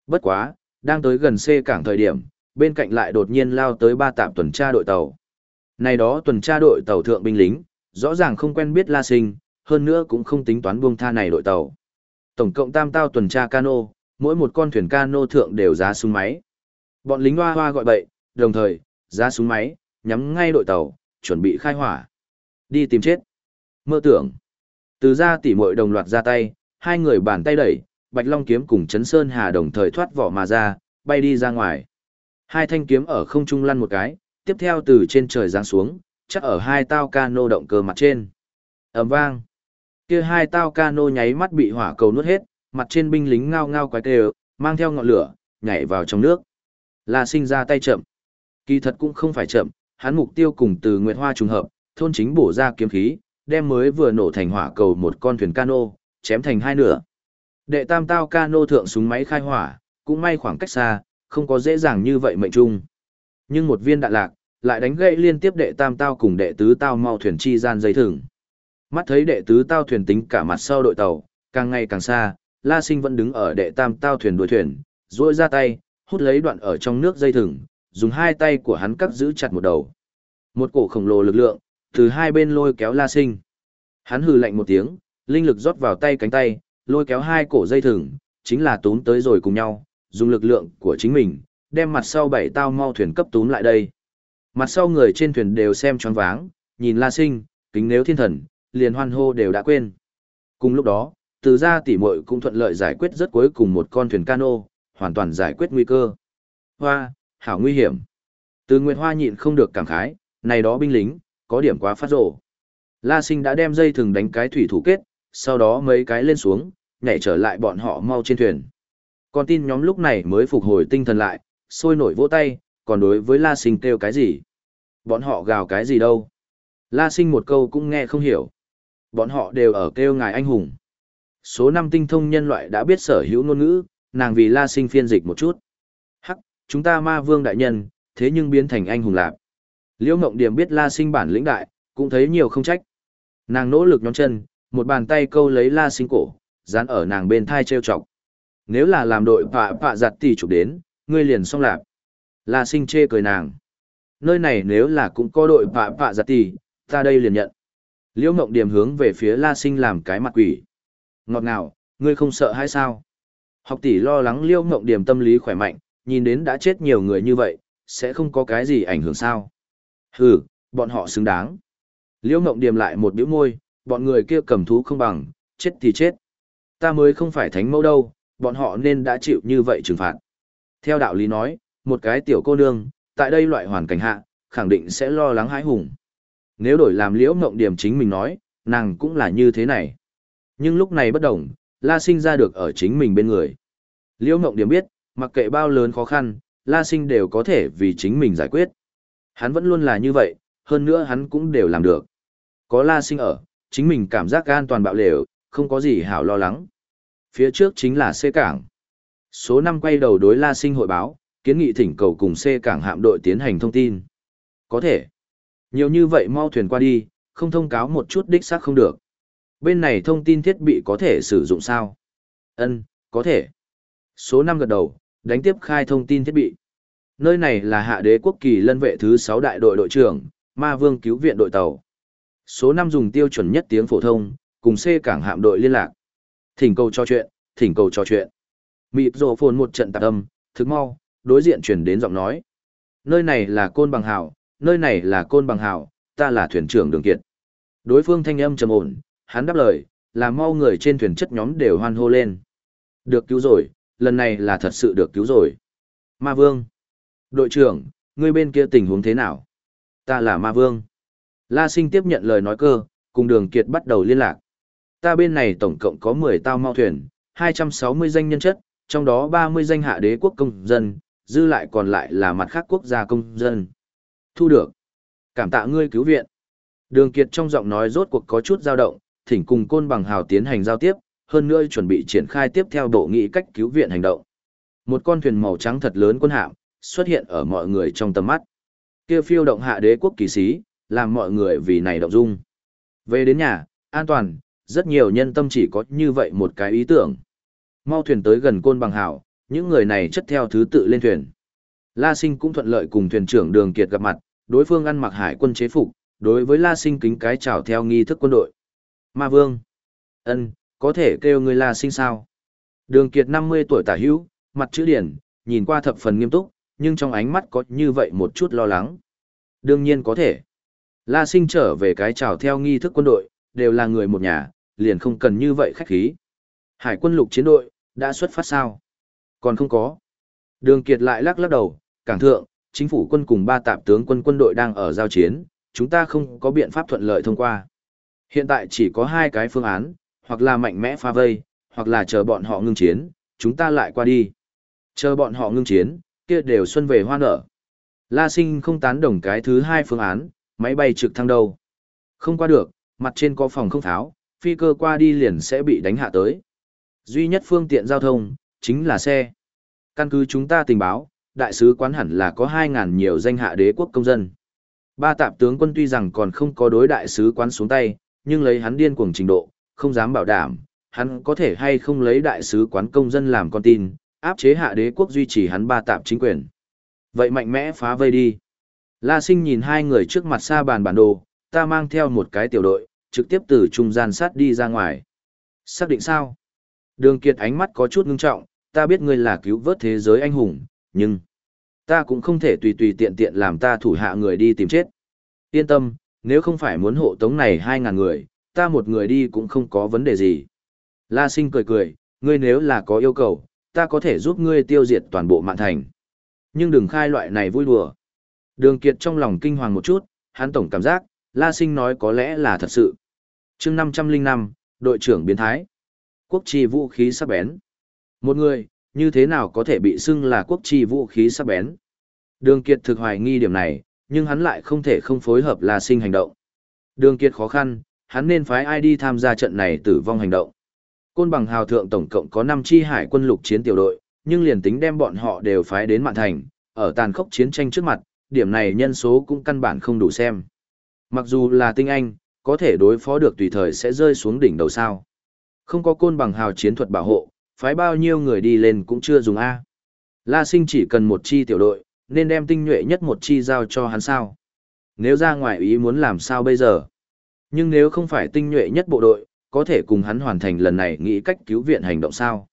Bất quá, đang tới gần C cảng thời điểm, bên cạnh lại đột nhiên lao tới ba tạm tuần tra đội tàu. Này đó tuần tra đội tàu thượng binh lính, rõ ràng không quen biết La Sinh, hơn nữa cũng không tính toán buông tha này đội tàu. Tổng cộng tam tao tuần tra cano, mỗi một con thuyền cano thượng đều giá súng máy. Bọn lính hoa hoa gọi bậy, đồng thời, giá súng máy, nhắm ngay đội tàu, chuẩn bị khai hỏa. Đi tìm chết. Mơ tưởng. Từ ra tỉ muội đồng loạt ra tay, hai người bàn tay đẩy, Bạch Long kiếm cùng Chấn Sơn Hà đồng thời thoát vỏ mà ra, bay đi ra ngoài. Hai thanh kiếm ở không trung lăn một cái, tiếp theo từ trên trời giáng xuống, chắc ở hai tao cano động cơ mặt trên. ầm vang. Kia hai tao cano nháy mắt bị hỏa cầu nuốt hết, mặt trên binh lính ngao ngao quái tê mang theo ngọn lửa, nhảy vào trong nước. La sinh ra tay chậm. Kỳ thật cũng không phải chậm, hắn mục tiêu cùng từ Nguyệt Hoa trùng hợp, thôn chính bổ ra kiếm khí, đem mới vừa nổ thành hỏa cầu một con thuyền cano, chém thành hai nửa. Đệ tam tao cano thượng súng máy khai hỏa, cũng may khoảng cách xa, không có dễ dàng như vậy mệnh trung. Nhưng một viên đạn lạc, lại đánh gãy liên tiếp đệ tam tao cùng đệ tứ tao mau thuyền chi gian dây thừng. Mắt thấy đệ tứ tao thuyền tính cả mặt sau đội tàu, càng ngày càng xa, La Sinh vẫn đứng ở đệ tam tao thuyền đuôi thuyền, duỗi ra tay, hút lấy đoạn ở trong nước dây thừng, dùng hai tay của hắn cắt giữ chặt một đầu. Một cổ khổng lồ lực lượng, từ hai bên lôi kéo La Sinh. Hắn hừ lạnh một tiếng, linh lực rót vào tay cánh tay, lôi kéo hai cổ dây thừng, chính là túm tới rồi cùng nhau, dùng lực lượng của chính mình, đem mặt sau bảy tao mau thuyền cấp túm lại đây. Mặt sau người trên thuyền đều xem choáng váng, nhìn La Sinh, kính nếu thiên thần, liền hoan hô đều đã quên. Cùng lúc đó, từ ra tỉ muội cũng thuận lợi giải quyết rất cuối cùng một con thuyền cano, hoàn toàn giải quyết nguy cơ. Hoa, hảo nguy hiểm. Từ Nguyệt Hoa nhịn không được cảm khái, này đó binh lính, có điểm quá phát rổ. La Sinh đã đem dây thừng đánh cái thủy thủ kết, sau đó mấy cái lên xuống, nhảy trở lại bọn họ mau trên thuyền. Con tin nhóm lúc này mới phục hồi tinh thần lại, sôi nổi vỗ tay, còn đối với La Sinh kêu cái gì? Bọn họ gào cái gì đâu? La Sinh một câu cũng nghe không hiểu. Bọn họ đều ở kêu ngài anh hùng. Số năm tinh thông nhân loại đã biết sở hữu ngôn ngữ, nàng vì La Sinh phiên dịch một chút. Hắc, chúng ta ma vương đại nhân, thế nhưng biến thành anh hùng lạp. Liễu Ngộng Điểm biết La Sinh bản lĩnh đại, cũng thấy nhiều không trách. Nàng nỗ lực nhón chân, một bàn tay câu lấy La Sinh cổ, dán ở nàng bên thai treo chọc. Nếu là làm đội phạ phạ giặt tỷ chụp đến, ngươi liền xong lạp. La Sinh chê cười nàng. Nơi này nếu là cũng có đội phạ phạ giặt tỷ, ta đây liền nhận. Liễu Ngộng Điểm hướng về phía La Sinh làm cái mặt quỷ. Ngọt ngào, ngươi không sợ hay sao? Học tỷ lo lắng Liễu Ngộng Điểm tâm lý khỏe mạnh, nhìn đến đã chết nhiều người như vậy, sẽ không có cái gì ảnh hưởng sao? Hừ, bọn họ xứng đáng. Liễu Ngộng Điểm lại một bĩu môi, bọn người kia cầm thú không bằng, chết thì chết. Ta mới không phải thánh mẫu đâu, bọn họ nên đã chịu như vậy trừng phạt. Theo đạo lý nói, một cái tiểu cô nương, tại đây loại hoàn cảnh hạ, khẳng định sẽ lo lắng hãi hùng. Nếu đổi làm liễu mộng điểm chính mình nói, nàng cũng là như thế này. Nhưng lúc này bất đồng, La Sinh ra được ở chính mình bên người. Liễu mộng điểm biết, mặc kệ bao lớn khó khăn, La Sinh đều có thể vì chính mình giải quyết. Hắn vẫn luôn là như vậy, hơn nữa hắn cũng đều làm được. Có La Sinh ở, chính mình cảm giác an toàn bạo lều, không có gì hảo lo lắng. Phía trước chính là C cảng. Số 5 quay đầu đối La Sinh hội báo, kiến nghị thỉnh cầu cùng C cảng hạm đội tiến hành thông tin. Có thể. Nhiều như vậy mau thuyền qua đi, không thông cáo một chút đích xác không được. Bên này thông tin thiết bị có thể sử dụng sao? Ân, có thể. Số 5 gật đầu, đánh tiếp khai thông tin thiết bị. Nơi này là hạ đế quốc kỳ lân vệ thứ 6 đại đội đội trưởng, ma vương cứu viện đội tàu. Số 5 dùng tiêu chuẩn nhất tiếng phổ thông, cùng C cảng hạm đội liên lạc. Thỉnh cầu cho chuyện, thỉnh cầu cho chuyện. Mịp rồ phồn một trận tạp âm, thức mau, đối diện chuyển đến giọng nói. Nơi này là côn bằng hảo, nơi này là côn bằng hảo, ta là thuyền trưởng Đường Kiệt. Đối phương thanh âm trầm ổn, hắn đáp lời, làm mau người trên thuyền chất nhóm đều hoan hô lên. Được cứu rồi, lần này là thật sự được cứu rồi. Ma Vương. Đội trưởng, ngươi bên kia tình huống thế nào? Ta là Ma Vương. La Sinh tiếp nhận lời nói cơ, cùng Đường Kiệt bắt đầu liên lạc. Ta bên này tổng cộng có 10 tao mau thuyền, 260 danh nhân chất, trong đó 30 danh hạ đế quốc công dân, dư lại còn lại là mặt khác quốc gia công dân. Thu được. Cảm tạ ngươi cứu viện. Đường Kiệt trong giọng nói rốt cuộc có chút dao động, thỉnh cùng côn bằng hào tiến hành giao tiếp, hơn nữa chuẩn bị triển khai tiếp theo bộ nghị cách cứu viện hành động. Một con thuyền màu trắng thật lớn quân hạm xuất hiện ở mọi người trong tầm mắt. Kia phiêu động hạ đế quốc kỳ sĩ, làm mọi người vì này động dung. Về đến nhà, an toàn, rất nhiều nhân tâm chỉ có như vậy một cái ý tưởng. Mau thuyền tới gần côn bằng hảo, những người này chất theo thứ tự lên thuyền. La Sinh cũng thuận lợi cùng thuyền trưởng Đường Kiệt gặp mặt, đối phương ăn mặc hải quân chế phục, đối với La Sinh kính cái chào theo nghi thức quân đội. Ma Vương, ân, có thể kêu người La Sinh sao? Đường Kiệt 50 tuổi tả hữu, mặt chữ điển, nhìn qua thập phần nghiêm túc, nhưng trong ánh mắt có như vậy một chút lo lắng. Đương nhiên có thể. La Sinh trở về cái chào theo nghi thức quân đội, đều là người một nhà, liền không cần như vậy khách khí. Hải quân lục chiến đội, đã xuất phát sao? Còn không có. Đường Kiệt lại lắc lắc đầu, cảng thượng, chính phủ quân cùng ba tạp tướng quân quân đội đang ở giao chiến, chúng ta không có biện pháp thuận lợi thông qua. Hiện tại chỉ có hai cái phương án, hoặc là mạnh mẽ phá vây, hoặc là chờ bọn họ ngưng chiến, chúng ta lại qua đi. Chờ bọn họ ngưng chiến, kia đều xuân về hoa nở. La sinh không tán đồng cái thứ hai phương án, máy bay trực thăng đâu. Không qua được, mặt trên có phòng không tháo, phi cơ qua đi liền sẽ bị đánh hạ tới. Duy nhất phương tiện giao thông, chính là xe. Căn cứ chúng ta tình báo, đại sứ quán hẳn là có 2.000 nhiều danh hạ đế quốc công dân. Ba tạp tướng quân tuy rằng còn không có đối đại sứ quán xuống tay, nhưng lấy hắn điên cuồng trình độ, không dám bảo đảm, hắn có thể hay không lấy đại sứ quán công dân làm con tin, áp chế hạ đế quốc duy trì hắn ba tạp chính quyền. Vậy mạnh mẽ phá vây đi. La sinh nhìn hai người trước mặt xa bàn bản đồ, ta mang theo một cái tiểu đội, trực tiếp từ trung gian sát đi ra ngoài. Xác định sao? Đường Kiệt ánh mắt có chút ngưng trọng, ta biết ngươi là cứu vớt thế giới anh hùng, nhưng ta cũng không thể tùy tùy tiện tiện làm ta thủ hạ người đi tìm chết. Yên tâm, nếu không phải muốn hộ tống này 2.000 người, ta một người đi cũng không có vấn đề gì. La sinh cười cười, ngươi nếu là có yêu cầu, ta có thể giúp ngươi tiêu diệt toàn bộ mạng thành. Nhưng đừng khai loại này vui đùa. Đường Kiệt trong lòng kinh hoàng một chút, hắn tổng cảm giác, La Sinh nói có lẽ là thật sự. chương 505, đội trưởng biến thái. Quốc trì vũ khí sắp bén. Một người, như thế nào có thể bị xưng là quốc chi vũ khí sắc bén? Đường Kiệt thực hoài nghi điểm này, nhưng hắn lại không thể không phối hợp La Sinh hành động. Đường Kiệt khó khăn, hắn nên phái ai đi tham gia trận này tử vong hành động. Côn bằng hào thượng tổng cộng có 5 chi hải quân lục chiến tiểu đội, nhưng liền tính đem bọn họ đều phái đến mạn thành, ở tàn khốc chiến tranh trước mặt, điểm này nhân số cũng căn bản không đủ xem. Mặc dù là tinh anh, có thể đối phó được tùy thời sẽ rơi xuống đỉnh đầu sao. Không có côn bằng hào chiến thuật bảo hộ, phái bao nhiêu người đi lên cũng chưa dùng A. La sinh chỉ cần một chi tiểu đội, nên đem tinh nhuệ nhất một chi giao cho hắn sao. Nếu ra ngoài ý muốn làm sao bây giờ? Nhưng nếu không phải tinh nhuệ nhất bộ đội, có thể cùng hắn hoàn thành lần này nghĩ cách cứu viện hành động sao?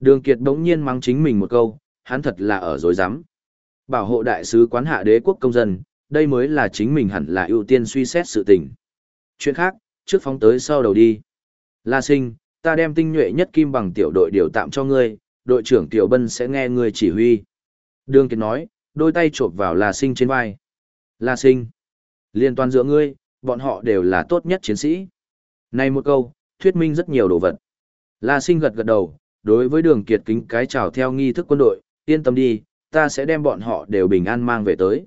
Đường Kiệt đống nhiên mắng chính mình một câu, hắn thật là ở dối rắm Bảo hộ đại sứ quán hạ đế quốc công dân, đây mới là chính mình hẳn là ưu tiên suy xét sự tình. Chuyện khác, trước phóng tới sau đầu đi. La sinh, ta đem tinh nhuệ nhất kim bằng tiểu đội điều tạm cho ngươi, đội trưởng Tiểu Bân sẽ nghe ngươi chỉ huy. Đường Kiệt nói, đôi tay chộp vào La sinh trên vai. La sinh, liên toàn giữa ngươi, bọn họ đều là tốt nhất chiến sĩ. Này một câu, thuyết minh rất nhiều đồ vật. La sinh gật gật đầu, đối với đường kiệt kính cái chào theo nghi thức quân đội, yên tâm đi, ta sẽ đem bọn họ đều bình an mang về tới.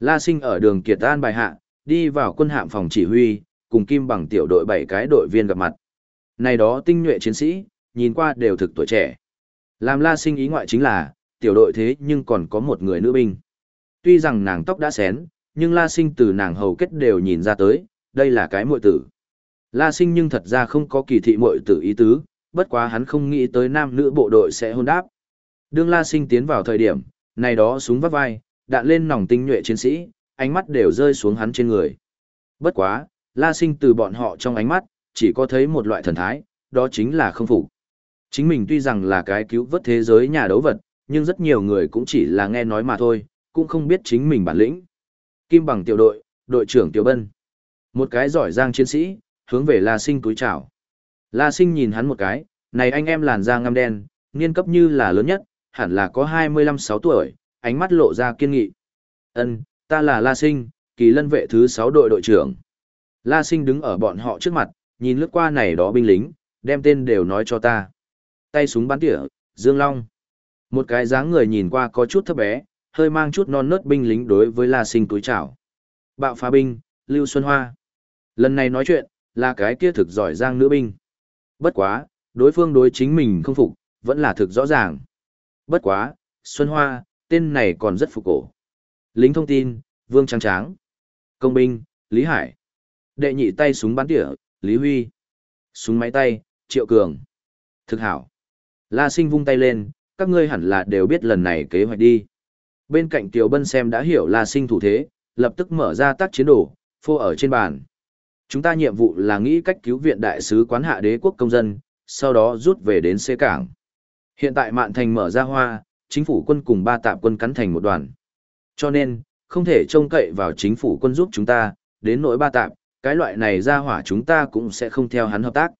La sinh ở đường kiệt an bài hạ, đi vào quân hạm phòng chỉ huy, cùng kim bằng tiểu đội bảy cái đội viên gặp mặt. Này đó tinh nhuệ chiến sĩ, nhìn qua đều thực tuổi trẻ. Làm la sinh ý ngoại chính là, tiểu đội thế nhưng còn có một người nữ binh. Tuy rằng nàng tóc đã xén, nhưng la sinh từ nàng hầu kết đều nhìn ra tới, đây là cái muội tử. La sinh nhưng thật ra không có kỳ thị muội tử ý tứ, bất quá hắn không nghĩ tới nam nữ bộ đội sẽ hôn đáp. Đương La Sinh tiến vào thời điểm, này đó súng vắt vai, đạn lên nòng tinh nhuệ chiến sĩ, ánh mắt đều rơi xuống hắn trên người. Bất quá, La Sinh từ bọn họ trong ánh mắt, chỉ có thấy một loại thần thái, đó chính là không phục. Chính mình tuy rằng là cái cứu vớt thế giới nhà đấu vật, nhưng rất nhiều người cũng chỉ là nghe nói mà thôi, cũng không biết chính mình bản lĩnh. Kim bằng tiểu đội, đội trưởng Tiểu Bân. Một cái giỏi giang chiến sĩ, hướng về La Sinh túi chào. La Sinh nhìn hắn một cái, này anh em làn da ngăm đen, niên cấp như là lớn nhất, hẳn là có 25-6 tuổi, ánh mắt lộ ra kiên nghị. Ân, ta là La Sinh, kỳ lân vệ thứ 6 đội đội trưởng. La Sinh đứng ở bọn họ trước mặt, nhìn lướt qua này đó binh lính, đem tên đều nói cho ta. Tay súng bắn tỉa, Dương Long. Một cái dáng người nhìn qua có chút thấp bé, hơi mang chút non nớt binh lính đối với La Sinh túi chào. Bạo phá binh, Lưu Xuân Hoa. Lần này nói chuyện, là cái kia thực giỏi giang nữ binh. Bất quá, đối phương đối chính mình không phục, vẫn là thực rõ ràng. Bất quá, Xuân Hoa, tên này còn rất phục cổ. Lính thông tin, Vương trang Tráng. Công binh, Lý Hải. Đệ nhị tay súng bắn tỉa, Lý Huy. Súng máy tay, Triệu Cường. Thực hảo. La Sinh vung tay lên, các ngươi hẳn là đều biết lần này kế hoạch đi. Bên cạnh Tiểu Bân xem đã hiểu La Sinh thủ thế, lập tức mở ra tác chiến đồ, phô ở trên bàn. Chúng ta nhiệm vụ là nghĩ cách cứu viện đại sứ quán hạ đế quốc công dân, sau đó rút về đến xê cảng. Hiện tại Mạn Thành mở ra hoa, chính phủ quân cùng ba tạm quân cắn thành một đoàn. Cho nên, không thể trông cậy vào chính phủ quân giúp chúng ta, đến nỗi ba tạm, cái loại này ra hỏa chúng ta cũng sẽ không theo hắn hợp tác.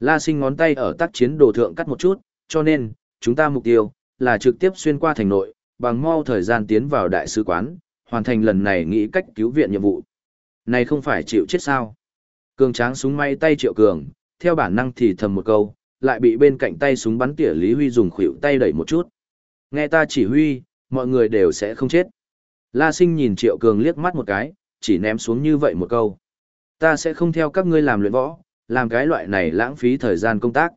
La sinh ngón tay ở tác chiến đồ thượng cắt một chút, cho nên, chúng ta mục tiêu, là trực tiếp xuyên qua thành nội, bằng mau thời gian tiến vào đại sứ quán, hoàn thành lần này nghĩ cách cứu viện nhiệm vụ. Này không phải chịu chết sao? Cường tráng súng may tay triệu cường, theo bản năng thì thầm một câu, lại bị bên cạnh tay súng bắn tỉa Lý Huy dùng khuỷu tay đẩy một chút. Nghe ta chỉ huy, mọi người đều sẽ không chết. La sinh nhìn triệu cường liếc mắt một cái, chỉ ném xuống như vậy một câu. Ta sẽ không theo các ngươi làm luyện võ, làm cái loại này lãng phí thời gian công tác.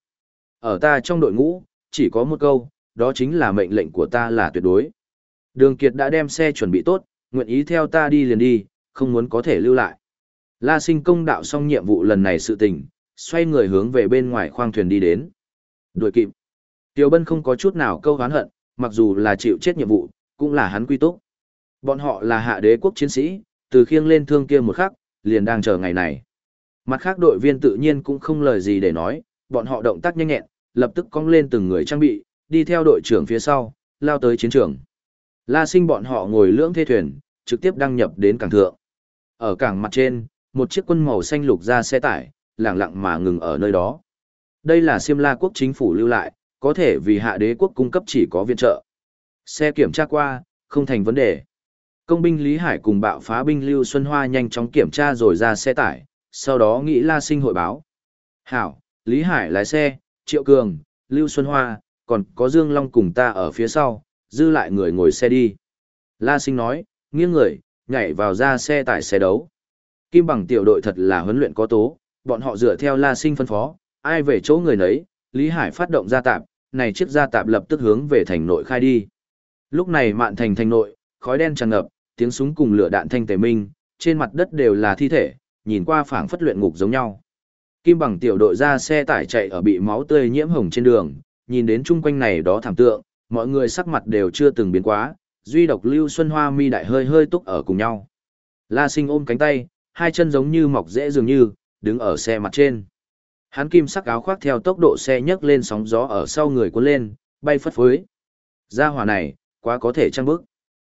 Ở ta trong đội ngũ, chỉ có một câu, đó chính là mệnh lệnh của ta là tuyệt đối. Đường Kiệt đã đem xe chuẩn bị tốt, nguyện ý theo ta đi liền đi, không muốn có thể lưu lại. La sinh công đạo xong nhiệm vụ lần này sự tình, xoay người hướng về bên ngoài khoang thuyền đi đến. Đuổi kịp. Tiêu Bân không có chút nào câu hán hận, mặc dù là chịu chết nhiệm vụ, cũng là hắn quy túc. Bọn họ là hạ đế quốc chiến sĩ, từ khiêng lên thương kia một khắc, liền đang chờ ngày này. Mặt khác đội viên tự nhiên cũng không lời gì để nói, bọn họ động tác nhanh nhẹn, lập tức cong lên từng người trang bị, đi theo đội trưởng phía sau, lao tới chiến trường. La sinh bọn họ ngồi lưỡng thê thuyền, trực tiếp đăng nhập đến cảng thượng. Ở cảng mặt trên, một chiếc quân màu xanh lục ra xe tải, lặng lặng mà ngừng ở nơi đó. Đây là Siêm La quốc chính phủ lưu lại, có thể vì hạ đế quốc cung cấp chỉ có viện trợ. Xe kiểm tra qua, không thành vấn đề. Công binh Lý Hải cùng bạo phá binh Lưu Xuân Hoa nhanh chóng kiểm tra rồi ra xe tải, sau đó nghĩ La Sinh hội báo. Hảo, Lý Hải lái xe, Triệu Cường, Lưu Xuân Hoa, còn có Dương Long cùng ta ở phía sau, dư lại người ngồi xe đi. La Sinh nói, nghiêng người, nhảy vào ra xe tải xe đấu. Kim bằng tiểu đội thật là huấn luyện có tố, bọn họ dựa theo La Sinh phân phó, ai về chỗ người nấy, Lý Hải phát động gia tạp, này chiếc gia tạp lập tức hướng về thành nội khai đi. Lúc này mạn thành thành nội, khói đen tràn ngập, tiếng súng cùng lửa đạn thanh tề minh, trên mặt đất đều là thi thể, nhìn qua phảng phất luyện ngục giống nhau. Kim bằng tiểu đội ra xe tải chạy ở bị máu tươi nhiễm hồng trên đường, nhìn đến chung quanh này đó thảm tượng, mọi người sắc mặt đều chưa từng biến quá, duy độc Lưu Xuân Hoa mi đại hơi hơi túc ở cùng nhau. La Sinh ôm cánh tay, hai chân giống như mọc dễ dường như, đứng ở xe mặt trên. Hắn kim sắc áo khoác theo tốc độ xe nhấc lên sóng gió ở sau người cuốn lên, bay phất phới. Gia hỏa này, quá có thể trăng bức.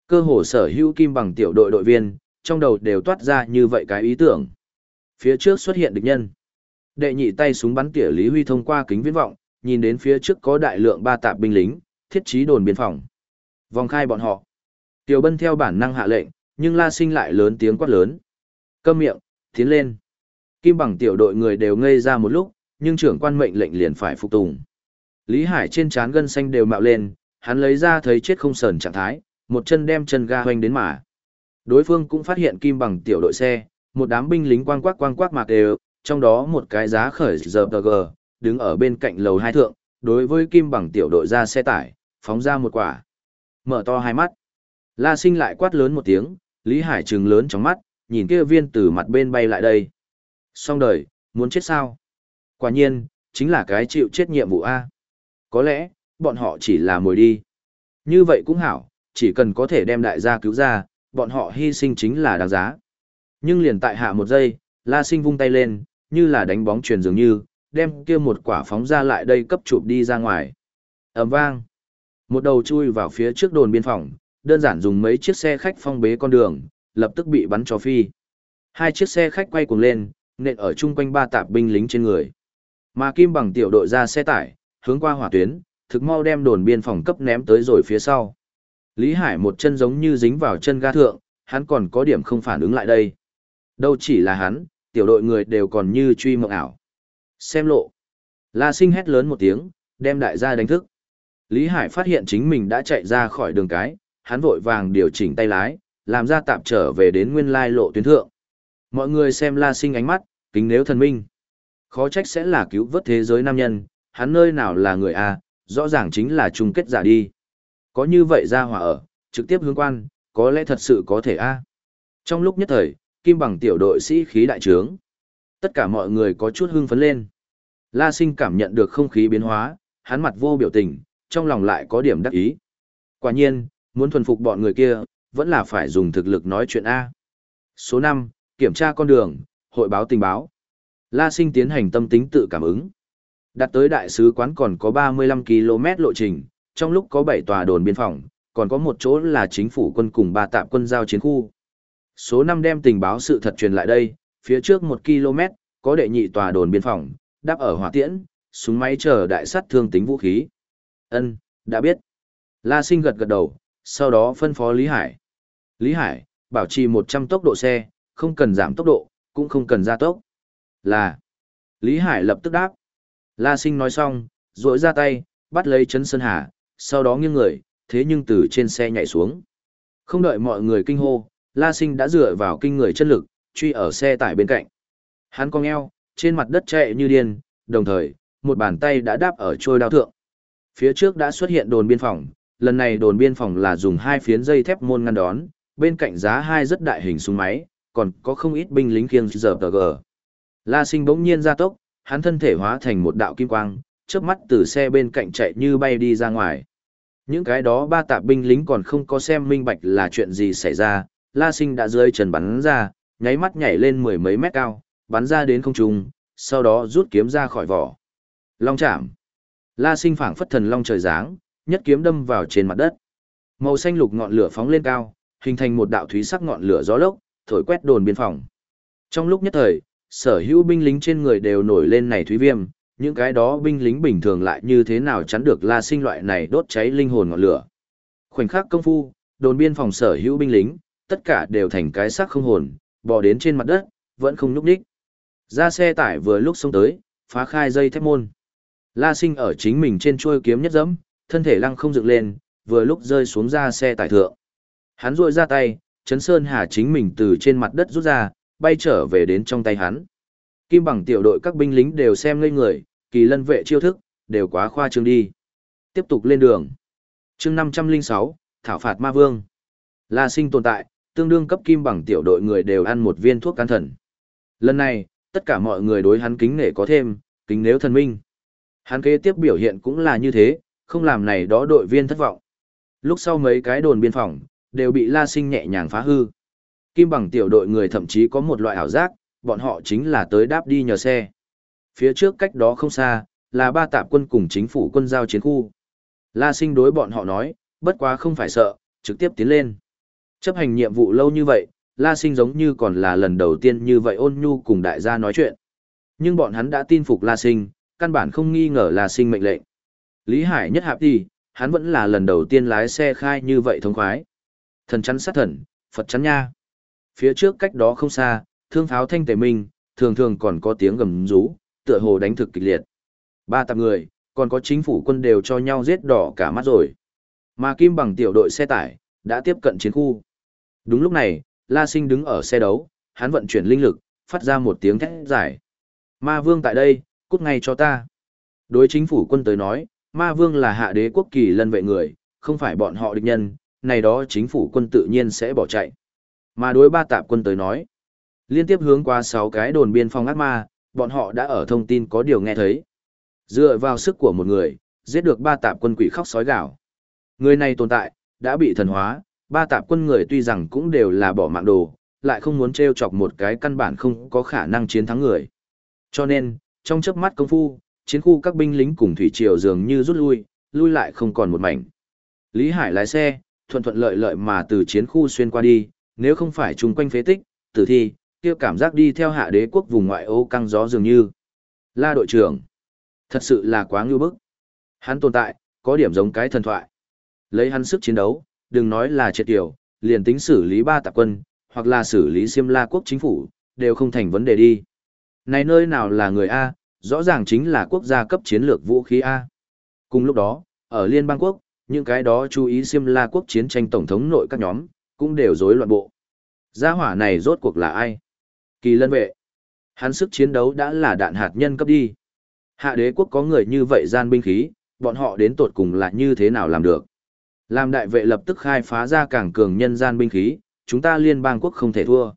Cơ hồ sở hữu kim bằng tiểu đội đội viên, trong đầu đều toát ra như vậy cái ý tưởng. Phía trước xuất hiện địch nhân. Đệ nhị tay súng bắn tỉa Lý Huy thông qua kính viễn vọng, nhìn đến phía trước có đại lượng ba tạp binh lính, thiết trí đồn biên phòng. Vòng khai bọn họ. Tiểu Bân theo bản năng hạ lệnh, nhưng La Sinh lại lớn tiếng quát lớn. Câm miệng, tiến lên. Kim bằng tiểu đội người đều ngây ra một lúc, nhưng trưởng quan mệnh lệnh liền phải phục tùng. Lý Hải trên trán gân xanh đều mạo lên, hắn lấy ra thấy chết không sờn trạng thái, một chân đem chân ga hoành đến mà. Đối phương cũng phát hiện kim bằng tiểu đội xe, một đám binh lính quang quắc quang quắc mạc đều, trong đó một cái giá khởi giờ gờ, đứng ở bên cạnh lầu hai thượng, đối với kim bằng tiểu đội ra xe tải, phóng ra một quả. Mở to hai mắt. La sinh lại quát lớn một tiếng, Lý Hải trừng lớn trong mắt, nhìn kia viên từ mặt bên bay lại đây. Xong đời, muốn chết sao? Quả nhiên, chính là cái chịu chết nhiệm vụ A. Có lẽ, bọn họ chỉ là mồi đi. Như vậy cũng hảo, chỉ cần có thể đem đại gia cứu ra, bọn họ hy sinh chính là đáng giá. Nhưng liền tại hạ một giây, La Sinh vung tay lên, như là đánh bóng truyền dường như, đem kia một quả phóng ra lại đây cấp chụp đi ra ngoài. ầm vang. Một đầu chui vào phía trước đồn biên phòng, đơn giản dùng mấy chiếc xe khách phong bế con đường, lập tức bị bắn cho phi. Hai chiếc xe khách quay cuồng lên, nện ở chung quanh ba tạp binh lính trên người. Mà Kim bằng tiểu đội ra xe tải, hướng qua hỏa tuyến, thực mau đem đồn biên phòng cấp ném tới rồi phía sau. Lý Hải một chân giống như dính vào chân ga thượng, hắn còn có điểm không phản ứng lại đây. Đâu chỉ là hắn, tiểu đội người đều còn như truy mộng ảo. Xem lộ. La sinh hét lớn một tiếng, đem đại gia đánh thức. Lý Hải phát hiện chính mình đã chạy ra khỏi đường cái, hắn vội vàng điều chỉnh tay lái, làm ra tạm trở về đến nguyên lai lộ tuyến thượng. Mọi người xem La sinh ánh mắt, kính nếu thần minh. Khó trách sẽ là cứu vớt thế giới nam nhân, hắn nơi nào là người A, rõ ràng chính là chung kết giả đi. Có như vậy ra hỏa ở, trực tiếp hướng quan, có lẽ thật sự có thể A. À? Trong lúc nhất thời, Kim bằng tiểu đội sĩ khí đại trướng. Tất cả mọi người có chút hưng phấn lên. La sinh cảm nhận được không khí biến hóa, hắn mặt vô biểu tình, trong lòng lại có điểm đắc ý. Quả nhiên, muốn thuần phục bọn người kia, vẫn là phải dùng thực lực nói chuyện A. Số 5, kiểm tra con đường, hội báo tình báo. La sinh tiến hành tâm tính tự cảm ứng. Đặt tới đại sứ quán còn có 35 km lộ trình, trong lúc có 7 tòa đồn biên phòng, còn có một chỗ là chính phủ quân cùng ba tạm quân giao chiến khu. Số 5 đem tình báo sự thật truyền lại đây, phía trước 1 km, có đệ nhị tòa đồn biên phòng, đáp ở hỏa tiễn, súng máy chờ đại sát thương tính vũ khí. Ân, đã biết. La Sinh gật gật đầu, sau đó phân phó Lý Hải. Lý Hải, bảo trì 100 tốc độ xe, không cần giảm tốc độ, cũng không cần gia tốc. Là. Lý Hải lập tức đáp. La Sinh nói xong, rỗi ra tay, bắt lấy Trấn Sơn Hà, sau đó nghiêng người, thế nhưng từ trên xe nhảy xuống. Không đợi mọi người kinh hô, La Sinh đã dựa vào kinh người chân lực, truy ở xe tải bên cạnh. Hắn cong eo, trên mặt đất chạy như điên, đồng thời, một bàn tay đã đáp ở trôi đao thượng. Phía trước đã xuất hiện đồn biên phòng, lần này đồn biên phòng là dùng hai phiến dây thép môn ngăn đón, bên cạnh giá hai rất đại hình súng máy, còn có không ít binh lính kiêng giờ tờ gờ. La sinh bỗng nhiên ra tốc, hắn thân thể hóa thành một đạo kim quang, chớp mắt từ xe bên cạnh chạy như bay đi ra ngoài. Những cái đó ba tạp binh lính còn không có xem minh bạch là chuyện gì xảy ra, La Sinh đã rơi trần bắn ra, nháy mắt nhảy lên mười mấy mét cao, bắn ra đến không trung, sau đó rút kiếm ra khỏi vỏ. Long chạm. La Sinh phảng phất thần long trời giáng, nhất kiếm đâm vào trên mặt đất. Màu xanh lục ngọn lửa phóng lên cao, hình thành một đạo thúy sắc ngọn lửa gió lốc, thổi quét đồn biên phòng. Trong lúc nhất thời, sở hữu binh lính trên người đều nổi lên này thúy viêm, những cái đó binh lính bình thường lại như thế nào chắn được La Sinh loại này đốt cháy linh hồn ngọn lửa. Khoảnh khắc công phu, đồn biên phòng sở hữu binh lính, tất cả đều thành cái xác không hồn, bò đến trên mặt đất, vẫn không nhúc nhích. Ra xe tải vừa lúc xông tới, phá khai dây thép môn. La Sinh ở chính mình trên chuôi kiếm nhất dẫm, thân thể lăng không dựng lên, vừa lúc rơi xuống ra xe tải thượng. Hắn rội ra tay, chấn sơn hà chính mình từ trên mặt đất rút ra, bay trở về đến trong tay hắn. Kim bằng tiểu đội các binh lính đều xem ngây người, kỳ lân vệ chiêu thức, đều quá khoa trương đi. Tiếp tục lên đường. chương 506, Thảo phạt ma vương. La sinh tồn tại, tương đương cấp kim bằng tiểu đội người đều ăn một viên thuốc can thần. Lần này, tất cả mọi người đối hắn kính nể có thêm, kính nếu thần minh. Hắn kế tiếp biểu hiện cũng là như thế, không làm này đó đội viên thất vọng. Lúc sau mấy cái đồn biên phòng, đều bị La Sinh nhẹ nhàng phá hư. Kim bằng tiểu đội người thậm chí có một loại ảo giác, bọn họ chính là tới đáp đi nhờ xe. Phía trước cách đó không xa, là ba tạp quân cùng chính phủ quân giao chiến khu. La Sinh đối bọn họ nói, bất quá không phải sợ, trực tiếp tiến lên. Chấp hành nhiệm vụ lâu như vậy, La Sinh giống như còn là lần đầu tiên như vậy ôn nhu cùng đại gia nói chuyện. Nhưng bọn hắn đã tin phục La Sinh, căn bản không nghi ngờ La Sinh mệnh lệnh. Lý Hải nhất hạp đi, hắn vẫn là lần đầu tiên lái xe khai như vậy thông khoái. Thần chắn sát thần, Phật chắn nha. Phía trước cách đó không xa, thương pháo thanh tề minh, thường thường còn có tiếng gầm rú, tựa hồ đánh thực kịch liệt. Ba tạp người, còn có chính phủ quân đều cho nhau giết đỏ cả mắt rồi. Mà Kim bằng tiểu đội xe tải, đã tiếp cận chiến khu. Đúng lúc này, La Sinh đứng ở xe đấu, hắn vận chuyển linh lực, phát ra một tiếng thét giải. Ma vương tại đây, cút ngay cho ta. Đối chính phủ quân tới nói, ma vương là hạ đế quốc kỳ lân vệ người, không phải bọn họ địch nhân, này đó chính phủ quân tự nhiên sẽ bỏ chạy. Mà đối ba tạp quân tới nói, liên tiếp hướng qua 6 cái đồn biên phòng ác ma, bọn họ đã ở thông tin có điều nghe thấy. Dựa vào sức của một người, giết được ba tạp quân quỷ khóc sói gạo. Người này tồn tại, đã bị thần hóa, ba tạp quân người tuy rằng cũng đều là bỏ mạng đồ, lại không muốn treo chọc một cái căn bản không có khả năng chiến thắng người. Cho nên, trong chớp mắt công phu, chiến khu các binh lính cùng thủy triều dường như rút lui, lui lại không còn một mảnh. Lý Hải lái xe, thuận thuận lợi lợi mà từ chiến khu xuyên qua đi, nếu không phải chung quanh phế tích, tử thi, kia cảm giác đi theo hạ đế quốc vùng ngoại ô căng gió dường như. La đội trưởng, thật sự là quá ngưu bức. Hắn tồn tại, có điểm giống cái thần thoại. Lấy hắn sức chiến đấu, đừng nói là triệt tiểu, liền tính xử lý ba tạp quân, hoặc là xử lý Siêm La quốc chính phủ, đều không thành vấn đề đi. Này nơi nào là người A, rõ ràng chính là quốc gia cấp chiến lược vũ khí A. Cùng lúc đó, ở Liên bang quốc, những cái đó chú ý Siêm La quốc chiến tranh tổng thống nội các nhóm, cũng đều rối loạn bộ. Gia hỏa này rốt cuộc là ai? Kỳ lân vệ. Hắn sức chiến đấu đã là đạn hạt nhân cấp đi. Hạ đế quốc có người như vậy gian binh khí, bọn họ đến tột cùng là như thế nào làm được? Làm đại vệ lập tức khai phá ra càng cường nhân gian binh khí, chúng ta liên bang quốc không thể thua.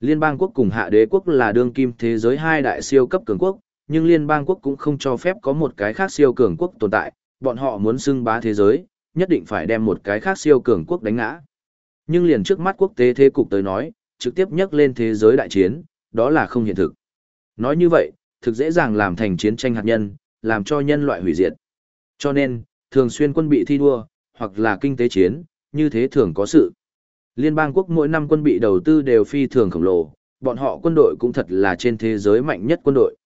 Liên bang quốc cùng hạ đế quốc là đương kim thế giới hai đại siêu cấp cường quốc, nhưng liên bang quốc cũng không cho phép có một cái khác siêu cường quốc tồn tại, bọn họ muốn xưng bá thế giới, nhất định phải đem một cái khác siêu cường quốc đánh ngã. Nhưng liền trước mắt quốc tế thế cục tới nói, trực tiếp nhắc lên thế giới đại chiến, đó là không hiện thực. Nói như vậy, thực dễ dàng làm thành chiến tranh hạt nhân, làm cho nhân loại hủy diệt. Cho nên, thường xuyên quân bị thi đua, hoặc là kinh tế chiến, như thế thường có sự. Liên bang quốc mỗi năm quân bị đầu tư đều phi thường khổng lồ, bọn họ quân đội cũng thật là trên thế giới mạnh nhất quân đội.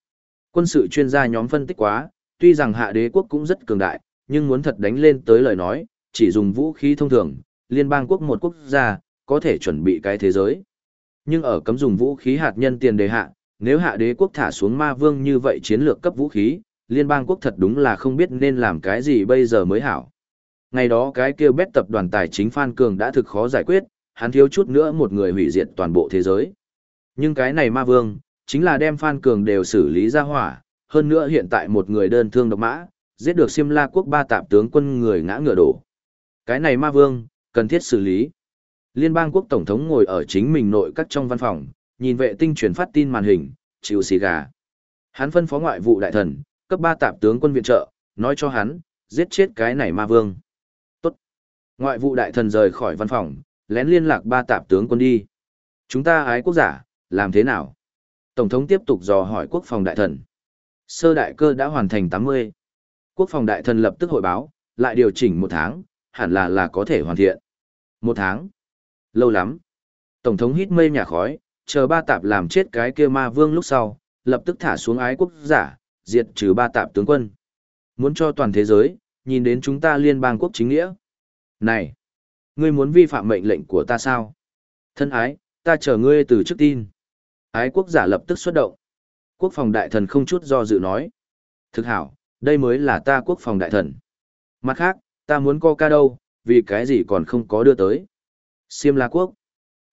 Quân sự chuyên gia nhóm phân tích quá, tuy rằng hạ đế quốc cũng rất cường đại, nhưng muốn thật đánh lên tới lời nói, chỉ dùng vũ khí thông thường, liên bang quốc một quốc gia, có thể chuẩn bị cái thế giới. Nhưng ở cấm dùng vũ khí hạt nhân tiền đề hạ, nếu hạ đế quốc thả xuống ma vương như vậy chiến lược cấp vũ khí, liên bang quốc thật đúng là không biết nên làm cái gì bây giờ mới hảo. Ngày đó cái kêu bét tập đoàn tài chính Phan Cường đã thực khó giải quyết, hắn thiếu chút nữa một người hủy diệt toàn bộ thế giới. Nhưng cái này ma vương, chính là đem Phan Cường đều xử lý ra hỏa, hơn nữa hiện tại một người đơn thương độc mã, giết được Siêm La quốc ba tạp tướng quân người ngã ngựa đổ. Cái này ma vương, cần thiết xử lý. Liên bang quốc tổng thống ngồi ở chính mình nội các trong văn phòng, nhìn vệ tinh truyền phát tin màn hình, chịu xì gà. Hắn phân phó ngoại vụ đại thần, cấp ba tạp tướng quân viện trợ, nói cho hắn, giết chết cái này ma vương. Tốt. Ngoại vụ đại thần rời khỏi văn phòng, lén liên lạc ba tạp tướng quân đi. Chúng ta ái quốc giả, làm thế nào? Tổng thống tiếp tục dò hỏi quốc phòng đại thần. Sơ đại cơ đã hoàn thành 80. Quốc phòng đại thần lập tức hội báo, lại điều chỉnh một tháng, hẳn là là có thể hoàn thiện. Một tháng. Lâu lắm. Tổng thống hít mây nhà khói, chờ ba tạp làm chết cái kia ma vương lúc sau, lập tức thả xuống ái quốc giả, diệt trừ ba tạp tướng quân. Muốn cho toàn thế giới, nhìn đến chúng ta liên bang quốc chính nghĩa. Này! Ngươi muốn vi phạm mệnh lệnh của ta sao? Thân ái, ta chờ ngươi từ trước tin. Ái quốc giả lập tức xuất động. Quốc phòng đại thần không chút do dự nói. Thực hảo, đây mới là ta quốc phòng đại thần. Mặt khác, ta muốn co ca đâu, vì cái gì còn không có đưa tới. Siêm La Quốc.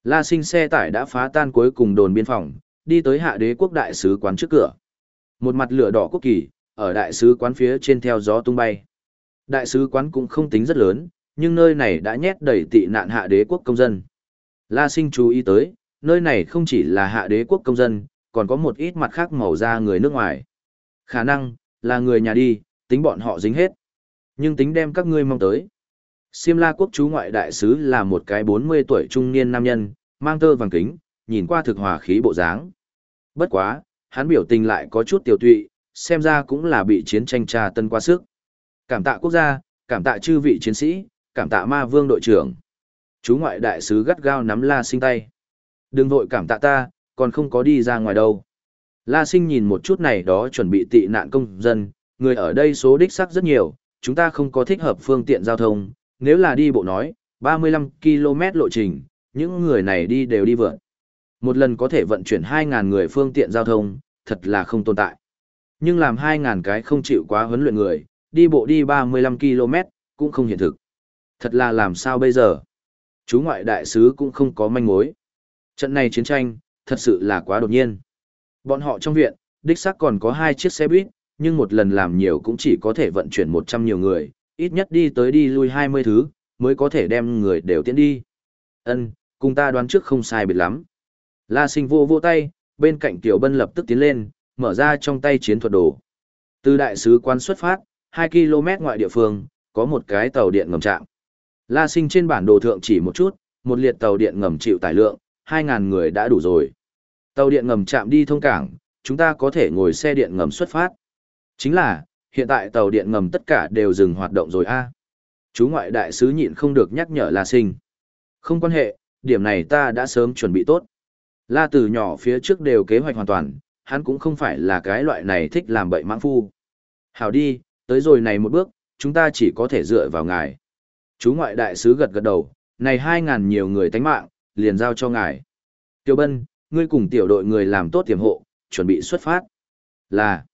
La sinh xe tải đã phá tan cuối cùng đồn biên phòng, đi tới hạ đế quốc đại sứ quán trước cửa. Một mặt lửa đỏ quốc kỳ, ở đại sứ quán phía trên theo gió tung bay. Đại sứ quán cũng không tính rất lớn, nhưng nơi này đã nhét đầy tị nạn hạ đế quốc công dân. La sinh chú ý tới, nơi này không chỉ là hạ đế quốc công dân, còn có một ít mặt khác màu da người nước ngoài. Khả năng, là người nhà đi, tính bọn họ dính hết. Nhưng tính đem các ngươi mong tới. Siêm la quốc chú ngoại đại sứ là một cái 40 tuổi trung niên nam nhân, mang tơ vàng kính, nhìn qua thực hòa khí bộ dáng. Bất quá, hắn biểu tình lại có chút tiểu tụy, xem ra cũng là bị chiến tranh tra tân quá sức. Cảm tạ quốc gia, cảm tạ chư vị chiến sĩ, cảm tạ ma vương đội trưởng. Chú ngoại đại sứ gắt gao nắm la sinh tay. Đừng vội cảm tạ ta, còn không có đi ra ngoài đâu. La sinh nhìn một chút này đó chuẩn bị tị nạn công dân, người ở đây số đích xác rất nhiều, chúng ta không có thích hợp phương tiện giao thông, nếu là đi bộ nói, 35 km lộ trình, những người này đi đều đi vượt. Một lần có thể vận chuyển 2.000 người phương tiện giao thông, thật là không tồn tại. Nhưng làm 2.000 cái không chịu quá huấn luyện người, đi bộ đi 35 km, cũng không hiện thực. Thật là làm sao bây giờ? Chú ngoại đại sứ cũng không có manh mối. Trận này chiến tranh, thật sự là quá đột nhiên. Bọn họ trong viện, đích xác còn có hai chiếc xe buýt, nhưng một lần làm nhiều cũng chỉ có thể vận chuyển 100 nhiều người, ít nhất đi tới đi lui 20 thứ, mới có thể đem người đều tiến đi. Ân, cùng ta đoán trước không sai biệt lắm. La sinh vô vô tay, bên cạnh Tiểu Bân lập tức tiến lên, mở ra trong tay chiến thuật đồ. Từ đại sứ quan xuất phát, 2 km ngoại địa phương, có một cái tàu điện ngầm trạm. La sinh trên bản đồ thượng chỉ một chút, một liệt tàu điện ngầm chịu tải lượng, 2.000 người đã đủ rồi. Tàu điện ngầm chạm đi thông cảng, chúng ta có thể ngồi xe điện ngầm xuất phát. Chính là, hiện tại tàu điện ngầm tất cả đều dừng hoạt động rồi a. Chú ngoại đại sứ nhịn không được nhắc nhở La Sinh. Không quan hệ, điểm này ta đã sớm chuẩn bị tốt. La từ nhỏ phía trước đều kế hoạch hoàn toàn, hắn cũng không phải là cái loại này thích làm bậy mãng phu. Hảo đi, tới rồi này một bước, chúng ta chỉ có thể dựa vào ngài. Chú ngoại đại sứ gật gật đầu, này hai ngàn nhiều người tánh mạng, liền giao cho ngài. Tiêu Bân, ngươi cùng tiểu đội người làm tốt tiềm hộ, chuẩn bị xuất phát. Là,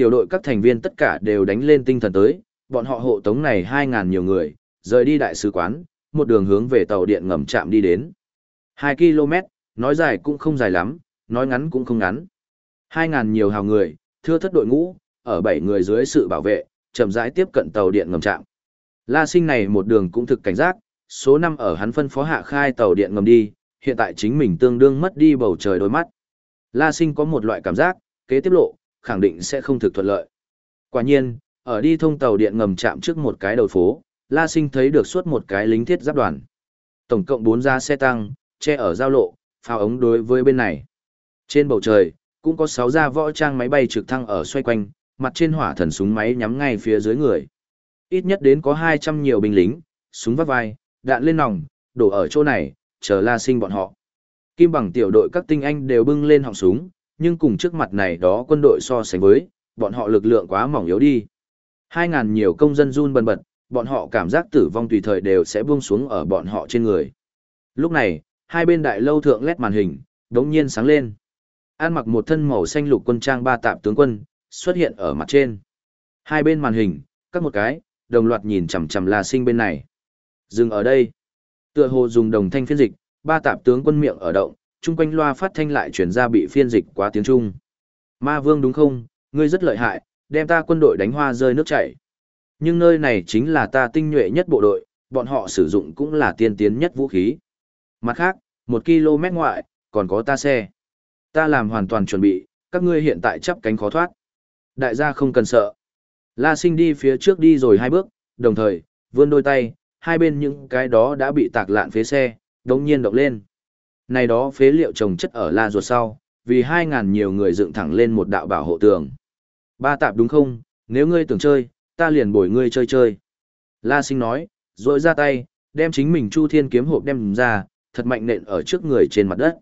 tiểu đội các thành viên tất cả đều đánh lên tinh thần tới, bọn họ hộ tống này 2.000 nhiều người, rời đi đại sứ quán, một đường hướng về tàu điện ngầm chạm đi đến. 2 km, nói dài cũng không dài lắm, nói ngắn cũng không ngắn. 2.000 nhiều hào người, thưa thất đội ngũ, ở 7 người dưới sự bảo vệ, chậm rãi tiếp cận tàu điện ngầm chạm. La sinh này một đường cũng thực cảnh giác, số năm ở hắn phân phó hạ khai tàu điện ngầm đi, hiện tại chính mình tương đương mất đi bầu trời đôi mắt. La sinh có một loại cảm giác, kế tiếp lộ, khẳng định sẽ không thực thuận lợi. Quả nhiên, ở đi thông tàu điện ngầm chạm trước một cái đầu phố, La sinh thấy được suốt một cái lính thiết giáp đoàn. Tổng cộng 4 ra xe tăng, che ở giao lộ, pháo ống đối với bên này. Trên bầu trời, cũng có 6 ra võ trang máy bay trực thăng ở xoay quanh, mặt trên hỏa thần súng máy nhắm ngay phía dưới người. Ít nhất đến có 200 nhiều binh lính, súng vắt vai, đạn lên nòng, đổ ở chỗ này, chờ la sinh bọn họ. Kim bằng tiểu đội các tinh anh đều bưng lên họng súng, nhưng cùng trước mặt này đó quân đội so sánh với, bọn họ lực lượng quá mỏng yếu đi. 2.000 nhiều công dân run bần bật, bọn họ cảm giác tử vong tùy thời đều sẽ buông xuống ở bọn họ trên người. Lúc này, hai bên đại lâu thượng lét màn hình, đống nhiên sáng lên. An mặc một thân màu xanh lục quân trang ba tạp tướng quân, xuất hiện ở mặt trên. Hai bên màn hình, các một cái, đồng loạt nhìn chằm chằm La Sinh bên này. Dừng ở đây. Tựa hồ dùng đồng thanh phiên dịch, ba tạp tướng quân miệng ở động, chung quanh loa phát thanh lại chuyển ra bị phiên dịch quá tiếng Trung. Ma Vương đúng không, ngươi rất lợi hại, đem ta quân đội đánh hoa rơi nước chảy. Nhưng nơi này chính là ta tinh nhuệ nhất bộ đội, bọn họ sử dụng cũng là tiên tiến nhất vũ khí. Mặt khác, một km ngoại, còn có ta xe. Ta làm hoàn toàn chuẩn bị, các ngươi hiện tại chắp cánh khó thoát. Đại gia không cần sợ. La sinh đi phía trước đi rồi hai bước, đồng thời, vươn đôi tay, hai bên những cái đó đã bị tạc lạn phế xe, đống nhiên động lên. Này đó phế liệu trồng chất ở la ruột sau, vì hai ngàn nhiều người dựng thẳng lên một đạo bảo hộ tường. Ba tạp đúng không, nếu ngươi tưởng chơi, ta liền bồi ngươi chơi chơi. La sinh nói, rồi ra tay, đem chính mình chu thiên kiếm hộp đem ra, thật mạnh nện ở trước người trên mặt đất.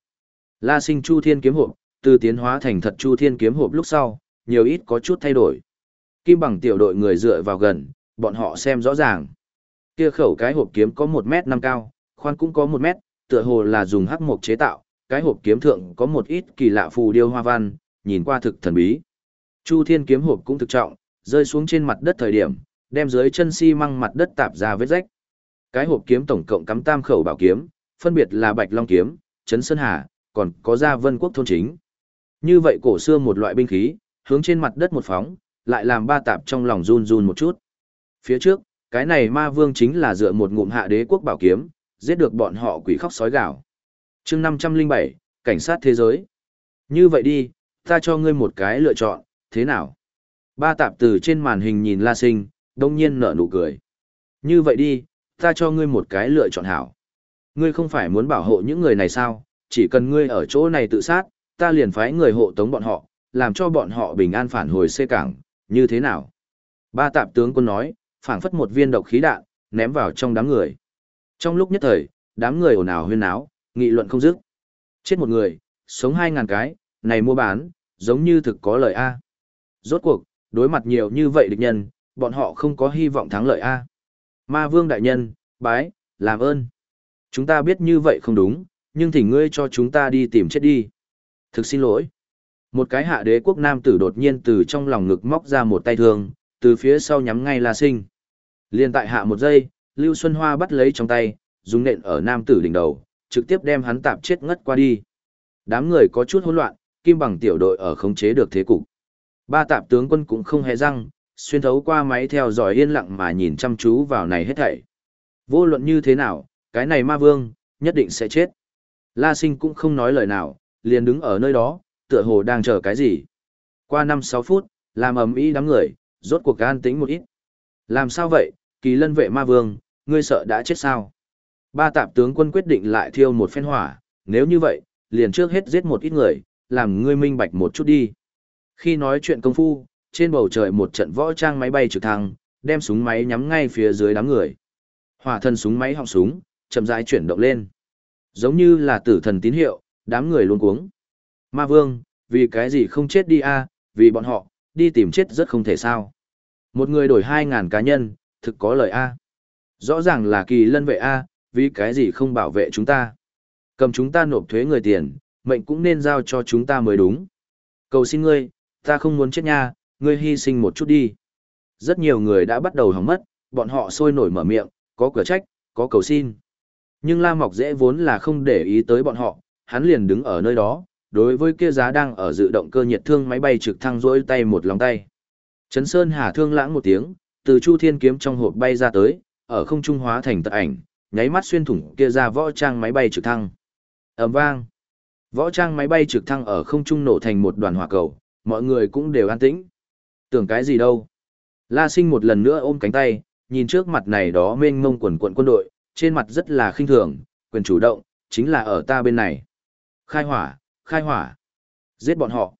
La sinh chu thiên kiếm hộp, từ tiến hóa thành thật chu thiên kiếm hộp lúc sau, nhiều ít có chút thay đổi. Kim bằng tiểu đội người dựa vào gần, bọn họ xem rõ ràng. Kia khẩu cái hộp kiếm có 1 mét 5 cao, khoan cũng có 1 mét, tựa hồ là dùng hắc mộc chế tạo, cái hộp kiếm thượng có một ít kỳ lạ phù điêu hoa văn, nhìn qua thực thần bí. Chu thiên kiếm hộp cũng thực trọng, rơi xuống trên mặt đất thời điểm, đem dưới chân xi si măng mặt đất tạp ra vết rách. Cái hộp kiếm tổng cộng cắm tam khẩu bảo kiếm, phân biệt là Bạch Long kiếm, Trấn Sơn Hà, còn có Gia Vân Quốc thôn chính. Như vậy cổ xưa một loại binh khí, hướng trên mặt đất một phóng, lại làm ba tạp trong lòng run run một chút. Phía trước, cái này ma vương chính là dựa một ngụm hạ đế quốc bảo kiếm, giết được bọn họ quỷ khóc sói gạo. chương 507, Cảnh sát thế giới. Như vậy đi, ta cho ngươi một cái lựa chọn, thế nào? Ba tạp từ trên màn hình nhìn La Sinh, đông nhiên nở nụ cười. Như vậy đi, ta cho ngươi một cái lựa chọn hảo. Ngươi không phải muốn bảo hộ những người này sao, chỉ cần ngươi ở chỗ này tự sát, ta liền phái người hộ tống bọn họ, làm cho bọn họ bình an phản hồi xê cảng, như thế nào? Ba tạp tướng quân nói, phảng phất một viên độc khí đạn, ném vào trong đám người. Trong lúc nhất thời, đám người ồn ào huyên náo, nghị luận không dứt. Chết một người, sống hai ngàn cái, này mua bán, giống như thực có lợi A. Rốt cuộc, đối mặt nhiều như vậy địch nhân, bọn họ không có hy vọng thắng lợi A. Ma vương đại nhân, bái, làm ơn. Chúng ta biết như vậy không đúng, nhưng thỉnh ngươi cho chúng ta đi tìm chết đi. Thực xin lỗi. Một cái hạ đế quốc nam tử đột nhiên từ trong lòng ngực móc ra một tay thương, từ phía sau nhắm ngay La Sinh. Liên tại hạ một giây, Lưu Xuân Hoa bắt lấy trong tay, dùng nện ở nam tử đỉnh đầu, trực tiếp đem hắn tạp chết ngất qua đi. Đám người có chút hỗn loạn, kim bằng tiểu đội ở khống chế được thế cục. Ba tạp tướng quân cũng không hề răng, xuyên thấu qua máy theo dõi yên lặng mà nhìn chăm chú vào này hết thảy. Vô luận như thế nào, cái này ma vương, nhất định sẽ chết. La sinh cũng không nói lời nào, liền đứng ở nơi đó, tựa hồ đang chờ cái gì. Qua 5-6 phút, làm ầm ĩ đám người, rốt cuộc an tĩnh một ít. Làm sao vậy, kỳ lân vệ ma vương, ngươi sợ đã chết sao? Ba tạp tướng quân quyết định lại thiêu một phen hỏa, nếu như vậy, liền trước hết giết một ít người, làm ngươi minh bạch một chút đi. Khi nói chuyện công phu, trên bầu trời một trận võ trang máy bay trực thăng, đem súng máy nhắm ngay phía dưới đám người. Hỏa thân súng máy họng súng, chậm rãi chuyển động lên. Giống như là tử thần tín hiệu, Đám người luôn cuống. Ma vương, vì cái gì không chết đi a vì bọn họ, đi tìm chết rất không thể sao. Một người đổi hai ngàn cá nhân, thực có lời a Rõ ràng là kỳ lân vệ a vì cái gì không bảo vệ chúng ta. Cầm chúng ta nộp thuế người tiền, mệnh cũng nên giao cho chúng ta mới đúng. Cầu xin ngươi, ta không muốn chết nha, ngươi hy sinh một chút đi. Rất nhiều người đã bắt đầu hỏng mất, bọn họ sôi nổi mở miệng, có cửa trách, có cầu xin. Nhưng La Mọc dễ vốn là không để ý tới bọn họ, hắn liền đứng ở nơi đó, đối với kia giá đang ở dự động cơ nhiệt thương máy bay trực thăng rỗi tay một lòng tay. Trấn Sơn Hà thương lãng một tiếng, từ Chu Thiên kiếm trong hộp bay ra tới, ở không trung hóa thành tật ảnh, nháy mắt xuyên thủng kia ra võ trang máy bay trực thăng. Ầm vang. Võ trang máy bay trực thăng ở không trung nổ thành một đoàn hỏa cầu, mọi người cũng đều an tĩnh. Tưởng cái gì đâu? La Sinh một lần nữa ôm cánh tay, nhìn trước mặt này đó mênh mông quần quận quân đội, trên mặt rất là khinh thường, quyền chủ động, chính là ở ta bên này. Khai hỏa, khai hỏa. Giết bọn họ.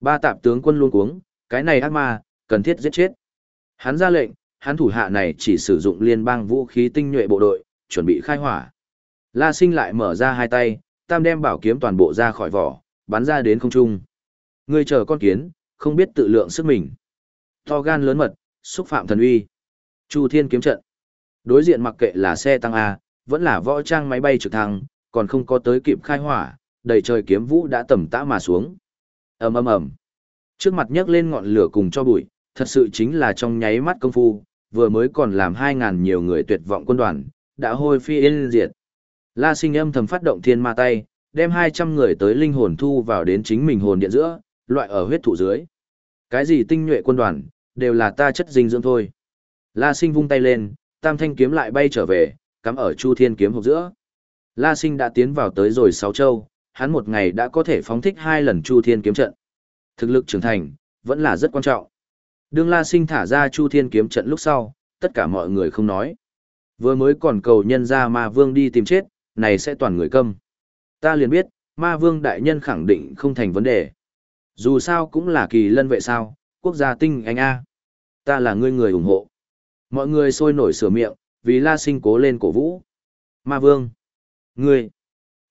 Ba tạp tướng quân luôn cuống, cái này ác ma, cần thiết giết chết. Hắn ra lệnh, hắn thủ hạ này chỉ sử dụng liên bang vũ khí tinh nhuệ bộ đội, chuẩn bị khai hỏa. La sinh lại mở ra hai tay, tam đem bảo kiếm toàn bộ ra khỏi vỏ, bắn ra đến không trung. Ngươi chờ con kiến, không biết tự lượng sức mình. To gan lớn mật, xúc phạm thần uy. Chu thiên kiếm trận. Đối diện mặc kệ là xe tăng A, vẫn là võ trang máy bay trực thăng, còn không có tới kịp khai hỏa, đầy trời kiếm vũ đã tầm tã mà xuống. ầm ầm ầm. Trước mặt nhấc lên ngọn lửa cùng cho bụi, thật sự chính là trong nháy mắt công phu, vừa mới còn làm 2 ngàn nhiều người tuyệt vọng quân đoàn, đã hôi phi yên diệt. La sinh âm thầm phát động thiên ma tay, đem 200 người tới linh hồn thu vào đến chính mình hồn điện giữa, loại ở huyết thụ dưới. Cái gì tinh nhuệ quân đoàn, đều là ta chất dinh dưỡng thôi. La sinh vung tay lên, tam thanh kiếm lại bay trở về, cắm ở chu thiên kiếm hộp giữa. La sinh đã tiến vào tới rồi sáu châu, hắn một ngày đã có thể phóng thích hai lần chu thiên kiếm trận. Thực lực trưởng thành, vẫn là rất quan trọng. Đương La sinh thả ra chu thiên kiếm trận lúc sau, tất cả mọi người không nói. Vừa mới còn cầu nhân ra ma vương đi tìm chết, này sẽ toàn người câm. Ta liền biết, ma vương đại nhân khẳng định không thành vấn đề. Dù sao cũng là kỳ lân vệ sao, quốc gia tinh anh A. Ta là người người ủng hộ. Mọi người sôi nổi sửa miệng, vì la sinh cố lên cổ vũ. Ma vương. Ngươi.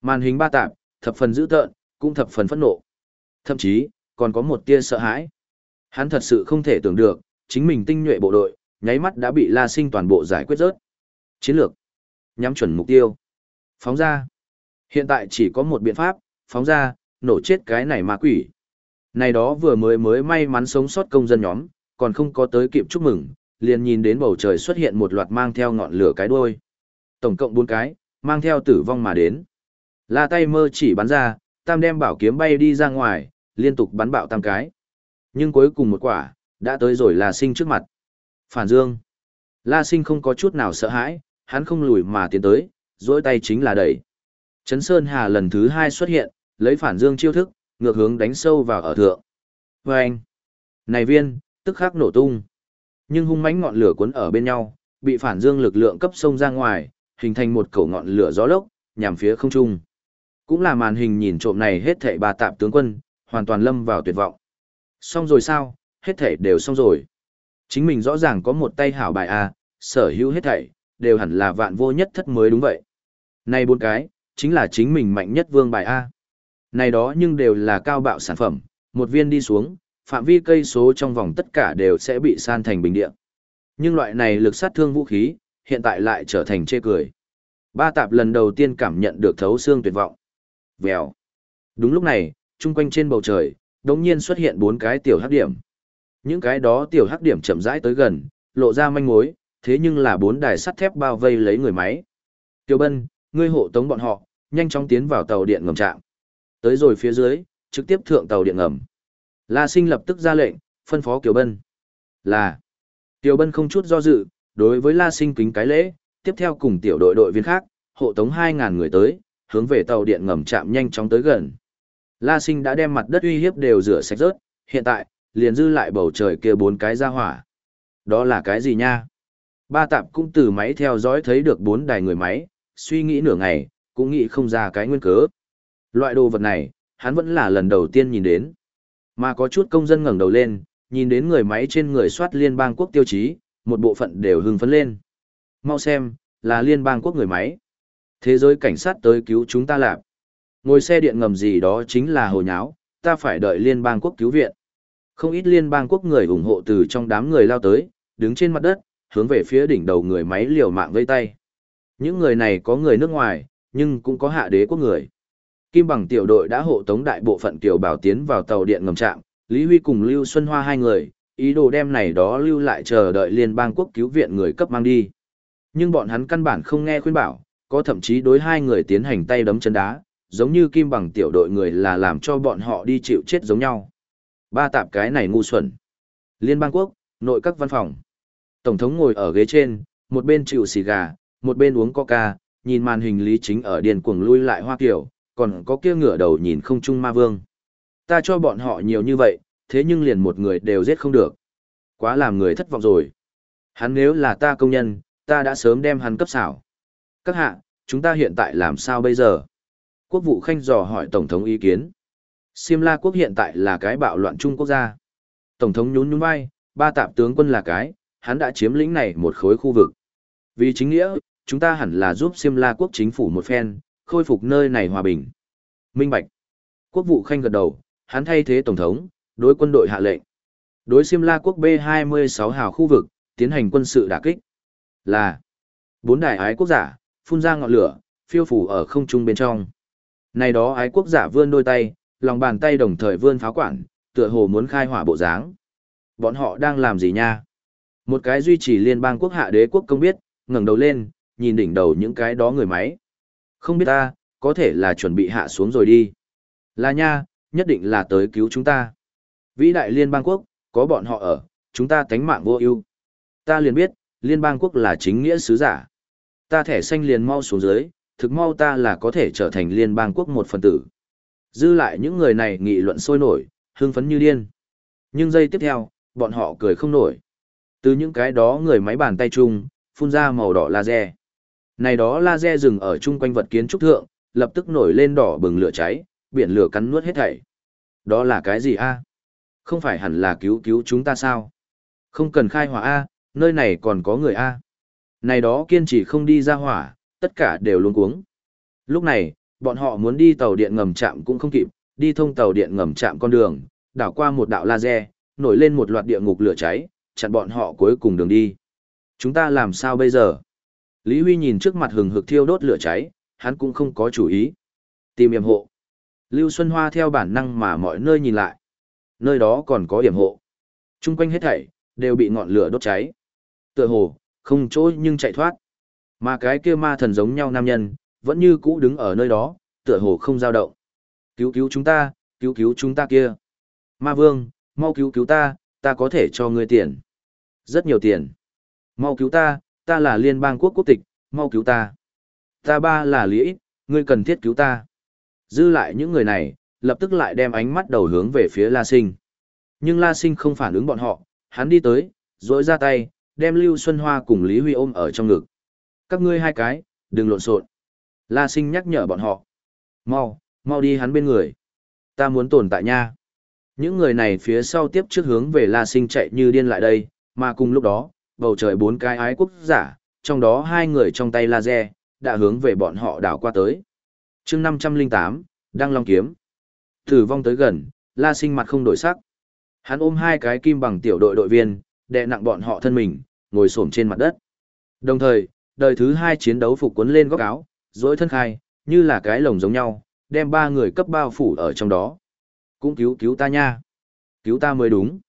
Màn hình ba tạp, thập phần dữ tợn, cũng thập phần phẫn nộ. Thậm chí, còn có một tia sợ hãi. Hắn thật sự không thể tưởng được, chính mình tinh nhuệ bộ đội, nháy mắt đã bị la sinh toàn bộ giải quyết rớt. Chiến lược. Nhắm chuẩn mục tiêu. Phóng ra. Hiện tại chỉ có một biện pháp, phóng ra, nổ chết cái này ma quỷ. Này đó vừa mới mới may mắn sống sót công dân nhóm, còn không có tới kịp chúc mừng, liền nhìn đến bầu trời xuất hiện một loạt mang theo ngọn lửa cái đuôi. Tổng cộng 4 cái, mang theo tử vong mà đến. La tay mơ chỉ bắn ra, tam đem bảo kiếm bay đi ra ngoài, liên tục bắn bạo tam cái. Nhưng cuối cùng một quả, đã tới rồi La Sinh trước mặt. Phản Dương. La Sinh không có chút nào sợ hãi, hắn không lùi mà tiến tới, dỗi tay chính là đẩy. Trấn Sơn Hà lần thứ hai xuất hiện, lấy phản dương chiêu thức, ngược hướng đánh sâu vào ở thượng. Và anh, này viên, tức khắc nổ tung. Nhưng hung mãnh ngọn lửa cuốn ở bên nhau, bị phản dương lực lượng cấp sông ra ngoài, hình thành một cổ ngọn lửa gió lốc, nhằm phía không trung. Cũng là màn hình nhìn trộm này hết thảy bà tạm tướng quân, hoàn toàn lâm vào tuyệt vọng. Xong rồi sao, hết thảy đều xong rồi. Chính mình rõ ràng có một tay hảo bài A, sở hữu hết thảy, đều hẳn là vạn vô nhất thất mới đúng vậy. Này bốn cái, chính là chính mình mạnh nhất vương bài A. Này đó nhưng đều là cao bạo sản phẩm, một viên đi xuống, phạm vi cây số trong vòng tất cả đều sẽ bị san thành bình địa. Nhưng loại này lực sát thương vũ khí, hiện tại lại trở thành chê cười. Ba tạp lần đầu tiên cảm nhận được thấu xương tuyệt vọng. Vèo. Đúng lúc này, chung quanh trên bầu trời, đống nhiên xuất hiện bốn cái tiểu hắc điểm. Những cái đó tiểu hắc điểm chậm rãi tới gần, lộ ra manh mối, thế nhưng là bốn đài sắt thép bao vây lấy người máy. Tiêu Bân, ngươi hộ tống bọn họ, nhanh chóng tiến vào tàu điện ngầm trạm. Tới rồi phía dưới, trực tiếp thượng tàu điện ngầm. La Sinh lập tức ra lệnh, phân phó Kiều Bân. Là. Kiều Bân không chút do dự, đối với La Sinh kính cái lễ, tiếp theo cùng tiểu đội đội viên khác, hộ tống 2.000 người tới, hướng về tàu điện ngầm trạm nhanh chóng tới gần. La Sinh đã đem mặt đất uy hiếp đều rửa sạch rớt, hiện tại, liền dư lại bầu trời kia bốn cái ra hỏa. Đó là cái gì nha? Ba tạp cũng từ máy theo dõi thấy được bốn đài người máy, suy nghĩ nửa ngày, cũng nghĩ không ra cái nguyên cớ. Loại đồ vật này, hắn vẫn là lần đầu tiên nhìn đến. Mà có chút công dân ngẩng đầu lên, nhìn đến người máy trên người soát liên bang quốc tiêu chí, một bộ phận đều hưng phấn lên. Mau xem, là liên bang quốc người máy. Thế giới cảnh sát tới cứu chúng ta lạp. Ngồi xe điện ngầm gì đó chính là hồ nháo, ta phải đợi liên bang quốc cứu viện. Không ít liên bang quốc người ủng hộ từ trong đám người lao tới, đứng trên mặt đất, hướng về phía đỉnh đầu người máy liều mạng vây tay. Những người này có người nước ngoài, nhưng cũng có hạ đế quốc người. Kim bằng tiểu đội đã hộ tống đại bộ phận tiểu bảo tiến vào tàu điện ngầm trạm, Lý Huy cùng Lưu Xuân Hoa hai người, ý đồ đem này đó lưu lại chờ đợi liên bang quốc cứu viện người cấp mang đi. Nhưng bọn hắn căn bản không nghe khuyên bảo, có thậm chí đối hai người tiến hành tay đấm chân đá, giống như kim bằng tiểu đội người là làm cho bọn họ đi chịu chết giống nhau. Ba tạp cái này ngu xuẩn. Liên bang quốc, nội các văn phòng. Tổng thống ngồi ở ghế trên, một bên chịu xì gà, một bên uống coca, nhìn màn hình lý chính ở điền cuồng lui lại hoa kiểu, còn có kia ngửa đầu nhìn không trung ma vương. Ta cho bọn họ nhiều như vậy, thế nhưng liền một người đều giết không được. Quá làm người thất vọng rồi. Hắn nếu là ta công nhân, ta đã sớm đem hắn cấp xảo. Các hạ, chúng ta hiện tại làm sao bây giờ? Quốc vụ khanh dò hỏi Tổng thống ý kiến. Siêm La quốc hiện tại là cái bạo loạn Trung quốc gia. Tổng thống nhún nhún vai, ba tạp tướng quân là cái, hắn đã chiếm lĩnh này một khối khu vực. Vì chính nghĩa, chúng ta hẳn là giúp Siêm La quốc chính phủ một phen, khôi phục nơi này hòa bình. Minh Bạch. Quốc vụ khanh gật đầu, hắn thay thế Tổng thống, đối quân đội hạ lệnh. Đối Siêm La quốc B26 hào khu vực, tiến hành quân sự đả kích. Là bốn đại ái quốc giả, phun ra ngọn lửa, phiêu phủ ở không trung bên trong. Này đó ái quốc giả vươn đôi tay, lòng bàn tay đồng thời vươn pháo quản, tựa hồ muốn khai hỏa bộ dáng. Bọn họ đang làm gì nha? Một cái duy trì liên bang quốc hạ đế quốc công biết, ngẩng đầu lên, nhìn đỉnh đầu những cái đó người máy. Không biết ta, có thể là chuẩn bị hạ xuống rồi đi. Là nha, nhất định là tới cứu chúng ta. Vĩ đại liên bang quốc, có bọn họ ở, chúng ta tánh mạng vô ưu. Ta liền biết, liên bang quốc là chính nghĩa sứ giả. Ta thẻ xanh liền mau xuống dưới, thực mau ta là có thể trở thành liên bang quốc một phần tử. Dư lại những người này nghị luận sôi nổi, hưng phấn như điên. Nhưng giây tiếp theo, bọn họ cười không nổi. Từ những cái đó người máy bàn tay chung, phun ra màu đỏ laser. Này đó laser dừng ở chung quanh vật kiến trúc thượng, lập tức nổi lên đỏ bừng lửa cháy, biển lửa cắn nuốt hết thảy. Đó là cái gì a? Không phải hẳn là cứu cứu chúng ta sao? Không cần khai hỏa a, nơi này còn có người a. Này đó kiên trì không đi ra hỏa, tất cả đều luống cuống. Lúc này, bọn họ muốn đi tàu điện ngầm chạm cũng không kịp, đi thông tàu điện ngầm chạm con đường, đảo qua một đạo laser, nổi lên một loạt địa ngục lửa cháy, chặn bọn họ cuối cùng đường đi. Chúng ta làm sao bây giờ? Lý Huy nhìn trước mặt hừng hực thiêu đốt lửa cháy, hắn cũng không có chủ ý. Tìm yểm hộ. Lưu Xuân Hoa theo bản năng mà mọi nơi nhìn lại. Nơi đó còn có yểm hộ. Trung quanh hết thảy, đều bị ngọn lửa đốt cháy. Tựa hồ, không chỗ nhưng chạy thoát. Mà cái kia ma thần giống nhau nam nhân, vẫn như cũ đứng ở nơi đó, tựa hồ không dao động. Cứu cứu chúng ta, cứu cứu chúng ta kia. Ma vương, mau cứu cứu ta, ta có thể cho ngươi tiền. Rất nhiều tiền. Mau cứu ta, ta là liên bang quốc quốc tịch, mau cứu ta. Ta ba là lý ngươi cần thiết cứu ta. Dư lại những người này, lập tức lại đem ánh mắt đầu hướng về phía La Sinh. Nhưng La Sinh không phản ứng bọn họ, hắn đi tới, rỗi ra tay, đem Lưu Xuân Hoa cùng Lý Huy ôm ở trong ngực. Các ngươi hai cái, đừng lộn xộn. La Sinh nhắc nhở bọn họ. Mau, mau đi hắn bên người. Ta muốn tồn tại nha. Những người này phía sau tiếp trước hướng về La Sinh chạy như điên lại đây, mà cùng lúc đó, bầu trời bốn cái ái quốc giả, trong đó hai người trong tay laser, đã hướng về bọn họ đảo qua tới. chương 508, đang long kiếm. Tử vong tới gần, La Sinh mặt không đổi sắc. Hắn ôm hai cái kim bằng tiểu đội đội viên, đè nặng bọn họ thân mình, ngồi xổm trên mặt đất. Đồng thời, đời thứ hai chiến đấu phục cuốn lên góc áo, dối thân khai, như là cái lồng giống nhau, đem ba người cấp bao phủ ở trong đó. Cũng cứu cứu ta nha. Cứu ta mới đúng.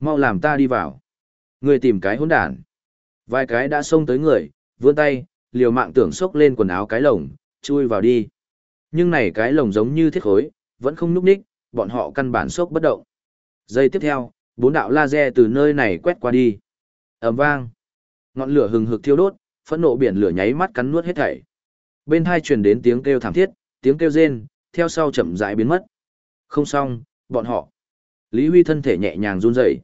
Mau làm ta đi vào. Người tìm cái hỗn đản. Vài cái đã xông tới người, vươn tay, liều mạng tưởng xốc lên quần áo cái lồng, chui vào đi. Nhưng này cái lồng giống như thiết khối, vẫn không núp ních, bọn họ căn bản xốc bất động. Giây tiếp theo, bốn đạo laser từ nơi này quét qua đi. ầm vang. Ngọn lửa hừng hực thiêu đốt, phẫn nộ biển lửa nháy mắt cắn nuốt hết thảy. Bên hai truyền đến tiếng kêu thảm thiết, tiếng kêu rên, theo sau chậm rãi biến mất. Không xong, bọn họ. Lý Huy thân thể nhẹ nhàng run rẩy.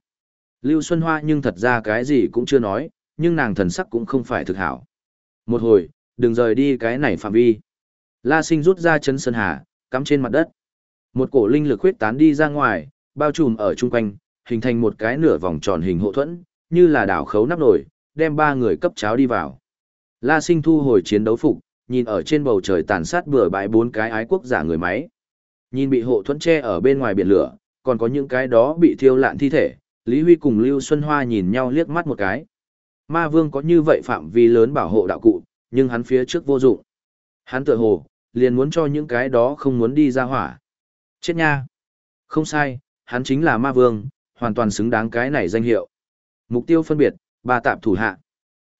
Lưu Xuân Hoa nhưng thật ra cái gì cũng chưa nói, nhưng nàng thần sắc cũng không phải thực hảo. Một hồi, đừng rời đi cái này phạm vi. La Sinh rút ra chân sơn hà, cắm trên mặt đất. Một cổ linh lực huyết tán đi ra ngoài, bao trùm ở chung quanh, hình thành một cái nửa vòng tròn hình hộ thuẫn, như là đảo khấu nắp nổi, đem ba người cấp cháo đi vào. La Sinh thu hồi chiến đấu phục, nhìn ở trên bầu trời tàn sát bừa bãi bốn cái ái quốc giả người máy. Nhìn bị hộ thuẫn che ở bên ngoài biển lửa, còn có những cái đó bị thiêu lạn thi thể, Lý Huy cùng Lưu Xuân Hoa nhìn nhau liếc mắt một cái. Ma Vương có như vậy phạm vi lớn bảo hộ đạo cụ, nhưng hắn phía trước vô dụng. Hắn tựa hồ, liền muốn cho những cái đó không muốn đi ra hỏa. Chết nha! Không sai, hắn chính là Ma Vương, hoàn toàn xứng đáng cái này danh hiệu. Mục tiêu phân biệt, ba tạm thủ hạ.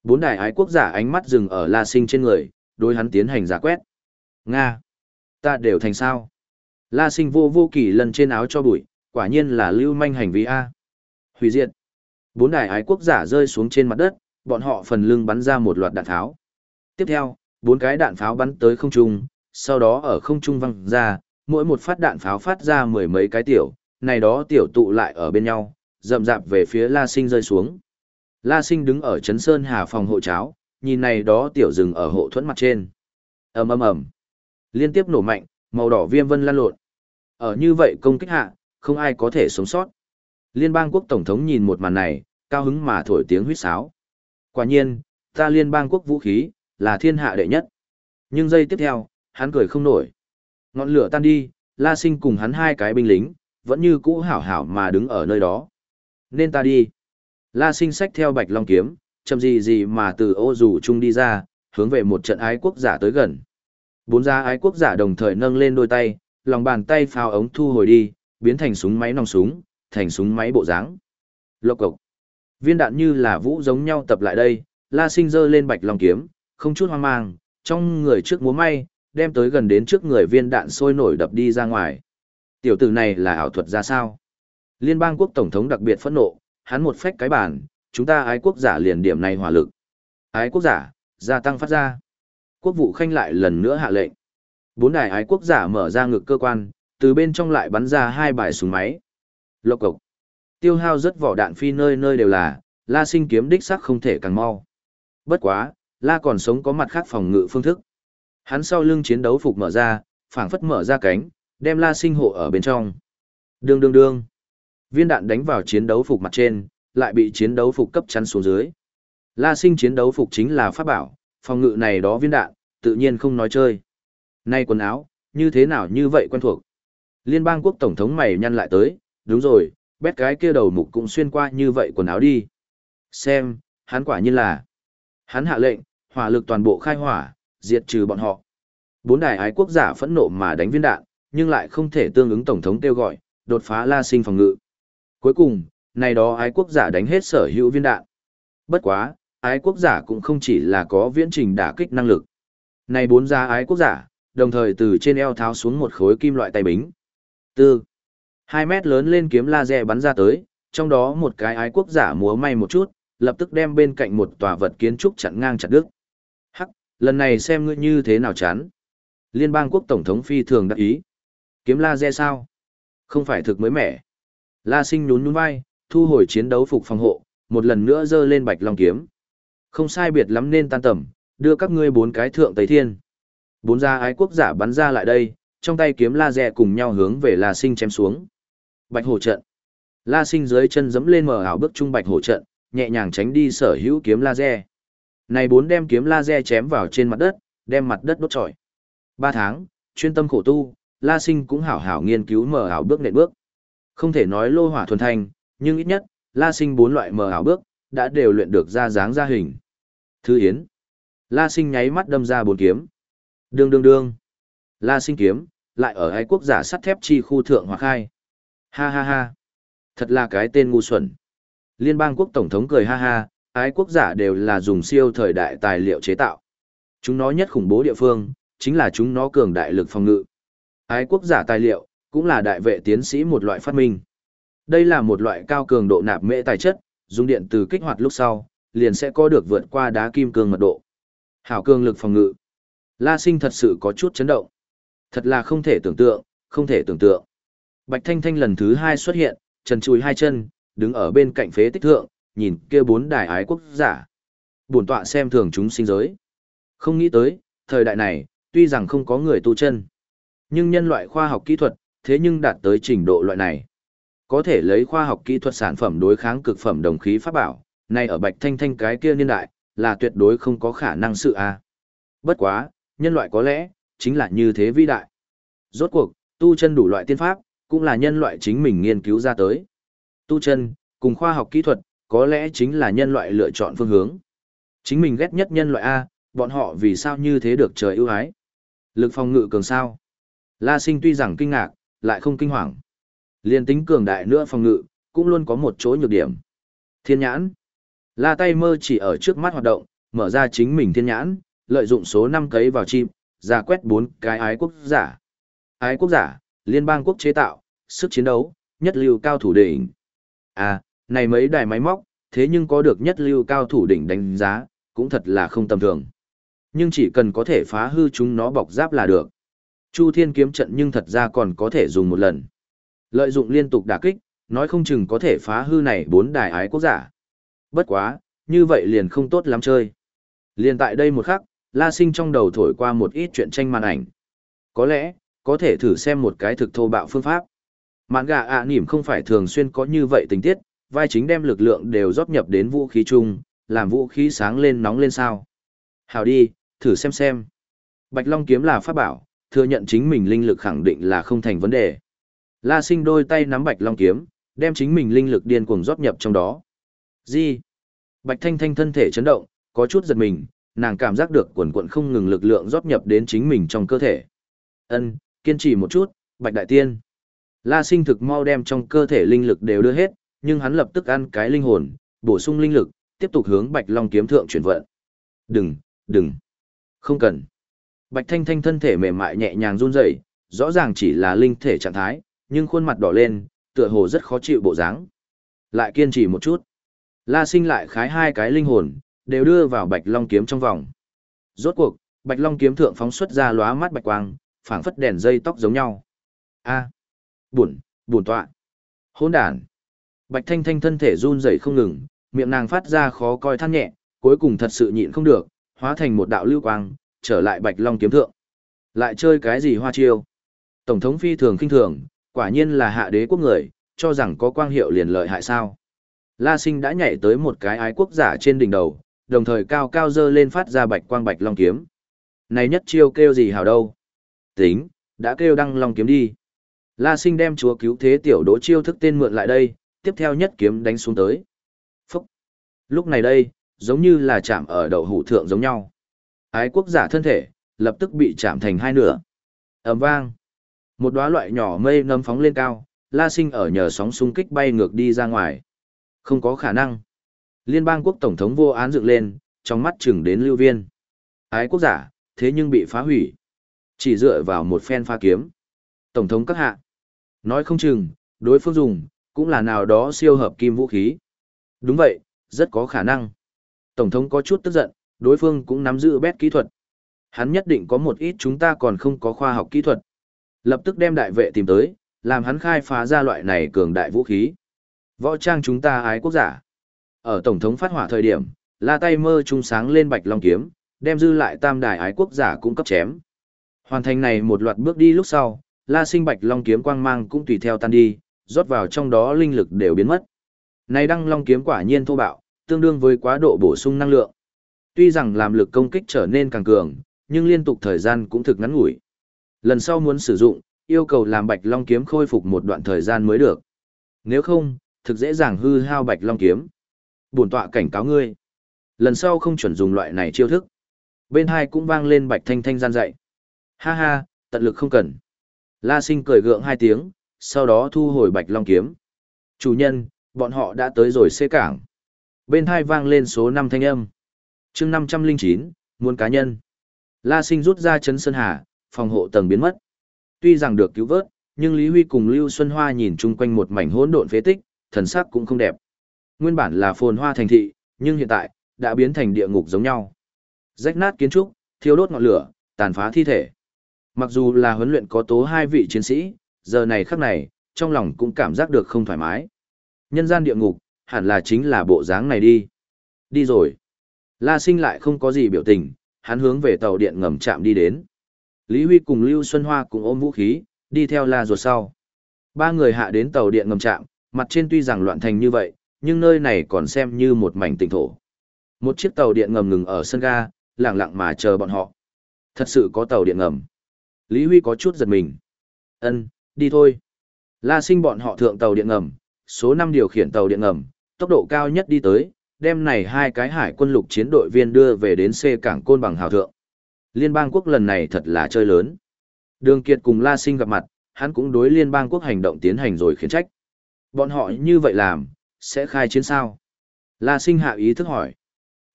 Bốn đại ái quốc giả ánh mắt dừng ở La Sinh trên người, đối hắn tiến hành giả quét. Nga! Ta đều thành sao? La Sinh vô vô kỳ lần trên áo cho bụi, quả nhiên là lưu manh hành vi A. Hủy diệt. Bốn đại ái quốc giả rơi xuống trên mặt đất, bọn họ phần lưng bắn ra một loạt đạn tháo. Tiếp theo, bốn cái đạn pháo bắn tới không trung, sau đó ở không trung văng ra, mỗi một phát đạn pháo phát ra mười mấy cái tiểu, này đó tiểu tụ lại ở bên nhau, rậm rạp về phía La Sinh rơi xuống. La Sinh đứng ở trấn sơn hà phòng hộ cháo, nhìn này đó tiểu rừng ở hộ thuẫn mặt trên. ầm ầm ầm, liên tiếp nổ mạnh, màu đỏ viêm vân lan lộn. Ở như vậy công kích hạ, không ai có thể sống sót. Liên bang quốc tổng thống nhìn một màn này, cao hứng mà thổi tiếng huýt sáo. Quả nhiên, ta liên bang quốc vũ khí, là thiên hạ đệ nhất. Nhưng giây tiếp theo, hắn cười không nổi. Ngọn lửa tan đi, La Sinh cùng hắn hai cái binh lính, vẫn như cũ hảo hảo mà đứng ở nơi đó. Nên ta đi. La Sinh sách theo bạch long kiếm, chậm gì gì mà từ ô rủ chung đi ra, hướng về một trận ái quốc giả tới gần. Bốn gia ái quốc giả đồng thời nâng lên đôi tay, lòng bàn tay phao ống thu hồi đi, biến thành súng máy nòng súng, thành súng máy bộ dáng. Lộc cộc. Viên đạn như là vũ giống nhau tập lại đây, La Sinh giơ lên bạch long kiếm, không chút hoang mang, trong người trước múa may, đem tới gần đến trước người viên đạn sôi nổi đập đi ra ngoài. Tiểu tử này là ảo thuật ra sao? Liên bang quốc tổng thống đặc biệt phẫn nộ, hắn một phách cái bản, chúng ta ái quốc giả liền điểm này hỏa lực. Ái quốc giả, gia tăng phát ra. Quốc vụ khanh lại lần nữa hạ lệnh. Bốn đài ái quốc giả mở ra ngực cơ quan, từ bên trong lại bắn ra hai bài súng máy. Lộc cộc. Tiêu hao rất vỏ đạn phi nơi nơi đều là, la sinh kiếm đích sắc không thể càng mau. Bất quá, la còn sống có mặt khác phòng ngự phương thức. Hắn sau lưng chiến đấu phục mở ra, phảng phất mở ra cánh, đem la sinh hộ ở bên trong. Đương đương đương. Viên đạn đánh vào chiến đấu phục mặt trên, lại bị chiến đấu phục cấp chắn xuống dưới. La sinh chiến đấu phục chính là pháp bảo, phòng ngự này đó viên đạn, tự nhiên không nói chơi. Nay quần áo, như thế nào như vậy quen thuộc. Liên bang quốc tổng thống mày nhăn lại tới, đúng rồi, bét cái kia đầu mục cũng xuyên qua như vậy quần áo đi. Xem, hắn quả nhiên là. Hắn hạ lệnh, hỏa lực toàn bộ khai hỏa, diệt trừ bọn họ. Bốn đài ái quốc giả phẫn nộ mà đánh viên đạn, nhưng lại không thể tương ứng tổng thống kêu gọi, đột phá La Sinh phòng ngự. Cuối cùng, này đó ái quốc giả đánh hết sở hữu viên đạn. Bất quá, ái quốc giả cũng không chỉ là có viễn trình đả kích năng lực. Này bốn gia ái quốc giả, đồng thời từ trên eo tháo xuống một khối kim loại tay bính. Tư. Hai mét lớn lên kiếm laser bắn ra tới, trong đó một cái ái quốc giả múa may một chút, lập tức đem bên cạnh một tòa vật kiến trúc chặn ngang chặt đứt. Hắc, lần này xem ngươi như thế nào chán. Liên bang quốc tổng thống phi thường đắc ý. Kiếm laser sao? Không phải thực mới mẻ. La sinh nhún nhún vai, thu hồi chiến đấu phục phòng hộ, một lần nữa giơ lên bạch long kiếm. Không sai biệt lắm nên tan tầm, đưa các ngươi bốn cái thượng tây thiên. Bốn gia ái quốc giả bắn ra lại đây, trong tay kiếm la rẹ cùng nhau hướng về La Sinh chém xuống. Bạch hổ trận. La Sinh dưới chân giẫm lên mở ảo bước trung bạch hổ trận, nhẹ nhàng tránh đi sở hữu kiếm la rẹ. Này bốn đem kiếm laser chém vào trên mặt đất, đem mặt đất đốt trọi. Ba tháng, chuyên tâm khổ tu, La Sinh cũng hảo hảo nghiên cứu mở ảo bước nền bước. Không thể nói lô hỏa thuần thanh, nhưng ít nhất, La Sinh bốn loại mờ ảo bước, đã đều luyện được ra dáng ra hình. Thứ Yến. La Sinh nháy mắt đâm ra bốn kiếm. Đương đương đương. La Sinh kiếm, lại ở hai quốc giả sắt thép chi khu thượng hoặc khai. Ha ha ha. Thật là cái tên ngu xuẩn. Liên bang quốc tổng thống cười ha ha, ái quốc giả đều là dùng siêu thời đại tài liệu chế tạo. Chúng nó nhất khủng bố địa phương, chính là chúng nó cường đại lực phòng ngự. Ái quốc giả tài liệu, cũng là đại vệ tiến sĩ một loại phát minh. Đây là một loại cao cường độ nạp mễ tài chất, dùng điện từ kích hoạt lúc sau, liền sẽ có được vượt qua đá kim cương mật độ. Hảo cường lực phòng ngự. La sinh thật sự có chút chấn động. Thật là không thể tưởng tượng, không thể tưởng tượng. Bạch Thanh Thanh lần thứ hai xuất hiện, trần chùi hai chân, đứng ở bên cạnh phế tích thượng, nhìn kia bốn đài ái quốc giả. buồn tọa xem thường chúng sinh giới. Không nghĩ tới, thời đại này, tuy rằng không có người tu chân, nhưng nhân loại khoa học kỹ thuật, thế nhưng đạt tới trình độ loại này. Có thể lấy khoa học kỹ thuật sản phẩm đối kháng cực phẩm đồng khí pháp bảo, này ở Bạch Thanh Thanh cái kia niên đại, là tuyệt đối không có khả năng sự a. Bất quá, nhân loại có lẽ, chính là như thế vĩ đại. Rốt cuộc, tu chân đủ loại tiên pháp, cũng là nhân loại chính mình nghiên cứu ra tới. Tu chân, cùng khoa học kỹ thuật, có lẽ chính là nhân loại lựa chọn phương hướng. Chính mình ghét nhất nhân loại A, bọn họ vì sao như thế được trời ưu ái. Lực phòng ngự cường sao. La sinh tuy rằng kinh ngạc, lại không kinh hoàng. Liên tính cường đại nữa phòng ngự, cũng luôn có một chỗ nhược điểm. Thiên nhãn. La tay mơ chỉ ở trước mắt hoạt động, mở ra chính mình thiên nhãn, lợi dụng số 5 cấy vào chim, ra quét bốn cái ái quốc giả. Ái quốc giả, liên bang quốc chế tạo, sức chiến đấu, nhất lưu cao thủ đỉnh. À, này mấy đài máy móc, thế nhưng có được nhất lưu cao thủ đỉnh đánh giá, cũng thật là không tầm thường. Nhưng chỉ cần có thể phá hư chúng nó bọc giáp là được. Chu Thiên kiếm trận nhưng thật ra còn có thể dùng một lần. Lợi dụng liên tục đả kích, nói không chừng có thể phá hư này bốn đài ái quốc giả. Bất quá, như vậy liền không tốt lắm chơi. Liền tại đây một khắc, La Sinh trong đầu thổi qua một ít chuyện tranh màn ảnh. Có lẽ, có thể thử xem một cái thực thô bạo phương pháp. Mạn gà ạ à nỉm không phải thường xuyên có như vậy tình tiết, vai chính đem lực lượng đều rót nhập đến vũ khí chung, làm vũ khí sáng lên nóng lên sao. Hào đi, thử xem xem. Bạch Long kiếm là pháp bảo, thừa nhận chính mình linh lực khẳng định là không thành vấn đề. La sinh đôi tay nắm Bạch Long kiếm, đem chính mình linh lực điên cuồng rót nhập trong đó. Gì? Bạch Thanh Thanh thân thể chấn động, có chút giật mình, nàng cảm giác được quần quận không ngừng lực lượng rót nhập đến chính mình trong cơ thể. Ân, kiên trì một chút, Bạch Đại Tiên. La sinh thực mau đem trong cơ thể linh lực đều đưa hết, nhưng hắn lập tức ăn cái linh hồn, bổ sung linh lực, tiếp tục hướng Bạch Long kiếm thượng chuyển vận. Đừng, đừng, không cần. Bạch Thanh Thanh thân thể mềm mại nhẹ nhàng run rẩy, rõ ràng chỉ là linh thể trạng thái, nhưng khuôn mặt đỏ lên, tựa hồ rất khó chịu bộ dáng. Lại kiên trì một chút. La Sinh lại khái hai cái linh hồn, đều đưa vào Bạch Long kiếm trong vòng. Rốt cuộc, Bạch Long kiếm thượng phóng xuất ra lóa mắt bạch quang, phảng phất đèn dây tóc giống nhau. A, à. buồn, buồn tọa. Hỗn đản. Bạch Thanh Thanh thân thể run rẩy không ngừng, miệng nàng phát ra khó coi than nhẹ, cuối cùng thật sự nhịn không được, hóa thành một đạo lưu quang, trở lại Bạch Long kiếm thượng. Lại chơi cái gì hoa chiêu? Tổng thống phi thường kinh thường, quả nhiên là hạ đế quốc người, cho rằng có quang hiệu liền lợi hại sao. La Sinh đã nhảy tới một cái ái quốc giả trên đỉnh đầu, đồng thời cao cao dơ lên phát ra bạch quang bạch long kiếm. Này nhất chiêu kêu gì hào đâu? Tính, đã kêu đăng long kiếm đi. La Sinh đem chúa cứu thế tiểu đỗ chiêu thức tên mượn lại đây, tiếp theo nhất kiếm đánh xuống tới. Phúc! Lúc này đây, giống như là chạm ở đầu hủ thượng giống nhau. Ái quốc giả thân thể, lập tức bị chạm thành hai nửa. ầm vang! Một đóa loại nhỏ mây nấm phóng lên cao, La Sinh ở nhờ sóng xung kích bay ngược đi ra ngoài. Không có khả năng. Liên bang quốc tổng thống vô án dựng lên, trong mắt chừng đến lưu viên. Ái quốc giả, thế nhưng bị phá hủy. Chỉ dựa vào một phen pha kiếm. Tổng thống các hạ. Nói không chừng, đối phương dùng, cũng là nào đó siêu hợp kim vũ khí. Đúng vậy, rất có khả năng. Tổng thống có chút tức giận, đối phương cũng nắm giữ bét kỹ thuật. Hắn nhất định có một ít chúng ta còn không có khoa học kỹ thuật. Lập tức đem đại vệ tìm tới, làm hắn khai phá ra loại này cường đại vũ khí. Võ trang chúng ta ái quốc giả. Ở Tổng thống phát hỏa thời điểm, la tay mơ trung sáng lên bạch long kiếm, đem dư lại tam đài ái quốc giả cũng cấp chém. Hoàn thành này một loạt bước đi lúc sau, la sinh bạch long kiếm quang mang cũng tùy theo tan đi, rót vào trong đó linh lực đều biến mất. Này đăng long kiếm quả nhiên thô bạo, tương đương với quá độ bổ sung năng lượng. Tuy rằng làm lực công kích trở nên càng cường, nhưng liên tục thời gian cũng thực ngắn ngủi. Lần sau muốn sử dụng, yêu cầu làm bạch long kiếm khôi phục một đoạn thời gian mới được. Nếu không, thực dễ dàng hư hao bạch long kiếm. Bổn tọa cảnh cáo ngươi. Lần sau không chuẩn dùng loại này chiêu thức. Bên hai cũng vang lên bạch thanh thanh gian dạy. Ha ha, tận lực không cần. La sinh cười gượng hai tiếng, sau đó thu hồi bạch long kiếm. Chủ nhân, bọn họ đã tới rồi xê cảng. Bên hai vang lên số 5 thanh âm chương 509, muôn cá nhân. La sinh rút ra chấn sơn hà, phòng hộ tầng biến mất. Tuy rằng được cứu vớt, nhưng Lý Huy cùng Lưu Xuân Hoa nhìn chung quanh một mảnh hỗn độn phế tích, thần sắc cũng không đẹp. Nguyên bản là phồn hoa thành thị, nhưng hiện tại đã biến thành địa ngục giống nhau. Rách nát kiến trúc, thiêu đốt ngọn lửa, tàn phá thi thể. Mặc dù là huấn luyện có tố hai vị chiến sĩ, giờ này khắc này, trong lòng cũng cảm giác được không thoải mái. Nhân gian địa ngục, hẳn là chính là bộ dáng này đi. Đi rồi. La Sinh lại không có gì biểu tình, hắn hướng về tàu điện ngầm chạm đi đến. Lý Huy cùng Lưu Xuân Hoa cùng ôm vũ khí, đi theo La ruột sau. Ba người hạ đến tàu điện ngầm chạm, mặt trên tuy rằng loạn thành như vậy, nhưng nơi này còn xem như một mảnh tỉnh thổ. Một chiếc tàu điện ngầm ngừng ở sân ga, lặng lặng mà chờ bọn họ. Thật sự có tàu điện ngầm. Lý Huy có chút giật mình. Ân, đi thôi. La sinh bọn họ thượng tàu điện ngầm, số 5 điều khiển tàu điện ngầm, tốc độ cao nhất đi tới, đem này hai cái hải quân lục chiến đội viên đưa về đến C cảng côn bằng hào thượng. Liên bang quốc lần này thật là chơi lớn. Đường Kiệt cùng La Sinh gặp mặt, hắn cũng đối liên bang quốc hành động tiến hành rồi khiến trách. Bọn họ như vậy làm, sẽ khai chiến sao? La Sinh hạ ý thức hỏi.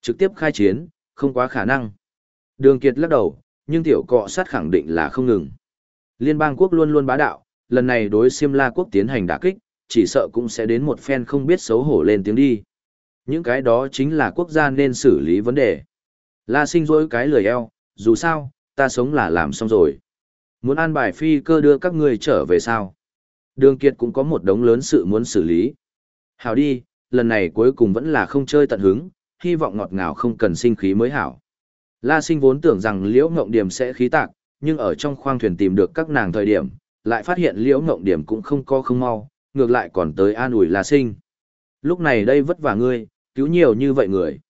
Trực tiếp khai chiến, không quá khả năng. Đường Kiệt lắc đầu, nhưng tiểu cọ sát khẳng định là không ngừng. Liên bang quốc luôn luôn bá đạo, lần này đối Siêm La quốc tiến hành đả kích, chỉ sợ cũng sẽ đến một phen không biết xấu hổ lên tiếng đi. Những cái đó chính là quốc gia nên xử lý vấn đề. La sinh dối cái lười eo, dù sao, ta sống là làm xong rồi. Muốn an bài phi cơ đưa các người trở về sao? Đường Kiệt cũng có một đống lớn sự muốn xử lý. Hảo đi, lần này cuối cùng vẫn là không chơi tận hứng, hy vọng ngọt ngào không cần sinh khí mới hảo. La sinh vốn tưởng rằng liễu ngộng điểm sẽ khí tạc, nhưng ở trong khoang thuyền tìm được các nàng thời điểm, lại phát hiện liễu ngộng điểm cũng không co không mau, ngược lại còn tới an ủi La sinh. Lúc này đây vất vả ngươi, cứu nhiều như vậy người.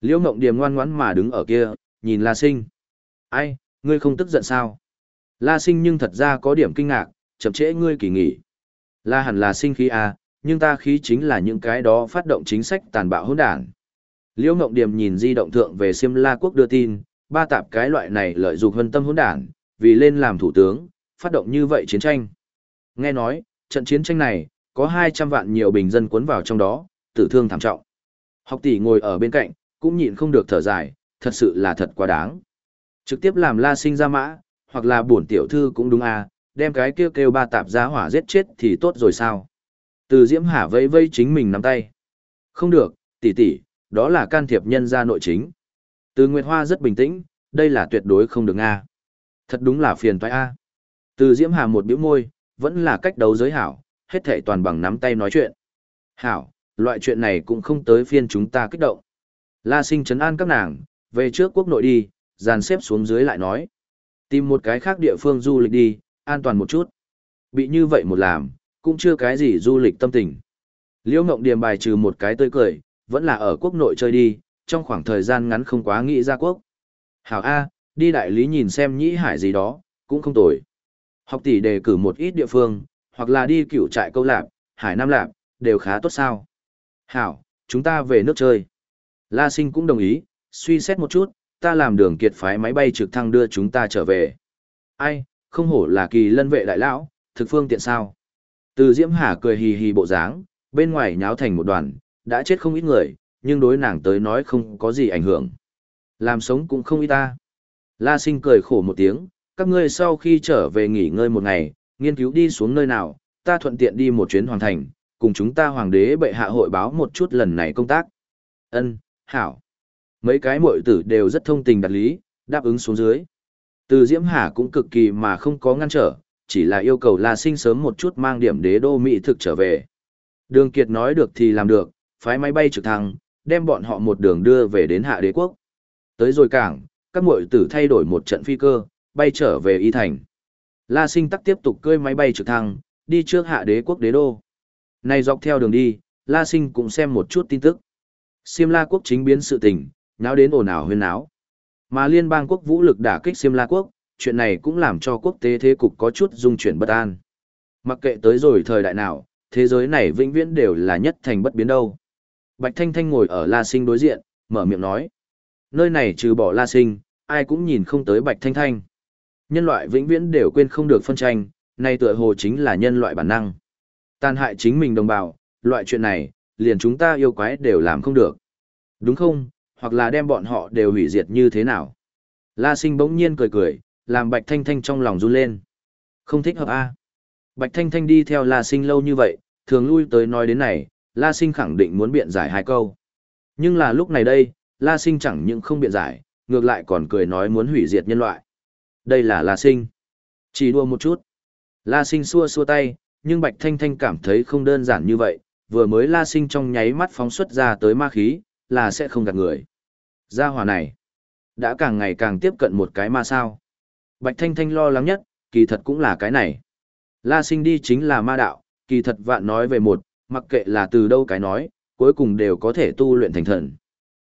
Liễu ngộng điềm ngoan ngoãn mà đứng ở kia, nhìn La sinh. Ai, ngươi không tức giận sao? La sinh nhưng thật ra có điểm kinh ngạc, chậm trễ ngươi kỳ nghỉ. La hẳn là sinh khí à, nhưng ta khí chính là những cái đó phát động chính sách tàn bạo hỗn đản. Liễu Ngộng Điềm nhìn di động thượng về Siêm La quốc đưa tin, ba tạp cái loại này lợi dụng hân tâm hỗn đản, vì lên làm thủ tướng, phát động như vậy chiến tranh. Nghe nói, trận chiến tranh này, có 200 vạn nhiều bình dân cuốn vào trong đó, tử thương thảm trọng. Học tỷ ngồi ở bên cạnh, cũng nhịn không được thở dài, thật sự là thật quá đáng. Trực tiếp làm la sinh ra mã, hoặc là bổn tiểu thư cũng đúng à, đem cái kêu kêu ba tạp giá hỏa giết chết thì tốt rồi sao. Từ Diễm hả vây vây chính mình nắm tay. Không được, tỷ tỷ, đó là can thiệp nhân gia nội chính. Từ Nguyệt Hoa rất bình tĩnh, đây là tuyệt đối không được a. Thật đúng là phiền toái A. Từ Diễm Hà một bĩu môi, vẫn là cách đấu giới hảo, hết thể toàn bằng nắm tay nói chuyện. Hảo, loại chuyện này cũng không tới phiên chúng ta kích động. La sinh chấn an các nàng, về trước quốc nội đi, dàn xếp xuống dưới lại nói. Tìm một cái khác địa phương du lịch đi, an toàn một chút. Bị như vậy một làm, cũng chưa cái gì du lịch tâm tình. Liễu Ngộng Điềm bài trừ một cái tươi cười, vẫn là ở quốc nội chơi đi, trong khoảng thời gian ngắn không quá nghĩ ra quốc. Hảo A, đi đại lý nhìn xem nhĩ hải gì đó, cũng không tồi. Học tỷ đề cử một ít địa phương, hoặc là đi cựu trại câu lạp, hải nam lạp, đều khá tốt sao. Hảo, chúng ta về nước chơi. La sinh cũng đồng ý, suy xét một chút, ta làm đường kiệt phái máy bay trực thăng đưa chúng ta trở về. Ai, không hổ là kỳ lân vệ đại lão, thực phương tiện sao. Từ Diễm Hà cười hì hì bộ dáng, bên ngoài nháo thành một đoàn, đã chết không ít người, nhưng đối nàng tới nói không có gì ảnh hưởng. Làm sống cũng không ít ta. La sinh cười khổ một tiếng, các ngươi sau khi trở về nghỉ ngơi một ngày, nghiên cứu đi xuống nơi nào, ta thuận tiện đi một chuyến hoàn thành, cùng chúng ta hoàng đế bệ hạ hội báo một chút lần này công tác. Ân, hảo. Mấy cái muội tử đều rất thông tình đạt lý, đáp ứng xuống dưới. Từ Diễm Hà cũng cực kỳ mà không có ngăn trở, chỉ là yêu cầu La Sinh sớm một chút mang điểm đế đô mỹ thực trở về. Đường Kiệt nói được thì làm được, phái máy bay trực thăng, đem bọn họ một đường đưa về đến hạ đế quốc. Tới rồi cảng, các muội tử thay đổi một trận phi cơ, bay trở về Y Thành. La Sinh tắc tiếp tục cơi máy bay trực thăng, đi trước hạ đế quốc đế đô. Này dọc theo đường đi, La Sinh cũng xem một chút tin tức. Siêm La quốc chính biến sự tình, nháo đến ồn ào huyên náo. Mà liên bang quốc vũ lực đả kích Siêm La quốc, chuyện này cũng làm cho quốc tế thế cục có chút dung chuyển bất an. Mặc kệ tới rồi thời đại nào, thế giới này vĩnh viễn đều là nhất thành bất biến đâu. Bạch Thanh Thanh ngồi ở La Sinh đối diện, mở miệng nói. Nơi này trừ bỏ La Sinh, ai cũng nhìn không tới Bạch Thanh Thanh. Nhân loại vĩnh viễn đều quên không được phân tranh, nay tựa hồ chính là nhân loại bản năng. Tàn hại chính mình đồng bào, loại chuyện này, liền chúng ta yêu quái đều làm không được. Đúng không, hoặc là đem bọn họ đều hủy diệt như thế nào. La Sinh bỗng nhiên cười cười, làm Bạch Thanh Thanh trong lòng run lên. Không thích hợp a. Bạch Thanh Thanh đi theo La Sinh lâu như vậy, thường lui tới nói đến này, La Sinh khẳng định muốn biện giải hai câu. Nhưng là lúc này đây, La Sinh chẳng những không biện giải, ngược lại còn cười nói muốn hủy diệt nhân loại. Đây là La Sinh. Chỉ đua một chút. La Sinh xua xua tay, nhưng Bạch Thanh Thanh cảm thấy không đơn giản như vậy, vừa mới La Sinh trong nháy mắt phóng xuất ra tới ma khí, là sẽ không gạt người. Gia hỏa này, đã càng ngày càng tiếp cận một cái ma sao. Bạch Thanh Thanh lo lắng nhất, kỳ thật cũng là cái này. La Sinh đi chính là ma đạo, kỳ thật vạn nói về một, mặc kệ là từ đâu cái nói, cuối cùng đều có thể tu luyện thành thần.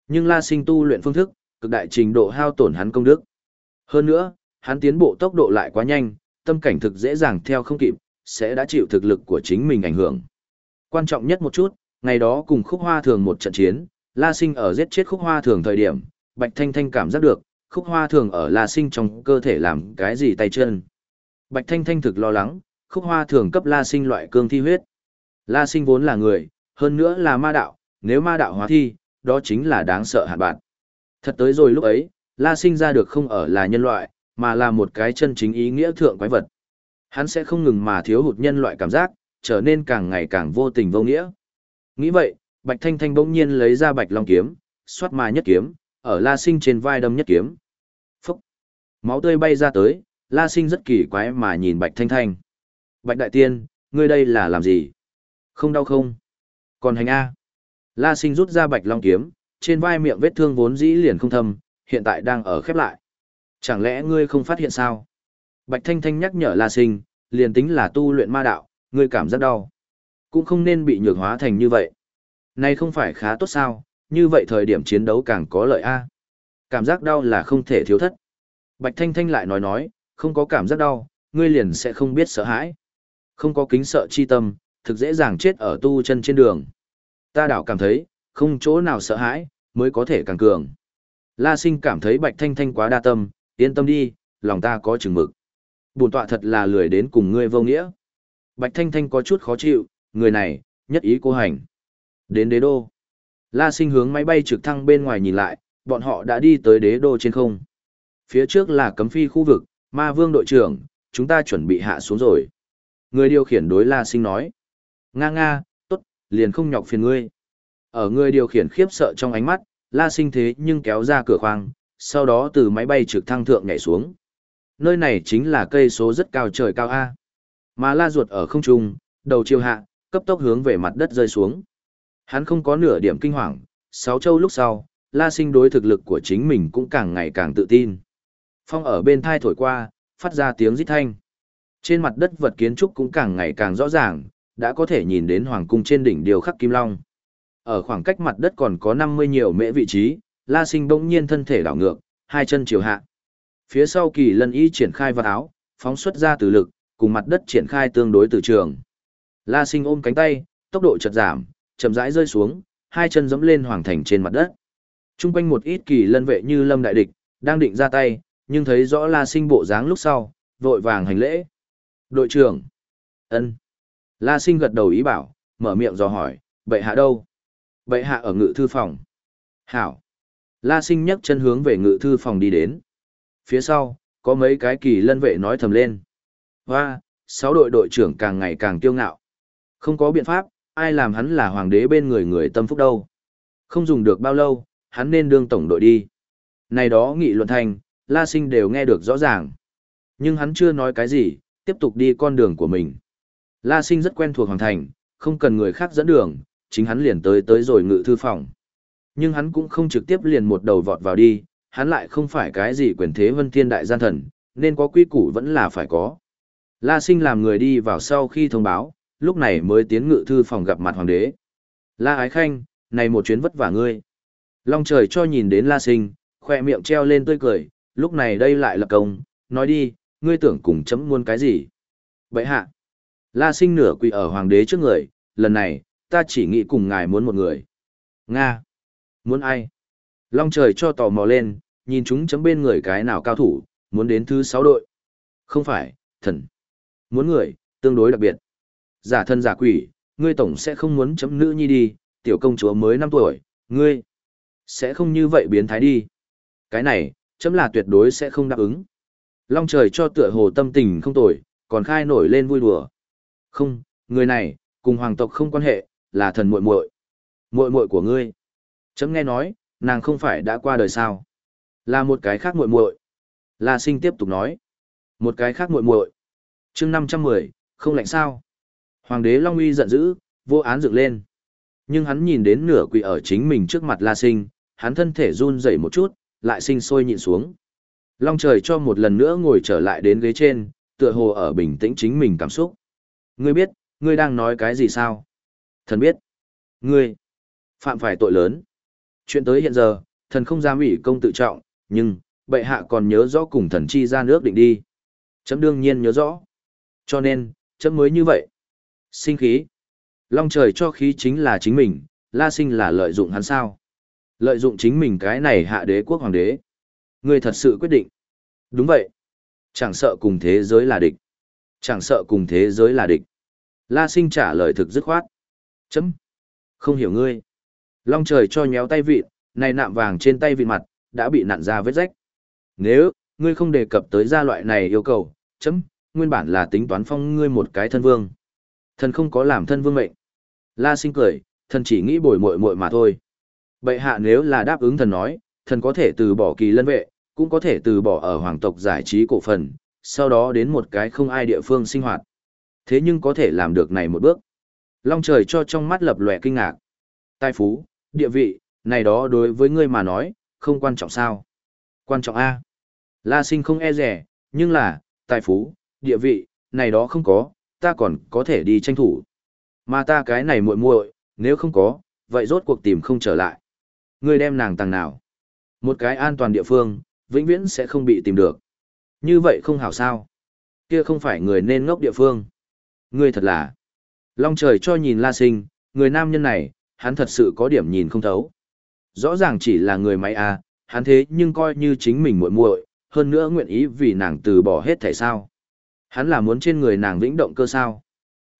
Nhưng La Sinh tu luyện phương thức, cực đại trình độ hao tổn hắn công đức. Hơn nữa, hắn tiến bộ tốc độ lại quá nhanh, tâm cảnh thực dễ dàng theo không kịp, sẽ đã chịu thực lực của chính mình ảnh hưởng. Quan trọng nhất một chút, ngày đó cùng khúc hoa thường một trận chiến, La Sinh ở giết chết khúc hoa thường thời điểm, Bạch Thanh Thanh cảm giác được, khúc hoa thường ở La Sinh trong cơ thể làm cái gì tay chân. Bạch Thanh Thanh thực lo lắng, khúc hoa thường cấp La Sinh loại cương thi huyết. La Sinh vốn là người, hơn nữa là ma đạo, nếu ma đạo hóa thi, đó chính là đáng sợ hạn bạn. Thật tới rồi lúc ấy, La Sinh ra được không ở là nhân loại, mà là một cái chân chính ý nghĩa thượng quái vật. Hắn sẽ không ngừng mà thiếu hụt nhân loại cảm giác, trở nên càng ngày càng vô tình vô nghĩa. Nghĩ vậy, Bạch Thanh Thanh bỗng nhiên lấy ra Bạch Long kiếm, xoát mà nhất kiếm, ở La Sinh trên vai đâm nhất kiếm. Phúc! Máu tươi bay ra tới, La Sinh rất kỳ quái mà nhìn Bạch Thanh Thanh. Bạch Đại Tiên, ngươi đây là làm gì? Không đau không? Còn hành A. La Sinh rút ra Bạch Long kiếm, trên vai miệng vết thương vốn dĩ liền không thâm, hiện tại đang ở khép lại. Chẳng lẽ ngươi không phát hiện sao? Bạch Thanh Thanh nhắc nhở La Sinh, liền tính là tu luyện ma đạo, ngươi cảm giác đau. Cũng không nên bị nhược hóa thành như vậy. Này không phải khá tốt sao, như vậy thời điểm chiến đấu càng có lợi a. Cảm giác đau là không thể thiếu thất. Bạch Thanh Thanh lại nói nói, không có cảm giác đau, ngươi liền sẽ không biết sợ hãi. Không có kính sợ chi tâm, thực dễ dàng chết ở tu chân trên đường. Ta đảo cảm thấy, không chỗ nào sợ hãi, mới có thể càng cường. La sinh cảm thấy Bạch Thanh Thanh quá đa tâm, yên tâm đi, lòng ta có chừng mực. Bùn tọa thật là lười đến cùng ngươi vô nghĩa. Bạch Thanh Thanh có chút khó chịu, người này, nhất ý cô hành. Đến đế đô. La sinh hướng máy bay trực thăng bên ngoài nhìn lại, bọn họ đã đi tới đế đô trên không. Phía trước là cấm phi khu vực, ma vương đội trưởng, chúng ta chuẩn bị hạ xuống rồi. Người điều khiển đối La sinh nói. Nga nga, tốt, liền không nhọc phiền ngươi. Ở người điều khiển khiếp sợ trong ánh mắt, La sinh thế nhưng kéo ra cửa khoang, sau đó từ máy bay trực thăng thượng nhảy xuống. Nơi này chính là cây số rất cao trời cao A. Mà La ruột ở không trung, đầu chiều hạ, cấp tốc hướng về mặt đất rơi xuống. Hắn không có nửa điểm kinh hoàng, sáu châu lúc sau, La Sinh đối thực lực của chính mình cũng càng ngày càng tự tin. Phong ở bên thai thổi qua, phát ra tiếng rít thanh. Trên mặt đất vật kiến trúc cũng càng ngày càng rõ ràng, đã có thể nhìn đến hoàng cung trên đỉnh điều khắc kim long. Ở khoảng cách mặt đất còn có 50 nhiều mễ vị trí, La Sinh bỗng nhiên thân thể đảo ngược, hai chân chiều hạ. Phía sau kỳ lân y triển khai vào áo, phóng xuất ra từ lực, cùng mặt đất triển khai tương đối từ trường. La Sinh ôm cánh tay, tốc độ chợt giảm, chậm rãi rơi xuống, hai chân giẫm lên hoàng thành trên mặt đất. Trung quanh một ít kỳ lân vệ như lâm đại địch, đang định ra tay, nhưng thấy rõ La Sinh bộ dáng lúc sau, vội vàng hành lễ. Đội trưởng. ân. La Sinh gật đầu ý bảo, mở miệng dò hỏi, bệ hạ đâu? Bệ hạ ở ngự thư phòng. Hảo. La Sinh nhấc chân hướng về ngự thư phòng đi đến. Phía sau, có mấy cái kỳ lân vệ nói thầm lên. Và sáu đội đội trưởng càng ngày càng kiêu ngạo. Không có biện pháp, ai làm hắn là hoàng đế bên người người tâm phúc đâu. Không dùng được bao lâu, hắn nên đương tổng đội đi. Này đó nghị luận thành, La Sinh đều nghe được rõ ràng. Nhưng hắn chưa nói cái gì, tiếp tục đi con đường của mình. La Sinh rất quen thuộc hoàng thành, không cần người khác dẫn đường, chính hắn liền tới tới rồi ngự thư phòng. Nhưng hắn cũng không trực tiếp liền một đầu vọt vào đi, hắn lại không phải cái gì quyền thế vân thiên đại gian thần, nên có quy củ vẫn là phải có. La Sinh làm người đi vào sau khi thông báo, lúc này mới tiến ngự thư phòng gặp mặt hoàng đế. La Ái Khanh, này một chuyến vất vả ngươi. Long trời cho nhìn đến La Sinh, khoe miệng treo lên tươi cười, lúc này đây lại là công, nói đi, ngươi tưởng cùng chấm muôn cái gì. Vậy hạ, La Sinh nửa quỳ ở hoàng đế trước người, lần này, ta chỉ nghĩ cùng ngài muốn một người. Nga, muốn ai? Long trời cho tò mò lên, nhìn chúng chấm bên người cái nào cao thủ, muốn đến thứ sáu đội. Không phải, thần. Muốn người, tương đối đặc biệt. Giả thân giả quỷ, ngươi tổng sẽ không muốn chấm nữ nhi đi, tiểu công chúa mới 5 tuổi, ngươi sẽ không như vậy biến thái đi. Cái này, chấm là tuyệt đối sẽ không đáp ứng. Long trời cho tựa hồ tâm tình không tồi, còn khai nổi lên vui đùa. Không, người này, cùng hoàng tộc không quan hệ, là thần muội muội. Muội muội của ngươi. Chấm nghe nói, nàng không phải đã qua đời sao? Là một cái khác muội muội. La Sinh tiếp tục nói. Một cái khác muội muội. Chương 510, không lạnh sao? Hoàng đế Long Uy giận dữ, vô án dựng lên. Nhưng hắn nhìn đến nửa quỷ ở chính mình trước mặt La Sinh, hắn thân thể run rẩy một chút, lại sinh sôi nhịn xuống. Long trời cho một lần nữa ngồi trở lại đến ghế trên, tựa hồ ở bình tĩnh chính mình cảm xúc. Ngươi biết, ngươi đang nói cái gì sao? Thần biết. Ngươi, phạm phải tội lớn. Chuyện tới hiện giờ, thần không dám ủy công tự trọng, nhưng, bệ hạ còn nhớ rõ cùng thần chi ra nước định đi. Chấm đương nhiên nhớ rõ. Cho nên, chấm mới như vậy. Sinh khí. Long trời cho khí chính là chính mình, la sinh là lợi dụng hắn sao. Lợi dụng chính mình cái này hạ đế quốc hoàng đế. người thật sự quyết định. Đúng vậy. Chẳng sợ cùng thế giới là địch. Chẳng sợ cùng thế giới là địch. La sinh trả lời thực dứt khoát. Chấm. Không hiểu ngươi. Long trời cho nhéo tay vịt, này nạm vàng trên tay vịt mặt, đã bị nặn ra vết rách. Nếu, ngươi không đề cập tới gia loại này yêu cầu, chấm, nguyên bản là tính toán phong ngươi một cái thân vương. Thần không có làm thân vương mệnh. La sinh cười, thần chỉ nghĩ bồi muội muội mà thôi. Bệ hạ nếu là đáp ứng thần nói, thần có thể từ bỏ kỳ lân vệ, cũng có thể từ bỏ ở hoàng tộc giải trí cổ phần, sau đó đến một cái không ai địa phương sinh hoạt. Thế nhưng có thể làm được này một bước. Long trời cho trong mắt lập lòe kinh ngạc. Tài phú, địa vị, này đó đối với ngươi mà nói, không quan trọng sao. Quan trọng A. La sinh không e rẻ, nhưng là, tài phú, địa vị, này đó không có, ta còn có thể đi tranh thủ. Mà ta cái này muội muội, nếu không có, vậy rốt cuộc tìm không trở lại. Ngươi đem nàng tàng nào? Một cái an toàn địa phương, vĩnh viễn sẽ không bị tìm được. Như vậy không hảo sao? Kia không phải người nên ngốc địa phương. Ngươi thật là. Long trời cho nhìn La Sinh, người nam nhân này, hắn thật sự có điểm nhìn không thấu. Rõ ràng chỉ là người máy à, hắn thế nhưng coi như chính mình muội muội, hơn nữa nguyện ý vì nàng từ bỏ hết thảy sao. Hắn là muốn trên người nàng vĩnh động cơ sao.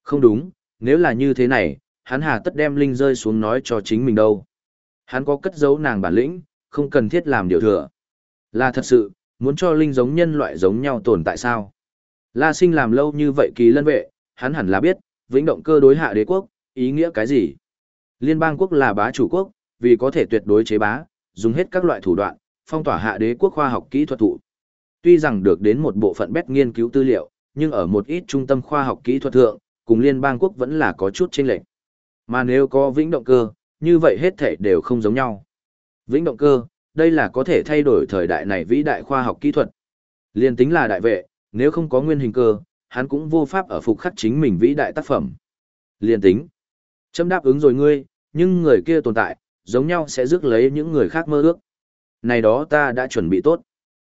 Không đúng, nếu là như thế này, hắn hà tất đem linh rơi xuống nói cho chính mình đâu. Hắn có cất giấu nàng bản lĩnh, không cần thiết làm điều thừa. Là thật sự, muốn cho linh giống nhân loại giống nhau tồn tại sao? La sinh làm lâu như vậy kỳ lân vệ, hắn hẳn là biết, vĩnh động cơ đối hạ đế quốc, ý nghĩa cái gì? Liên bang quốc là bá chủ quốc, vì có thể tuyệt đối chế bá, dùng hết các loại thủ đoạn, phong tỏa hạ đế quốc khoa học kỹ thuật thụ. Tuy rằng được đến một bộ phận bét nghiên cứu tư liệu, nhưng ở một ít trung tâm khoa học kỹ thuật thượng, cùng liên bang quốc vẫn là có chút chênh lệch. Mà nếu có vĩnh động cơ, như vậy hết thể đều không giống nhau. Vĩnh động cơ, đây là có thể thay đổi thời đại này vĩ đại khoa học kỹ thuật. Liên tính là đại vệ, nếu không có nguyên hình cơ, hắn cũng vô pháp ở phục khắc chính mình vĩ đại tác phẩm. Liên tính. Châm đáp ứng rồi ngươi, nhưng người kia tồn tại, giống nhau sẽ rước lấy những người khác mơ ước. Này đó ta đã chuẩn bị tốt.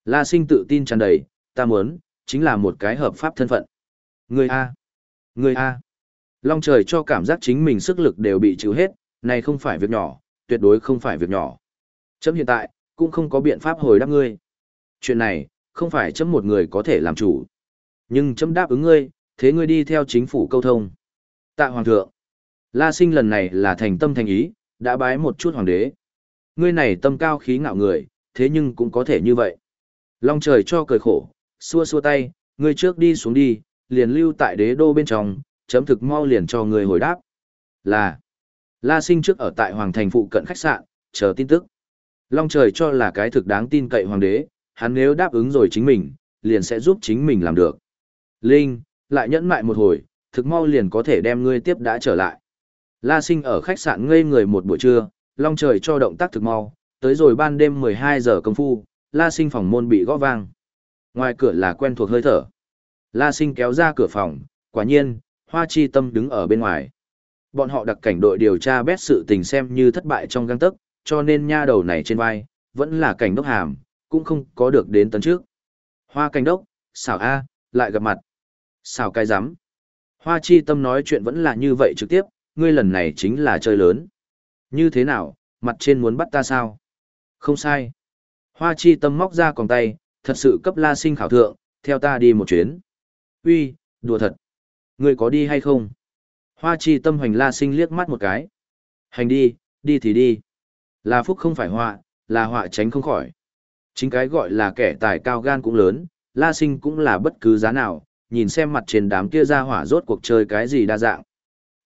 La sinh tự tin tràn đầy, ta muốn, chính là một cái hợp pháp thân phận. Ngươi A. Ngươi A. Long trời cho cảm giác chính mình sức lực đều bị trừ hết, này không phải việc nhỏ, tuyệt đối không phải việc nhỏ. Chấm hiện tại, cũng không có biện pháp hồi đáp ngươi. Chuyện này, không phải chấm một người có thể làm chủ. Nhưng chấm đáp ứng ngươi, thế ngươi đi theo chính phủ câu thông. Tạ Hoàng thượng. La sinh lần này là thành tâm thành ý, đã bái một chút hoàng đế. Ngươi này tâm cao khí ngạo người, thế nhưng cũng có thể như vậy. Long trời cho cười khổ, xua xua tay, ngươi trước đi xuống đi, liền lưu tại đế đô bên trong, chấm thực mau liền cho người hồi đáp. Là, La Sinh trước ở tại Hoàng Thành phụ cận khách sạn, chờ tin tức. Long trời cho là cái thực đáng tin cậy hoàng đế, hắn nếu đáp ứng rồi chính mình, liền sẽ giúp chính mình làm được. Linh, lại nhẫn mại một hồi, thực mau liền có thể đem ngươi tiếp đã trở lại. La Sinh ở khách sạn ngây người một buổi trưa, long trời cho động tác thực mau, tới rồi ban đêm 12 giờ công phu, La Sinh phòng môn bị gõ vang. Ngoài cửa là quen thuộc hơi thở. La Sinh kéo ra cửa phòng, quả nhiên, Hoa Chi Tâm đứng ở bên ngoài. Bọn họ đặc cảnh đội điều tra bét sự tình xem như thất bại trong găng tức, cho nên nha đầu này trên vai, vẫn là cảnh đốc hàm, cũng không có được đến tấn trước. Hoa cảnh đốc, xảo A, lại gặp mặt. Xảo cái rắm Hoa Chi Tâm nói chuyện vẫn là như vậy trực tiếp, ngươi lần này chính là chơi lớn. Như thế nào, mặt trên muốn bắt ta sao? Không sai. Hoa Chi Tâm móc ra còn tay, thật sự cấp la sinh khảo thượng, theo ta đi một chuyến. Uy, đùa thật. Ngươi có đi hay không? Hoa chi tâm hoành la sinh liếc mắt một cái. Hành đi, đi thì đi. Là phúc không phải họa, là họa tránh không khỏi. Chính cái gọi là kẻ tài cao gan cũng lớn, la sinh cũng là bất cứ giá nào, nhìn xem mặt trên đám kia ra hỏa rốt cuộc chơi cái gì đa dạng.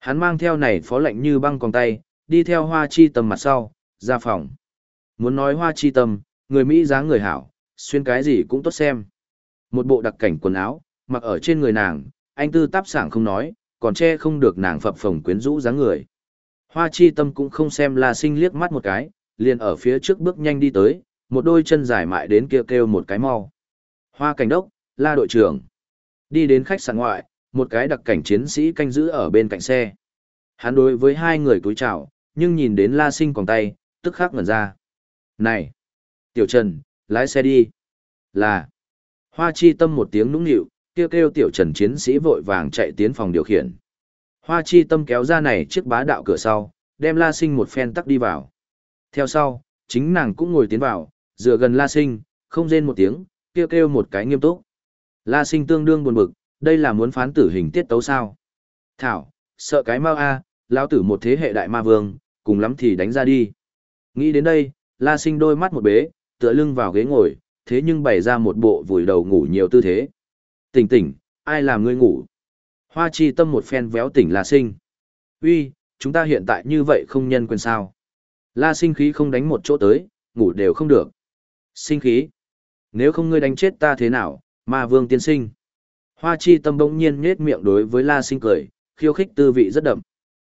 Hắn mang theo này phó lệnh như băng còn tay, đi theo hoa chi tâm mặt sau, ra phòng. Muốn nói hoa chi tâm, người Mỹ dáng người hảo, xuyên cái gì cũng tốt xem. Một bộ đặc cảnh quần áo, mặc ở trên người nàng, anh tư táp sảng không nói, còn che không được nàng phập phồng quyến rũ dáng người. Hoa chi tâm cũng không xem La Sinh liếc mắt một cái, liền ở phía trước bước nhanh đi tới, một đôi chân dài mại đến kia kêu, kêu một cái mau. Hoa cảnh đốc, La đội trưởng. Đi đến khách sạn ngoại, một cái đặc cảnh chiến sĩ canh giữ ở bên cạnh xe. Hắn đối với hai người túi chào, nhưng nhìn đến La Sinh còn tay, tức khắc ngẩn ra. Này! Tiểu Trần, Lái xe đi. Là. Hoa chi tâm một tiếng nũng nịu, kêu kêu tiểu trần chiến sĩ vội vàng chạy tiến phòng điều khiển. Hoa chi tâm kéo ra này chiếc bá đạo cửa sau, đem la sinh một phen tắc đi vào. Theo sau, chính nàng cũng ngồi tiến vào, dựa gần la sinh, không rên một tiếng, kêu kêu một cái nghiêm túc. La sinh tương đương buồn bực, đây là muốn phán tử hình tiết tấu sao. Thảo, sợ cái mau a, lão tử một thế hệ đại ma vương, cùng lắm thì đánh ra đi. Nghĩ đến đây, la sinh đôi mắt một bế, tựa lưng vào ghế ngồi, thế nhưng bày ra một bộ vùi đầu ngủ nhiều tư thế. Tỉnh tỉnh, ai làm ngươi ngủ? Hoa chi tâm một phen véo tỉnh la sinh. Uy, chúng ta hiện tại như vậy không nhân quyền sao? La sinh khí không đánh một chỗ tới, ngủ đều không được. Sinh khí. Nếu không ngươi đánh chết ta thế nào, ma vương tiên sinh. Hoa chi tâm bỗng nhiên nhết miệng đối với la sinh cười, khiêu khích tư vị rất đậm.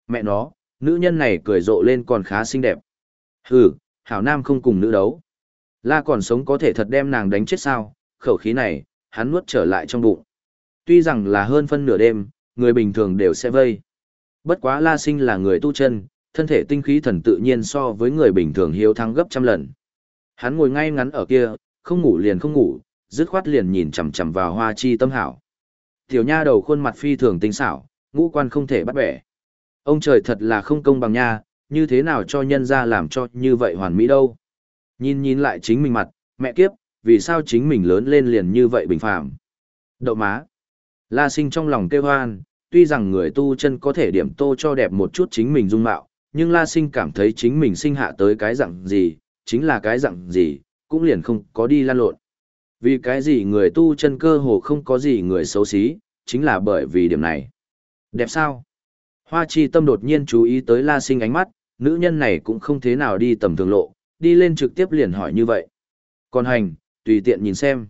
Mẹ nó, nữ nhân này cười rộ lên còn khá xinh đẹp. Hừ, hảo nam không cùng nữ đấu. La còn sống có thể thật đem nàng đánh chết sao, khẩu khí này, hắn nuốt trở lại trong bụng. Tuy rằng là hơn phân nửa đêm, người bình thường đều sẽ vây. Bất quá La Sinh là người tu chân, thân thể tinh khí thần tự nhiên so với người bình thường hiếu thắng gấp trăm lần. Hắn ngồi ngay ngắn ở kia, không ngủ liền không ngủ, dứt khoát liền nhìn chằm chằm vào hoa chi tâm hảo. Tiểu nha đầu khuôn mặt phi thường tinh xảo, ngũ quan không thể bắt bẻ. Ông trời thật là không công bằng nha, như thế nào cho nhân ra làm cho như vậy hoàn mỹ đâu. Nhìn nhìn lại chính mình mặt, mẹ kiếp, vì sao chính mình lớn lên liền như vậy bình phạm. Đậu má. La sinh trong lòng kêu hoan, tuy rằng người tu chân có thể điểm tô cho đẹp một chút chính mình dung mạo, nhưng La sinh cảm thấy chính mình sinh hạ tới cái dạng gì, chính là cái dạng gì, cũng liền không có đi lan lộn. Vì cái gì người tu chân cơ hồ không có gì người xấu xí, chính là bởi vì điểm này. Đẹp sao? Hoa chi tâm đột nhiên chú ý tới la sinh ánh mắt, nữ nhân này cũng không thế nào đi tầm thường lộ, đi lên trực tiếp liền hỏi như vậy. Còn hành, tùy tiện nhìn xem.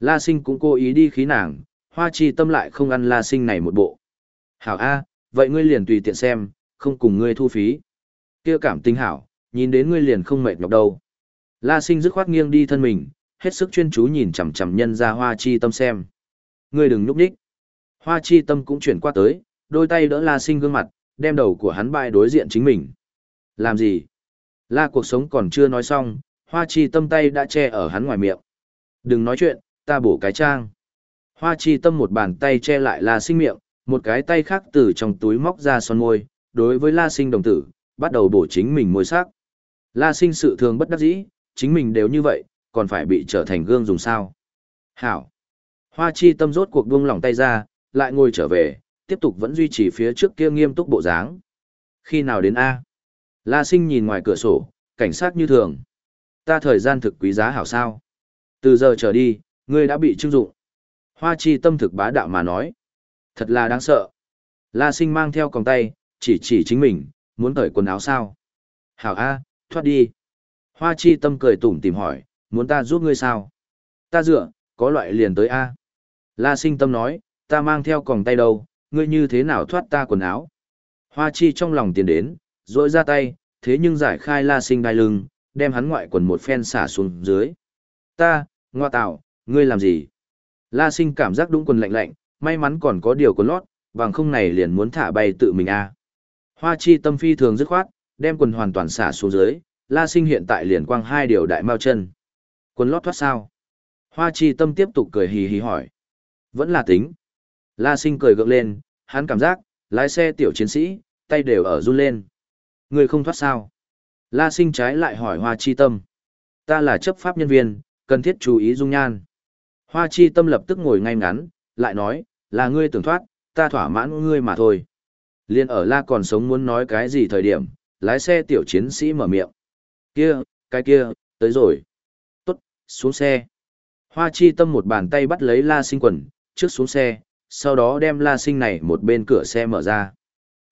La sinh cũng cố ý đi khí nàng, hoa chi tâm lại không ăn la sinh này một bộ. Hảo A, vậy ngươi liền tùy tiện xem, không cùng ngươi thu phí. kia cảm tình hảo, nhìn đến ngươi liền không mệt nhọc đâu. La sinh dứt khoát nghiêng đi thân mình, hết sức chuyên chú nhìn chằm chằm nhân ra hoa chi tâm xem. Ngươi đừng nhúc ních. Hoa chi tâm cũng chuyển qua tới, đôi tay đỡ la sinh gương mặt, đem đầu của hắn bại đối diện chính mình. Làm gì? La cuộc sống còn chưa nói xong, hoa chi tâm tay đã che ở hắn ngoài miệng. Đừng nói chuyện, ta bổ cái trang. Hoa chi tâm một bàn tay che lại la sinh miệng, một cái tay khác từ trong túi móc ra son môi, đối với la sinh đồng tử, bắt đầu bổ chính mình môi sắc. La sinh sự thường bất đắc dĩ, chính mình đều như vậy, còn phải bị trở thành gương dùng sao. Hảo. Hoa chi tâm rốt cuộc buông lỏng tay ra, lại ngồi trở về, tiếp tục vẫn duy trì phía trước kia nghiêm túc bộ dáng. Khi nào đến A? La sinh nhìn ngoài cửa sổ, cảnh sát như thường. Ta thời gian thực quý giá hảo sao. Từ giờ trở đi, ngươi đã bị trưng dụng. Hoa chi tâm thực bá đạo mà nói. Thật là đáng sợ. La sinh mang theo còng tay, chỉ chỉ chính mình, muốn tởi quần áo sao. Hảo A, thoát đi. Hoa chi tâm cười tủm tìm hỏi, muốn ta giúp ngươi sao? Ta dựa, có loại liền tới A. La sinh tâm nói, ta mang theo còng tay đâu, ngươi như thế nào thoát ta quần áo? Hoa chi trong lòng tiền đến, rỗi ra tay, thế nhưng giải khai la sinh đai lưng, đem hắn ngoại quần một phen xả xuống dưới. Ta, ngoa tạo, ngươi làm gì? La sinh cảm giác đúng quần lạnh lạnh, may mắn còn có điều quần lót, bằng không này liền muốn thả bay tự mình a. Hoa chi tâm phi thường dứt khoát, đem quần hoàn toàn xả xuống dưới, la sinh hiện tại liền quang hai điều đại mao chân. Quần lót thoát sao? Hoa chi tâm tiếp tục cười hì hì hỏi. Vẫn là tính. La sinh cười gượng lên, hắn cảm giác, lái xe tiểu chiến sĩ, tay đều ở run lên. Người không thoát sao? La sinh trái lại hỏi hoa chi tâm. Ta là chấp pháp nhân viên, cần thiết chú ý dung nhan. Hoa chi tâm lập tức ngồi ngay ngắn, lại nói, là ngươi tưởng thoát, ta thỏa mãn ngươi mà thôi. Liên ở la còn sống muốn nói cái gì thời điểm, lái xe tiểu chiến sĩ mở miệng. Kia, cái kia, tới rồi. Xuống xe. Hoa chi tâm một bàn tay bắt lấy la sinh quần, trước xuống xe, sau đó đem la sinh này một bên cửa xe mở ra.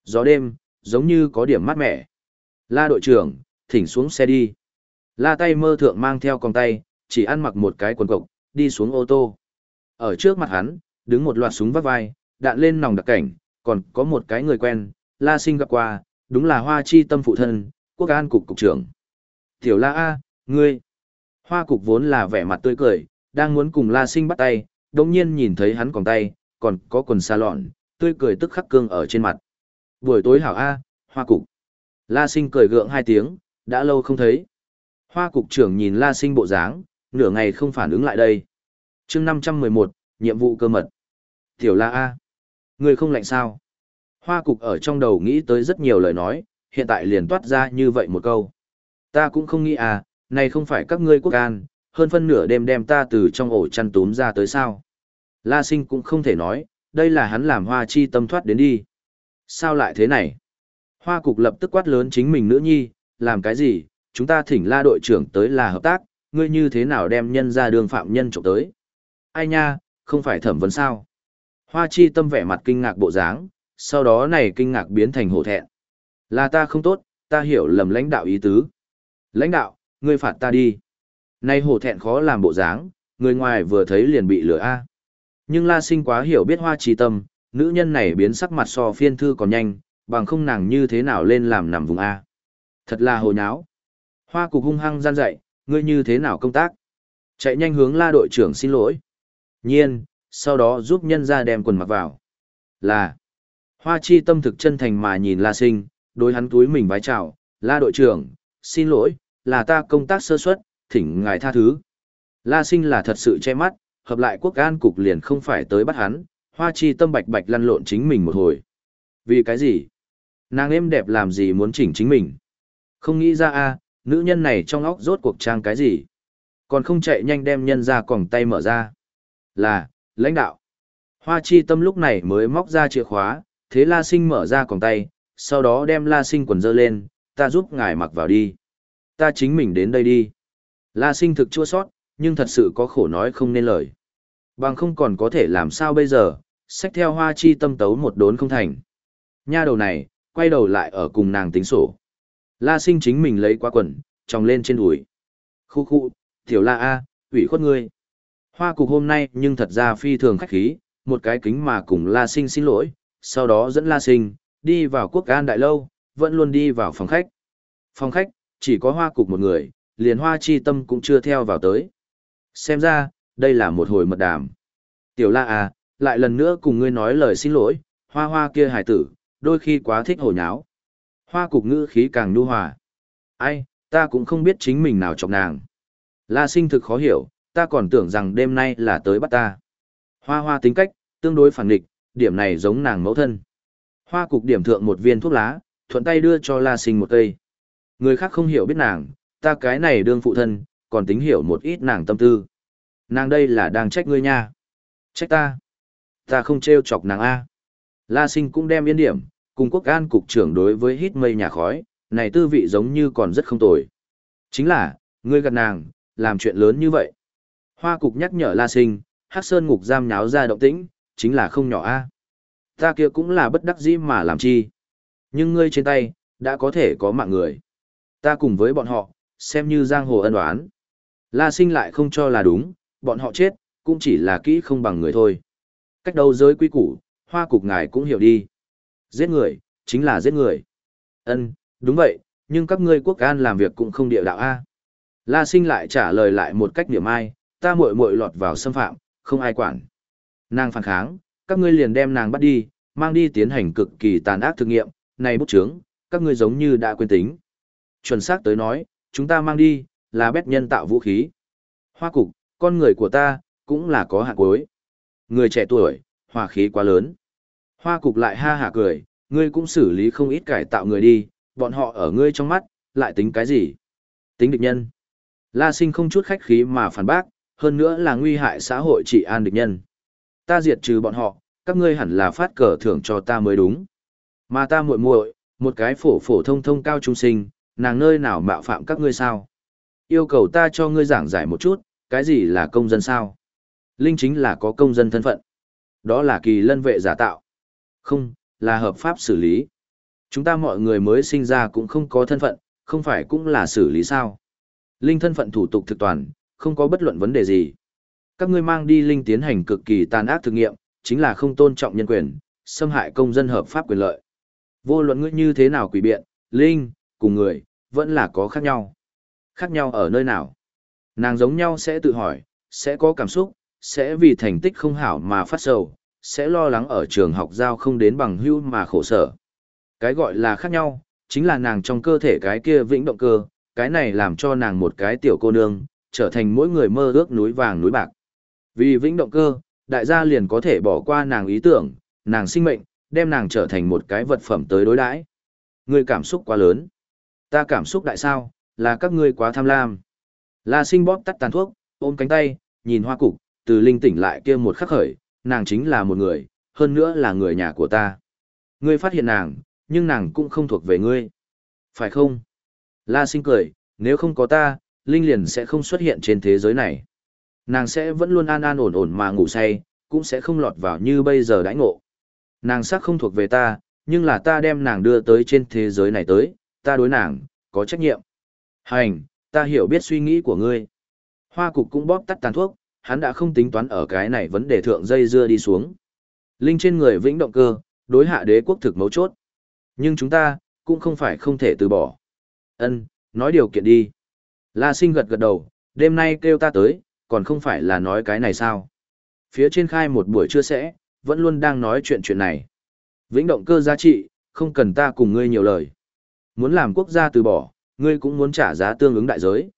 Gió đêm, giống như có điểm mát mẻ. La đội trưởng, thỉnh xuống xe đi. La tay mơ thượng mang theo con tay, chỉ ăn mặc một cái quần cộc, đi xuống ô tô. Ở trước mặt hắn, đứng một loạt súng vắt vai, đạn lên nòng đặc cảnh, còn có một cái người quen, La Sinh gặp qua, đúng là Hoa Chi Tâm phụ thân, quốc an cục cục trưởng. Tiểu La A, ngươi. Hoa cục vốn là vẻ mặt tươi cười, đang muốn cùng La Sinh bắt tay, đồng nhiên nhìn thấy hắn còn tay, còn có quần xa lọn, tươi cười tức khắc cương ở trên mặt. Buổi tối hảo A, hoa cục. La sinh cười gượng hai tiếng, đã lâu không thấy. Hoa cục trưởng nhìn la sinh bộ dáng, nửa ngày không phản ứng lại đây. chương 511, nhiệm vụ cơ mật. Tiểu La A. Người không lạnh sao? Hoa cục ở trong đầu nghĩ tới rất nhiều lời nói, hiện tại liền toát ra như vậy một câu. Ta cũng không nghĩ à, này không phải các ngươi quốc an, hơn phân nửa đêm đem ta từ trong ổ chăn túm ra tới sao. La sinh cũng không thể nói, đây là hắn làm hoa chi tâm thoát đến đi. Sao lại thế này? Hoa cục lập tức quát lớn chính mình nữ nhi, làm cái gì, chúng ta thỉnh la đội trưởng tới là hợp tác, ngươi như thế nào đem nhân ra đường phạm nhân trộm tới? Ai nha, không phải thẩm vấn sao? Hoa chi tâm vẻ mặt kinh ngạc bộ dáng, sau đó này kinh ngạc biến thành hổ thẹn. Là ta không tốt, ta hiểu lầm lãnh đạo ý tứ. Lãnh đạo, ngươi phạt ta đi. Nay hổ thẹn khó làm bộ dáng, người ngoài vừa thấy liền bị lửa a. Nhưng La Sinh quá hiểu biết Hoa Chi Tâm, nữ nhân này biến sắc mặt so phiên thư còn nhanh, bằng không nàng như thế nào lên làm nằm vùng a. Thật là hồ nháo. Hoa cục hung hăng gian dậy, ngươi như thế nào công tác? Chạy nhanh hướng La đội trưởng xin lỗi. Nhiên, sau đó giúp nhân ra đem quần mặc vào. Là, Hoa Chi Tâm thực chân thành mà nhìn La Sinh, đối hắn túi mình vái chào, La đội trưởng, xin lỗi, là ta công tác sơ suất, thỉnh ngài tha thứ. La sinh là thật sự che mắt, hợp lại quốc an cục liền không phải tới bắt hắn, hoa chi tâm bạch bạch lăn lộn chính mình một hồi. Vì cái gì? Nàng êm đẹp làm gì muốn chỉnh chính mình? Không nghĩ ra a nữ nhân này trong óc rốt cuộc trang cái gì? Còn không chạy nhanh đem nhân ra còng tay mở ra. Là, lãnh đạo. Hoa chi tâm lúc này mới móc ra chìa khóa, thế la sinh mở ra còng tay, sau đó đem la sinh quần dơ lên, ta giúp ngài mặc vào đi. Ta chính mình đến đây đi. La sinh thực chua sót, nhưng thật sự có khổ nói không nên lời. Bằng không còn có thể làm sao bây giờ, xách theo hoa chi tâm tấu một đốn không thành. Nha đầu này, quay đầu lại ở cùng nàng tính sổ. La sinh chính mình lấy qua quần, tròng lên trên đùi. Khu khu, tiểu la A, ủy khuất ngươi. Hoa cục hôm nay nhưng thật ra phi thường khách khí, một cái kính mà cùng la sinh xin lỗi, sau đó dẫn la sinh, đi vào quốc an đại lâu, vẫn luôn đi vào phòng khách. Phòng khách, chỉ có hoa cục một người, liền hoa chi tâm cũng chưa theo vào tới. Xem ra, đây là một hồi mật đàm. Tiểu la à, lại lần nữa cùng ngươi nói lời xin lỗi, hoa hoa kia hải tử, đôi khi quá thích hồ nháo. Hoa cục ngữ khí càng nhu hòa. Ai, ta cũng không biết chính mình nào chọc nàng. La sinh thực khó hiểu, ta còn tưởng rằng đêm nay là tới bắt ta. Hoa hoa tính cách, tương đối phản nghịch, điểm này giống nàng mẫu thân. Hoa cục điểm thượng một viên thuốc lá, thuận tay đưa cho La sinh một cây. Người khác không hiểu biết nàng, ta cái này đương phụ thân, còn tính hiểu một ít nàng tâm tư. Nàng đây là đang trách ngươi nha. Trách ta. Ta không trêu chọc nàng A. La sinh cũng đem yên điểm, cùng quốc an cục trưởng đối với hít mây nhà khói, này tư vị giống như còn rất không tồi. Chính là, ngươi gặt nàng, làm chuyện lớn như vậy. Hoa cục nhắc nhở La sinh, Hắc Sơn ngục giam nháo ra động tĩnh, chính là không nhỏ A. Ta kia cũng là bất đắc dĩ mà làm chi. Nhưng ngươi trên tay, đã có thể có mạng người. Ta cùng với bọn họ, xem như giang hồ ân oán, La sinh lại không cho là đúng, bọn họ chết, cũng chỉ là kỹ không bằng người thôi. Cách đầu giới quy củ, hoa cục ngài cũng hiểu đi. Giết người, chính là giết người. Ân, đúng vậy, nhưng các ngươi quốc an làm việc cũng không địa đạo A. La sinh lại trả lời lại một cách niệm ai, ta muội muội lọt vào xâm phạm, không ai quản. Nàng phản kháng, các ngươi liền đem nàng bắt đi, mang đi tiến hành cực kỳ tàn ác thực nghiệm, này bút chướng, các ngươi giống như đã quên tính. Chuẩn xác tới nói, chúng ta mang đi, là bét nhân tạo vũ khí. Hoa cục, con người của ta, cũng là có hạ cuối. Người trẻ tuổi, hòa khí quá lớn. Hoa cục lại ha hả cười, ngươi cũng xử lý không ít cải tạo người đi, bọn họ ở ngươi trong mắt, lại tính cái gì? Tính địch nhân. La sinh không chút khách khí mà phản bác, hơn nữa là nguy hại xã hội trị an địch nhân. Ta diệt trừ bọn họ, các ngươi hẳn là phát cờ thưởng cho ta mới đúng. Mà ta muội muội, một cái phổ phổ thông thông cao trung sinh, nàng nơi nào mạo phạm các ngươi sao? Yêu cầu ta cho ngươi giảng giải một chút, cái gì là công dân sao? Linh chính là có công dân thân phận. Đó là kỳ lân vệ giả tạo. Không, là hợp pháp xử lý. Chúng ta mọi người mới sinh ra cũng không có thân phận, không phải cũng là xử lý sao? Linh thân phận thủ tục thực toàn, không có bất luận vấn đề gì. Các ngươi mang đi Linh tiến hành cực kỳ tàn ác thực nghiệm, chính là không tôn trọng nhân quyền, xâm hại công dân hợp pháp quyền lợi. Vô luận ngươi như thế nào quỷ biện, Linh, cùng người, vẫn là có khác nhau. Khác nhau ở nơi nào? Nàng giống nhau sẽ tự hỏi, sẽ có cảm xúc, sẽ vì thành tích không hảo mà phát sầu, sẽ lo lắng ở trường học giao không đến bằng hưu mà khổ sở. Cái gọi là khác nhau, chính là nàng trong cơ thể cái kia vĩnh động cơ, cái này làm cho nàng một cái tiểu cô nương, trở thành mỗi người mơ ước núi vàng núi bạc. Vì vĩnh động cơ, đại gia liền có thể bỏ qua nàng ý tưởng, nàng sinh mệnh, đem nàng trở thành một cái vật phẩm tới đối đãi. người cảm xúc quá lớn. Ta cảm xúc đại sao, là các ngươi quá tham lam. La sinh bóp tắt tàn thuốc, ôm cánh tay, nhìn hoa cục, từ linh tỉnh lại kia một khắc khởi, nàng chính là một người, hơn nữa là người nhà của ta. Ngươi phát hiện nàng, nhưng nàng cũng không thuộc về ngươi. Phải không? La sinh cười, nếu không có ta, Linh liền sẽ không xuất hiện trên thế giới này. Nàng sẽ vẫn luôn an an ổn ổn mà ngủ say, cũng sẽ không lọt vào như bây giờ đãi ngộ. Nàng xác không thuộc về ta, nhưng là ta đem nàng đưa tới trên thế giới này tới, ta đối nàng, có trách nhiệm. Hành, ta hiểu biết suy nghĩ của ngươi. Hoa cục cũng bóp tắt tàn thuốc, hắn đã không tính toán ở cái này vấn đề thượng dây dưa đi xuống. Linh trên người vĩnh động cơ, đối hạ đế quốc thực mấu chốt. Nhưng chúng ta, cũng không phải không thể từ bỏ. Ân, nói điều kiện đi. La sinh gật gật đầu, đêm nay kêu ta tới, còn không phải là nói cái này sao. Phía trên khai một buổi trưa sẽ, vẫn luôn đang nói chuyện chuyện này. Vĩnh động cơ giá trị, không cần ta cùng ngươi nhiều lời. Muốn làm quốc gia từ bỏ, ngươi cũng muốn trả giá tương ứng đại giới.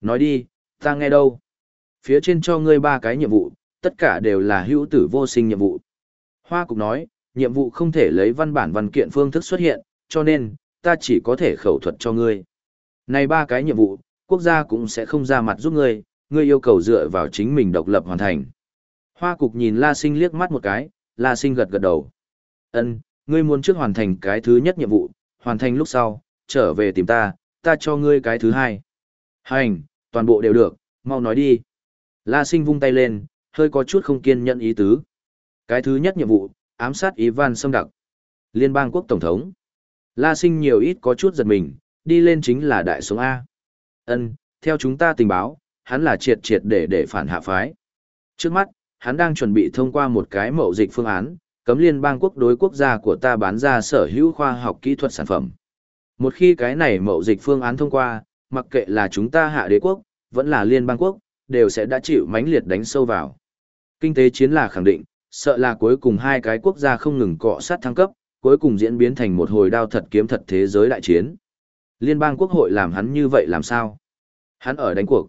Nói đi, ta nghe đâu. Phía trên cho ngươi ba cái nhiệm vụ, tất cả đều là hữu tử vô sinh nhiệm vụ. Hoa Cục nói, nhiệm vụ không thể lấy văn bản văn kiện phương thức xuất hiện, cho nên, ta chỉ có thể khẩu thuật cho ngươi. Này ba cái nhiệm vụ, quốc gia cũng sẽ không ra mặt giúp ngươi, ngươi yêu cầu dựa vào chính mình độc lập hoàn thành. Hoa Cục nhìn La Sinh liếc mắt một cái, La Sinh gật gật đầu. Ân, ngươi muốn trước hoàn thành cái thứ nhất nhiệm vụ, hoàn thành lúc sau, trở về tìm ta, ta cho ngươi cái thứ hai. Hành, toàn bộ đều được, mau nói đi. La Sinh vung tay lên, hơi có chút không kiên nhẫn ý tứ. Cái thứ nhất nhiệm vụ, ám sát Ivan Sâm Đặc. Liên bang quốc tổng thống. La Sinh nhiều ít có chút giật mình, đi lên chính là đại sống A. Ân, theo chúng ta tình báo, hắn là triệt triệt để để phản hạ phái. Trước mắt, hắn đang chuẩn bị thông qua một cái mậu dịch phương án, cấm liên bang quốc đối quốc gia của ta bán ra sở hữu khoa học kỹ thuật sản phẩm. Một khi cái này mậu dịch phương án thông qua, mặc kệ là chúng ta hạ đế quốc, vẫn là liên bang quốc, đều sẽ đã chịu mãnh liệt đánh sâu vào. Kinh tế chiến là khẳng định, sợ là cuối cùng hai cái quốc gia không ngừng cọ sát thăng cấp, cuối cùng diễn biến thành một hồi đao thật kiếm thật thế giới đại chiến. Liên bang quốc hội làm hắn như vậy làm sao? Hắn ở đánh cuộc.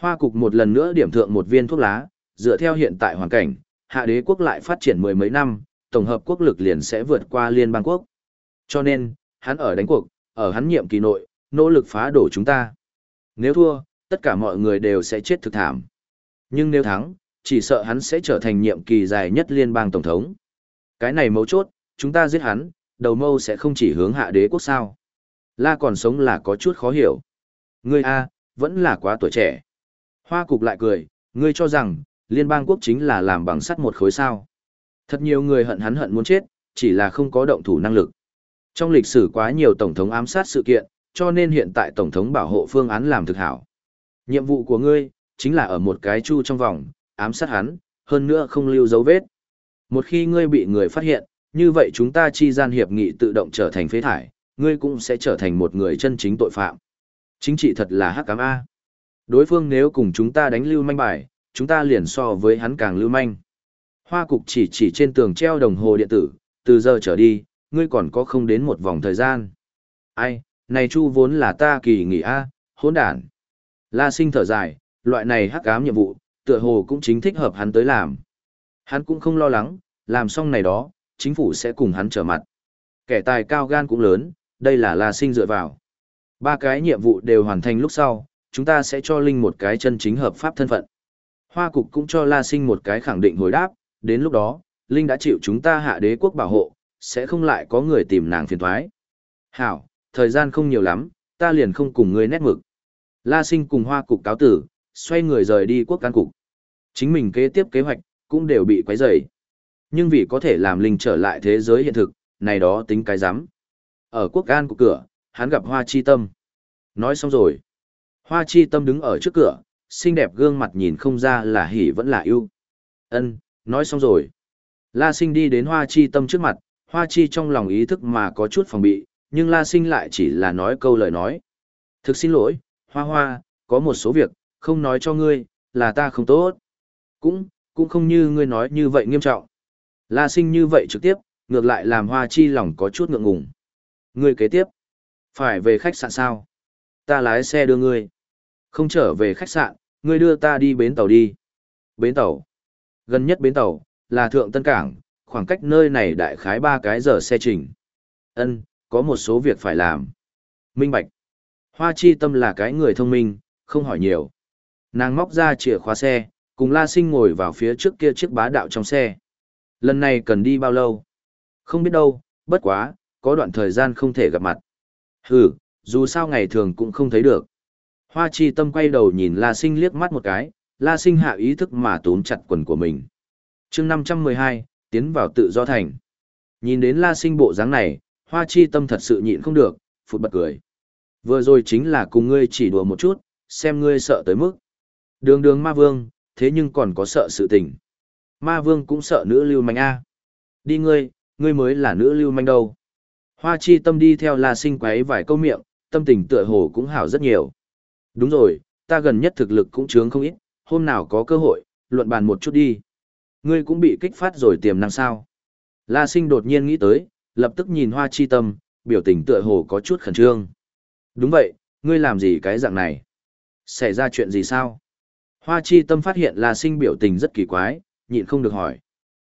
Hoa cục một lần nữa điểm thượng một viên thuốc lá, dựa theo hiện tại hoàn cảnh, hạ đế quốc lại phát triển mười mấy năm, tổng hợp quốc lực liền sẽ vượt qua liên bang quốc. Cho nên, hắn ở đánh cuộc, ở hắn nhiệm kỳ nội, nỗ lực phá đổ chúng ta. Nếu thua, tất cả mọi người đều sẽ chết thực thảm. Nhưng nếu thắng, chỉ sợ hắn sẽ trở thành nhiệm kỳ dài nhất liên bang tổng thống. Cái này mấu chốt, chúng ta giết hắn, đầu mâu sẽ không chỉ hướng hạ đế quốc sao. La còn sống là có chút khó hiểu. Ngươi A, vẫn là quá tuổi trẻ. Hoa cục lại cười, ngươi cho rằng, liên bang quốc chính là làm bằng sắt một khối sao. Thật nhiều người hận hắn hận muốn chết, chỉ là không có động thủ năng lực. Trong lịch sử quá nhiều tổng thống ám sát sự kiện, cho nên hiện tại tổng thống bảo hộ phương án làm thực hảo. Nhiệm vụ của ngươi, chính là ở một cái chu trong vòng, ám sát hắn, hơn nữa không lưu dấu vết. Một khi ngươi bị người phát hiện, như vậy chúng ta chi gian hiệp nghị tự động trở thành phế thải, ngươi cũng sẽ trở thành một người chân chính tội phạm. Chính trị thật là hắc cám A. Đối phương nếu cùng chúng ta đánh lưu manh bài, chúng ta liền so với hắn càng lưu manh. Hoa cục chỉ chỉ trên tường treo đồng hồ điện tử, từ giờ trở đi, ngươi còn có không đến một vòng thời gian. Ai, này chu vốn là ta kỳ nghỉ A, hỗn đản. La sinh thở dài, loại này hắc ám nhiệm vụ, tựa hồ cũng chính thích hợp hắn tới làm. Hắn cũng không lo lắng, làm xong này đó, chính phủ sẽ cùng hắn trở mặt. Kẻ tài cao gan cũng lớn, đây là La sinh dựa vào. Ba cái nhiệm vụ đều hoàn thành lúc sau, chúng ta sẽ cho Linh một cái chân chính hợp pháp thân phận. Hoa cục cũng cho La sinh một cái khẳng định hồi đáp, đến lúc đó, Linh đã chịu chúng ta hạ đế quốc bảo hộ, sẽ không lại có người tìm nàng phiền thoái. Hảo, thời gian không nhiều lắm, ta liền không cùng ngươi nét mực. La sinh cùng hoa cục cáo tử, xoay người rời đi quốc can cục. Chính mình kế tiếp kế hoạch, cũng đều bị quấy rầy. Nhưng vì có thể làm Linh trở lại thế giới hiện thực, này đó tính cái rắm Ở quốc can cục cửa, hắn gặp Hoa Chi Tâm. Nói xong rồi. Hoa Chi Tâm đứng ở trước cửa, xinh đẹp gương mặt nhìn không ra là hỉ vẫn là yêu. Ân, nói xong rồi. La Sinh đi đến Hoa Chi Tâm trước mặt, Hoa Chi trong lòng ý thức mà có chút phòng bị, nhưng La Sinh lại chỉ là nói câu lời nói. Thực xin lỗi, Hoa Hoa, có một số việc, không nói cho ngươi, là ta không tốt. Cũng, cũng không như ngươi nói như vậy nghiêm trọng. La Sinh như vậy trực tiếp, ngược lại làm Hoa Chi lòng có chút ngượng ngùng. Ngươi kế tiếp, phải về khách sạn sao? Ta lái xe đưa ngươi. Không trở về khách sạn, ngươi đưa ta đi bến tàu đi. Bến tàu. Gần nhất bến tàu, là Thượng Tân Cảng, khoảng cách nơi này đại khái ba cái giờ xe trình. Ân, có một số việc phải làm. Minh Bạch. Hoa chi tâm là cái người thông minh, không hỏi nhiều. Nàng móc ra chìa khóa xe, cùng La Sinh ngồi vào phía trước kia chiếc bá đạo trong xe. Lần này cần đi bao lâu? Không biết đâu, bất quá, có đoạn thời gian không thể gặp mặt. Hừ, dù sao ngày thường cũng không thấy được. Hoa chi tâm quay đầu nhìn La Sinh liếc mắt một cái, La Sinh hạ ý thức mà túm chặt quần của mình. chương 512, tiến vào tự do thành. Nhìn đến La Sinh bộ dáng này, Hoa chi tâm thật sự nhịn không được, phụt bật cười. Vừa rồi chính là cùng ngươi chỉ đùa một chút, xem ngươi sợ tới mức. Đường đường ma vương, thế nhưng còn có sợ sự tình. Ma vương cũng sợ nữ lưu manh A. Đi ngươi, ngươi mới là nữ lưu manh đâu. Hoa chi tâm đi theo La Sinh quấy vài câu miệng, tâm tình tựa hồ cũng hảo rất nhiều. Đúng rồi, ta gần nhất thực lực cũng chướng không ít, hôm nào có cơ hội, luận bàn một chút đi. Ngươi cũng bị kích phát rồi tiềm năng sao. La sinh đột nhiên nghĩ tới, lập tức nhìn hoa chi tâm, biểu tình tựa hồ có chút khẩn trương. Đúng vậy, ngươi làm gì cái dạng này? Xảy ra chuyện gì sao? Hoa chi tâm phát hiện La sinh biểu tình rất kỳ quái, nhịn không được hỏi.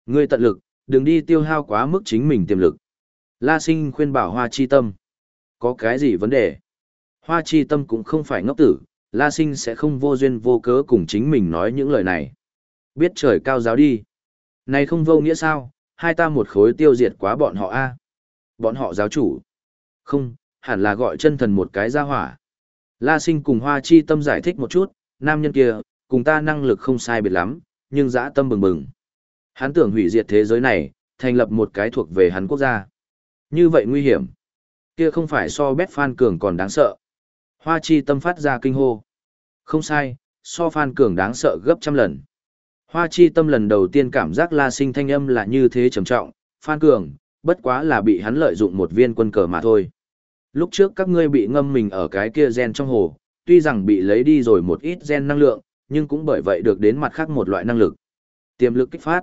Ngươi tận lực, đừng đi tiêu hao quá mức chính mình tiềm lực. La sinh khuyên bảo hoa chi tâm. Có cái gì vấn đề? Hoa chi tâm cũng không phải ngốc tử, La Sinh sẽ không vô duyên vô cớ cùng chính mình nói những lời này. Biết trời cao giáo đi. Này không vô nghĩa sao, hai ta một khối tiêu diệt quá bọn họ a Bọn họ giáo chủ. Không, hẳn là gọi chân thần một cái ra hỏa. La Sinh cùng Hoa chi tâm giải thích một chút, nam nhân kia, cùng ta năng lực không sai biệt lắm, nhưng dã tâm bừng bừng. Hắn tưởng hủy diệt thế giới này, thành lập một cái thuộc về hắn quốc gia. Như vậy nguy hiểm. Kia không phải so Bét Phan Cường còn đáng sợ. Hoa chi tâm phát ra kinh hô. Không sai, so Phan Cường đáng sợ gấp trăm lần. Hoa chi tâm lần đầu tiên cảm giác la sinh thanh âm là như thế trầm trọng, Phan Cường, bất quá là bị hắn lợi dụng một viên quân cờ mà thôi. Lúc trước các ngươi bị ngâm mình ở cái kia gen trong hồ, tuy rằng bị lấy đi rồi một ít gen năng lượng, nhưng cũng bởi vậy được đến mặt khác một loại năng lực. Tiềm lực kích phát.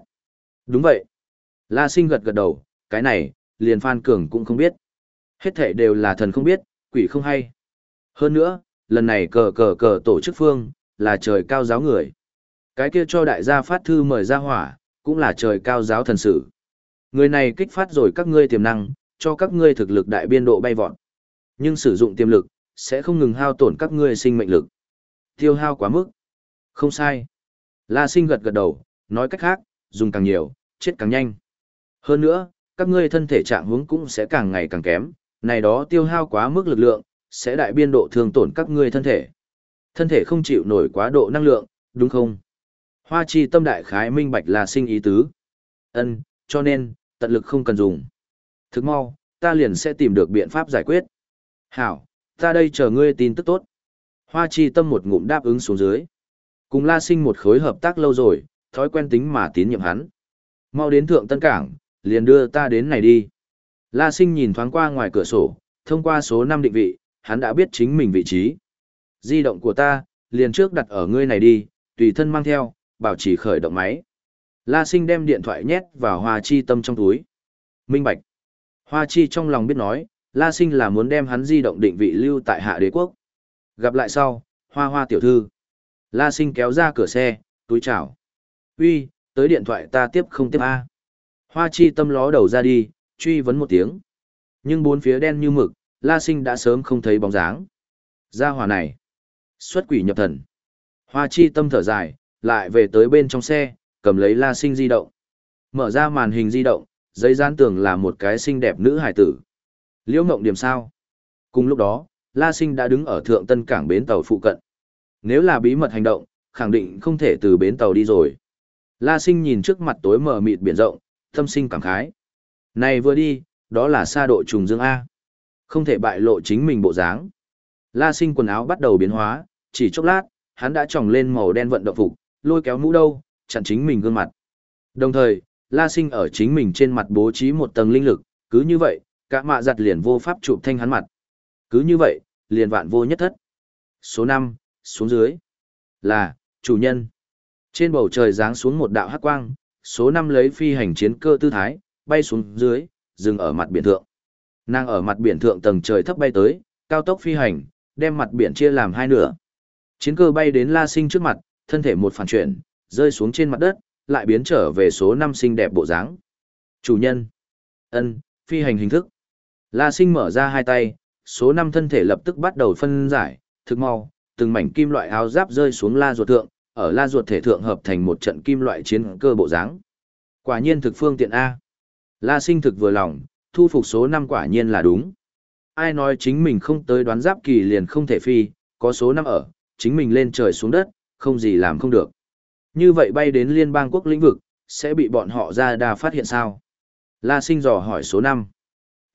Đúng vậy. La sinh gật gật đầu, cái này, liền Phan Cường cũng không biết. Hết thể đều là thần không biết, quỷ không hay. Hơn nữa, lần này cờ cờ cờ tổ chức phương, là trời cao giáo người. Cái kia cho đại gia phát thư mời ra hỏa, cũng là trời cao giáo thần sử. Người này kích phát rồi các ngươi tiềm năng, cho các ngươi thực lực đại biên độ bay vọt. Nhưng sử dụng tiềm lực, sẽ không ngừng hao tổn các ngươi sinh mệnh lực. Tiêu hao quá mức. Không sai. La sinh gật gật đầu, nói cách khác, dùng càng nhiều, chết càng nhanh. Hơn nữa, các ngươi thân thể trạng huống cũng sẽ càng ngày càng kém, này đó tiêu hao quá mức lực lượng, sẽ đại biên độ thương tổn các ngươi thân thể. Thân thể không chịu nổi quá độ năng lượng, đúng không? Hoa chi tâm đại khái minh bạch là sinh ý tứ. Ân, cho nên, tận lực không cần dùng. Thức mau, ta liền sẽ tìm được biện pháp giải quyết. Hảo, ta đây chờ ngươi tin tức tốt. Hoa chi tâm một ngụm đáp ứng xuống dưới. Cùng la sinh một khối hợp tác lâu rồi, thói quen tính mà tín nhiệm hắn. Mau đến thượng tân cảng, liền đưa ta đến này đi. La sinh nhìn thoáng qua ngoài cửa sổ, thông qua số 5 định vị, hắn đã biết chính mình vị trí. Di động của ta, liền trước đặt ở ngươi này đi, tùy thân mang theo, bảo trì khởi động máy. La sinh đem điện thoại nhét vào hoa chi tâm trong túi. Minh bạch. Hoa chi trong lòng biết nói, La sinh là muốn đem hắn di động định vị lưu tại hạ đế quốc. Gặp lại sau, hoa hoa tiểu thư. La sinh kéo ra cửa xe, túi chào. Uy, tới điện thoại ta tiếp không tiếp A. Hoa chi tâm ló đầu ra đi, truy vấn một tiếng. Nhưng bốn phía đen như mực, La Sinh đã sớm không thấy bóng dáng. Gia hỏa này. Xuất quỷ nhập thần. Hoa chi tâm thở dài, lại về tới bên trong xe, cầm lấy La Sinh di động. Mở ra màn hình di động, giấy gian tưởng là một cái xinh đẹp nữ hải tử. Liễu Ngộng điểm sao? Cùng lúc đó, La Sinh đã đứng ở thượng tân cảng bến tàu phụ cận. Nếu là bí mật hành động, khẳng định không thể từ bến tàu đi rồi. La Sinh nhìn trước mặt tối mờ mịt biển rộng, tâm sinh cảm khái. Này vừa đi, đó là xa độ trùng dương A. Không thể bại lộ chính mình bộ dáng. La sinh quần áo bắt đầu biến hóa, chỉ chốc lát, hắn đã tròng lên màu đen vận động phục, lôi kéo mũ đâu, chặn chính mình gương mặt. Đồng thời, La sinh ở chính mình trên mặt bố trí một tầng linh lực, cứ như vậy, cả mạ giặt liền vô pháp chụp thanh hắn mặt. Cứ như vậy, liền vạn vô nhất thất. Số 5, xuống dưới. Là, chủ nhân. Trên bầu trời giáng xuống một đạo hắc quang, số 5 lấy phi hành chiến cơ tư thái, bay xuống dưới, dừng ở mặt biển thượng. Nàng ở mặt biển thượng tầng trời thấp bay tới, cao tốc phi hành, đem mặt biển chia làm hai nửa. Chiến cơ bay đến La Sinh trước mặt, thân thể một phản chuyển, rơi xuống trên mặt đất, lại biến trở về số 5 xinh đẹp bộ dáng. Chủ nhân. ân phi hành hình thức. La Sinh mở ra hai tay, số 5 thân thể lập tức bắt đầu phân giải, thực mau, từng mảnh kim loại áo giáp rơi xuống la ruột thượng, ở la ruột thể thượng hợp thành một trận kim loại chiến cơ bộ dáng. Quả nhiên thực phương tiện A. La Sinh thực vừa lòng, thu phục số năm quả nhiên là đúng. Ai nói chính mình không tới đoán giáp kỳ liền không thể phi, có số năm ở, chính mình lên trời xuống đất, không gì làm không được. Như vậy bay đến liên bang quốc lĩnh vực, sẽ bị bọn họ ra đà phát hiện sao? La sinh dò hỏi số năm.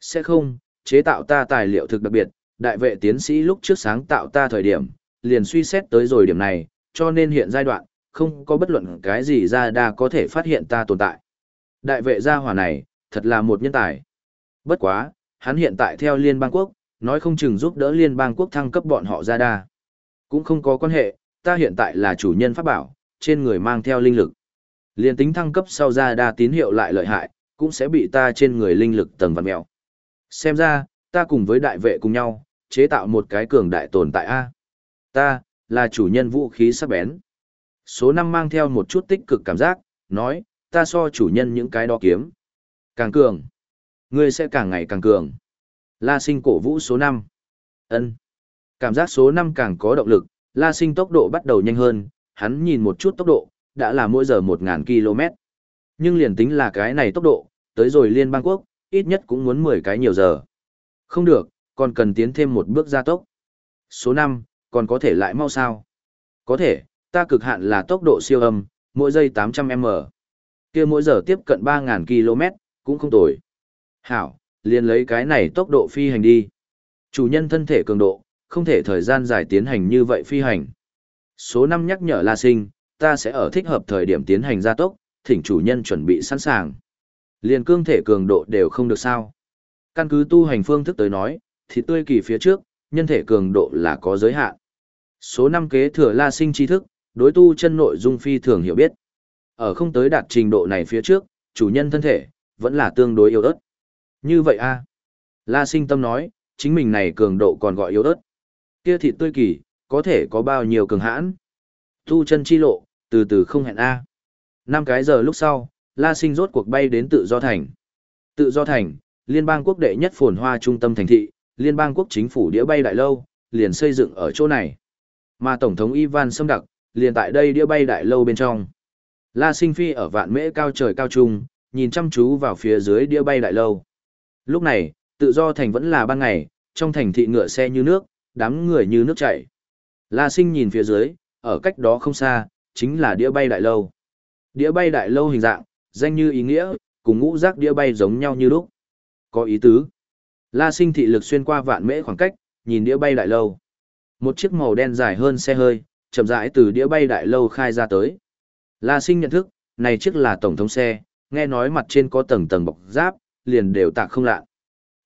Sẽ không, chế tạo ta tài liệu thực đặc biệt, đại vệ tiến sĩ lúc trước sáng tạo ta thời điểm, liền suy xét tới rồi điểm này, cho nên hiện giai đoạn, không có bất luận cái gì ra đa có thể phát hiện ta tồn tại. Đại vệ gia hỏa này, thật là một nhân tài. Bất quá, hắn hiện tại theo liên bang quốc, nói không chừng giúp đỡ liên bang quốc thăng cấp bọn họ ra đa. Cũng không có quan hệ, ta hiện tại là chủ nhân pháp bảo, trên người mang theo linh lực. Liên tính thăng cấp sau ra đa tín hiệu lại lợi hại, cũng sẽ bị ta trên người linh lực tầng vặn mèo. Xem ra, ta cùng với đại vệ cùng nhau, chế tạo một cái cường đại tồn tại A. Ta, là chủ nhân vũ khí sắc bén. Số năm mang theo một chút tích cực cảm giác, nói, ta so chủ nhân những cái đó kiếm. Càng cường, ngươi sẽ càng ngày càng cường. La sinh cổ vũ số 5. ân Cảm giác số 5 càng có động lực, la sinh tốc độ bắt đầu nhanh hơn, hắn nhìn một chút tốc độ, đã là mỗi giờ 1.000 km. Nhưng liền tính là cái này tốc độ, tới rồi liên bang quốc, ít nhất cũng muốn 10 cái nhiều giờ. Không được, còn cần tiến thêm một bước gia tốc. Số 5, còn có thể lại mau sao? Có thể, ta cực hạn là tốc độ siêu âm, mỗi giây 800m. kia mỗi giờ tiếp cận 3.000 km, cũng không tồi. Hảo, liền lấy cái này tốc độ phi hành đi. Chủ nhân thân thể cường độ, không thể thời gian dài tiến hành như vậy phi hành. Số 5 nhắc nhở La Sinh, ta sẽ ở thích hợp thời điểm tiến hành gia tốc, thỉnh chủ nhân chuẩn bị sẵn sàng. Liền cương thể cường độ đều không được sao. Căn cứ tu hành phương thức tới nói, thì tươi kỳ phía trước, nhân thể cường độ là có giới hạn. Số 5 kế thừa La Sinh tri thức, đối tu chân nội dung phi thường hiểu biết. Ở không tới đạt trình độ này phía trước, chủ nhân thân thể, vẫn là tương đối yếu ớt. Như vậy a La Sinh tâm nói, chính mình này cường độ còn gọi yếu ớt. Kia thịt tươi kỳ, có thể có bao nhiêu cường hãn. Tu chân chi lộ, từ từ không hẹn A. Năm cái giờ lúc sau, La Sinh rốt cuộc bay đến tự do thành. Tự do thành, liên bang quốc đệ nhất phồn hoa trung tâm thành thị, liên bang quốc chính phủ đĩa bay đại lâu, liền xây dựng ở chỗ này. Mà Tổng thống Ivan Sâm Đặc, liền tại đây đĩa bay đại lâu bên trong. La Sinh phi ở vạn mễ cao trời cao trung, nhìn chăm chú vào phía dưới đĩa bay đại lâu. Lúc này, tự do thành vẫn là ban ngày, trong thành thị ngựa xe như nước, đám người như nước chảy. La Sinh nhìn phía dưới, ở cách đó không xa, chính là đĩa bay đại lâu. Đĩa bay đại lâu hình dạng, danh như ý nghĩa, cùng ngũ giác đĩa bay giống nhau như lúc. Có ý tứ. La Sinh thị lực xuyên qua vạn mễ khoảng cách, nhìn đĩa bay đại lâu. Một chiếc màu đen dài hơn xe hơi, chậm rãi từ đĩa bay đại lâu khai ra tới. La Sinh nhận thức, này chiếc là tổng thống xe, nghe nói mặt trên có tầng tầng bọc giáp, liền đều tạc không lạ.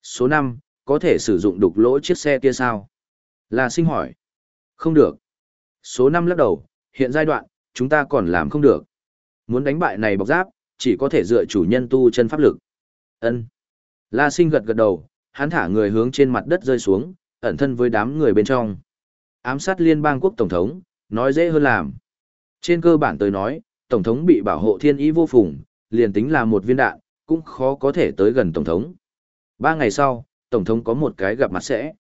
Số 5, có thể sử dụng đục lỗ chiếc xe kia sao? La Sinh hỏi. Không được. Số 5 lắc đầu, hiện giai đoạn, chúng ta còn làm không được. Muốn đánh bại này bọc giáp, chỉ có thể dựa chủ nhân tu chân pháp lực. Ân. La Sinh gật gật đầu, hắn thả người hướng trên mặt đất rơi xuống, ẩn thân với đám người bên trong. Ám sát liên bang quốc tổng thống, nói dễ hơn làm. Trên cơ bản tôi nói, tổng thống bị bảo hộ thiên ý vô phùng, liền tính là một viên đạn, cũng khó có thể tới gần tổng thống. Ba ngày sau, tổng thống có một cái gặp mặt sẽ.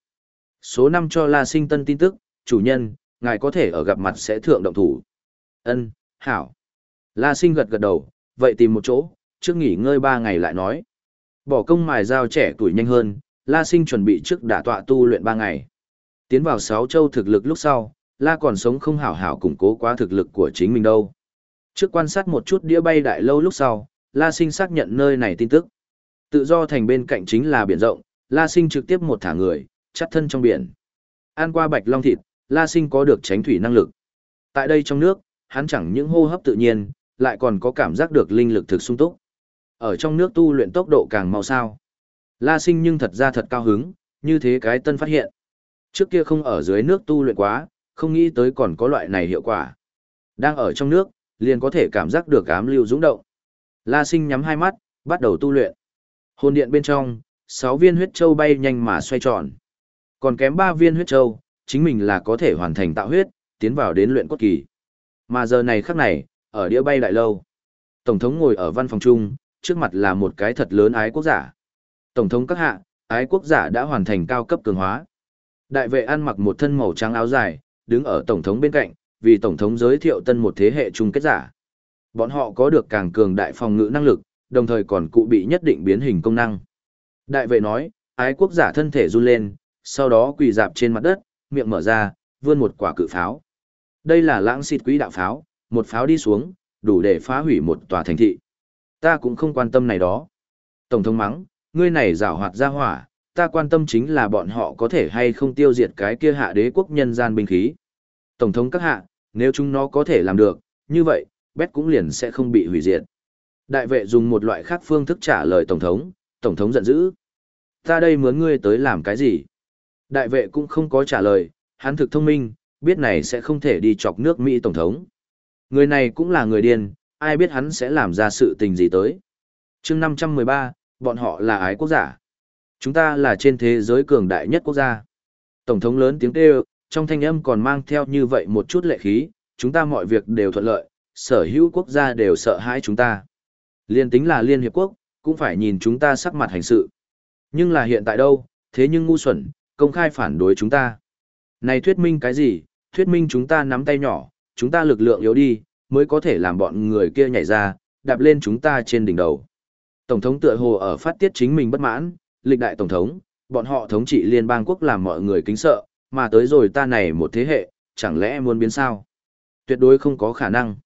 Số 5 cho La Sinh tân tin tức, chủ nhân, ngài có thể ở gặp mặt sẽ thượng động thủ. Ân, hảo. La Sinh gật gật đầu, vậy tìm một chỗ, trước nghỉ ngơi ba ngày lại nói. Bỏ công mài dao trẻ tuổi nhanh hơn, La Sinh chuẩn bị trước đả tọa tu luyện ba ngày. Tiến vào sáu châu thực lực lúc sau, La còn sống không hảo hảo củng cố quá thực lực của chính mình đâu. Trước quan sát một chút đĩa bay đại lâu lúc sau, La Sinh xác nhận nơi này tin tức. Tự do thành bên cạnh chính là biển rộng, La Sinh trực tiếp một thả người, chắt thân trong biển. Ăn qua bạch long thịt, La Sinh có được tránh thủy năng lực. Tại đây trong nước, hắn chẳng những hô hấp tự nhiên, lại còn có cảm giác được linh lực thực sung túc. Ở trong nước tu luyện tốc độ càng mau sao. La Sinh nhưng thật ra thật cao hứng, như thế cái tân phát hiện. Trước kia không ở dưới nước tu luyện quá, không nghĩ tới còn có loại này hiệu quả. Đang ở trong nước, liền có thể cảm giác được ám lưu dũng động. La Sinh nhắm hai mắt, bắt đầu tu luyện. Hồn điện bên trong, sáu viên huyết châu bay nhanh mà xoay tròn. Còn kém ba viên huyết châu, chính mình là có thể hoàn thành tạo huyết, tiến vào đến luyện cốt kỳ. Mà giờ này khắc này, ở đĩa bay lại lâu. Tổng thống ngồi ở văn phòng chung, trước mặt là một cái thật lớn ái quốc giả. Tổng thống các hạ, ái quốc giả đã hoàn thành cao cấp cường hóa. Đại vệ ăn mặc một thân màu trắng áo dài, đứng ở tổng thống bên cạnh, vì tổng thống giới thiệu tân một thế hệ chung kết giả. Bọn họ có được càng cường đại phòng ngự năng lực, đồng thời còn cụ bị nhất định biến hình công năng. Đại vệ nói, ái quốc giả thân thể run lên, sau đó quỳ dạp trên mặt đất, miệng mở ra, vươn một quả cự pháo. Đây là lãng xịt quỹ đạo pháo, một pháo đi xuống, đủ để phá hủy một tòa thành thị. Ta cũng không quan tâm này đó. Tổng thống mắng, ngươi này rào hoạt ra hỏa, ta quan tâm chính là bọn họ có thể hay không tiêu diệt cái kia hạ đế quốc nhân gian binh khí. Tổng thống các hạ, nếu chúng nó có thể làm được, như vậy, bét cũng liền sẽ không bị hủy diệt. Đại vệ dùng một loại khác phương thức trả lời Tổng thống, Tổng thống giận dữ. Ta đây mướn ngươi tới làm cái gì? Đại vệ cũng không có trả lời, hắn thực thông minh, biết này sẽ không thể đi chọc nước Mỹ Tổng thống. Người này cũng là người điên, ai biết hắn sẽ làm ra sự tình gì tới. chương 513, bọn họ là ái quốc giả. Chúng ta là trên thế giới cường đại nhất quốc gia. Tổng thống lớn tiếng kêu, trong thanh âm còn mang theo như vậy một chút lệ khí, chúng ta mọi việc đều thuận lợi, sở hữu quốc gia đều sợ hãi chúng ta. Liên tính là Liên Hiệp Quốc, cũng phải nhìn chúng ta sắc mặt hành sự. Nhưng là hiện tại đâu, thế nhưng ngu xuẩn, công khai phản đối chúng ta. Này thuyết minh cái gì, thuyết minh chúng ta nắm tay nhỏ, chúng ta lực lượng yếu đi, mới có thể làm bọn người kia nhảy ra, đạp lên chúng ta trên đỉnh đầu. Tổng thống tựa hồ ở phát tiết chính mình bất mãn, lịch đại tổng thống, bọn họ thống trị liên bang quốc làm mọi người kính sợ, mà tới rồi ta này một thế hệ, chẳng lẽ muốn biến sao? Tuyệt đối không có khả năng.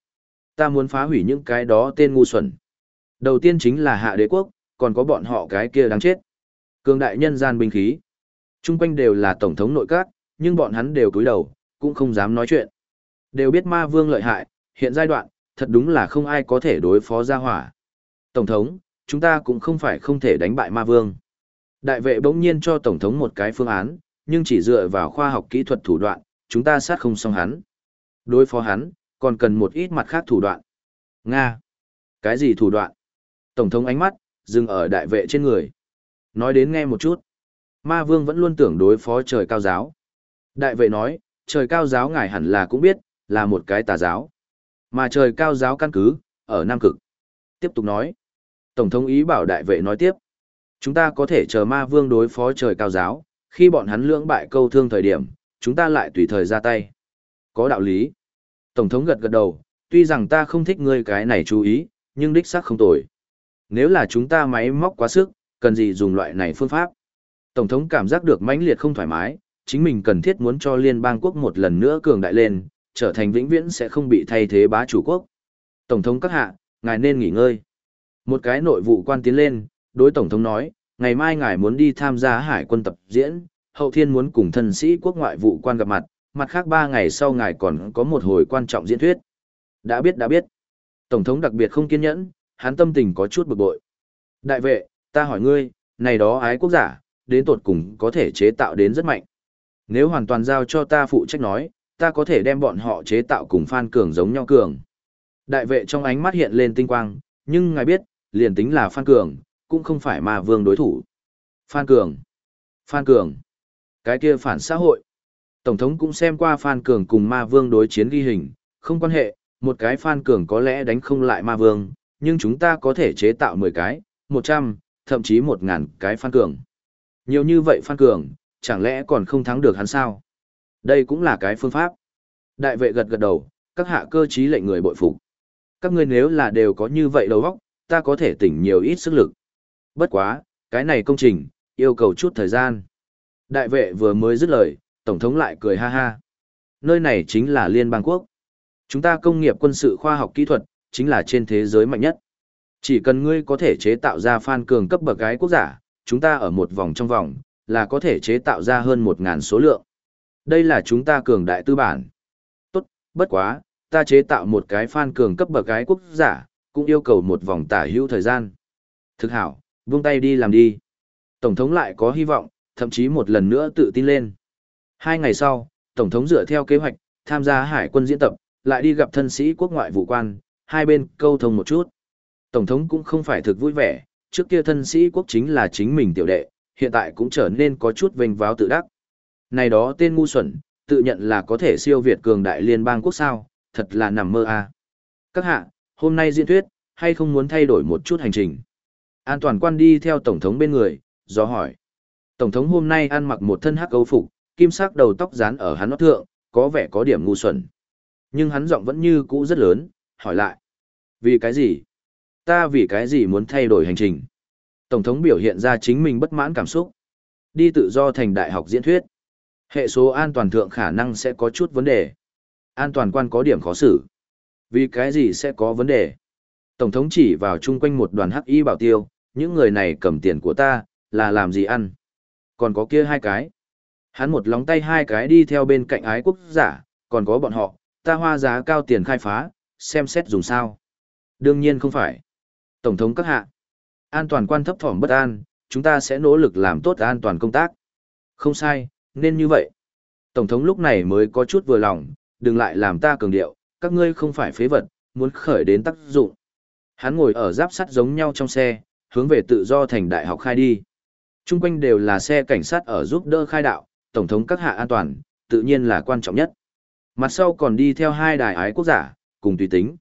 Ta muốn phá hủy những cái đó tên ngu xuẩn. Đầu tiên chính là hạ đế quốc, còn có bọn họ cái kia đáng chết. Cường đại nhân gian binh khí. Trung quanh đều là tổng thống nội các, nhưng bọn hắn đều cúi đầu, cũng không dám nói chuyện. Đều biết ma vương lợi hại, hiện giai đoạn, thật đúng là không ai có thể đối phó ra hỏa. Tổng thống, chúng ta cũng không phải không thể đánh bại ma vương. Đại vệ bỗng nhiên cho Tổng thống một cái phương án, nhưng chỉ dựa vào khoa học kỹ thuật thủ đoạn, chúng ta sát không xong hắn. Đối phó hắn, còn cần một ít mặt khác thủ đoạn. Nga. Cái gì thủ đoạn? Tổng thống ánh mắt, dừng ở đại vệ trên người. Nói đến nghe một chút. Ma vương vẫn luôn tưởng đối phó trời cao giáo. Đại vệ nói, trời cao giáo ngài hẳn là cũng biết, là một cái tà giáo. Mà trời cao giáo căn cứ, ở Nam Cực. Tiếp tục nói. Tổng thống ý bảo đại vệ nói tiếp. Chúng ta có thể chờ ma vương đối phó trời cao giáo, khi bọn hắn lưỡng bại câu thương thời điểm, chúng ta lại tùy thời ra tay. Có đạo lý. Tổng thống gật gật đầu, tuy rằng ta không thích ngươi cái này chú ý, nhưng đích xác không tồi. Nếu là chúng ta máy móc quá sức, cần gì dùng loại này phương pháp? Tổng thống cảm giác được mãnh liệt không thoải mái, chính mình cần thiết muốn cho liên bang quốc một lần nữa cường đại lên, trở thành vĩnh viễn sẽ không bị thay thế bá chủ quốc. Tổng thống các hạ, ngài nên nghỉ ngơi. Một cái nội vụ quan tiến lên, đối tổng thống nói, ngày mai ngài muốn đi tham gia hải quân tập diễn, hậu thiên muốn cùng thân sĩ quốc ngoại vụ quan gặp mặt, mặt khác ba ngày sau ngài còn có một hồi quan trọng diễn thuyết. Đã biết đã biết. Tổng thống đặc biệt không kiên nhẫn, hắn tâm tình có chút bực bội. Đại vệ, ta hỏi ngươi, này đó ái quốc giả, đến tột cùng có thể chế tạo đến rất mạnh. Nếu hoàn toàn giao cho ta phụ trách nói, ta có thể đem bọn họ chế tạo cùng Phan Cường giống nhau cường. Đại vệ trong ánh mắt hiện lên tinh quang, nhưng ngài biết, liền tính là Phan Cường, cũng không phải mà vương đối thủ. Phan Cường. Phan Cường. Cái kia phản xã hội. Tổng thống cũng xem qua Phan Cường cùng ma vương đối chiến ghi hình, không quan hệ, một cái Phan Cường có lẽ đánh không lại ma vương, nhưng chúng ta có thể chế tạo 10 cái, 100, thậm chí 1000 cái Phan Cường. Nhiều như vậy Phan Cường, chẳng lẽ còn không thắng được hắn sao? Đây cũng là cái phương pháp. Đại vệ gật gật đầu, các hạ cơ trí lệnh người bội phục. Các ngươi nếu là đều có như vậy đầu óc, ta có thể tỉnh nhiều ít sức lực. Bất quá, cái này công trình, yêu cầu chút thời gian. Đại vệ vừa mới dứt lời, Tổng thống lại cười ha ha. Nơi này chính là Liên bang quốc. Chúng ta công nghiệp quân sự khoa học kỹ thuật, chính là trên thế giới mạnh nhất. Chỉ cần ngươi có thể chế tạo ra phan cường cấp bậc gái quốc giả, chúng ta ở một vòng trong vòng, là có thể chế tạo ra hơn 1.000 số lượng. Đây là chúng ta cường đại tư bản. Tốt, bất quá, ta chế tạo một cái phan cường cấp bậc gái quốc giả, cũng yêu cầu một vòng tả hữu thời gian. Thực hảo, Vung tay đi làm đi. Tổng thống lại có hy vọng, thậm chí một lần nữa tự tin lên. Hai ngày sau, Tổng thống dựa theo kế hoạch, tham gia hải quân diễn tập, lại đi gặp thân sĩ quốc ngoại vụ quan, hai bên câu thông một chút. Tổng thống cũng không phải thực vui vẻ, trước kia thân sĩ quốc chính là chính mình tiểu đệ, hiện tại cũng trở nên có chút vênh váo tự đắc. Này đó tên ngu xuẩn, tự nhận là có thể siêu việt cường đại liên bang quốc sao, thật là nằm mơ à. Các hạ, hôm nay diễn thuyết, hay không muốn thay đổi một chút hành trình? An toàn quan đi theo Tổng thống bên người, do hỏi. Tổng thống hôm nay ăn mặc một thân hắc âu phục, kim sắc đầu tóc dán ở hắn nót thượng, có vẻ có điểm ngu xuẩn. Nhưng hắn giọng vẫn như cũ rất lớn, hỏi lại. Vì cái gì? Ta vì cái gì muốn thay đổi hành trình? Tổng thống biểu hiện ra chính mình bất mãn cảm xúc. Đi tự do thành đại học diễn thuyết. Hệ số an toàn thượng khả năng sẽ có chút vấn đề. An toàn quan có điểm khó xử. Vì cái gì sẽ có vấn đề? Tổng thống chỉ vào chung quanh một đoàn hắc y bảo tiêu, những người này cầm tiền của ta, là làm gì ăn? Còn có kia hai cái. Hắn một lóng tay hai cái đi theo bên cạnh ái quốc giả, còn có bọn họ, ta hoa giá cao tiền khai phá, xem xét dùng sao. Đương nhiên không phải. Tổng thống các hạ. An toàn quan thấp thỏm bất an, chúng ta sẽ nỗ lực làm tốt an toàn công tác. Không sai, nên như vậy. Tổng thống lúc này mới có chút vừa lòng, đừng lại làm ta cường điệu, các ngươi không phải phế vật, muốn khởi đến tác dụng. Hắn ngồi ở giáp sắt giống nhau trong xe, hướng về tự do thành đại học khai đi. Trung quanh đều là xe cảnh sát ở giúp đỡ khai đạo, tổng thống các hạ an toàn, tự nhiên là quan trọng nhất. Mặt sau còn đi theo hai đài ái quốc giả, cùng tùy tính.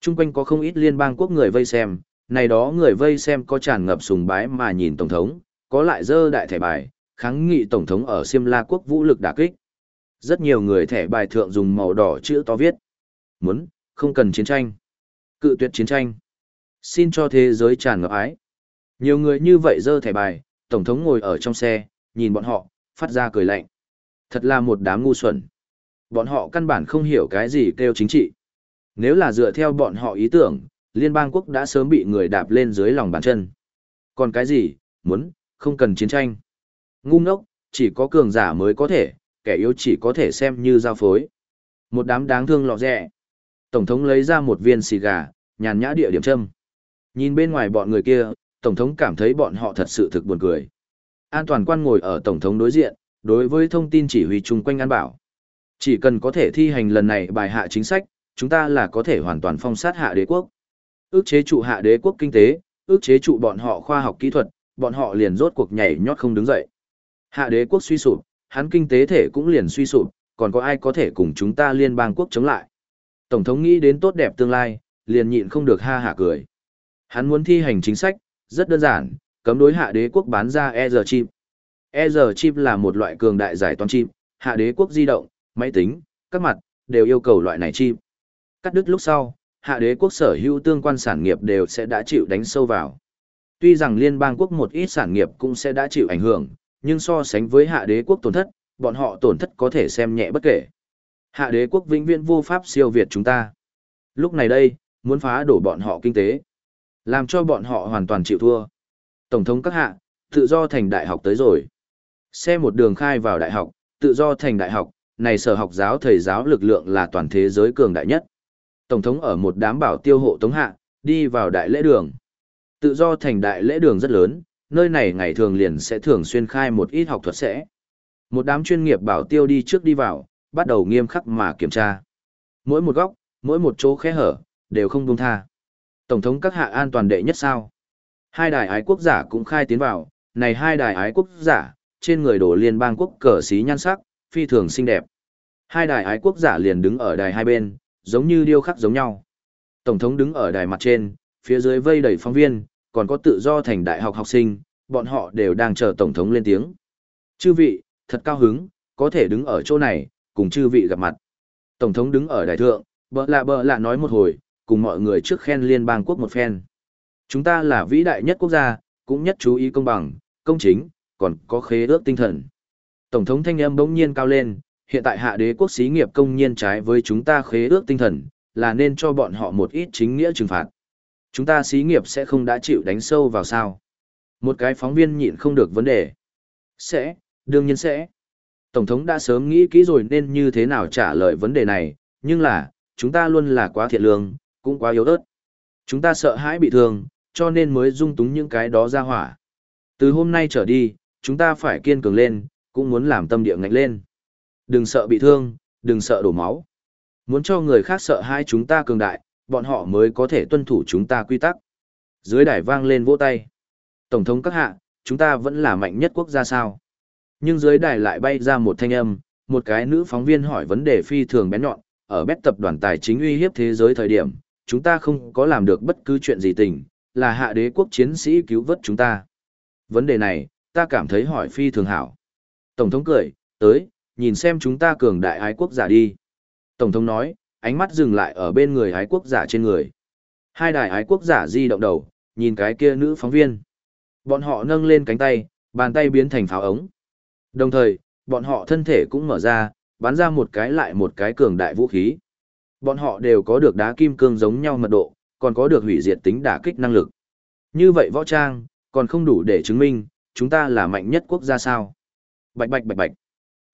Trung quanh có không ít liên bang quốc người vây xem, này đó người vây xem có tràn ngập sùng bái mà nhìn tổng thống, có lại dơ đại thẻ bài, kháng nghị tổng thống ở Siêm La quốc vũ lực đả kích. Rất nhiều người thẻ bài thượng dùng màu đỏ chữ to viết. Muốn, không cần chiến tranh. Cự tuyệt chiến tranh. Xin cho thế giới tràn ngập ái. Nhiều người như vậy dơ thẻ bài, tổng thống ngồi ở trong xe, nhìn bọn họ, phát ra cười lạnh. Thật là một đám ngu xuẩn. Bọn họ căn bản không hiểu cái gì kêu chính trị. Nếu là dựa theo bọn họ ý tưởng, liên bang quốc đã sớm bị người đạp lên dưới lòng bàn chân. Còn cái gì, muốn, không cần chiến tranh. Ngu ngốc, chỉ có cường giả mới có thể, kẻ yếu chỉ có thể xem như giao phối. Một đám đáng thương lọ rẻ. Tổng thống lấy ra một viên xì gà, nhàn nhã địa điểm châm. Nhìn bên ngoài bọn người kia, Tổng thống cảm thấy bọn họ thật sự thực buồn cười. An toàn quan ngồi ở Tổng thống đối diện, đối với thông tin chỉ huy chung quanh an bảo. Chỉ cần có thể thi hành lần này bài hạ chính sách, chúng ta là có thể hoàn toàn phong sát hạ đế quốc. Ước chế trụ hạ đế quốc kinh tế, ước chế trụ bọn họ khoa học kỹ thuật, bọn họ liền rốt cuộc nhảy nhót không đứng dậy. Hạ đế quốc suy sụp, hắn kinh tế thể cũng liền suy sụp, còn có ai có thể cùng chúng ta liên bang quốc chống lại. Tổng thống nghĩ đến tốt đẹp tương lai, liền nhịn không được ha hả cười. Hắn muốn thi hành chính sách, rất đơn giản, cấm đối hạ đế quốc bán ra EZ chip. EZ chip là một loại cường đại giải toán chip, hạ đế quốc di động, máy tính, các mặt, đều yêu cầu loại này chip. Cắt đứt lúc sau, hạ đế quốc sở hữu tương quan sản nghiệp đều sẽ đã chịu đánh sâu vào. Tuy rằng liên bang quốc một ít sản nghiệp cũng sẽ đã chịu ảnh hưởng, nhưng so sánh với hạ đế quốc tổn thất, bọn họ tổn thất có thể xem nhẹ bất kể. Hạ đế quốc vĩnh viễn vô pháp siêu việt chúng ta. Lúc này đây, muốn phá đổ bọn họ kinh tế. Làm cho bọn họ hoàn toàn chịu thua. Tổng thống các hạ, tự do thành đại học tới rồi. Xe một đường khai vào đại học, tự do thành đại học, này sở học giáo thầy giáo lực lượng là toàn thế giới cường đại nhất. Tổng thống ở một đám bảo tiêu hộ tống hạ, đi vào đại lễ đường. Tự do thành đại lễ đường rất lớn, nơi này ngày thường liền sẽ thường xuyên khai một ít học thuật sẽ. Một đám chuyên nghiệp bảo tiêu đi trước đi vào, bắt đầu nghiêm khắc mà kiểm tra. Mỗi một góc, mỗi một chỗ khe hở, đều không buông tha. Tổng thống các hạ an toàn đệ nhất sao. Hai đài ái quốc giả cũng khai tiến vào, này hai đài ái quốc giả, trên người đổ liên bang quốc cờ xí nhan sắc, phi thường xinh đẹp. Hai đài ái quốc giả liền đứng ở đài hai bên, giống như điêu khắc giống nhau. Tổng thống đứng ở đài mặt trên, phía dưới vây đầy phóng viên, còn có tự do thành đại học học sinh, bọn họ đều đang chờ Tổng thống lên tiếng. Chư vị, thật cao hứng, có thể đứng ở chỗ này, cùng chư vị gặp mặt. Tổng thống đứng ở đài thượng, bợ lạ bợ lạ nói một hồi, cùng mọi người trước khen liên bang quốc một phen. Chúng ta là vĩ đại nhất quốc gia, cũng nhất chú ý công bằng, công chính, còn có khế ước tinh thần. Tổng thống thanh âm bỗng nhiên cao lên, hiện tại hạ đế quốc xí nghiệp công nhiên trái với chúng ta khế ước tinh thần, là nên cho bọn họ một ít chính nghĩa trừng phạt. Chúng ta xí nghiệp sẽ không đã chịu đánh sâu vào sao. Một cái phóng viên nhịn không được vấn đề. Sẽ, đương nhiên sẽ. Tổng thống đã sớm nghĩ kỹ rồi nên như thế nào trả lời vấn đề này, nhưng là, chúng ta luôn là quá thiệt lương, cũng quá yếu ớt. Chúng ta sợ hãi bị thương, cho nên mới dung túng những cái đó ra hỏa. Từ hôm nay trở đi, chúng ta phải kiên cường lên, cũng muốn làm tâm địa ngạch lên. Đừng sợ bị thương, đừng sợ đổ máu. Muốn cho người khác sợ hai chúng ta cường đại, bọn họ mới có thể tuân thủ chúng ta quy tắc. Dưới đài vang lên vỗ tay. Tổng thống các hạ, chúng ta vẫn là mạnh nhất quốc gia sao. Nhưng dưới đài lại bay ra một thanh âm, một cái nữ phóng viên hỏi vấn đề phi thường bén nhọn, ở bét tập đoàn tài chính uy hiếp thế giới thời điểm, chúng ta không có làm được bất cứ chuyện gì tình, là hạ đế quốc chiến sĩ cứu vớt chúng ta. Vấn đề này, ta cảm thấy hỏi phi thường hảo. Tổng thống cười, tới, nhìn xem chúng ta cường đại ái quốc giả đi. Tổng thống nói, ánh mắt dừng lại ở bên người ái quốc giả trên người. Hai đại ái quốc giả di động đầu, nhìn cái kia nữ phóng viên. Bọn họ nâng lên cánh tay, bàn tay biến thành pháo ống. Đồng thời, bọn họ thân thể cũng mở ra, bắn ra một cái lại một cái cường đại vũ khí. Bọn họ đều có được đá kim cương giống nhau mật độ, còn có được hủy diệt tính đả kích năng lực. Như vậy võ trang, còn không đủ để chứng minh, chúng ta là mạnh nhất quốc gia sao. Bạch bạch bạch bạch.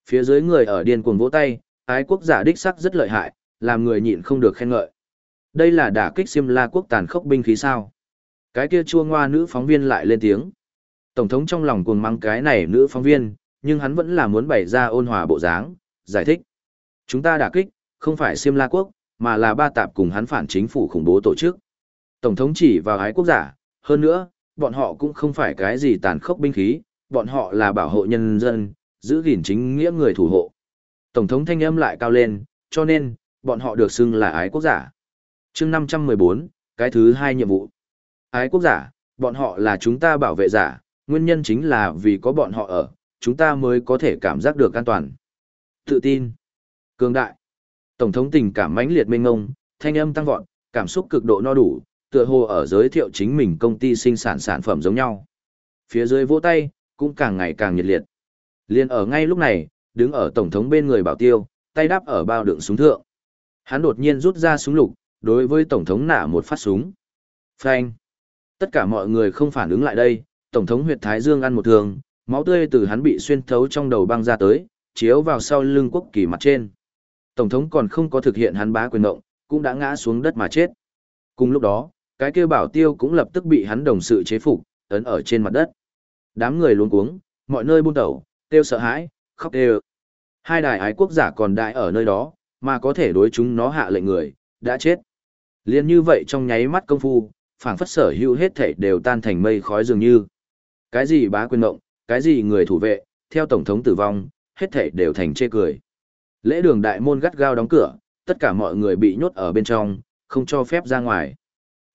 Phía dưới người ở điên cuồng vỗ tay, ái quốc giả đích sắc rất lợi hại, làm người nhịn không được khen ngợi. Đây là đả kích xiêm la quốc tàn khốc binh khí sao. Cái kia chua ngoa nữ phóng viên lại lên tiếng. Tổng thống trong lòng cuồng mang cái này nữ phóng viên, nhưng hắn vẫn là muốn bày ra ôn hòa bộ dáng, giải thích. Chúng ta đả kích, không phải xiêm la quốc, mà là ba tạp cùng hắn phản chính phủ khủng bố tổ chức. Tổng thống chỉ vào ái quốc giả, hơn nữa, bọn họ cũng không phải cái gì tàn khốc binh khí, bọn họ là bảo hộ nhân dân, giữ gìn chính nghĩa người thủ hộ. Tổng thống thanh âm lại cao lên, cho nên, bọn họ được xưng là ái quốc giả. chương 514, cái thứ hai nhiệm vụ. Ái quốc giả, bọn họ là chúng ta bảo vệ giả, nguyên nhân chính là vì có bọn họ ở, chúng ta mới có thể cảm giác được an toàn. Tự tin. Cường đại. Tổng thống tình cảm mãnh liệt mênh ngông, thanh âm tăng vọt, cảm xúc cực độ no đủ, tựa hồ ở giới thiệu chính mình công ty sinh sản sản phẩm giống nhau. Phía dưới vỗ tay, cũng càng ngày càng nhiệt liệt. Liên ở ngay lúc này, đứng ở tổng thống bên người bảo tiêu, tay đáp ở bao đựng súng thượng. Hắn đột nhiên rút ra súng lục, đối với tổng thống nã một phát súng. Phanh. Tất cả mọi người không phản ứng lại đây, tổng thống huyệt thái dương ăn một thường, máu tươi từ hắn bị xuyên thấu trong đầu băng ra tới, chiếu vào sau lưng quốc kỳ mặt trên. Tổng thống còn không có thực hiện hắn bá quyền động, cũng đã ngã xuống đất mà chết. Cùng lúc đó, cái kia bảo tiêu cũng lập tức bị hắn đồng sự chế phục, ấn ở trên mặt đất. Đám người luống cuống, mọi nơi buôn tẩu, kêu sợ hãi, khóc kêu. Hai đài ái quốc giả còn đại ở nơi đó, mà có thể đối chúng nó hạ lệnh người, đã chết. Liên như vậy trong nháy mắt công phu, phảng phất sở hữu hết thể đều tan thành mây khói dường như. Cái gì bá quyền ngộng, cái gì người thủ vệ, theo tổng thống tử vong, hết thể đều thành chê cười. Lễ đường đại môn gắt gao đóng cửa, tất cả mọi người bị nhốt ở bên trong, không cho phép ra ngoài.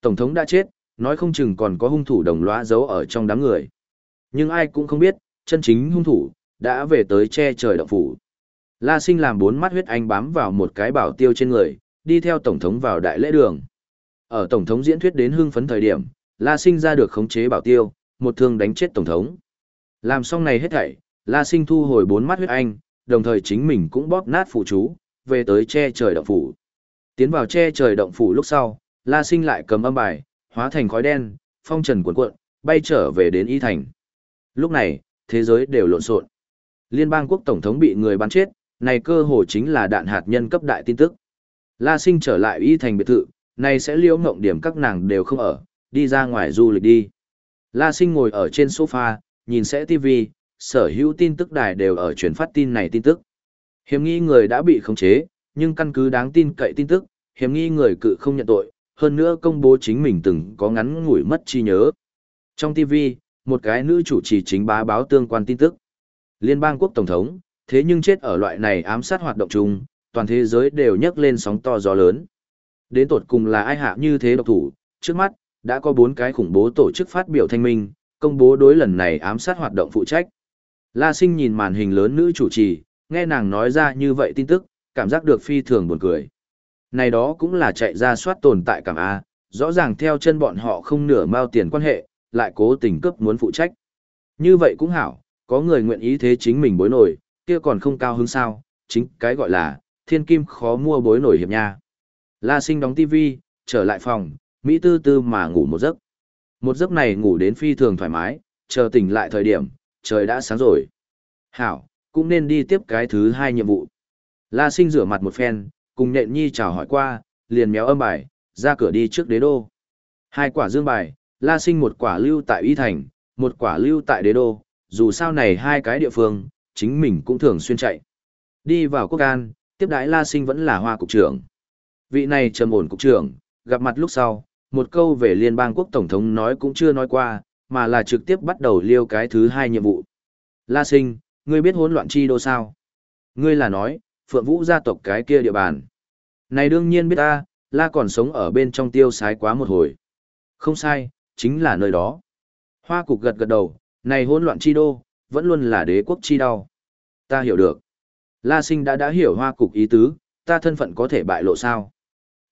Tổng thống đã chết, nói không chừng còn có hung thủ đồng lõa giấu ở trong đám người. Nhưng ai cũng không biết, chân chính hung thủ, đã về tới che trời động phủ. La sinh làm bốn mắt huyết anh bám vào một cái bảo tiêu trên người, đi theo Tổng thống vào đại lễ đường. Ở Tổng thống diễn thuyết đến hưng phấn thời điểm, La sinh ra được khống chế bảo tiêu, một thương đánh chết Tổng thống. Làm xong này hết thảy, La sinh thu hồi bốn mắt huyết anh, đồng thời chính mình cũng bóp nát phụ chú, về tới che trời động phủ. Tiến vào che trời động phủ lúc sau, La sinh lại cầm âm bài, hóa thành khói đen, phong trần cuộn cuộn, bay trở về đến Y Thành. Lúc này, thế giới đều lộn xộn. Liên bang quốc tổng thống bị người bắn chết, này cơ hồ chính là đạn hạt nhân cấp đại tin tức. La Sinh trở lại y thành biệt thự, này sẽ liễu ngộng điểm các nàng đều không ở, đi ra ngoài du lịch đi. La Sinh ngồi ở trên sofa, nhìn sẽ TV, sở hữu tin tức đài đều ở truyền phát tin này tin tức. Hiểm nghi người đã bị khống chế, nhưng căn cứ đáng tin cậy tin tức, hiểm nghi người cự không nhận tội, hơn nữa công bố chính mình từng có ngắn ngủi mất trí nhớ. Trong TV, một cái nữ chủ trì chính bá báo tương quan tin tức. Liên bang quốc tổng thống, thế nhưng chết ở loại này ám sát hoạt động chung, toàn thế giới đều nhấc lên sóng to gió lớn. Đến tột cùng là ai hạ như thế độc thủ, trước mắt, đã có bốn cái khủng bố tổ chức phát biểu thanh minh, công bố đối lần này ám sát hoạt động phụ trách. La sinh nhìn màn hình lớn nữ chủ trì, nghe nàng nói ra như vậy tin tức, cảm giác được phi thường buồn cười. Này đó cũng là chạy ra soát tồn tại cảm A, rõ ràng theo chân bọn họ không nửa mao tiền quan hệ, lại cố tình cấp muốn phụ trách. Như vậy cũng hảo, có người nguyện ý thế chính mình bối nổi, kia còn không cao hứng sao, chính cái gọi là, thiên kim khó mua bối nổi hiệp nha. La sinh đóng tivi, trở lại phòng, Mỹ tư tư mà ngủ một giấc. Một giấc này ngủ đến phi thường thoải mái, chờ tỉnh lại thời điểm, trời đã sáng rồi. Hảo, cũng nên đi tiếp cái thứ hai nhiệm vụ. La sinh rửa mặt một phen, cùng nhện nhi chào hỏi qua, liền méo âm bài, ra cửa đi trước đế đô. Hai quả dương bài, La sinh một quả lưu tại Y Thành, một quả lưu tại đế đô, dù sao này hai cái địa phương, chính mình cũng thường xuyên chạy. Đi vào quốc an, tiếp đái La Sinh vẫn là hoa cục trưởng. Vị này trầm ổn cục trưởng, gặp mặt lúc sau, một câu về liên bang quốc tổng thống nói cũng chưa nói qua, mà là trực tiếp bắt đầu liêu cái thứ hai nhiệm vụ. La Sinh, ngươi biết hỗn loạn chi đô sao? Ngươi là nói, Phượng Vũ gia tộc cái kia địa bàn. Này đương nhiên biết ta, la còn sống ở bên trong tiêu sái quá một hồi. Không sai, chính là nơi đó. Hoa cục gật gật đầu, này hỗn loạn chi đô, vẫn luôn là đế quốc chi đau. Ta hiểu được. La sinh đã đã hiểu hoa cục ý tứ, ta thân phận có thể bại lộ sao.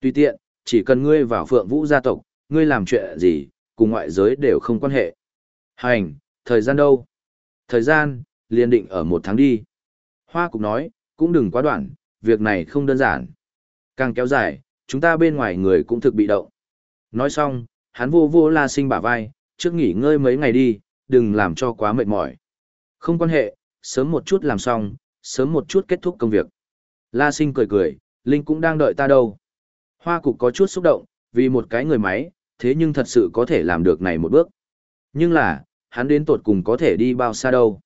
Tùy tiện, chỉ cần ngươi vào phượng vũ gia tộc, ngươi làm chuyện gì, cùng ngoại giới đều không quan hệ. Hành, thời gian đâu? Thời gian, liền định ở một tháng đi. Hoa cục nói, cũng đừng quá đoạn, việc này không đơn giản. Càng kéo dài, chúng ta bên ngoài người cũng thực bị động. Nói xong, hắn vô vô la sinh bả vai, trước nghỉ ngơi mấy ngày đi, đừng làm cho quá mệt mỏi. Không quan hệ, sớm một chút làm xong, sớm một chút kết thúc công việc. La sinh cười cười, Linh cũng đang đợi ta đâu. Hoa cục có chút xúc động, vì một cái người máy, thế nhưng thật sự có thể làm được này một bước. Nhưng là, hắn đến tột cùng có thể đi bao xa đâu.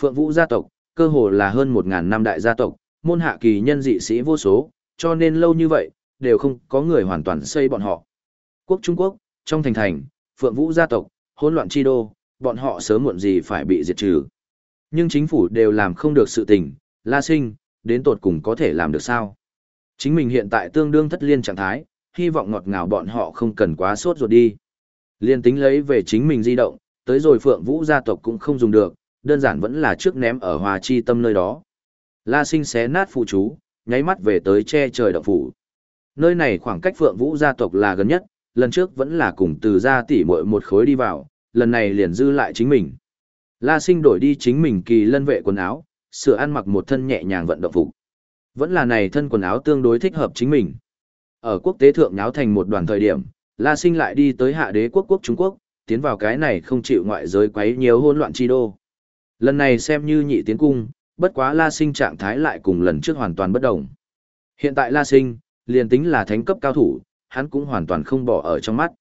Phượng Vũ gia tộc, cơ hồ là hơn 1.000 năm đại gia tộc, môn hạ kỳ nhân dị sĩ vô số, cho nên lâu như vậy, đều không có người hoàn toàn xây bọn họ. Quốc Trung Quốc, trong thành thành, Phượng Vũ gia tộc, hỗn loạn chi đô, bọn họ sớm muộn gì phải bị diệt trừ. Nhưng chính phủ đều làm không được sự tình, La Sinh, đến tột cùng có thể làm được sao? Chính mình hiện tại tương đương thất liên trạng thái, hy vọng ngọt ngào bọn họ không cần quá sốt ruột đi. Liên tính lấy về chính mình di động, tới rồi Phượng Vũ gia tộc cũng không dùng được, đơn giản vẫn là trước ném ở Hòa Chi Tâm nơi đó. La Sinh xé nát phụ chú, nháy mắt về tới che trời động phủ. Nơi này khoảng cách Phượng Vũ gia tộc là gần nhất, lần trước vẫn là cùng từ gia tỷ muội một khối đi vào, lần này liền dư lại chính mình. La Sinh đổi đi chính mình kỳ lân vệ quần áo, sửa ăn mặc một thân nhẹ nhàng vận động phục. Vẫn là này thân quần áo tương đối thích hợp chính mình. Ở quốc tế thượng nháo thành một đoàn thời điểm, La Sinh lại đi tới hạ đế quốc quốc Trung Quốc, tiến vào cái này không chịu ngoại giới quấy nhiều hỗn loạn chi đô. Lần này xem như nhị tiến cung, bất quá La Sinh trạng thái lại cùng lần trước hoàn toàn bất động Hiện tại La Sinh, liền tính là thánh cấp cao thủ, hắn cũng hoàn toàn không bỏ ở trong mắt.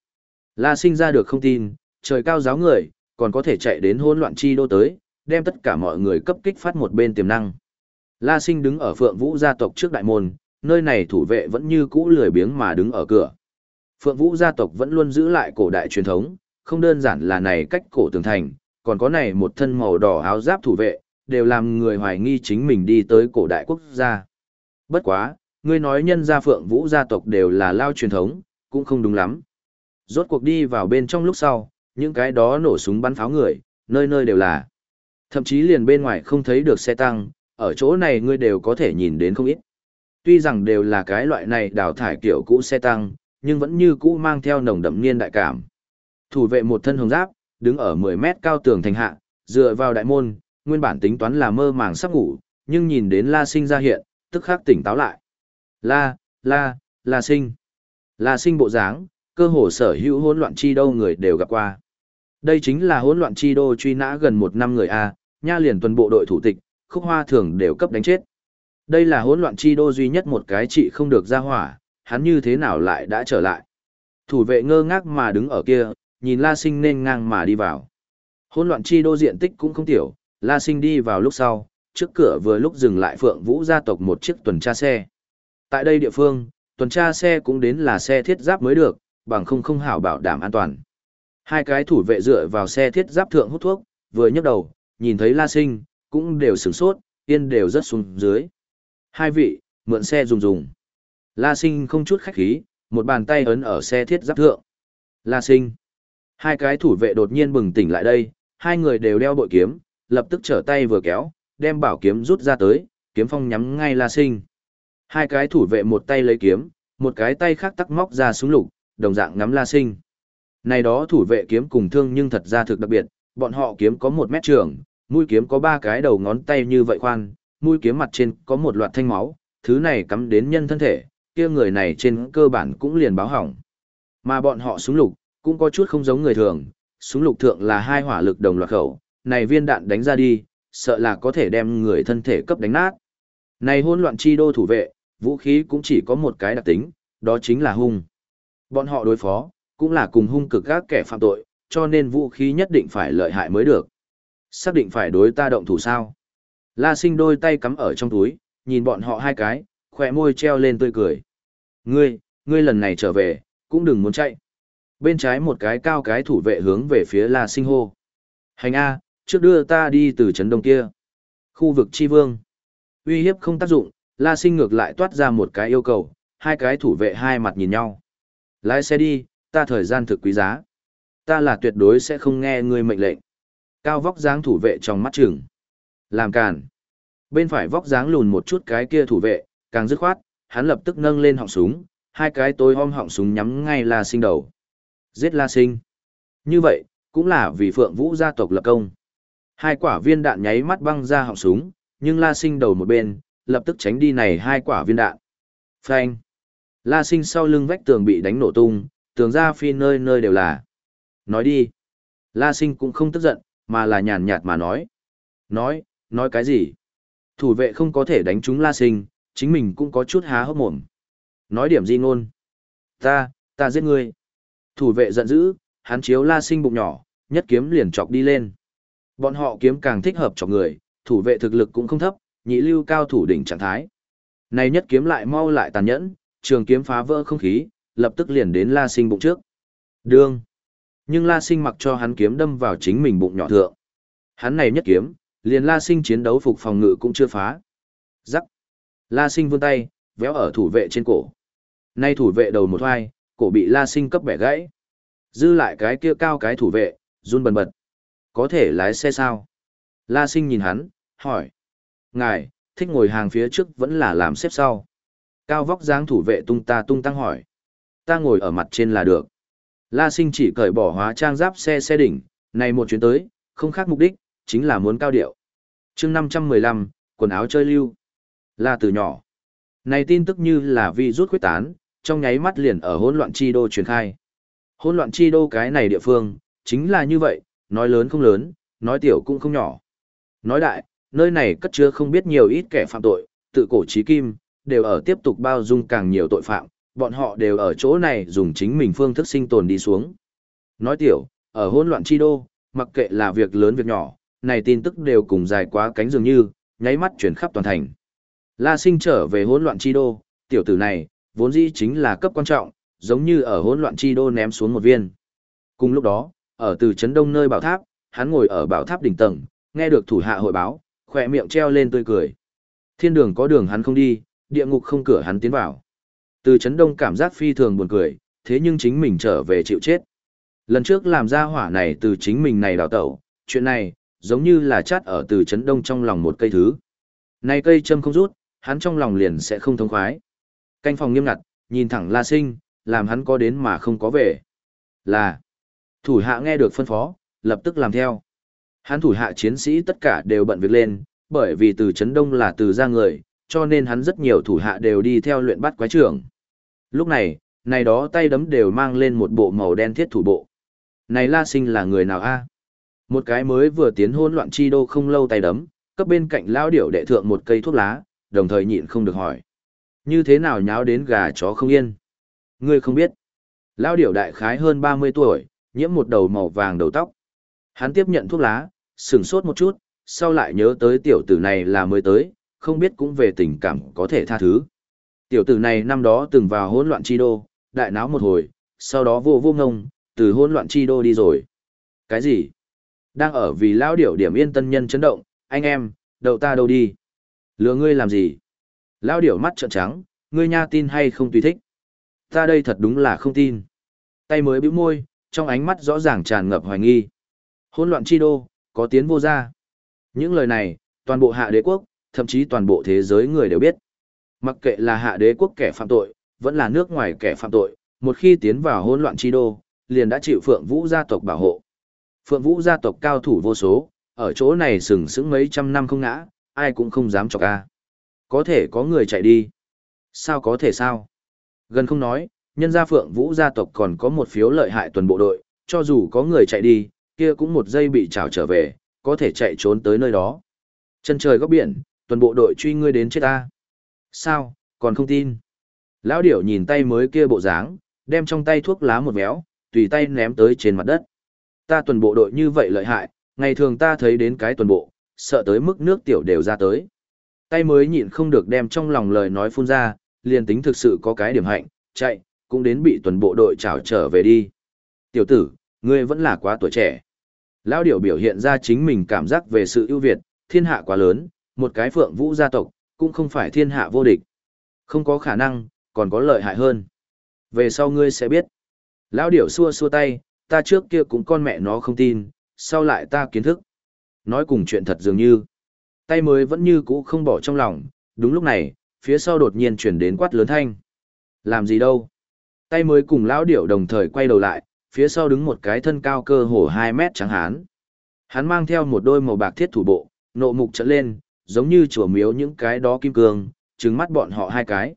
La Sinh ra được không tin, trời cao giáo người, còn có thể chạy đến hỗn loạn chi đô tới, đem tất cả mọi người cấp kích phát một bên tiềm năng. La Sinh đứng ở Phượng Vũ gia tộc trước đại môn, nơi này thủ vệ vẫn như cũ lười biếng mà đứng ở cửa. Phượng Vũ gia tộc vẫn luôn giữ lại cổ đại truyền thống, không đơn giản là này cách cổ tường thành, còn có này một thân màu đỏ áo giáp thủ vệ, đều làm người hoài nghi chính mình đi tới cổ đại quốc gia. Bất quá, ngươi nói nhân gia Phượng Vũ gia tộc đều là lao truyền thống, cũng không đúng lắm. Rốt cuộc đi vào bên trong lúc sau, những cái đó nổ súng bắn pháo người, nơi nơi đều là. Thậm chí liền bên ngoài không thấy được xe tăng, ở chỗ này ngươi đều có thể nhìn đến không ít. Tuy rằng đều là cái loại này đào thải kiểu cũ xe tăng, nhưng vẫn như cũ mang theo nồng đậm niên đại cảm. Thủ vệ một thân hồng giáp, đứng ở 10 mét cao tường thành hạ, dựa vào đại môn, nguyên bản tính toán là mơ màng sắp ngủ, nhưng nhìn đến La Sinh ra hiện, tức khắc tỉnh táo lại. La, La, La Sinh. La Sinh bộ dáng, cơ hồ sở hữu hỗn loạn chi đâu người đều gặp qua. Đây chính là hỗn loạn chi đô truy nã gần một năm người A, nha liền tuần bộ đội thủ tịch, khúc hoa thường đều cấp đánh chết. Đây là hỗn loạn chi đô duy nhất một cái chị không được ra hỏa, hắn như thế nào lại đã trở lại. Thủ vệ ngơ ngác mà đứng ở kia, nhìn La Sinh nên ngang mà đi vào. Hỗn loạn chi đô diện tích cũng không tiểu, La Sinh đi vào lúc sau, trước cửa vừa lúc dừng lại Phượng Vũ gia tộc một chiếc tuần tra xe. Tại đây địa phương, tuần tra xe cũng đến là xe thiết giáp mới được, bằng không không hảo bảo đảm an toàn. Hai cái thủ vệ dựa vào xe thiết giáp thượng hút thuốc, vừa nhấc đầu, nhìn thấy La Sinh, cũng đều sửng sốt, yên đều rất xuống dưới. Hai vị, mượn xe dùng dùng. La Sinh không chút khách khí, một bàn tay ấn ở xe thiết giáp thượng. La Sinh. Hai cái thủ vệ đột nhiên bừng tỉnh lại đây, hai người đều đeo bội kiếm, lập tức trở tay vừa kéo, đem bảo kiếm rút ra tới, kiếm phong nhắm ngay La Sinh. Hai cái thủ vệ một tay lấy kiếm, một cái tay khác tắc móc ra súng lục, đồng dạng ngắm La Sinh. Này đó thủ vệ kiếm cùng thương nhưng thật ra thực đặc biệt, bọn họ kiếm có một mét trường, mũi kiếm có ba cái đầu ngón tay như vậy khoan, mũi kiếm mặt trên có một loạt thanh máu, thứ này cắm đến nhân thân thể, kia người này trên cơ bản cũng liền báo hỏng. Mà bọn họ súng lục, cũng có chút không giống người thường, súng lục thượng là hai hỏa lực đồng loạt khẩu, này viên đạn đánh ra đi, sợ là có thể đem người thân thể cấp đánh nát. Này hỗn loạn chi đô thủ vệ, vũ khí cũng chỉ có một cái đặc tính, đó chính là hung. Bọn họ đối phó, cũng là cùng hung cực các kẻ phạm tội, cho nên vũ khí nhất định phải lợi hại mới được. Xác định phải đối ta động thủ sao. La sinh đôi tay cắm ở trong túi, nhìn bọn họ hai cái, khỏe môi treo lên tươi cười. Ngươi, ngươi lần này trở về, cũng đừng muốn chạy. Bên trái một cái cao cái thủ vệ hướng về phía La sinh hô. Hành A, trước đưa ta đi từ trấn đông kia. Khu vực chi vương. Uy hiếp không tác dụng, La Sinh ngược lại toát ra một cái yêu cầu, hai cái thủ vệ hai mặt nhìn nhau. Lái xe đi, ta thời gian thực quý giá. Ta là tuyệt đối sẽ không nghe ngươi mệnh lệnh. Cao vóc dáng thủ vệ trong mắt chừng. Làm càn. Bên phải vóc dáng lùn một chút cái kia thủ vệ, càng dứt khoát, hắn lập tức nâng lên họng súng, hai cái tối om họng súng nhắm ngay La Sinh đầu. Giết La Sinh. Như vậy, cũng là vì Phượng Vũ gia tộc lập công. Hai quả viên đạn nháy mắt băng ra họng súng, nhưng La Sinh đầu một bên, lập tức tránh đi này hai quả viên đạn. Phanh. La Sinh sau lưng vách tường bị đánh nổ tung, tường ra phi nơi nơi đều là. Nói đi. La Sinh cũng không tức giận, mà là nhàn nhạt mà nói. Nói, nói cái gì? Thủ vệ không có thể đánh trúng La Sinh, chính mình cũng có chút há hốc mồm. Nói điểm gì ngôn? Ta, ta giết ngươi. Thủ vệ giận dữ, hắn chiếu La Sinh bụng nhỏ, nhất kiếm liền chọc đi lên. Bọn họ kiếm càng thích hợp cho người, thủ vệ thực lực cũng không thấp, nhị lưu cao thủ đỉnh trạng thái. Này nhất kiếm lại mau lại tàn nhẫn, trường kiếm phá vỡ không khí, lập tức liền đến La Sinh bụng trước. Đương. Nhưng La Sinh mặc cho hắn kiếm đâm vào chính mình bụng nhỏ thượng. Hắn này nhất kiếm, liền La Sinh chiến đấu phục phòng ngự cũng chưa phá. Rắc. La Sinh vươn tay, véo ở thủ vệ trên cổ. Nay thủ vệ đầu một hoai, cổ bị La Sinh cấp bẻ gãy. Dư lại cái kia cao cái thủ vệ, run bần bật. Có thể lái xe sao? La Sinh nhìn hắn, hỏi. Ngài, thích ngồi hàng phía trước vẫn là làm xếp sau. Cao vóc dáng thủ vệ tung ta tung tăng hỏi. Ta ngồi ở mặt trên là được. La sinh chỉ cởi bỏ hóa trang giáp xe xe đỉnh, này một chuyến tới, không khác mục đích, chính là muốn cao điệu. chương 515, quần áo chơi lưu. là từ nhỏ. Này tin tức như là vi rút quyết tán, trong nháy mắt liền ở hỗn loạn chi đô truyền khai. Hỗn loạn chi đô cái này địa phương, chính là như vậy, nói lớn không lớn, nói tiểu cũng không nhỏ. Nói đại, nơi này cất chứa không biết nhiều ít kẻ phạm tội, tự cổ trí kim, đều ở tiếp tục bao dung càng nhiều tội phạm, bọn họ đều ở chỗ này dùng chính mình phương thức sinh tồn đi xuống. Nói tiểu, ở hỗn loạn chi đô, mặc kệ là việc lớn việc nhỏ, này tin tức đều cùng dài quá cánh dường như, nháy mắt chuyển khắp toàn thành. La sinh trở về hỗn loạn chi đô, tiểu tử này, vốn dĩ chính là cấp quan trọng, giống như ở hỗn loạn chi đô ném xuống một viên. Cùng lúc đó, ở từ trấn đông nơi bảo tháp, hắn ngồi ở bảo tháp đỉnh tầng, nghe được thủ hạ hội báo, khỏe miệng treo lên tươi cười. Thiên đường có đường hắn không đi, địa ngục không cửa hắn tiến vào. Từ chấn đông cảm giác phi thường buồn cười, thế nhưng chính mình trở về chịu chết. Lần trước làm ra hỏa này từ chính mình này đào tẩu, chuyện này, giống như là chát ở từ chấn đông trong lòng một cây thứ. Này cây châm không rút, hắn trong lòng liền sẽ không thông khoái. Canh phòng nghiêm ngặt, nhìn thẳng La Sinh, làm hắn có đến mà không có về. Là, thủ hạ nghe được phân phó, lập tức làm theo. Hắn thủ hạ chiến sĩ tất cả đều bận việc lên, bởi vì từ chấn đông là từ ra người, cho nên hắn rất nhiều thủ hạ đều đi theo luyện bắt quái trưởng. Lúc này, này đó tay đấm đều mang lên một bộ màu đen thiết thủ bộ. Này La Sinh là người nào a? Một cái mới vừa tiến hôn loạn chi đô không lâu tay đấm, cấp bên cạnh lao điểu đệ thượng một cây thuốc lá, đồng thời nhịn không được hỏi. Như thế nào nháo đến gà chó không yên? Ngươi không biết. Lao điểu đại khái hơn 30 tuổi, nhiễm một đầu màu vàng đầu tóc. Hắn tiếp nhận thuốc lá, sừng sốt một chút, sau lại nhớ tới tiểu tử này là mới tới, không biết cũng về tình cảm có thể tha thứ. Tiểu tử này năm đó từng vào hỗn loạn chi đô, đại náo một hồi, sau đó vô vô ngông, từ hỗn loạn chi đô đi rồi. Cái gì? Đang ở vì lão điểu điểm yên tân nhân chấn động, anh em, đậu ta đâu đi? Lừa ngươi làm gì? Lão điểu mắt trợn trắng, ngươi nha tin hay không tùy thích? Ta đây thật đúng là không tin. Tay mới bĩu môi, trong ánh mắt rõ ràng tràn ngập hoài nghi. Hỗn loạn chi đô, có tiến vô ra. Những lời này, toàn bộ hạ đế quốc, thậm chí toàn bộ thế giới người đều biết. Mặc kệ là hạ đế quốc kẻ phạm tội, vẫn là nước ngoài kẻ phạm tội, một khi tiến vào hỗn loạn chi đô, liền đã chịu Phượng Vũ gia tộc bảo hộ. Phượng Vũ gia tộc cao thủ vô số, ở chỗ này sừng sững mấy trăm năm không ngã, ai cũng không dám chọc ca. Có thể có người chạy đi. Sao có thể sao? Gần không nói, nhân gia Phượng Vũ gia tộc còn có một phiếu lợi hại tuần bộ đội, cho dù có người chạy đi, kia cũng một giây bị trào trở về, có thể chạy trốn tới nơi đó. Chân trời góc biển, tuần bộ đội truy ngươi đến chết ta. Sao, còn không tin? Lão điểu nhìn tay mới kia bộ dáng, đem trong tay thuốc lá một méo, tùy tay ném tới trên mặt đất. Ta tuần bộ đội như vậy lợi hại, ngày thường ta thấy đến cái tuần bộ, sợ tới mức nước tiểu đều ra tới. Tay mới nhịn không được đem trong lòng lời nói phun ra, liền tính thực sự có cái điểm hạnh, chạy, cũng đến bị tuần bộ đội trảo trở về đi. Tiểu tử, ngươi vẫn là quá tuổi trẻ. Lão điểu biểu hiện ra chính mình cảm giác về sự ưu việt, thiên hạ quá lớn, một cái phượng vũ gia tộc, cũng không phải thiên hạ vô địch. Không có khả năng, còn có lợi hại hơn. Về sau ngươi sẽ biết. Lão điểu xua xua tay, ta trước kia cũng con mẹ nó không tin, sau lại ta kiến thức. Nói cùng chuyện thật dường như. Tay mới vẫn như cũ không bỏ trong lòng, đúng lúc này, phía sau đột nhiên chuyển đến quát lớn thanh. Làm gì đâu? Tay mới cùng lão điểu đồng thời quay đầu lại, phía sau đứng một cái thân cao cơ hồ 2 mét trắng hán. Hắn mang theo một đôi màu bạc thiết thủ bộ, nộ mục trợn lên, giống như chùa miếu những cái đó kim cương, trứng mắt bọn họ hai cái.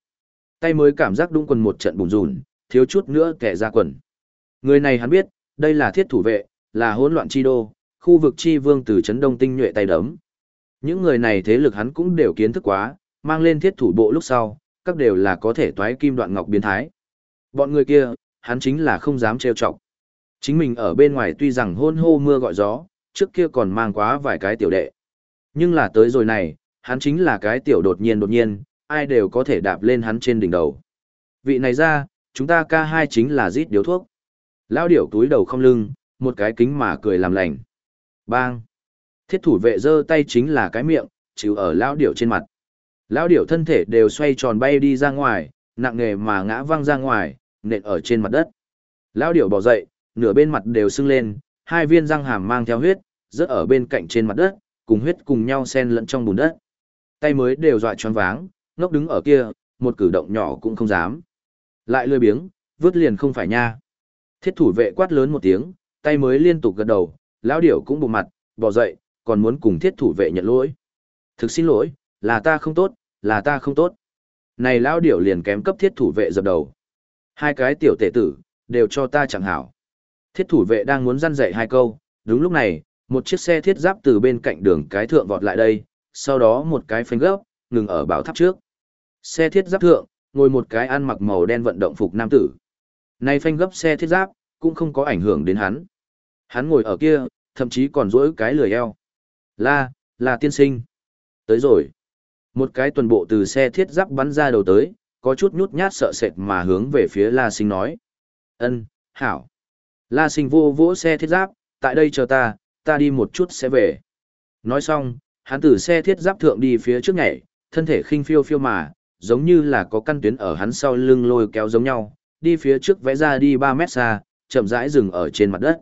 Tay mới cảm giác đung quần một trận bùn rùn, thiếu chút nữa kẻ ra quần. Người này hắn biết, đây là thiết thủ vệ, là hỗn loạn chi đô, khu vực chi vương từ chấn đông tinh nhuệ tay đấm. Những người này thế lực hắn cũng đều kiến thức quá, mang lên thiết thủ bộ lúc sau, các đều là có thể toái kim đoạn ngọc biến thái. Bọn người kia, hắn chính là không dám trêu chọc. Chính mình ở bên ngoài tuy rằng hôn hô mưa gọi gió, trước kia còn mang quá vài cái tiểu đệ. Nhưng là tới rồi này, hắn chính là cái tiểu đột nhiên đột nhiên, ai đều có thể đạp lên hắn trên đỉnh đầu. Vị này ra, chúng ta ca hai chính là rít điếu thuốc. Lao điểu túi đầu không lưng, một cái kính mà cười làm lành. Bang! Thiết thủ vệ giơ tay chính là cái miệng, chịu ở lão điểu trên mặt. Lão điểu thân thể đều xoay tròn bay đi ra ngoài, nặng nề mà ngã văng ra ngoài, nện ở trên mặt đất. Lão điểu bỏ dậy, nửa bên mặt đều sưng lên, hai viên răng hàm mang theo huyết, rớt ở bên cạnh trên mặt đất, cùng huyết cùng nhau xen lẫn trong bùn đất. Tay mới đều dọa choáng váng, ngốc đứng ở kia, một cử động nhỏ cũng không dám. Lại lười biếng, vứt liền không phải nha. Thiết thủ vệ quát lớn một tiếng, tay mới liên tục gật đầu, lão điểu cũng bụng mặt, bỏ dậy, còn muốn cùng thiết thủ vệ nhận lỗi. Thực xin lỗi, là ta không tốt, là ta không tốt. Này lão điểu liền kém cấp thiết thủ vệ dập đầu. Hai cái tiểu tể tử, đều cho ta chẳng hảo. Thiết thủ vệ đang muốn răn dạy hai câu, đúng lúc này, một chiếc xe thiết giáp từ bên cạnh đường cái thượng vọt lại đây, sau đó một cái phanh gấp, ngừng ở bảo tháp trước. Xe thiết giáp thượng, ngồi một cái ăn mặc màu đen vận động phục nam tử. Này phanh gấp xe thiết giáp, cũng không có ảnh hưởng đến hắn. Hắn ngồi ở kia, thậm chí còn dỗi cái lười eo. La, là tiên sinh. Tới rồi. Một cái tuần bộ từ xe thiết giáp bắn ra đầu tới, có chút nhút nhát sợ sệt mà hướng về phía La Sinh nói. Ân, hảo. La Sinh vô vỗ xe thiết giáp, tại đây chờ ta, ta đi một chút sẽ về. Nói xong, hắn từ xe thiết giáp thượng đi phía trước nhảy, thân thể khinh phiêu phiêu mà, giống như là có căn tuyến ở hắn sau lưng lôi kéo giống nhau, đi phía trước vẽ ra đi 3 mét xa, chậm rãi dừng ở trên mặt đất.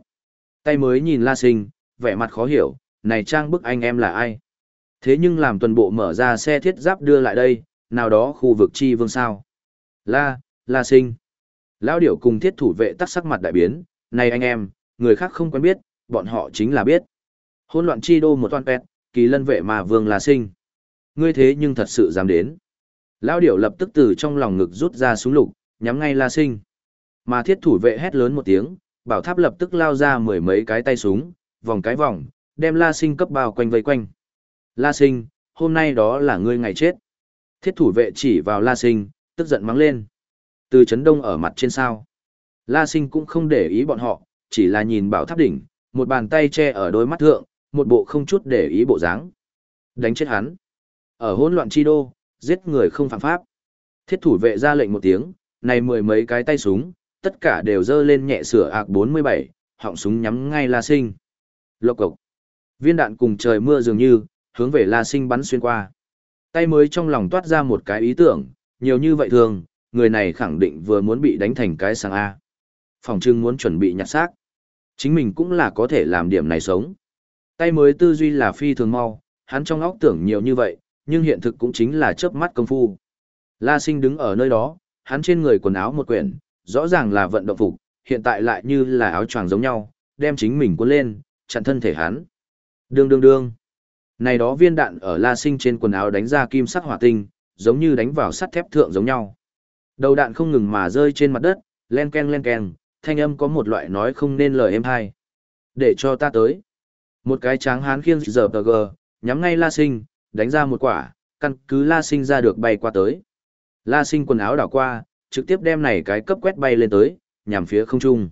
Tay mới nhìn La Sinh, vẻ mặt khó hiểu, này trang bức anh em là ai? Thế nhưng làm tuần bộ mở ra xe thiết giáp đưa lại đây, nào đó khu vực chi vương sao? La, La Sinh. Lão điểu cùng thiết thủ vệ tắc sắc mặt đại biến, này anh em, người khác không quen biết, bọn họ chính là biết. Hôn loạn chi đô một toan pet, kỳ lân vệ mà vương La sinh. Ngươi thế nhưng thật sự dám đến. Lão điểu lập tức từ trong lòng ngực rút ra súng lục, nhắm ngay La Sinh. Mà thiết thủ vệ hét lớn một tiếng, bảo tháp lập tức lao ra mười mấy cái tay súng, vòng cái vòng, đem La Sinh cấp bao quanh vây quanh. La Sinh, hôm nay đó là ngươi ngày chết. Thiết thủ vệ chỉ vào La Sinh, tức giận mắng lên. Từ chấn đông ở mặt trên sao. La Sinh cũng không để ý bọn họ, chỉ là nhìn bảo tháp đỉnh, một bàn tay che ở đôi mắt thượng, một bộ không chút để ý bộ dáng. Đánh chết hắn. Ở hỗn loạn chi đô, giết người không phạm pháp. Thiết thủ vệ ra lệnh một tiếng, này mười mấy cái tay súng, tất cả đều dơ lên nhẹ sửa ạc 47, họng súng nhắm ngay La Sinh. Lộc cộc. Viên đạn cùng trời mưa dường như, hướng về La Sinh bắn xuyên qua. Tay mới trong lòng toát ra một cái ý tưởng, nhiều như vậy thường, người này khẳng định vừa muốn bị đánh thành cái sang A. Phòng trưng muốn chuẩn bị nhặt xác. Chính mình cũng là có thể làm điểm này sống. Tay mới tư duy là phi thường mau, hắn trong óc tưởng nhiều như vậy, nhưng hiện thực cũng chính là chớp mắt công phu. La sinh đứng ở nơi đó, hắn trên người quần áo một quyển, rõ ràng là vận động phục, hiện tại lại như là áo choàng giống nhau, đem chính mình cuốn lên, chặn thân thể hắn. Đương đương đương. Này đó viên đạn ở La Sinh trên quần áo đánh ra kim sắc hỏa tinh, giống như đánh vào sắt thép thượng giống nhau. Đầu đạn không ngừng mà rơi trên mặt đất, len ken len ken, thanh âm có một loại nói không nên lời em hay. Để cho ta tới. Một cái tráng hán khiêng giờ tờ gờ, nhắm ngay La Sinh, đánh ra một quả, căn cứ La Sinh ra được bay qua tới. La Sinh quần áo đảo qua, trực tiếp đem này cái cấp quét bay lên tới, nhằm phía không trung.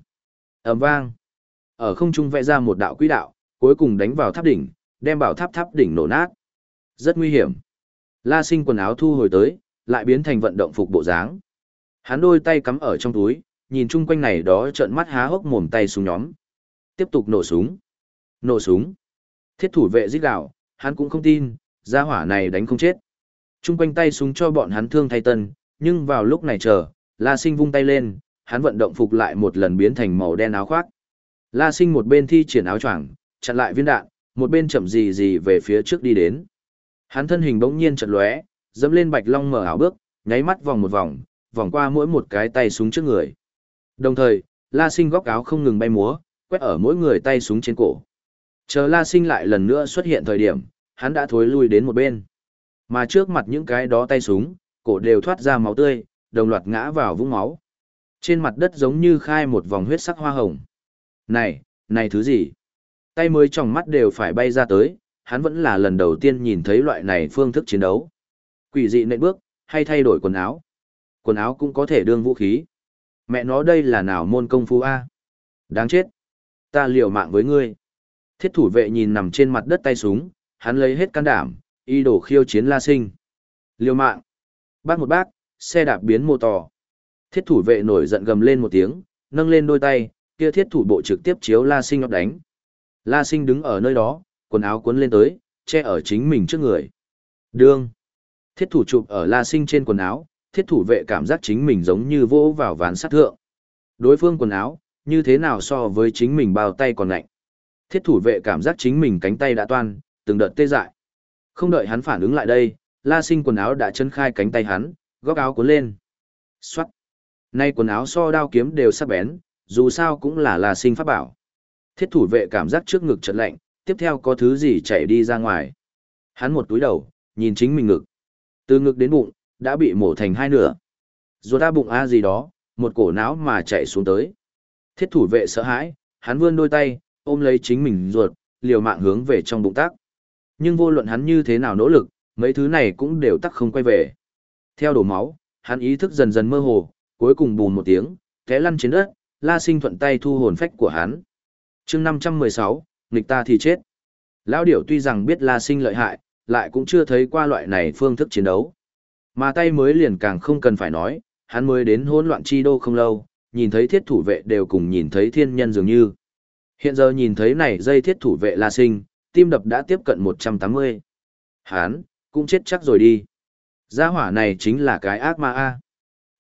ầm vang. Ở không trung vẽ ra một đạo quỹ đạo, cuối cùng đánh vào tháp đỉnh, đem bảo tháp tháp đỉnh nổ nát. Rất nguy hiểm. La Sinh quần áo thu hồi tới, lại biến thành vận động phục bộ dáng. Hắn đôi tay cắm ở trong túi, nhìn chung quanh này đó trợn mắt há hốc mồm tay xuống nhóm. Tiếp tục nổ súng. Nổ súng. Thiết thủ vệ giết gạo, hắn cũng không tin, gia hỏa này đánh không chết chung quanh tay súng cho bọn hắn thương thay tân, nhưng vào lúc này chờ, La Sinh vung tay lên, hắn vận động phục lại một lần biến thành màu đen áo khoác. La Sinh một bên thi triển áo choàng, chặn lại viên đạn, một bên chậm gì gì về phía trước đi đến. Hắn thân hình bỗng nhiên chợt lóe, dẫm lên Bạch Long mở ảo bước, nháy mắt vòng một vòng, vòng qua mỗi một cái tay súng trước người. Đồng thời, La Sinh góc áo không ngừng bay múa, quét ở mỗi người tay súng trên cổ. Chờ La Sinh lại lần nữa xuất hiện thời điểm, hắn đã thối lui đến một bên. Mà trước mặt những cái đó tay súng, cổ đều thoát ra máu tươi, đồng loạt ngã vào vũng máu. Trên mặt đất giống như khai một vòng huyết sắc hoa hồng. Này, này thứ gì? Tay mới trong mắt đều phải bay ra tới, hắn vẫn là lần đầu tiên nhìn thấy loại này phương thức chiến đấu. Quỷ dị nện bước, hay thay đổi quần áo. Quần áo cũng có thể đương vũ khí. Mẹ nó đây là nào môn công phu A? Đáng chết. Ta liều mạng với ngươi. Thiết thủ vệ nhìn nằm trên mặt đất tay súng, hắn lấy hết can đảm, y đổ khiêu chiến la sinh. Liều mạng. Bác một bác, xe đạp biến mô tò. Thiết thủ vệ nổi giận gầm lên một tiếng, nâng lên đôi tay, kia thiết thủ bộ trực tiếp chiếu la sinh ập đánh. La sinh đứng ở nơi đó, quần áo cuốn lên tới, che ở chính mình trước người. Đương. Thiết thủ chụp ở la sinh trên quần áo, thiết thủ vệ cảm giác chính mình giống như vỗ vào ván sát thượng. Đối phương quần áo, như thế nào so với chính mình bao tay còn lạnh. Thiết thủ vệ cảm giác chính mình cánh tay đã toan, từng đợt tê dại. Không đợi hắn phản ứng lại đây, la sinh quần áo đã chân khai cánh tay hắn, góc áo cuốn lên. Xoát. Nay quần áo so đao kiếm đều sắc bén, dù sao cũng là la sinh pháp bảo. Thiết thủ vệ cảm giác trước ngực chợt lạnh, tiếp theo có thứ gì chảy đi ra ngoài. Hắn một túi đầu, nhìn chính mình ngực. Từ ngực đến bụng, đã bị mổ thành hai nửa. Rồi ta bụng a gì đó, một cổ não mà chạy xuống tới. Thiết thủ vệ sợ hãi, hắn vươn đôi tay, ôm lấy chính mình ruột, liều mạng hướng về trong bụng tắc. Nhưng vô luận hắn như thế nào nỗ lực, mấy thứ này cũng đều tắc không quay về. Theo đổ máu, hắn ý thức dần dần mơ hồ, cuối cùng bùn một tiếng, té lăn trên đất, La Sinh thuận tay thu hồn phách của hắn. Chương 516, nghịch ta thì chết. Lão điểu tuy rằng biết La Sinh lợi hại, lại cũng chưa thấy qua loại này phương thức chiến đấu. Mà tay mới liền càng không cần phải nói, hắn mới đến hỗn loạn chi đô không lâu, nhìn thấy thiết thủ vệ đều cùng nhìn thấy thiên nhân dường như. Hiện giờ nhìn thấy này dây thiết thủ vệ La Sinh, tim đập đã tiếp cận 180. Hán, cũng chết chắc rồi đi. Gia hỏa này chính là cái ác ma A.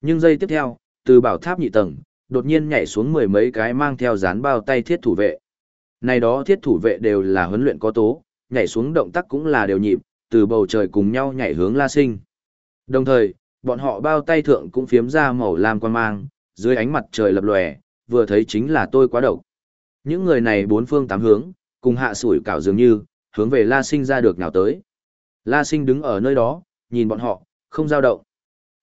Nhưng giây tiếp theo, từ bảo tháp nhị tầng, đột nhiên nhảy xuống mười mấy cái mang theo dán bao tay thiết thủ vệ. Này đó thiết thủ vệ đều là huấn luyện có tố, nhảy xuống động tác cũng là đều nhịp, từ bầu trời cùng nhau nhảy hướng La Sinh. Đồng thời, bọn họ bao tay thượng cũng phiếm ra màu lam quan mang, dưới ánh mặt trời lập lòe, vừa thấy chính là tôi quá độc. Những người này bốn phương tám hướng, cùng hạ sủi cảo dường như, hướng về La Sinh ra được nào tới. La Sinh đứng ở nơi đó, nhìn bọn họ, không dao động.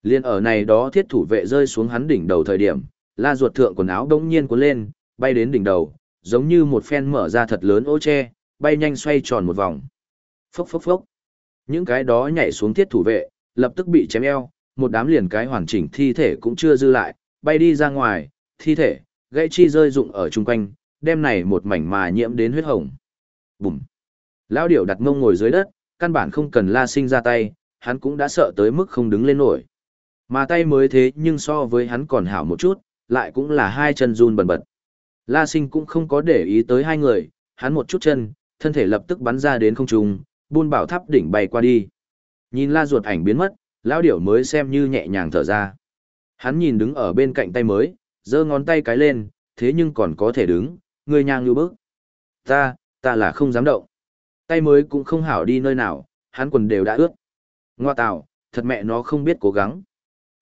Liên ở này đó thiết thủ vệ rơi xuống hắn đỉnh đầu thời điểm, La ruột thượng quần áo đông nhiên cuốn lên, bay đến đỉnh đầu, giống như một phen mở ra thật lớn ô che, bay nhanh xoay tròn một vòng. Phốc phốc phốc. Những cái đó nhảy xuống thiết thủ vệ, lập tức bị chém eo, một đám liền cái hoàn chỉnh thi thể cũng chưa dư lại, bay đi ra ngoài, thi thể, gãy chi rơi rụng ở chung quanh, đem này một mảnh mà nhiễm đến huyết hồng. Bùm. Lão điểu đặt mông ngồi dưới đất, căn bản không cần la sinh ra tay, hắn cũng đã sợ tới mức không đứng lên nổi. Mà tay mới thế nhưng so với hắn còn hảo một chút, lại cũng là hai chân run bần bật. La sinh cũng không có để ý tới hai người, hắn một chút chân, thân thể lập tức bắn ra đến không trung, buôn bảo tháp đỉnh bay qua đi. Nhìn la ruột ảnh biến mất, lão điểu mới xem như nhẹ nhàng thở ra. Hắn nhìn đứng ở bên cạnh tay mới, giơ ngón tay cái lên, thế nhưng còn có thể đứng, người nhang như bước. Ta, ta là không dám động. Tay mới cũng không hảo đi nơi nào, hắn quần đều đã ướt. Ngoa tạo, thật mẹ nó không biết cố gắng.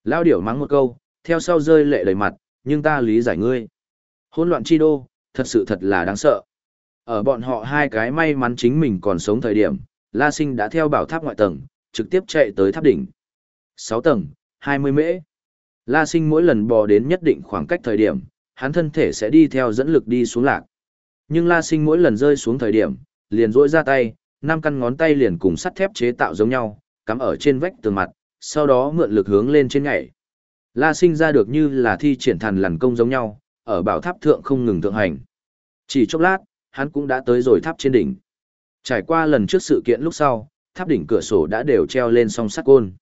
Lão điểu mắng một câu, theo sau rơi lệ đầy mặt, nhưng ta lý giải ngươi. Hôn loạn chi đô, thật sự thật là đáng sợ. Ở bọn họ hai cái may mắn chính mình còn sống thời điểm, La Sinh đã theo bảo tháp ngoại tầng, trực tiếp chạy tới tháp đỉnh. 6 tầng, 20 mễ. La Sinh mỗi lần bò đến nhất định khoảng cách thời điểm, hắn thân thể sẽ đi theo dẫn lực đi xuống lạc. Nhưng La Sinh mỗi lần rơi xuống thời điểm, liền rỗi ra tay, năm căn ngón tay liền cùng sắt thép chế tạo giống nhau, cắm ở trên vách tường mặt, sau đó mượn lực hướng lên trên nhảy. La Sinh ra được như là thi triển thần lằn công giống nhau, ở bảo tháp thượng không ngừng thượng hành. Chỉ chốc lát, hắn cũng đã tới rồi tháp trên đỉnh. Trải qua lần trước sự kiện lúc sau, tháp đỉnh cửa sổ đã đều treo lên song sắt côn.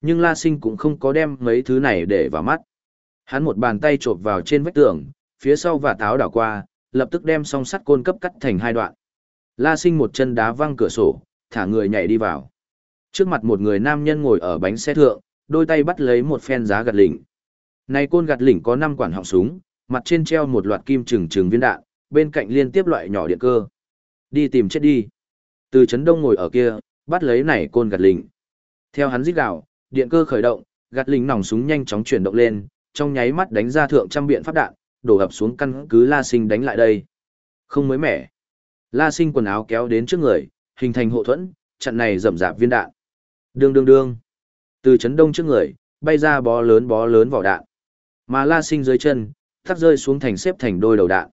Nhưng La Sinh cũng không có đem mấy thứ này để vào mắt. Hắn một bàn tay chộp vào trên vách tường, phía sau và táo đảo qua, lập tức đem song sắt côn cấp cắt thành hai đoạn. La Sinh một chân đá văng cửa sổ, thả người nhảy đi vào. Trước mặt một người nam nhân ngồi ở bánh xe thượng, đôi tay bắt lấy một phen giá gạt lỉnh. Này côn gạt lỉnh có 5 quản họng súng, mặt trên treo một loạt kim trừng trừng viên đạn, bên cạnh liên tiếp loại nhỏ điện cơ. Đi tìm chết đi. Từ chấn đông ngồi ở kia, bắt lấy này côn gạt lỉnh. Theo hắn rít gào, điện cơ khởi động, gạt lỉnh nòng súng nhanh chóng chuyển động lên, trong nháy mắt đánh ra thượng trăm biện pháp đạn, đổ ập xuống căn cứ La Sinh đánh lại đây. Không mới mẻ. La Sinh quần áo kéo đến trước người, hình thành hộ thuẫn, chặn này rầm rạp viên đạn. Đương đương đương. Từ chấn đông trước người, bay ra bó lớn bó lớn vỏ đạn. Mà La Sinh dưới chân, thắt rơi xuống thành xếp thành đôi đầu đạn.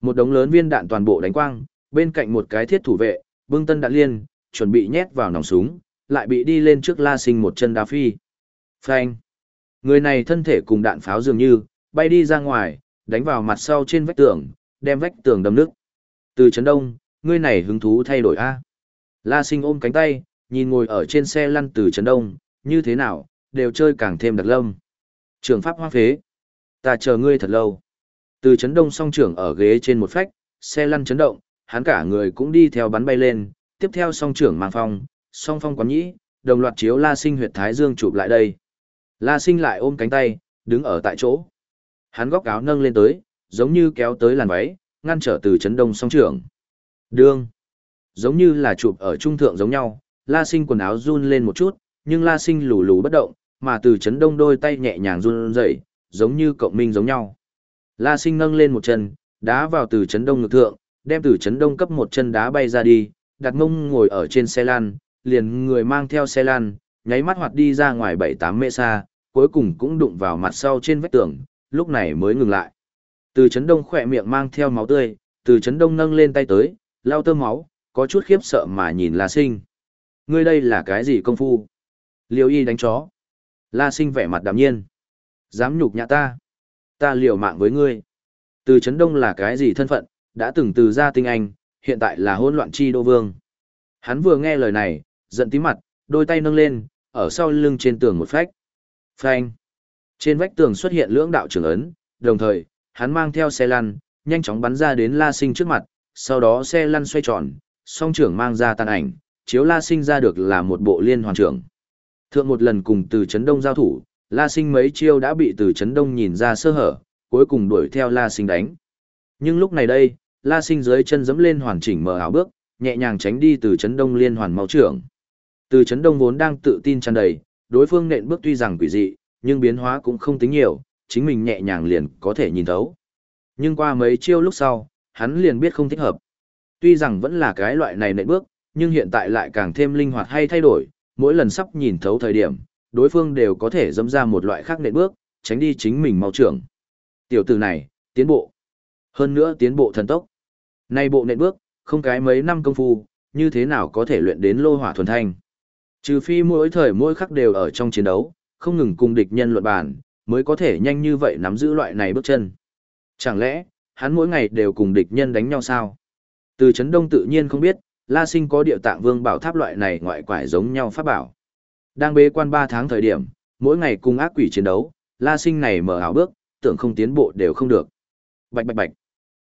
Một đống lớn viên đạn toàn bộ đánh quang, bên cạnh một cái thiết thủ vệ, bưng tân đạn liên, chuẩn bị nhét vào nòng súng, lại bị đi lên trước La Sinh một chân đá phi. Phanh. Người này thân thể cùng đạn pháo dường như, bay đi ra ngoài, đánh vào mặt sau trên vách tường, đem vách tường đâm nước. Từ chấn đông, người này hứng thú thay đổi a. La Sinh ôm cánh tay, nhìn ngồi ở trên xe lăn từ chấn đông, như thế nào, đều chơi càng thêm đặc lâm. Trường pháp hoa phế. Ta chờ ngươi thật lâu. Từ chấn đông song trưởng ở ghế trên một phách, xe lăn chấn động, hắn cả người cũng đi theo bắn bay lên, tiếp theo song trưởng mang phong, song phong quán nhĩ, đồng loạt chiếu La Sinh huyệt thái dương chụp lại đây. La Sinh lại ôm cánh tay, đứng ở tại chỗ. Hắn góc áo nâng lên tới, giống như kéo tới làn váy, ngăn trở từ chấn đông song trưởng. Đương. Giống như là chụp ở trung thượng giống nhau, La Sinh quần áo run lên một chút, nhưng La Sinh lù lù bất động, mà từ chấn đông đôi tay nhẹ nhàng run rẩy, giống như cộng minh giống nhau. La Sinh nâng lên một chân, đá vào từ chấn đông ngực thượng, đem từ chấn đông cấp một chân đá bay ra đi, đặt mông ngồi ở trên xe lan, liền người mang theo xe lan, nháy mắt hoạt đi ra ngoài 7-8 mê xa, cuối cùng cũng đụng vào mặt sau trên vách tường, lúc này mới ngừng lại. Từ chấn đông khỏe miệng mang theo máu tươi, từ chấn đông nâng lên tay tới, lao tơ máu, có chút khiếp sợ mà nhìn La Sinh. Ngươi đây là cái gì công phu? Liêu y đánh chó. La Sinh vẻ mặt đạm nhiên. Dám nhục nhã ta. Ta liều mạng với ngươi. Từ chấn đông là cái gì thân phận, đã từng từ gia tinh anh, hiện tại là hỗn loạn chi đô vương. Hắn vừa nghe lời này, giận tí mặt, đôi tay nâng lên, ở sau lưng trên tường một phách. Phanh. Trên vách tường xuất hiện lưỡng đạo trưởng ấn, đồng thời, hắn mang theo xe lăn, nhanh chóng bắn ra đến La Sinh trước mặt, sau đó xe lăn xoay tròn, song trưởng mang ra tàn ảnh, chiếu La Sinh ra được là một bộ liên hoàn trưởng. Thượng một lần cùng từ Trấn đông giao thủ, La Sinh mấy chiêu đã bị từ Trấn đông nhìn ra sơ hở, cuối cùng đuổi theo La Sinh đánh. Nhưng lúc này đây, La Sinh dưới chân dẫm lên hoàn chỉnh mở ảo bước, nhẹ nhàng tránh đi từ Trấn đông liên hoàn máu trưởng. Từ Trấn đông vốn đang tự tin tràn đầy, đối phương nện bước tuy rằng quỷ dị, nhưng biến hóa cũng không tính nhiều, chính mình nhẹ nhàng liền có thể nhìn thấu. Nhưng qua mấy chiêu lúc sau, hắn liền biết không thích hợp. Tuy rằng vẫn là cái loại này nện bước, nhưng hiện tại lại càng thêm linh hoạt hay thay đổi, mỗi lần sắp nhìn thấu thời điểm, đối phương đều có thể dâm ra một loại khác nện bước, tránh đi chính mình mau trưởng. Tiểu tử này, tiến bộ. Hơn nữa tiến bộ thần tốc. Nay bộ nện bước, không cái mấy năm công phu, như thế nào có thể luyện đến lô hỏa thuần thanh. Trừ phi mỗi thời mỗi khắc đều ở trong chiến đấu, không ngừng cùng địch nhân luận bàn, mới có thể nhanh như vậy nắm giữ loại này bước chân. Chẳng lẽ, hắn mỗi ngày đều cùng địch nhân đánh nhau sao? Từ chấn đông tự nhiên không biết, La Sinh có địa tạng vương bảo tháp loại này ngoại quải giống nhau pháp bảo. Đang bế quan 3 tháng thời điểm, mỗi ngày cùng ác quỷ chiến đấu, La Sinh này mở ảo bước, tưởng không tiến bộ đều không được. Bạch bạch bạch.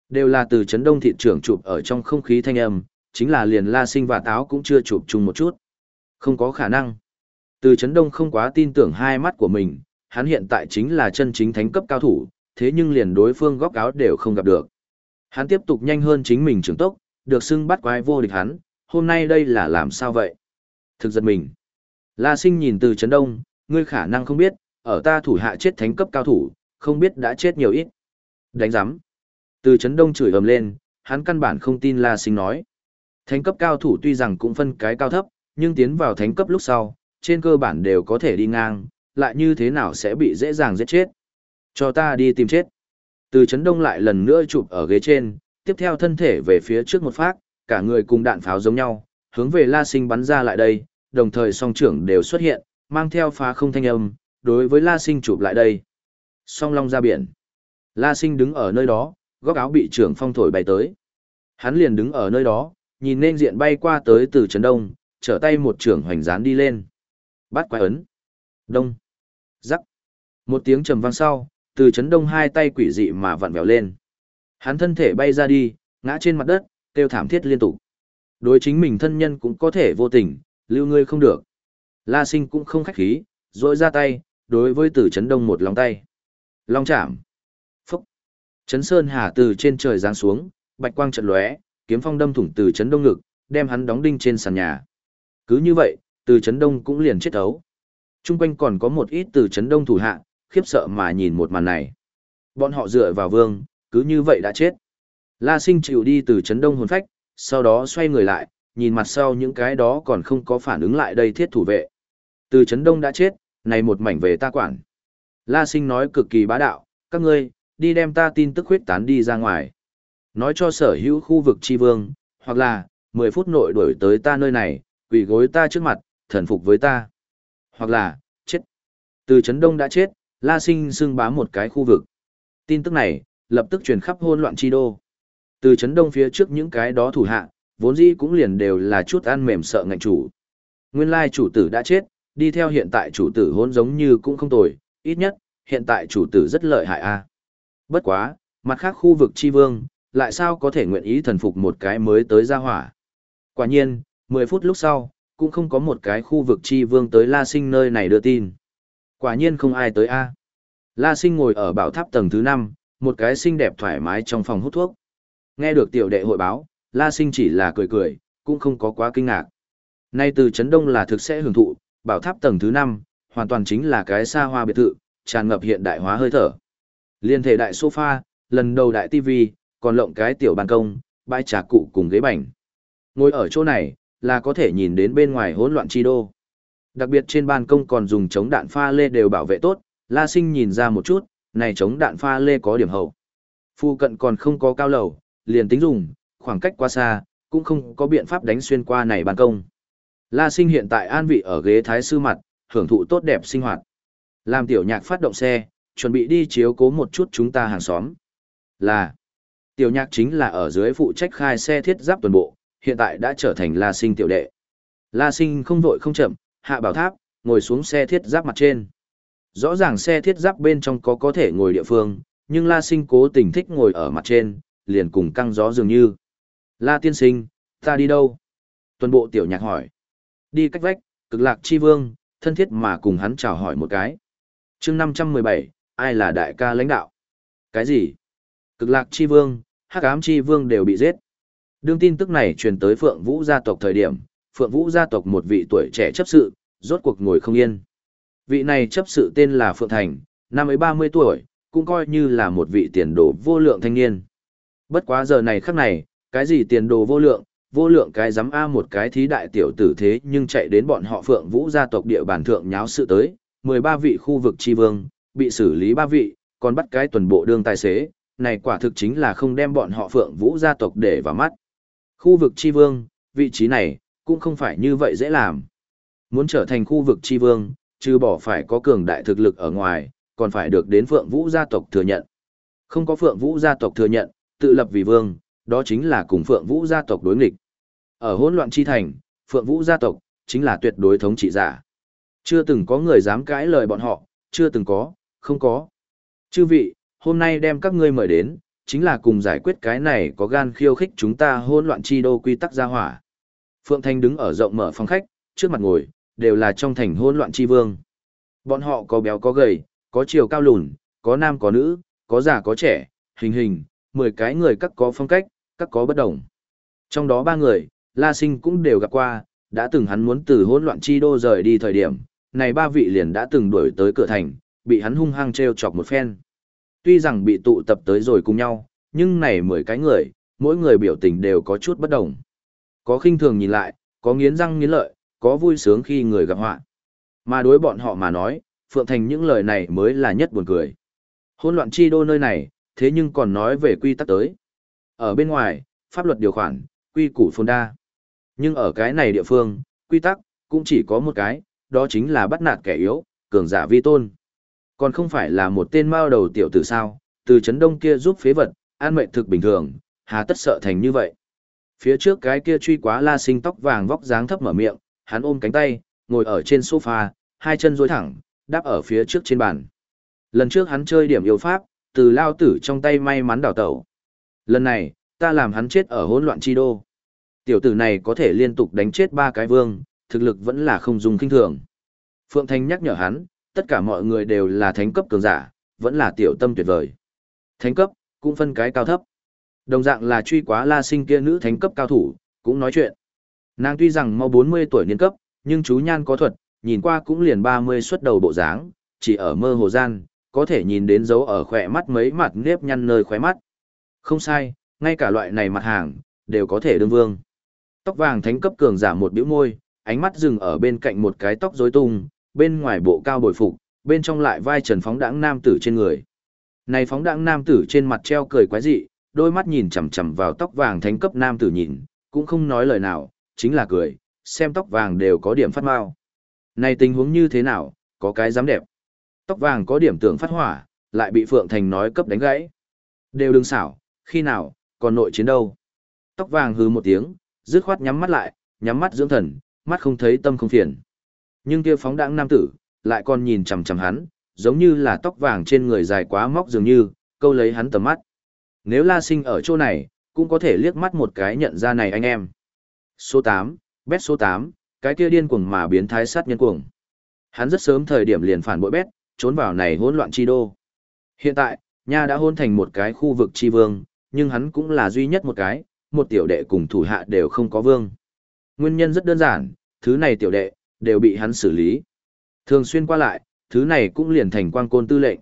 Đều là từ chấn đông thị trưởng chụp ở trong không khí thanh âm, chính là liền La Sinh và Táo cũng chưa chụp chung một chút. Không có khả năng. Từ Trấn đông không quá tin tưởng hai mắt của mình, hắn hiện tại chính là chân chính thánh cấp cao thủ, thế nhưng liền đối phương góc áo đều không gặp được. Hắn tiếp tục nhanh hơn chính mình trưởng tốc, được xưng bắt quái vô địch hắn, hôm nay đây là làm sao vậy? Thực giật mình. La sinh nhìn từ Trấn đông, ngươi khả năng không biết, ở ta thủ hạ chết thánh cấp cao thủ, không biết đã chết nhiều ít. Đánh giám. Từ Trấn đông chửi ầm lên, hắn căn bản không tin La sinh nói. Thánh cấp cao thủ tuy rằng cũng phân cái cao thấp, nhưng tiến vào thánh cấp lúc sau, trên cơ bản đều có thể đi ngang, lại như thế nào sẽ bị dễ dàng giết chết. Cho ta đi tìm chết. Từ chấn đông lại lần nữa chụp ở ghế trên, tiếp theo thân thể về phía trước một phát, cả người cùng đạn pháo giống nhau, hướng về La Sinh bắn ra lại đây, đồng thời song trưởng đều xuất hiện, mang theo phá không thanh âm, đối với La Sinh chụp lại đây. Song long ra biển. La Sinh đứng ở nơi đó, góc áo bị trưởng phong thổi bay tới. Hắn liền đứng ở nơi đó, nhìn nên diện bay qua tới từ trấn đông, trở tay một trưởng hoành dán đi lên. Bắt quái ấn. Đông. Rắc. Một tiếng trầm vang sau, từ chấn đông hai tay quỷ dị mà vặn vẹo lên. Hắn thân thể bay ra đi, ngã trên mặt đất, kêu thảm thiết liên tục. Đối chính mình thân nhân cũng có thể vô tình, lưu ngươi không được. La sinh cũng không khách khí, rỗi ra tay, đối với từ chấn đông một lòng tay. Long chạm. Phúc. Chấn Sơn Hà từ trên trời giáng xuống, bạch quang trận lóe, kiếm phong đâm thủng từ chấn đông ngực, đem hắn đóng đinh trên sàn nhà. Cứ như vậy, từ chấn đông cũng liền chết ấu. Trung quanh còn có một ít từ chấn đông thủ hạ, khiếp sợ mà nhìn một màn này. Bọn họ dựa vào vương, cứ như vậy đã chết. La sinh chịu đi từ chấn đông hồn phách, sau đó xoay người lại, nhìn mặt sau những cái đó còn không có phản ứng lại đây thiết thủ vệ. Từ chấn đông đã chết, này một mảnh về ta quản. La sinh nói cực kỳ bá đạo, các ngươi, đi đem ta tin tức huyết tán đi ra ngoài. Nói cho sở hữu khu vực tri vương, hoặc là, 10 phút nội đuổi tới ta nơi này, quỳ gối ta trước mặt, thần phục với ta. Hoặc là, chết. Từ chấn đông đã chết, La sinh xưng bá một cái khu vực. Tin tức này, lập tức truyền khắp hôn loạn chi đô. Từ chấn đông phía trước những cái đó thủ hạ, vốn dĩ cũng liền đều là chút ăn mềm sợ ngạnh chủ. Nguyên lai chủ tử đã chết, đi theo hiện tại chủ tử hôn giống như cũng không tồi, ít nhất, hiện tại chủ tử rất lợi hại a. À. Bất quá, mặt khác khu vực chi vương, lại sao có thể nguyện ý thần phục một cái mới tới ra hỏa. Quả nhiên, 10 phút lúc sau, cũng không có một cái khu vực chi vương tới La Sinh nơi này đưa tin. Quả nhiên không ai tới a. La Sinh ngồi ở bảo tháp tầng thứ 5, một cái xinh đẹp thoải mái trong phòng hút thuốc. Nghe được tiểu đệ hội báo, La Sinh chỉ là cười cười, cũng không có quá kinh ngạc. Nay từ Trấn Đông là thực sẽ hưởng thụ, bảo tháp tầng thứ 5, hoàn toàn chính là cái xa hoa biệt thự, tràn ngập hiện đại hóa hơi thở. Liên thể đại sofa, lần đầu đại tivi, còn lộng cái tiểu ban công, bãi trà cụ cùng ghế bành. Ngồi ở chỗ này, là có thể nhìn đến bên ngoài hỗn loạn chi đô. Đặc biệt trên ban công còn dùng chống đạn pha lê đều bảo vệ tốt, La Sinh nhìn ra một chút, này chống đạn pha lê có điểm hậu. Phu cận còn không có cao lầu, liền tính dùng, khoảng cách quá xa, cũng không có biện pháp đánh xuyên qua này ban công. La Sinh hiện tại an vị ở ghế thái sư mặt, hưởng thụ tốt đẹp sinh hoạt. Làm tiểu nhạc phát động xe, chuẩn bị đi chiếu cố một chút chúng ta hàng xóm. Là, tiểu nhạc chính là ở dưới phụ trách khai xe thiết giáp toàn bộ, hiện tại đã trở thành La Sinh tiểu đệ. La Sinh không vội không chậm, hạ bảo tháp, ngồi xuống xe thiết giáp mặt trên. Rõ ràng xe thiết giáp bên trong có có thể ngồi địa phương, nhưng La Sinh cố tình thích ngồi ở mặt trên, liền cùng căng gió dường như. La tiên sinh, ta đi đâu? Tuần bộ tiểu nhạc hỏi. Đi cách vách, cực lạc chi vương, thân thiết mà cùng hắn chào hỏi một cái. chương 517, ai là đại ca lãnh đạo? Cái gì? Cực lạc chi vương, hắc ám chi vương đều bị giết. Đương tin tức này truyền tới Phượng Vũ gia tộc thời điểm, Phượng Vũ gia tộc một vị tuổi trẻ chấp sự, rốt cuộc ngồi không yên. Vị này chấp sự tên là Phượng Thành, năm ấy 30 tuổi, cũng coi như là một vị tiền đồ vô lượng thanh niên. Bất quá giờ này khắc này, cái gì tiền đồ vô lượng, vô lượng cái giám A một cái thí đại tiểu tử thế nhưng chạy đến bọn họ Phượng Vũ gia tộc địa bàn thượng nháo sự tới, 13 vị khu vực tri vương, bị xử lý 3 vị, còn bắt cái tuần bộ đương tài xế, này quả thực chính là không đem bọn họ Phượng Vũ gia tộc để vào mắt. Khu vực tri vương, vị trí này, cũng không phải như vậy dễ làm. Muốn trở thành khu vực tri vương, trừ bỏ phải có cường đại thực lực ở ngoài, còn phải được đến Phượng Vũ gia tộc thừa nhận. Không có Phượng Vũ gia tộc thừa nhận, tự lập vì vương, đó chính là cùng Phượng Vũ gia tộc đối nghịch. Ở hỗn loạn chi thành, Phượng Vũ gia tộc chính là tuyệt đối thống trị giả. Chưa từng có người dám cãi lời bọn họ, chưa từng có, không có. Chư vị, hôm nay đem các ngươi mời đến, chính là cùng giải quyết cái này có gan khiêu khích chúng ta hỗn loạn chi đô quy tắc gia hỏa. Phượng Thanh đứng ở rộng mở phòng khách, trước mặt ngồi, đều là trong thành hỗn loạn chi vương. Bọn họ có béo có gầy, có chiều cao lùn, có nam có nữ, có già có trẻ, hình hình, 10 cái người các có phong cách, các có bất đồng. Trong đó ba người, La Sinh cũng đều gặp qua, đã từng hắn muốn từ hỗn loạn chi đô rời đi thời điểm, này ba vị liền đã từng đuổi tới cửa thành, bị hắn hung hăng treo chọc một phen. Tuy rằng bị tụ tập tới rồi cùng nhau, nhưng này 10 cái người, mỗi người biểu tình đều có chút bất đồng. Có khinh thường nhìn lại, có nghiến răng nghiến lợi, có vui sướng khi người gặp họa. Mà đối bọn họ mà nói, Phượng Thành những lời này mới là nhất buồn cười. Hôn loạn chi đô nơi này, thế nhưng còn nói về quy tắc tới. Ở bên ngoài, pháp luật điều khoản, quy củ phồn đa. Nhưng ở cái này địa phương, quy tắc, cũng chỉ có một cái, đó chính là bắt nạt kẻ yếu, cường giả vi tôn. Còn không phải là một tên mao đầu tiểu tử sao, từ chấn đông kia giúp phế vật, an mệnh thực bình thường, hà tất sợ thành như vậy. Phía trước cái kia truy quá la sinh tóc vàng vóc dáng thấp mở miệng, hắn ôm cánh tay, ngồi ở trên sofa, hai chân duỗi thẳng, đáp ở phía trước trên bàn. Lần trước hắn chơi điểm yêu pháp, từ lao tử trong tay may mắn đào tẩu. Lần này, ta làm hắn chết ở hỗn loạn chi đô. Tiểu tử này có thể liên tục đánh chết ba cái vương, thực lực vẫn là không dùng kinh thường. Phượng Thanh nhắc nhở hắn, tất cả mọi người đều là thánh cấp cường giả, vẫn là tiểu tâm tuyệt vời. Thánh cấp, cũng phân cái cao thấp. Đồng dạng là truy quá la sinh kia nữ thánh cấp cao thủ, cũng nói chuyện. Nàng tuy rằng mau 40 tuổi niên cấp, nhưng chú nhan có thuật, nhìn qua cũng liền 30 xuất đầu bộ dáng, chỉ ở mơ hồ gian, có thể nhìn đến dấu ở khỏe mắt mấy mặt nếp nhăn nơi khóe mắt. Không sai, ngay cả loại này mặt hàng, đều có thể đương vương. Tóc vàng thánh cấp cường giả một biểu môi, ánh mắt dừng ở bên cạnh một cái tóc rối tung, bên ngoài bộ cao bồi phục, bên trong lại vai trần phóng đãng nam tử trên người. Này phóng đãng nam tử trên mặt treo cười quái dị, đôi mắt nhìn chằm chằm vào tóc vàng thánh cấp nam tử nhìn, cũng không nói lời nào, chính là cười, xem tóc vàng đều có điểm phát mau. Này tình huống như thế nào, có cái dám đẹp. Tóc vàng có điểm tưởng phát hỏa, lại bị Phượng Thành nói cấp đánh gãy. Đều đừng xảo, khi nào, còn nội chiến đâu. Tóc vàng hứ một tiếng, dứt khoát nhắm mắt lại, nhắm mắt dưỡng thần, mắt không thấy tâm không phiền. Nhưng kia phóng đãng nam tử, lại còn nhìn chằm chằm hắn, giống như là tóc vàng trên người dài quá móc dường như, câu lấy hắn tầm mắt. Nếu La Sinh ở chỗ này, cũng có thể liếc mắt một cái nhận ra này anh em. Số 8, bét số 8, cái kia điên cuồng mà biến thái sát nhân cuồng. Hắn rất sớm thời điểm liền phản bội bét, trốn vào này hỗn loạn chi đô. Hiện tại, nha đã hôn thành một cái khu vực chi vương, nhưng hắn cũng là duy nhất một cái, một tiểu đệ cùng thủ hạ đều không có vương. Nguyên nhân rất đơn giản, thứ này tiểu đệ, đều bị hắn xử lý. Thường xuyên qua lại, thứ này cũng liền thành quang côn tư lệnh.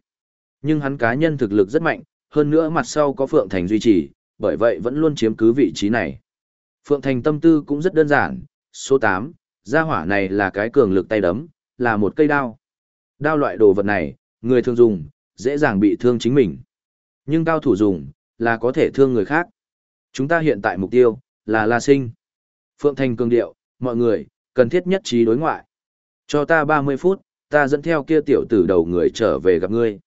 Nhưng hắn cá nhân thực lực rất mạnh, hơn nữa mặt sau có Phượng Thành duy trì, bởi vậy vẫn luôn chiếm cứ vị trí này. Phượng Thành tâm tư cũng rất đơn giản, số 8, gia hỏa này là cái cường lực tay đấm, là một cây đao. Đao loại đồ vật này, người thường dùng, dễ dàng bị thương chính mình. Nhưng cao thủ dùng, là có thể thương người khác. Chúng ta hiện tại mục tiêu, là La Sinh. Phượng Thành cường điệu, mọi người, cần thiết nhất trí đối ngoại. Cho ta 30 phút, ta dẫn theo kia tiểu tử đầu người trở về gặp ngươi.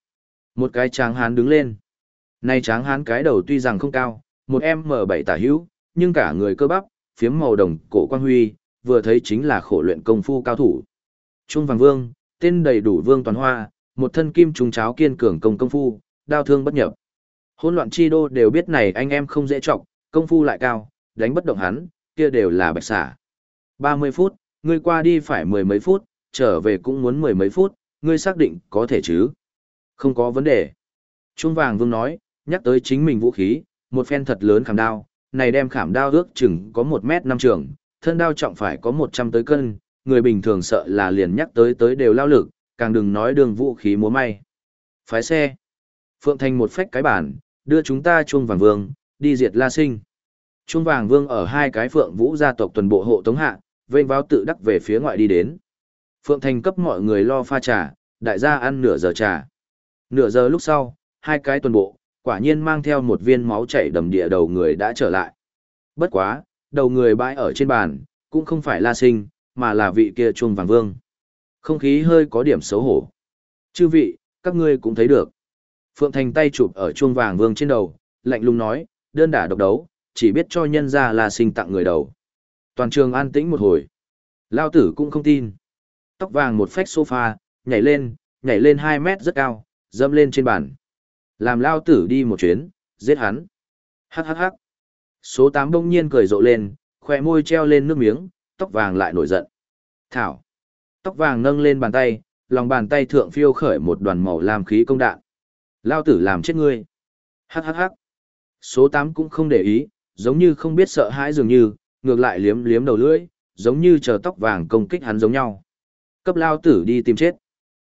Một cái tráng hán đứng lên. Này tráng hán cái đầu tuy rằng không cao, một em m bảy tả hữu, nhưng cả người cơ bắp, phiếm màu đồng, cổ quan huy, vừa thấy chính là khổ luyện công phu cao thủ. Trung Vàng Vương, tên đầy đủ Vương Toàn Hoa, một thân kim trùng cháo kiên cường công công phu, đao thương bất nhập. Hỗn loạn chi đô đều biết này anh em không dễ trọng, công phu lại cao, đánh bất động hắn, kia đều là bạch xả. 30 phút, ngươi qua đi phải mười mấy phút, trở về cũng muốn mười mấy phút, ngươi xác định có thể chứ? Không có vấn đề. Trung vàng vương nói, nhắc tới chính mình vũ khí, một phen thật lớn khảm đao, này đem khảm đao ước chừng có một mét năm trường, thân đao trọng phải có một trăm tới cân, người bình thường sợ là liền nhắc tới tới đều lao lực, càng đừng nói đường vũ khí múa may. Phái xe. Phượng Thành một phách cái bản, đưa chúng ta chuông vàng vương, đi diệt la sinh. Chuông vàng vương ở hai cái phượng vũ gia tộc tuần bộ hộ tống hạ, vênh vào tự đắc về phía ngoại đi đến. Phượng Thành cấp mọi người lo pha trà, đại gia ăn nửa giờ trà. Nửa giờ lúc sau, hai cái tuần bộ, quả nhiên mang theo một viên máu chảy đầm địa đầu người đã trở lại. Bất quá, đầu người bãi ở trên bàn, cũng không phải la sinh, mà là vị kia chuông vàng vương. Không khí hơi có điểm xấu hổ. Chư vị, các ngươi cũng thấy được. Phượng Thành tay chụp ở chuông vàng vương trên đầu, lạnh lùng nói, đơn đả độc đấu, chỉ biết cho nhân ra là sinh tặng người đầu. Toàn trường an tĩnh một hồi. Lao tử cũng không tin. Tóc vàng một phách sofa, nhảy lên, nhảy lên 2 mét rất cao, dâm lên trên bàn. Làm Lao tử đi một chuyến, giết hắn. Hắc hắc hắc. Số 8 đông nhiên cười rộ lên, khỏe môi treo lên nước miếng, tóc vàng lại nổi giận. Thảo. Tóc vàng nâng lên bàn tay, lòng bàn tay thượng phiêu khởi một đoàn màu làm khí công đạn. Lao tử làm chết ngươi. Hắc hắc hắc. Số 8 cũng không để ý, giống như không biết sợ hãi dường như, ngược lại liếm liếm đầu lưỡi, giống như chờ tóc vàng công kích hắn giống nhau. Cấp lao tử đi tìm chết.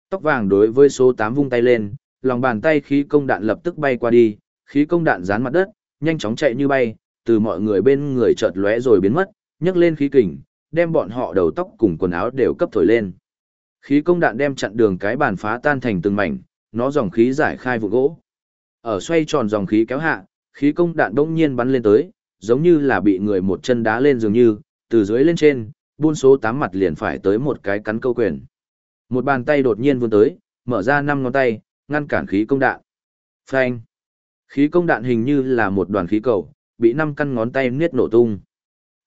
Tóc vàng đối với số 8 vung tay lên, lòng bàn tay khí công đạn lập tức bay qua đi, khí công đạn dán mặt đất, nhanh chóng chạy như bay, từ mọi người bên người chợt lóe rồi biến mất, nhấc lên khí kình, đem bọn họ đầu tóc cùng quần áo đều cấp thổi lên. Khí công đạn đem chặn đường cái bàn phá tan thành từng mảnh, nó dòng khí giải khai vụ gỗ. Ở xoay tròn dòng khí kéo hạ, khí công đạn đông nhiên bắn lên tới, giống như là bị người một chân đá lên dường như, từ dưới lên trên, buôn số tám mặt liền phải tới một cái cắn câu quyền. Một bàn tay đột nhiên vươn tới, mở ra năm ngón tay, ngăn cản khí công đạn. Phanh! Khí công đạn hình như là một đoàn khí cầu, bị năm căn ngón tay niết nổ tung.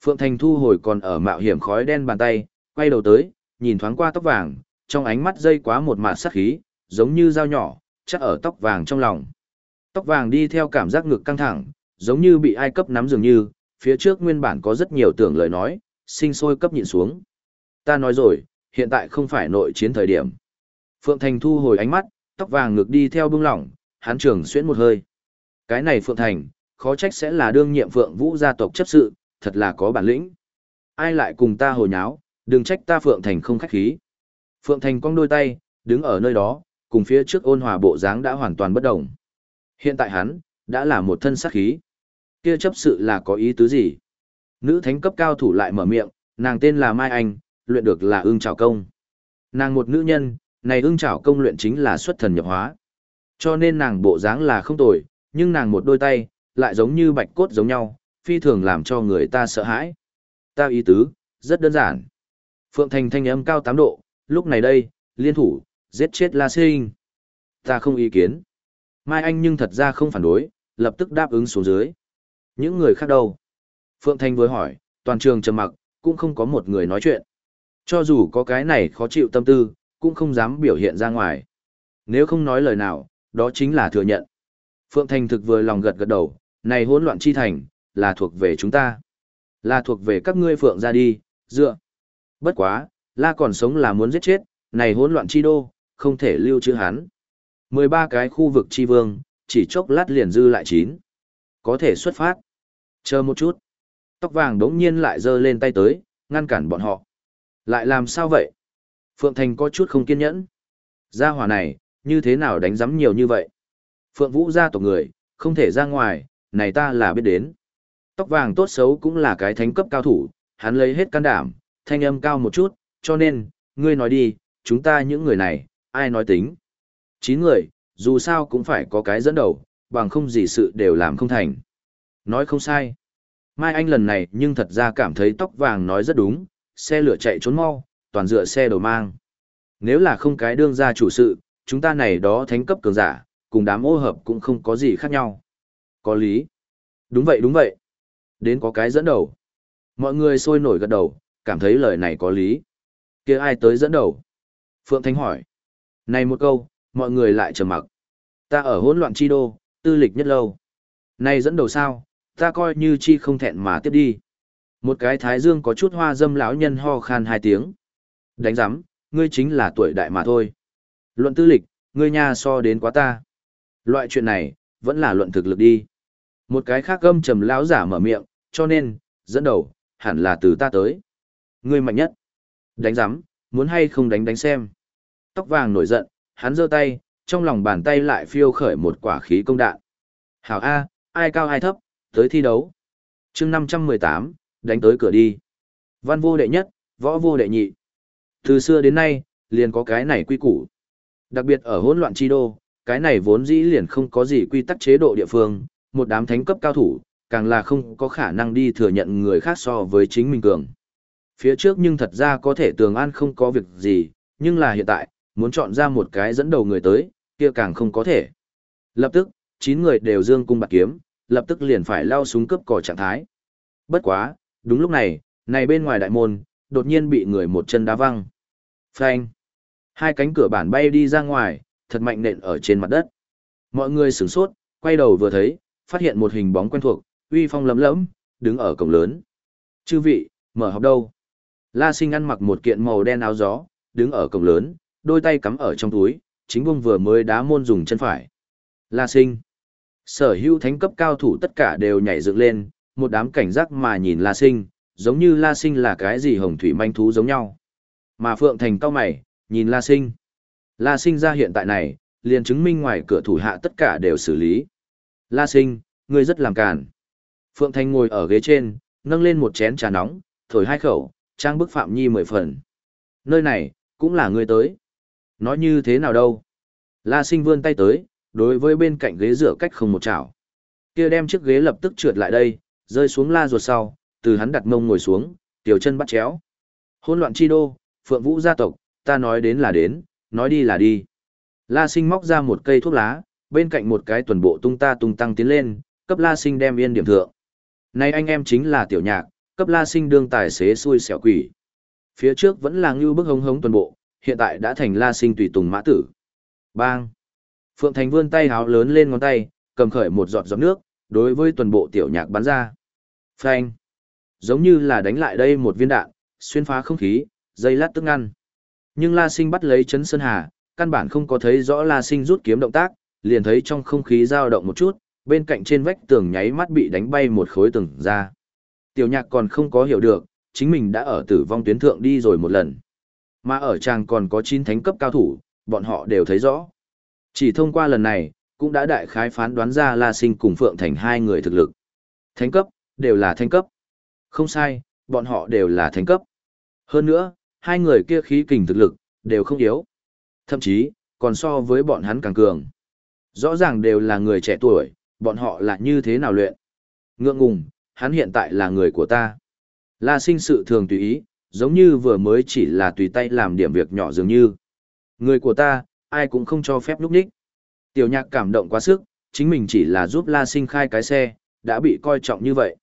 Phượng Thành thu hồi còn ở mạo hiểm khói đen bàn tay, quay đầu tới, nhìn thoáng qua tóc vàng, trong ánh mắt dây quá một mạt sắc khí, giống như dao nhỏ, chắc ở tóc vàng trong lòng. Tóc vàng đi theo cảm giác ngực căng thẳng, giống như bị ai cấp nắm dường như, phía trước nguyên bản có rất nhiều tưởng lời nói, sinh sôi cấp nhịn xuống. Ta nói rồi, Hiện tại không phải nội chiến thời điểm. Phượng Thành thu hồi ánh mắt, tóc vàng ngược đi theo bưng lỏng, hắn trường xuyễn một hơi. Cái này Phượng Thành, khó trách sẽ là đương nhiệm Phượng Vũ gia tộc chấp sự, thật là có bản lĩnh. Ai lại cùng ta hồi nháo, đừng trách ta Phượng Thành không khách khí. Phượng Thành cong đôi tay, đứng ở nơi đó, cùng phía trước ôn hòa bộ dáng đã hoàn toàn bất động. Hiện tại hắn, đã là một thân sát khí. Kia chấp sự là có ý tứ gì? Nữ thánh cấp cao thủ lại mở miệng, nàng tên là Mai Anh, luyện được là ương trảo công. Nàng một nữ nhân, này ương trảo công luyện chính là xuất thần nhập hóa. Cho nên nàng bộ dáng là không tồi, nhưng nàng một đôi tay, lại giống như bạch cốt giống nhau, phi thường làm cho người ta sợ hãi. Ta ý tứ, rất đơn giản. Phượng Thành thanh âm cao 8 độ, lúc này đây, liên thủ, giết chết La Sinh. Ta không ý kiến. Mai Anh nhưng thật ra không phản đối, lập tức đáp ứng xuống dưới. Những người khác đâu? Phượng Thanh vừa hỏi, toàn trường trầm mặc, cũng không có một người nói chuyện. Cho dù có cái này khó chịu tâm tư, cũng không dám biểu hiện ra ngoài. Nếu không nói lời nào, đó chính là thừa nhận. Phượng Thanh thực vừa lòng gật gật đầu, này hỗn loạn chi thành, là thuộc về chúng ta. Là thuộc về các ngươi Phượng ra đi, dựa. Bất quá, La còn sống là muốn giết chết, này hỗn loạn chi đô, không thể lưu trữ hắn. 13 cái khu vực chi vương, chỉ chốc lát liền dư lại 9. Có thể xuất phát. Chờ một chút. Tóc vàng đống nhiên lại giơ lên tay tới, ngăn cản bọn họ. Lại làm sao vậy? Phượng Thành có chút không kiên nhẫn. Gia hỏa này, như thế nào đánh giấm nhiều như vậy? Phượng Vũ gia tộc người, không thể ra ngoài, này ta là biết đến. Tóc vàng tốt xấu cũng là cái thánh cấp cao thủ, hắn lấy hết can đảm, thanh âm cao một chút, cho nên, ngươi nói đi, chúng ta những người này, ai nói tính. Chín người, dù sao cũng phải có cái dẫn đầu, bằng không gì sự đều làm không thành. Nói không sai. Mai Anh lần này nhưng thật ra cảm thấy tóc vàng nói rất đúng, xe lửa chạy trốn mau, toàn dựa xe đầu mang. Nếu là không cái đương ra chủ sự, chúng ta này đó thánh cấp cường giả, cùng đám ô hợp cũng không có gì khác nhau. Có lý. Đúng vậy đúng vậy. Đến có cái dẫn đầu. Mọi người sôi nổi gật đầu, cảm thấy lời này có lý. kia ai tới dẫn đầu? Phượng Thánh hỏi. Này một câu, mọi người lại trầm mặc. Ta ở hỗn loạn chi đô, tư lịch nhất lâu. nay dẫn đầu sao, ta coi như chi không thẹn mà tiếp đi. Một cái thái dương có chút hoa dâm lão nhân ho khan hai tiếng. Đánh giám, ngươi chính là tuổi đại mà thôi. Luận tư lịch, ngươi nha so đến quá ta. Loại chuyện này, vẫn là luận thực lực đi. Một cái khác gâm trầm lão giả mở miệng, cho nên, dẫn đầu, hẳn là từ ta tới. Ngươi mạnh nhất. Đánh giám, muốn hay không đánh đánh xem. Tóc vàng nổi giận, hắn giơ tay, trong lòng bàn tay lại phiêu khởi một quả khí công đạn. Hảo A, ai cao ai thấp, tới thi đấu. chương 518, đánh tới cửa đi. Văn vô đệ nhất, võ vô đệ nhị. Từ xưa đến nay, liền có cái này quy củ. Đặc biệt ở hỗn loạn chi đô, cái này vốn dĩ liền không có gì quy tắc chế độ địa phương, một đám thánh cấp cao thủ, càng là không có khả năng đi thừa nhận người khác so với chính mình cường. Phía trước nhưng thật ra có thể tường an không có việc gì, nhưng là hiện tại, muốn chọn ra một cái dẫn đầu người tới, kia càng không có thể. Lập tức, 9 người đều dương cung bạc kiếm, lập tức liền phải lao xuống cướp cỏ trạng thái. Bất quá, đúng lúc này, này bên ngoài đại môn, đột nhiên bị người một chân đá văng. Phanh! Hai cánh cửa bản bay đi ra ngoài, thật mạnh nện ở trên mặt đất. Mọi người sửng sốt, quay đầu vừa thấy, phát hiện một hình bóng quen thuộc, uy phong lấm lẫm, đứng ở cổng lớn. Chư vị, mở học đâu? La sinh ăn mặc một kiện màu đen áo gió, đứng ở cổng lớn, đôi tay cắm ở trong túi, chính bông vừa mới đá môn dùng chân phải. La sinh. Sở hữu thánh cấp cao thủ tất cả đều nhảy dựng lên, một đám cảnh giác mà nhìn La sinh, giống như La sinh là cái gì hồng thủy manh thú giống nhau. Mà Phượng Thành cao mày, nhìn La sinh. La sinh ra hiện tại này, liền chứng minh ngoài cửa thủ hạ tất cả đều xử lý. La sinh, ngươi rất làm càn. Phượng Thành ngồi ở ghế trên, nâng lên một chén trà nóng, thổi hai khẩu, trang bức Phạm Nhi mười phần. Nơi này, cũng là ngươi tới. Nói như thế nào đâu? La sinh vươn tay tới, đối với bên cạnh ghế rửa cách không một chảo. Kia đem chiếc ghế lập tức trượt lại đây, rơi xuống la ruột sau, từ hắn đặt mông ngồi xuống, tiểu chân bắt chéo. Hôn loạn chi đô, phượng vũ gia tộc, ta nói đến là đến, nói đi là đi. La sinh móc ra một cây thuốc lá, bên cạnh một cái tuần bộ tung ta tung tăng tiến lên, cấp la sinh đem yên điểm thượng. Này anh em chính là tiểu nhạc, cấp la sinh đương tài xế xui xẻo quỷ. Phía trước vẫn là ngưu bức hống hống tuần bộ, hiện tại đã thành la sinh tùy tùng mã tử. Bang! Phượng Thành vươn tay háo lớn lên ngón tay, cầm khởi một giọt giọt nước, đối với tuần bộ tiểu nhạc bắn ra. Phanh! Giống như là đánh lại đây một viên đạn, xuyên phá không khí, dây lát tức ngăn. Nhưng La Sinh bắt lấy chấn Sơn Hà, căn bản không có thấy rõ La Sinh rút kiếm động tác, liền thấy trong không khí dao động một chút, bên cạnh trên vách tường nháy mắt bị đánh bay một khối tường ra. Tiểu nhạc còn không có hiểu được, chính mình đã ở tử vong tuyến thượng đi rồi một lần. Mà ở trang còn có 9 thánh cấp cao thủ, bọn họ đều thấy rõ. Chỉ thông qua lần này, cũng đã đại khái phán đoán ra La Sinh cùng Phượng Thành hai người thực lực. Thánh cấp, đều là thánh cấp. Không sai, bọn họ đều là thánh cấp. Hơn nữa, hai người kia khí kình thực lực, đều không yếu. Thậm chí, còn so với bọn hắn càng cường. Rõ ràng đều là người trẻ tuổi, bọn họ là như thế nào luyện. Ngượng ngùng, hắn hiện tại là người của ta. La sinh sự thường tùy ý, giống như vừa mới chỉ là tùy tay làm điểm việc nhỏ dường như. Người của ta, ai cũng không cho phép lúc đích. Tiểu nhạc cảm động quá sức, chính mình chỉ là giúp La sinh khai cái xe, đã bị coi trọng như vậy.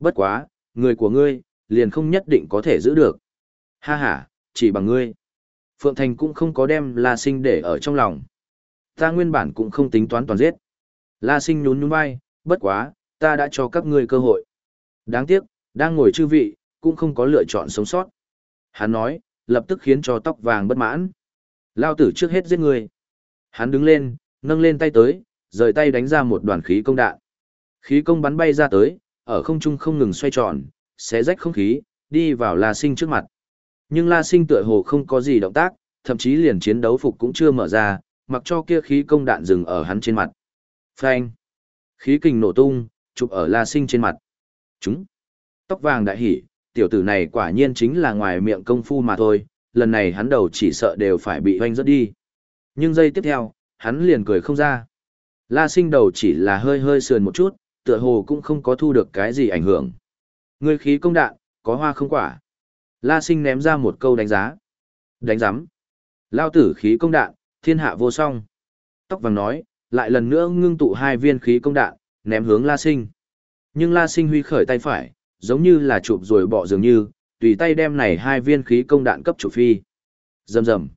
Bất quá, người của ngươi, liền không nhất định có thể giữ được. Ha ha, chỉ bằng ngươi. Phượng Thành cũng không có đem La Sinh để ở trong lòng. Ta nguyên bản cũng không tính toán toàn giết. La Sinh nhún nhún vai, bất quá, ta đã cho các ngươi cơ hội. Đáng tiếc, đang ngồi chư vị, cũng không có lựa chọn sống sót. Hắn nói, lập tức khiến cho tóc vàng bất mãn. Lao tử trước hết giết người. Hắn đứng lên, nâng lên tay tới, rời tay đánh ra một đoàn khí công đạn. Khí công bắn bay ra tới, ở không trung không ngừng xoay tròn, xé rách không khí, đi vào La Sinh trước mặt. Nhưng La Sinh tựa hồ không có gì động tác, thậm chí liền chiến đấu phục cũng chưa mở ra, mặc cho kia khí công đạn dừng ở hắn trên mặt. Phanh! Khí kình nổ tung, chụp ở La Sinh trên mặt. Chúng! Tóc vàng đại hỉ, tiểu tử này quả nhiên chính là ngoài miệng công phu mà thôi, lần này hắn đầu chỉ sợ đều phải bị hoanh rớt đi. Nhưng giây tiếp theo, hắn liền cười không ra. La Sinh đầu chỉ là hơi hơi sườn một chút, tựa hồ cũng không có thu được cái gì ảnh hưởng. Ngươi khí công đạn, có hoa không quả. La sinh ném ra một câu đánh giá. Đánh giám. Lao tử khí công đạn, thiên hạ vô song. Tóc vàng nói, lại lần nữa ngưng tụ hai viên khí công đạn, ném hướng La sinh. Nhưng La sinh huy khởi tay phải, giống như là chụp rồi bỏ dường như, tùy tay đem này hai viên khí công đạn cấp chủ phi. Rầm rầm.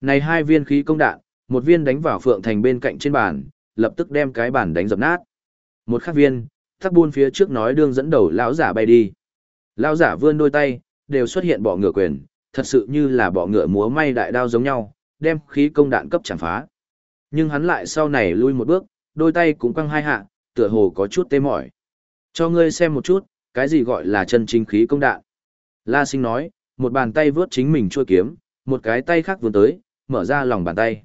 Này hai viên khí công đạn, một viên đánh vào Phượng Thành bên cạnh trên bàn, lập tức đem cái bàn đánh dập nát. Một khắc viên, thắc buôn phía trước nói đương dẫn đầu lão giả bay đi. Lão giả vươn đôi tay, đều xuất hiện bọ ngựa quyền, thật sự như là bọ ngựa múa may đại đao giống nhau, đem khí công đạn cấp chẳng phá. Nhưng hắn lại sau này lui một bước, đôi tay cũng quăng hai hạ, tựa hồ có chút tê mỏi. Cho ngươi xem một chút, cái gì gọi là chân chính khí công đạn. La sinh nói, một bàn tay vướt chính mình chua kiếm, một cái tay khác vươn tới, mở ra lòng bàn tay.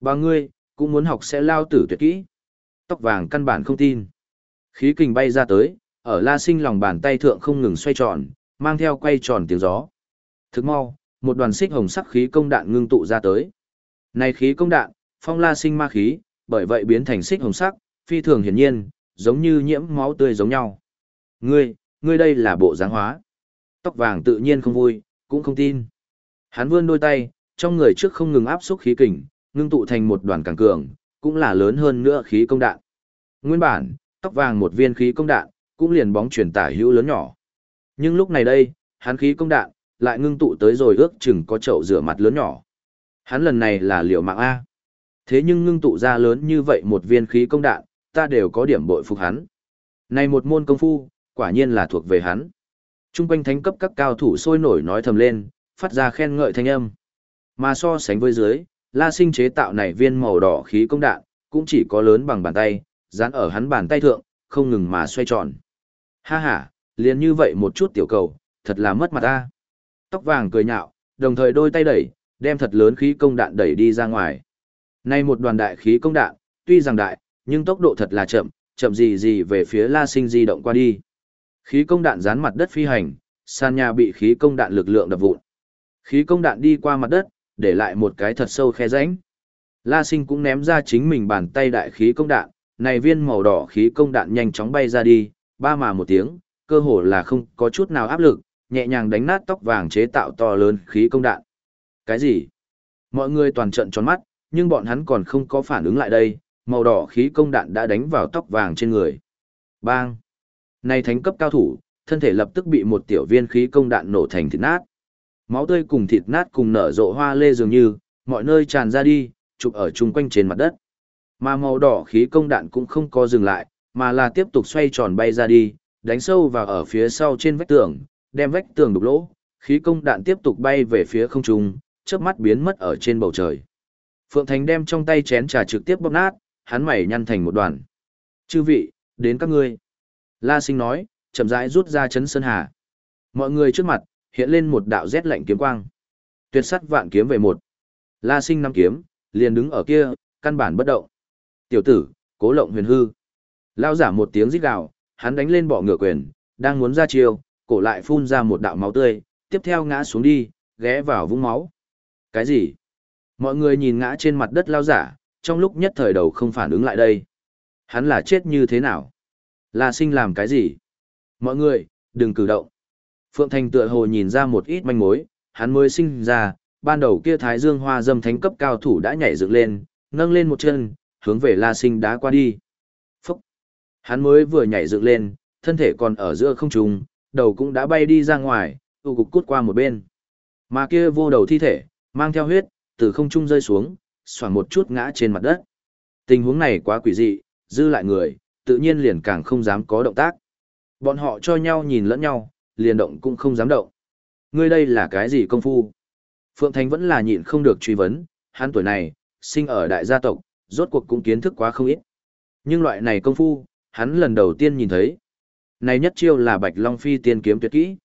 Bà ngươi, cũng muốn học sẽ lao tử tuyệt kỹ. Tóc vàng căn bản không tin. Khí kình bay ra tới, ở la sinh lòng bàn tay thượng không ngừng xoay tròn, mang theo quay tròn tiếng gió. Thức mau, một đoàn xích hồng sắc khí công đạn ngưng tụ ra tới. Này khí công đạn, phong la sinh ma khí, bởi vậy biến thành xích hồng sắc, phi thường hiển nhiên, giống như nhiễm máu tươi giống nhau. Ngươi, ngươi đây là bộ dáng hóa. Tóc vàng tự nhiên không vui, cũng không tin. Hắn vươn đôi tay, trong người trước không ngừng áp xúc khí kình, ngưng tụ thành một đoàn càng cường, cũng là lớn hơn nữa khí công đạn. Nguyên bản, tóc vàng một viên khí công đạn, cũng liền bóng chuyển tả hữu lớn nhỏ. Nhưng lúc này đây, hắn khí công đạn, lại ngưng tụ tới rồi ước chừng có chậu rửa mặt lớn nhỏ. Hắn lần này là liệu mạng A. Thế nhưng ngưng tụ ra lớn như vậy một viên khí công đạn, ta đều có điểm bội phục hắn. Này một môn công phu, quả nhiên là thuộc về hắn. Trung quanh thánh cấp các cao thủ sôi nổi nói thầm lên, phát ra khen ngợi thanh âm. Mà so sánh với dưới, La Sinh chế tạo này viên màu đỏ khí công đạn, cũng chỉ có lớn bằng bàn tay, dán ở hắn bàn tay thượng, không ngừng mà xoay tròn. Ha ha, liền như vậy một chút tiểu cầu, thật là mất mặt ta. Tóc vàng cười nhạo, đồng thời đôi tay đẩy, đem thật lớn khí công đạn đẩy đi ra ngoài. Nay một đoàn đại khí công đạn, tuy rằng đại, nhưng tốc độ thật là chậm, chậm gì gì về phía La Sinh di động qua đi. Khí công đạn dán mặt đất phi hành, sàn nhà bị khí công đạn lực lượng đập vụn. Khí công đạn đi qua mặt đất, để lại một cái thật sâu khe rãnh. La Sinh cũng ném ra chính mình bàn tay đại khí công đạn, này viên màu đỏ khí công đạn nhanh chóng bay ra đi, ba mà một tiếng, cơ hồ là không có chút nào áp lực, nhẹ nhàng đánh nát tóc vàng chế tạo to lớn khí công đạn. Cái gì? Mọi người toàn trận tròn mắt, nhưng bọn hắn còn không có phản ứng lại đây, màu đỏ khí công đạn đã đánh vào tóc vàng trên người. Bang! Này thánh cấp cao thủ, thân thể lập tức bị một tiểu viên khí công đạn nổ thành thịt nát. Máu tươi cùng thịt nát cùng nở rộ hoa lê dường như, mọi nơi tràn ra đi, chụp ở chung quanh trên mặt đất. Mà màu đỏ khí công đạn cũng không có dừng lại, mà là tiếp tục xoay tròn bay ra đi, đánh sâu vào ở phía sau trên vách tường, đem vách tường đục lỗ, khí công đạn tiếp tục bay về phía không trung, chớp mắt biến mất ở trên bầu trời. Phượng Thành đem trong tay chén trà trực tiếp bóp nát, hắn mày nhăn thành một đoàn. Chư vị, đến các ngươi. La sinh nói, chậm rãi rút ra chấn sơn hà. Mọi người trước mặt, hiện lên một đạo rét lạnh kiếm quang. Tuyệt sắt vạn kiếm về một. La sinh năm kiếm, liền đứng ở kia, căn bản bất động. Tiểu tử, cố lộng huyền hư. Lao giả một tiếng rít gào, hắn đánh lên bọ ngựa quyền, đang muốn ra chiêu, cổ lại phun ra một đạo máu tươi, tiếp theo ngã xuống đi, ghé vào vũng máu. Cái gì? Mọi người nhìn ngã trên mặt đất lao giả, trong lúc nhất thời đầu không phản ứng lại đây. Hắn là chết như thế nào? Là sinh làm cái gì? Mọi người, đừng cử động. Phượng Thành tựa hồ nhìn ra một ít manh mối, hắn mới sinh ra, ban đầu kia Thái Dương Hoa Dâm thánh cấp cao thủ đã nhảy dựng lên, nâng lên một chân, hướng về La Sinh đá qua đi. Phúc! Hắn mới vừa nhảy dựng lên, thân thể còn ở giữa không trung, đầu cũng đã bay đi ra ngoài, tụ cục cút qua một bên. Mà kia vô đầu thi thể, mang theo huyết, từ không trung rơi xuống, xoảng một chút ngã trên mặt đất. Tình huống này quá quỷ dị, dư lại người, tự nhiên liền càng không dám có động tác. Bọn họ cho nhau nhìn lẫn nhau, liền động cũng không dám động. Ngươi đây là cái gì công phu? Phượng Thành vẫn là nhịn không được truy vấn, hắn tuổi này, sinh ở đại gia tộc, rốt cuộc cũng kiến thức quá không ít. Nhưng loại này công phu, hắn lần đầu tiên nhìn thấy. Này nhất chiêu là Bạch Long Phi tiên kiếm tuyệt kỹ.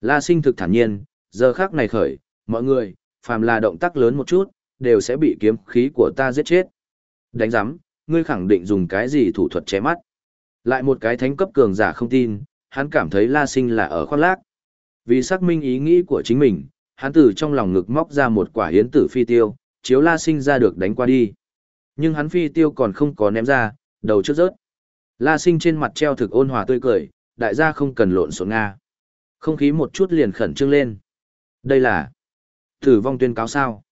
La sinh thực thản nhiên, giờ khác này khởi, mọi người, phàm là động tác lớn một chút, đều sẽ bị kiếm khí của ta giết chết. Đánh giám, ngươi khẳng định dùng cái gì thủ thuật che mắt. Lại một cái thánh cấp cường giả không tin, hắn cảm thấy La Sinh là ở khoác lác. Vì xác minh ý nghĩ của chính mình, hắn từ trong lòng ngực móc ra một quả hiến tử phi tiêu, chiếu La Sinh ra được đánh qua đi. Nhưng hắn phi tiêu còn không có ném ra, đầu trước rớt. La Sinh trên mặt treo thực ôn hòa tươi cười, đại gia không cần lộn xộn Nga. Không khí một chút liền khẩn trương lên. Đây là tử vong tuyên cáo sao.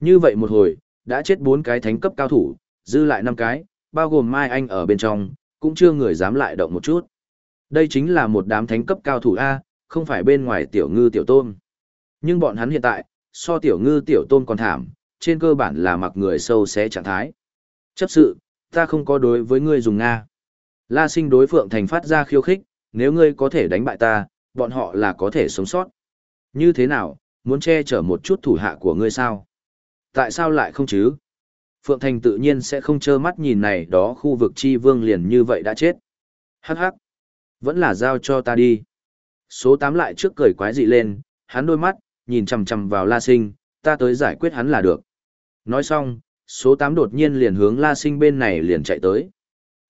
Như vậy một hồi, đã chết bốn cái thánh cấp cao thủ, dư lại năm cái, bao gồm Mai Anh ở bên trong, cũng chưa người dám lại động một chút. Đây chính là một đám thánh cấp cao thủ A, không phải bên ngoài tiểu ngư tiểu tôm. Nhưng bọn hắn hiện tại, so tiểu ngư tiểu tôm còn thảm, trên cơ bản là mặc người sâu xé trạng thái. Chấp sự, ta không có đối với ngươi dùng Nga. La sinh đối Phượng Thành phát ra khiêu khích, nếu ngươi có thể đánh bại ta, bọn họ là có thể sống sót. Như thế nào, muốn che chở một chút thủ hạ của ngươi sao? Tại sao lại không chứ? Phượng Thành tự nhiên sẽ không trơ mắt nhìn này đó khu vực chi vương liền như vậy đã chết. Hắc hắc. Vẫn là giao cho ta đi. Số 8 lại trước cười quái dị lên, hắn đôi mắt, nhìn chằm chằm vào La Sinh, ta tới giải quyết hắn là được. Nói xong, số 8 đột nhiên liền hướng La Sinh bên này liền chạy tới.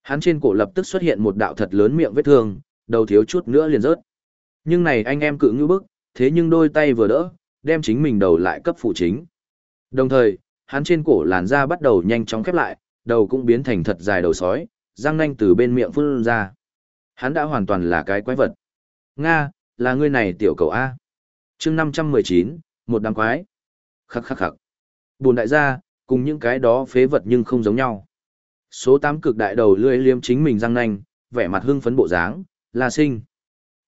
Hắn trên cổ lập tức xuất hiện một đạo thật lớn miệng vết thương, đầu thiếu chút nữa liền rớt. Nhưng này anh em cự ngư bức, thế nhưng đôi tay vừa đỡ, đem chính mình đầu lại cấp phụ chính. Đồng thời, hắn trên cổ làn da bắt đầu nhanh chóng khép lại, đầu cũng biến thành thật dài đầu sói, răng nanh từ bên miệng phun ra. Hắn đã hoàn toàn là cái quái vật. Nga, là ngươi này tiểu cầu A. chương 519, một đám quái. Khắc khắc khắc. Bùn đại gia, cùng những cái đó phế vật nhưng không giống nhau. Số 8 cực đại đầu lươi liếm chính mình răng nanh, vẻ mặt hưng phấn bộ dáng, La Sinh.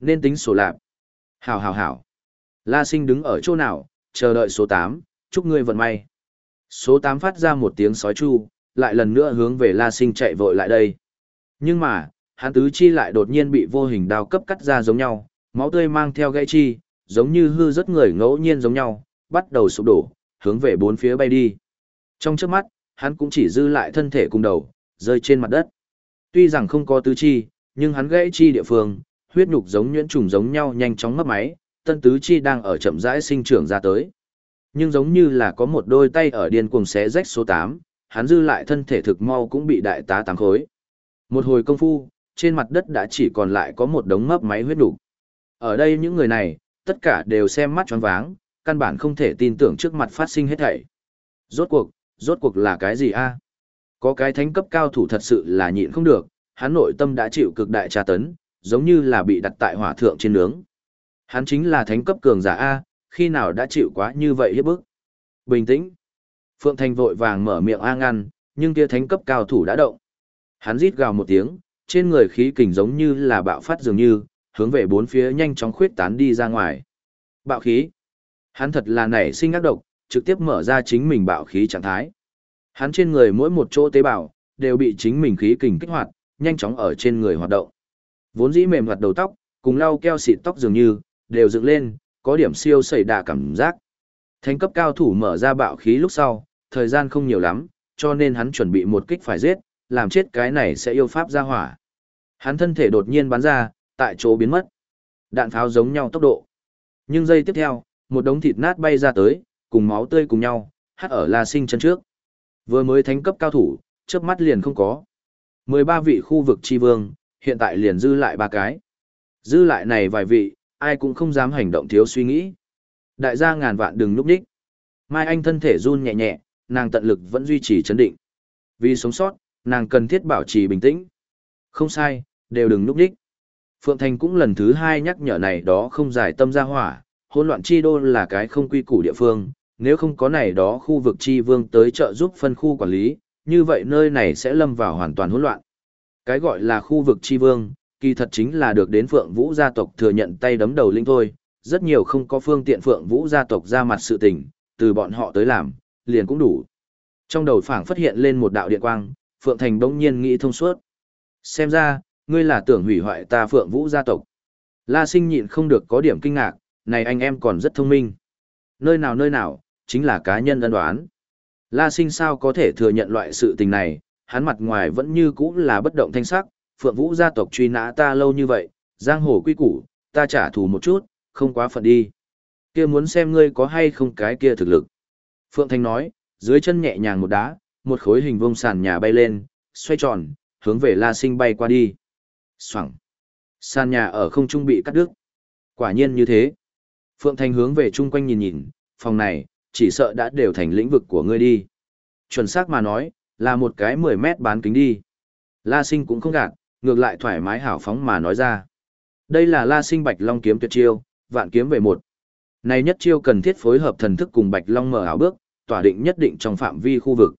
Nên tính sổ lạp. Hảo hảo hảo. La Sinh đứng ở chỗ nào, chờ đợi số 8, chúc ngươi vận may. Số 8 phát ra một tiếng sói chu, lại lần nữa hướng về La Sinh chạy vội lại đây. Nhưng mà, hắn tứ chi lại đột nhiên bị vô hình đao cấp cắt ra giống nhau, máu tươi mang theo gãy chi, giống như hư rất người ngẫu nhiên giống nhau, bắt đầu sụp đổ, hướng về bốn phía bay đi. Trong trước mắt, hắn cũng chỉ dư lại thân thể cùng đầu, rơi trên mặt đất. Tuy rằng không có tứ chi, nhưng hắn gãy chi địa phương, huyết nhục giống nhuyễn trùng giống nhau nhanh chóng mất máy, tân tứ chi đang ở chậm rãi sinh trưởng ra tới. Nhưng giống như là có một đôi tay ở điên cuồng xé rách số 8, hắn dư lại thân thể thực mau cũng bị đại tá tám khối. Một hồi công phu, trên mặt đất đã chỉ còn lại có một đống mấp máy huyết đủ. Ở đây những người này, tất cả đều xem mắt choáng váng, căn bản không thể tin tưởng trước mặt phát sinh hết thảy. Rốt cuộc, rốt cuộc là cái gì a? Có cái thánh cấp cao thủ thật sự là nhịn không được, hắn nội tâm đã chịu cực đại tra tấn, giống như là bị đặt tại hỏa thượng trên nướng. Hắn chính là thánh cấp cường giả A, khi nào đã chịu quá như vậy hiếp bức. Bình tĩnh. Phượng Thành vội vàng mở miệng A ngăn, nhưng kia thánh cấp cao thủ đã động. Hắn rít gào một tiếng, trên người khí kình giống như là bạo phát dường như, hướng về bốn phía nhanh chóng khuyết tán đi ra ngoài. Bạo khí. Hắn thật là nảy sinh ác độc, trực tiếp mở ra chính mình bạo khí trạng thái. Hắn trên người mỗi một chỗ tế bào, đều bị chính mình khí kình kích hoạt, nhanh chóng ở trên người hoạt động. Vốn dĩ mềm hoạt đầu tóc, cùng lau keo xịt tóc dường như, đều dựng lên, có điểm siêu xảy đà cảm giác. Thánh cấp cao thủ mở ra bạo khí lúc sau, thời gian không nhiều lắm, cho nên hắn chuẩn bị một kích phải giết, làm chết cái này sẽ yêu pháp ra hỏa. Hắn thân thể đột nhiên bắn ra, tại chỗ biến mất. Đạn pháo giống nhau tốc độ. Nhưng giây tiếp theo, một đống thịt nát bay ra tới, cùng máu tươi cùng nhau, hắt ở La Sinh chân trước. Vừa mới thánh cấp cao thủ, chớp mắt liền không có. 13 vị khu vực chi vương, hiện tại liền dư lại ba cái. Dư lại này vài vị, ai cũng không dám hành động thiếu suy nghĩ. Đại gia ngàn vạn đừng núp đích. Mai Anh thân thể run nhẹ nhẹ, nàng tận lực vẫn duy trì chấn định. Vì sống sót, nàng cần thiết bảo trì bình tĩnh. Không sai, đều đừng núp đích. Phượng Thành cũng lần thứ hai nhắc nhở này đó không giải tâm ra hỏa, hỗn loạn chi đô là cái không quy củ địa phương, nếu không có này đó khu vực chi vương tới trợ giúp phân khu quản lý, như vậy nơi này sẽ lâm vào hoàn toàn hỗn loạn. Cái gọi là khu vực chi vương, kỳ thật chính là được đến Phượng Vũ gia tộc thừa nhận tay đấm đầu linh thôi, rất nhiều không có phương tiện Phượng Vũ gia tộc ra mặt sự tình, từ bọn họ tới làm, liền cũng đủ. Trong đầu phảng phát hiện lên một đạo điện quang, Phượng Thành đống nhiên nghĩ thông suốt. Xem ra, ngươi là tưởng hủy hoại ta Phượng Vũ gia tộc. La sinh nhịn không được có điểm kinh ngạc, này anh em còn rất thông minh. Nơi nào nơi nào, chính là cá nhân ân đoán. La sinh sao có thể thừa nhận loại sự tình này, hắn mặt ngoài vẫn như cũ là bất động thanh sắc, Phượng Vũ gia tộc truy nã ta lâu như vậy, giang hồ quy củ, ta trả thù một chút, không quá phận đi. Kia muốn xem ngươi có hay không cái kia thực lực. Phượng Thanh nói, dưới chân nhẹ nhàng một đá, một khối hình vuông sàn nhà bay lên, xoay tròn, hướng về La Sinh bay qua đi. Xoẳng. Sàn nhà ở không trung bị cắt đứt. Quả nhiên như thế. Phượng Thanh hướng về chung quanh nhìn nhìn, phòng này, chỉ sợ đã đều thành lĩnh vực của ngươi đi. Chuẩn xác mà nói, là một cái 10 mét bán kính đi. La Sinh cũng không gạt, ngược lại thoải mái hảo phóng mà nói ra. Đây là La Sinh Bạch Long kiếm tuyệt chiêu, vạn kiếm về một. Này nhất chiêu cần thiết phối hợp thần thức cùng Bạch Long mở ảo bước, tỏa định nhất định trong phạm vi khu vực.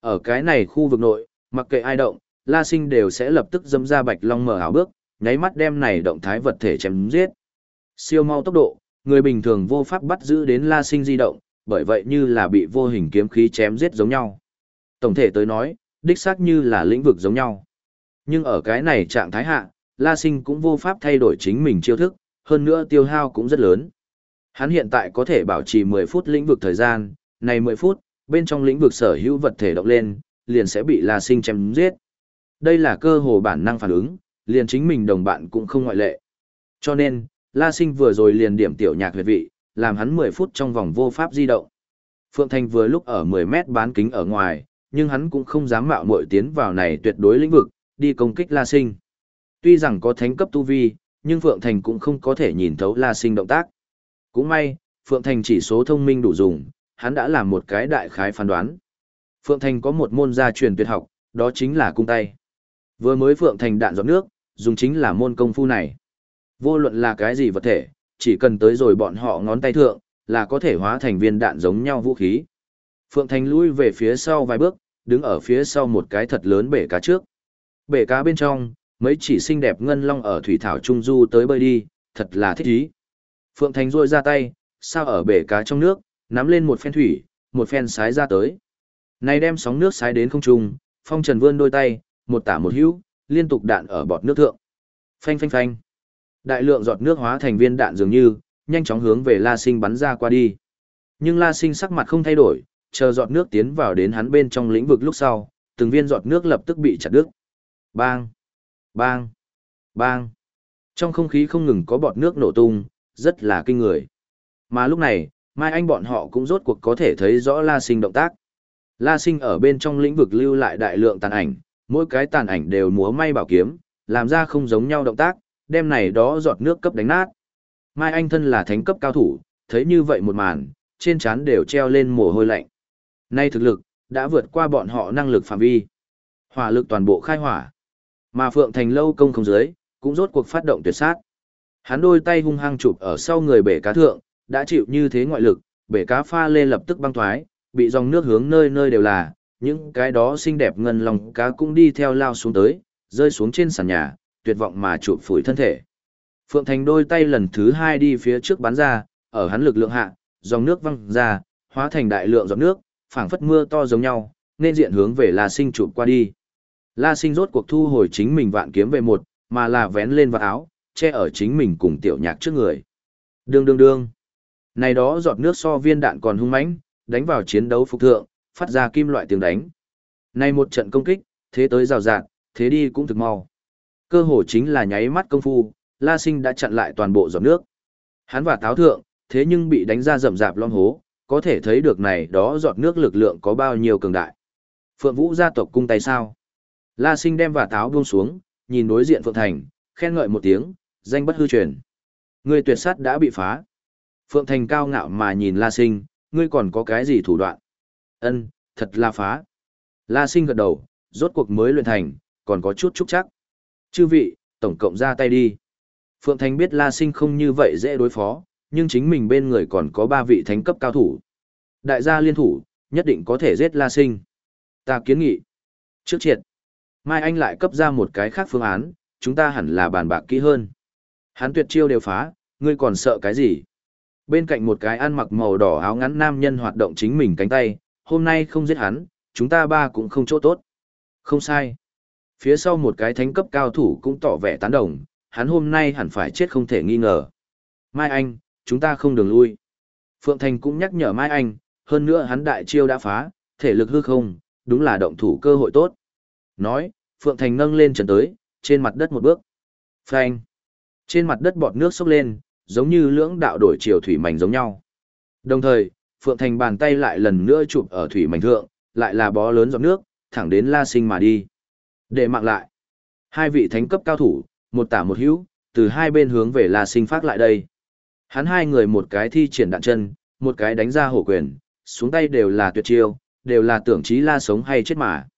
Ở cái này khu vực nội, mặc kệ ai động, La Sinh đều sẽ lập tức dâm ra Bạch Long mở ảo bước, nháy mắt đem này động thái vật thể chém giết. Siêu mau tốc độ, người bình thường vô pháp bắt giữ đến La Sinh di động, bởi vậy như là bị vô hình kiếm khí chém giết giống nhau. Tổng thể tới nói, đích xác như là lĩnh vực giống nhau. Nhưng ở cái này trạng thái hạ, La Sinh cũng vô pháp thay đổi chính mình chiêu thức, hơn nữa tiêu hao cũng rất lớn. Hắn hiện tại có thể bảo trì 10 phút lĩnh vực thời gian, này 10 phút, bên trong lĩnh vực sở hữu vật thể động lên, liền sẽ bị La Sinh chém giết. Đây là cơ hồ bản năng phản ứng, liền chính mình đồng bạn cũng không ngoại lệ. Cho nên, La Sinh vừa rồi liền điểm tiểu nhạc huyệt vị, làm hắn 10 phút trong vòng vô pháp di động. Phượng Thành vừa lúc ở 10 mét bán kính ở ngoài, nhưng hắn cũng không dám mạo muội tiến vào này tuyệt đối lĩnh vực, đi công kích La Sinh. Tuy rằng có thánh cấp tu vi, nhưng Phượng Thành cũng không có thể nhìn thấu La Sinh động tác. Cũng may, Phượng Thành chỉ số thông minh đủ dùng, hắn đã làm một cái đại khái phán đoán. Phượng Thành có một môn gia truyền tuyệt học, đó chính là cung tay. Vừa mới Phượng Thành đạn giọt nước, dùng chính là môn công phu này. Vô luận là cái gì vật thể, chỉ cần tới rồi bọn họ ngón tay thượng, là có thể hóa thành viên đạn giống nhau vũ khí. Phượng Thành lui về phía sau vài bước, đứng ở phía sau một cái thật lớn bể cá trước. Bể cá bên trong, mấy chỉ xinh đẹp ngân long ở thủy thảo trung du tới bơi đi, thật là thích ý. Phượng Thành rôi ra tay, sao ở bể cá trong nước, nắm lên một phen thủy, một phen sái ra tới. Này đem sóng nước sái đến không trung, phong trần vươn đôi tay, một tả một hữu, liên tục đạn ở bọt nước thượng. Phanh phanh phanh. Đại lượng giọt nước hóa thành viên đạn dường như, nhanh chóng hướng về La Sinh bắn ra qua đi. Nhưng La Sinh sắc mặt không thay đổi, chờ giọt nước tiến vào đến hắn bên trong lĩnh vực lúc sau, từng viên giọt nước lập tức bị chặt đứt. Bang! Bang! Bang! Trong không khí không ngừng có bọt nước nổ tung, rất là kinh người. Mà lúc này, Mai Anh bọn họ cũng rốt cuộc có thể thấy rõ La Sinh động tác. La Sinh ở bên trong lĩnh vực lưu lại đại lượng tàn ảnh, mỗi cái tàn ảnh đều múa may bảo kiếm, làm ra không giống nhau động tác, đem này đó giọt nước cấp đánh nát. Mai Anh thân là thánh cấp cao thủ, thấy như vậy một màn, trên trán đều treo lên mồ hôi lạnh. Nay thực lực, đã vượt qua bọn họ năng lực phạm vi. Hỏa lực toàn bộ khai hỏa. Mà Phượng Thành lâu công không dưới, cũng rốt cuộc phát động tuyệt sát. Hắn đôi tay hung hăng chụp ở sau người bể cá thượng, đã chịu như thế ngoại lực, bể cá pha lê lập tức băng thoái, bị dòng nước hướng nơi nơi đều là, những cái đó xinh đẹp ngân lòng cá cũng đi theo lao xuống tới, rơi xuống trên sàn nhà, tuyệt vọng mà chụp phủi thân thể. Phượng Thành đôi tay lần thứ hai đi phía trước bắn ra, ở hắn lực lượng hạ, dòng nước văng ra, hóa thành đại lượng giọt nước, phảng phất mưa to giống nhau, nên diện hướng về La Sinh chụp qua đi. La Sinh rốt cuộc thu hồi chính mình vạn kiếm về một, mà là vén lên vào áo, che ở chính mình cùng tiểu nhạc trước người. Đương đương đương. Này đó giọt nước so viên đạn còn hung mãnh, đánh vào chiến đấu phục thượng, phát ra kim loại tiếng đánh. Này một trận công kích, thế tới rào rạt, thế đi cũng thực mau. Cơ hồ chính là nháy mắt công phu, La Sinh đã chặn lại toàn bộ giọt nước. Hắn và táo thượng, thế nhưng bị đánh ra rầm rạp lom hố, có thể thấy được này đó giọt nước lực lượng có bao nhiêu cường đại. Phượng Vũ gia tộc cung tay sao? La Sinh đem và táo buông xuống, nhìn đối diện Phượng Thành, khen ngợi một tiếng, danh bất hư truyền. Ngươi tuyệt sát đã bị phá. Phượng Thành cao ngạo mà nhìn La Sinh, ngươi còn có cái gì thủ đoạn? Ân, thật là phá. La Sinh gật đầu, rốt cuộc mới luyện thành, còn có chút chúc chắc. Chư vị, tổng cộng ra tay đi. Phượng Thành biết La Sinh không như vậy dễ đối phó, nhưng chính mình bên người còn có ba vị thánh cấp cao thủ. Đại gia liên thủ, nhất định có thể giết La Sinh. Ta kiến nghị. Trước triệt. Mai Anh lại cấp ra một cái khác phương án, chúng ta hẳn là bàn bạc kỹ hơn. Hắn tuyệt chiêu đều phá, ngươi còn sợ cái gì? Bên cạnh một cái ăn mặc màu đỏ áo ngắn nam nhân hoạt động chính mình cánh tay, hôm nay không giết hắn, chúng ta ba cũng không chỗ tốt. Không sai. Phía sau một cái thánh cấp cao thủ cũng tỏ vẻ tán đồng, hắn hôm nay hẳn phải chết không thể nghi ngờ. Mai Anh, chúng ta không đường lui. Phượng Thành cũng nhắc nhở Mai Anh, hơn nữa hắn đại chiêu đã phá, thể lực hư không, đúng là động thủ cơ hội tốt. Nói, Phượng Thành nâng lên trần tới, trên mặt đất một bước. Phanh. Trên mặt đất bọt nước sốc lên, giống như lưỡng đạo đổi chiều thủy mảnh giống nhau. Đồng thời, Phượng Thành bàn tay lại lần nữa chụp ở thủy mảnh thượng, lại là bó lớn giọt nước, thẳng đến La Sinh mà đi. Để mạng lại. Hai vị thánh cấp cao thủ, một tả một hữu, từ hai bên hướng về La Sinh phát lại đây. Hắn hai người một cái thi triển đạn chân, một cái đánh ra hổ quyền, xuống tay đều là tuyệt chiêu, đều là tưởng chí La sống hay chết mà.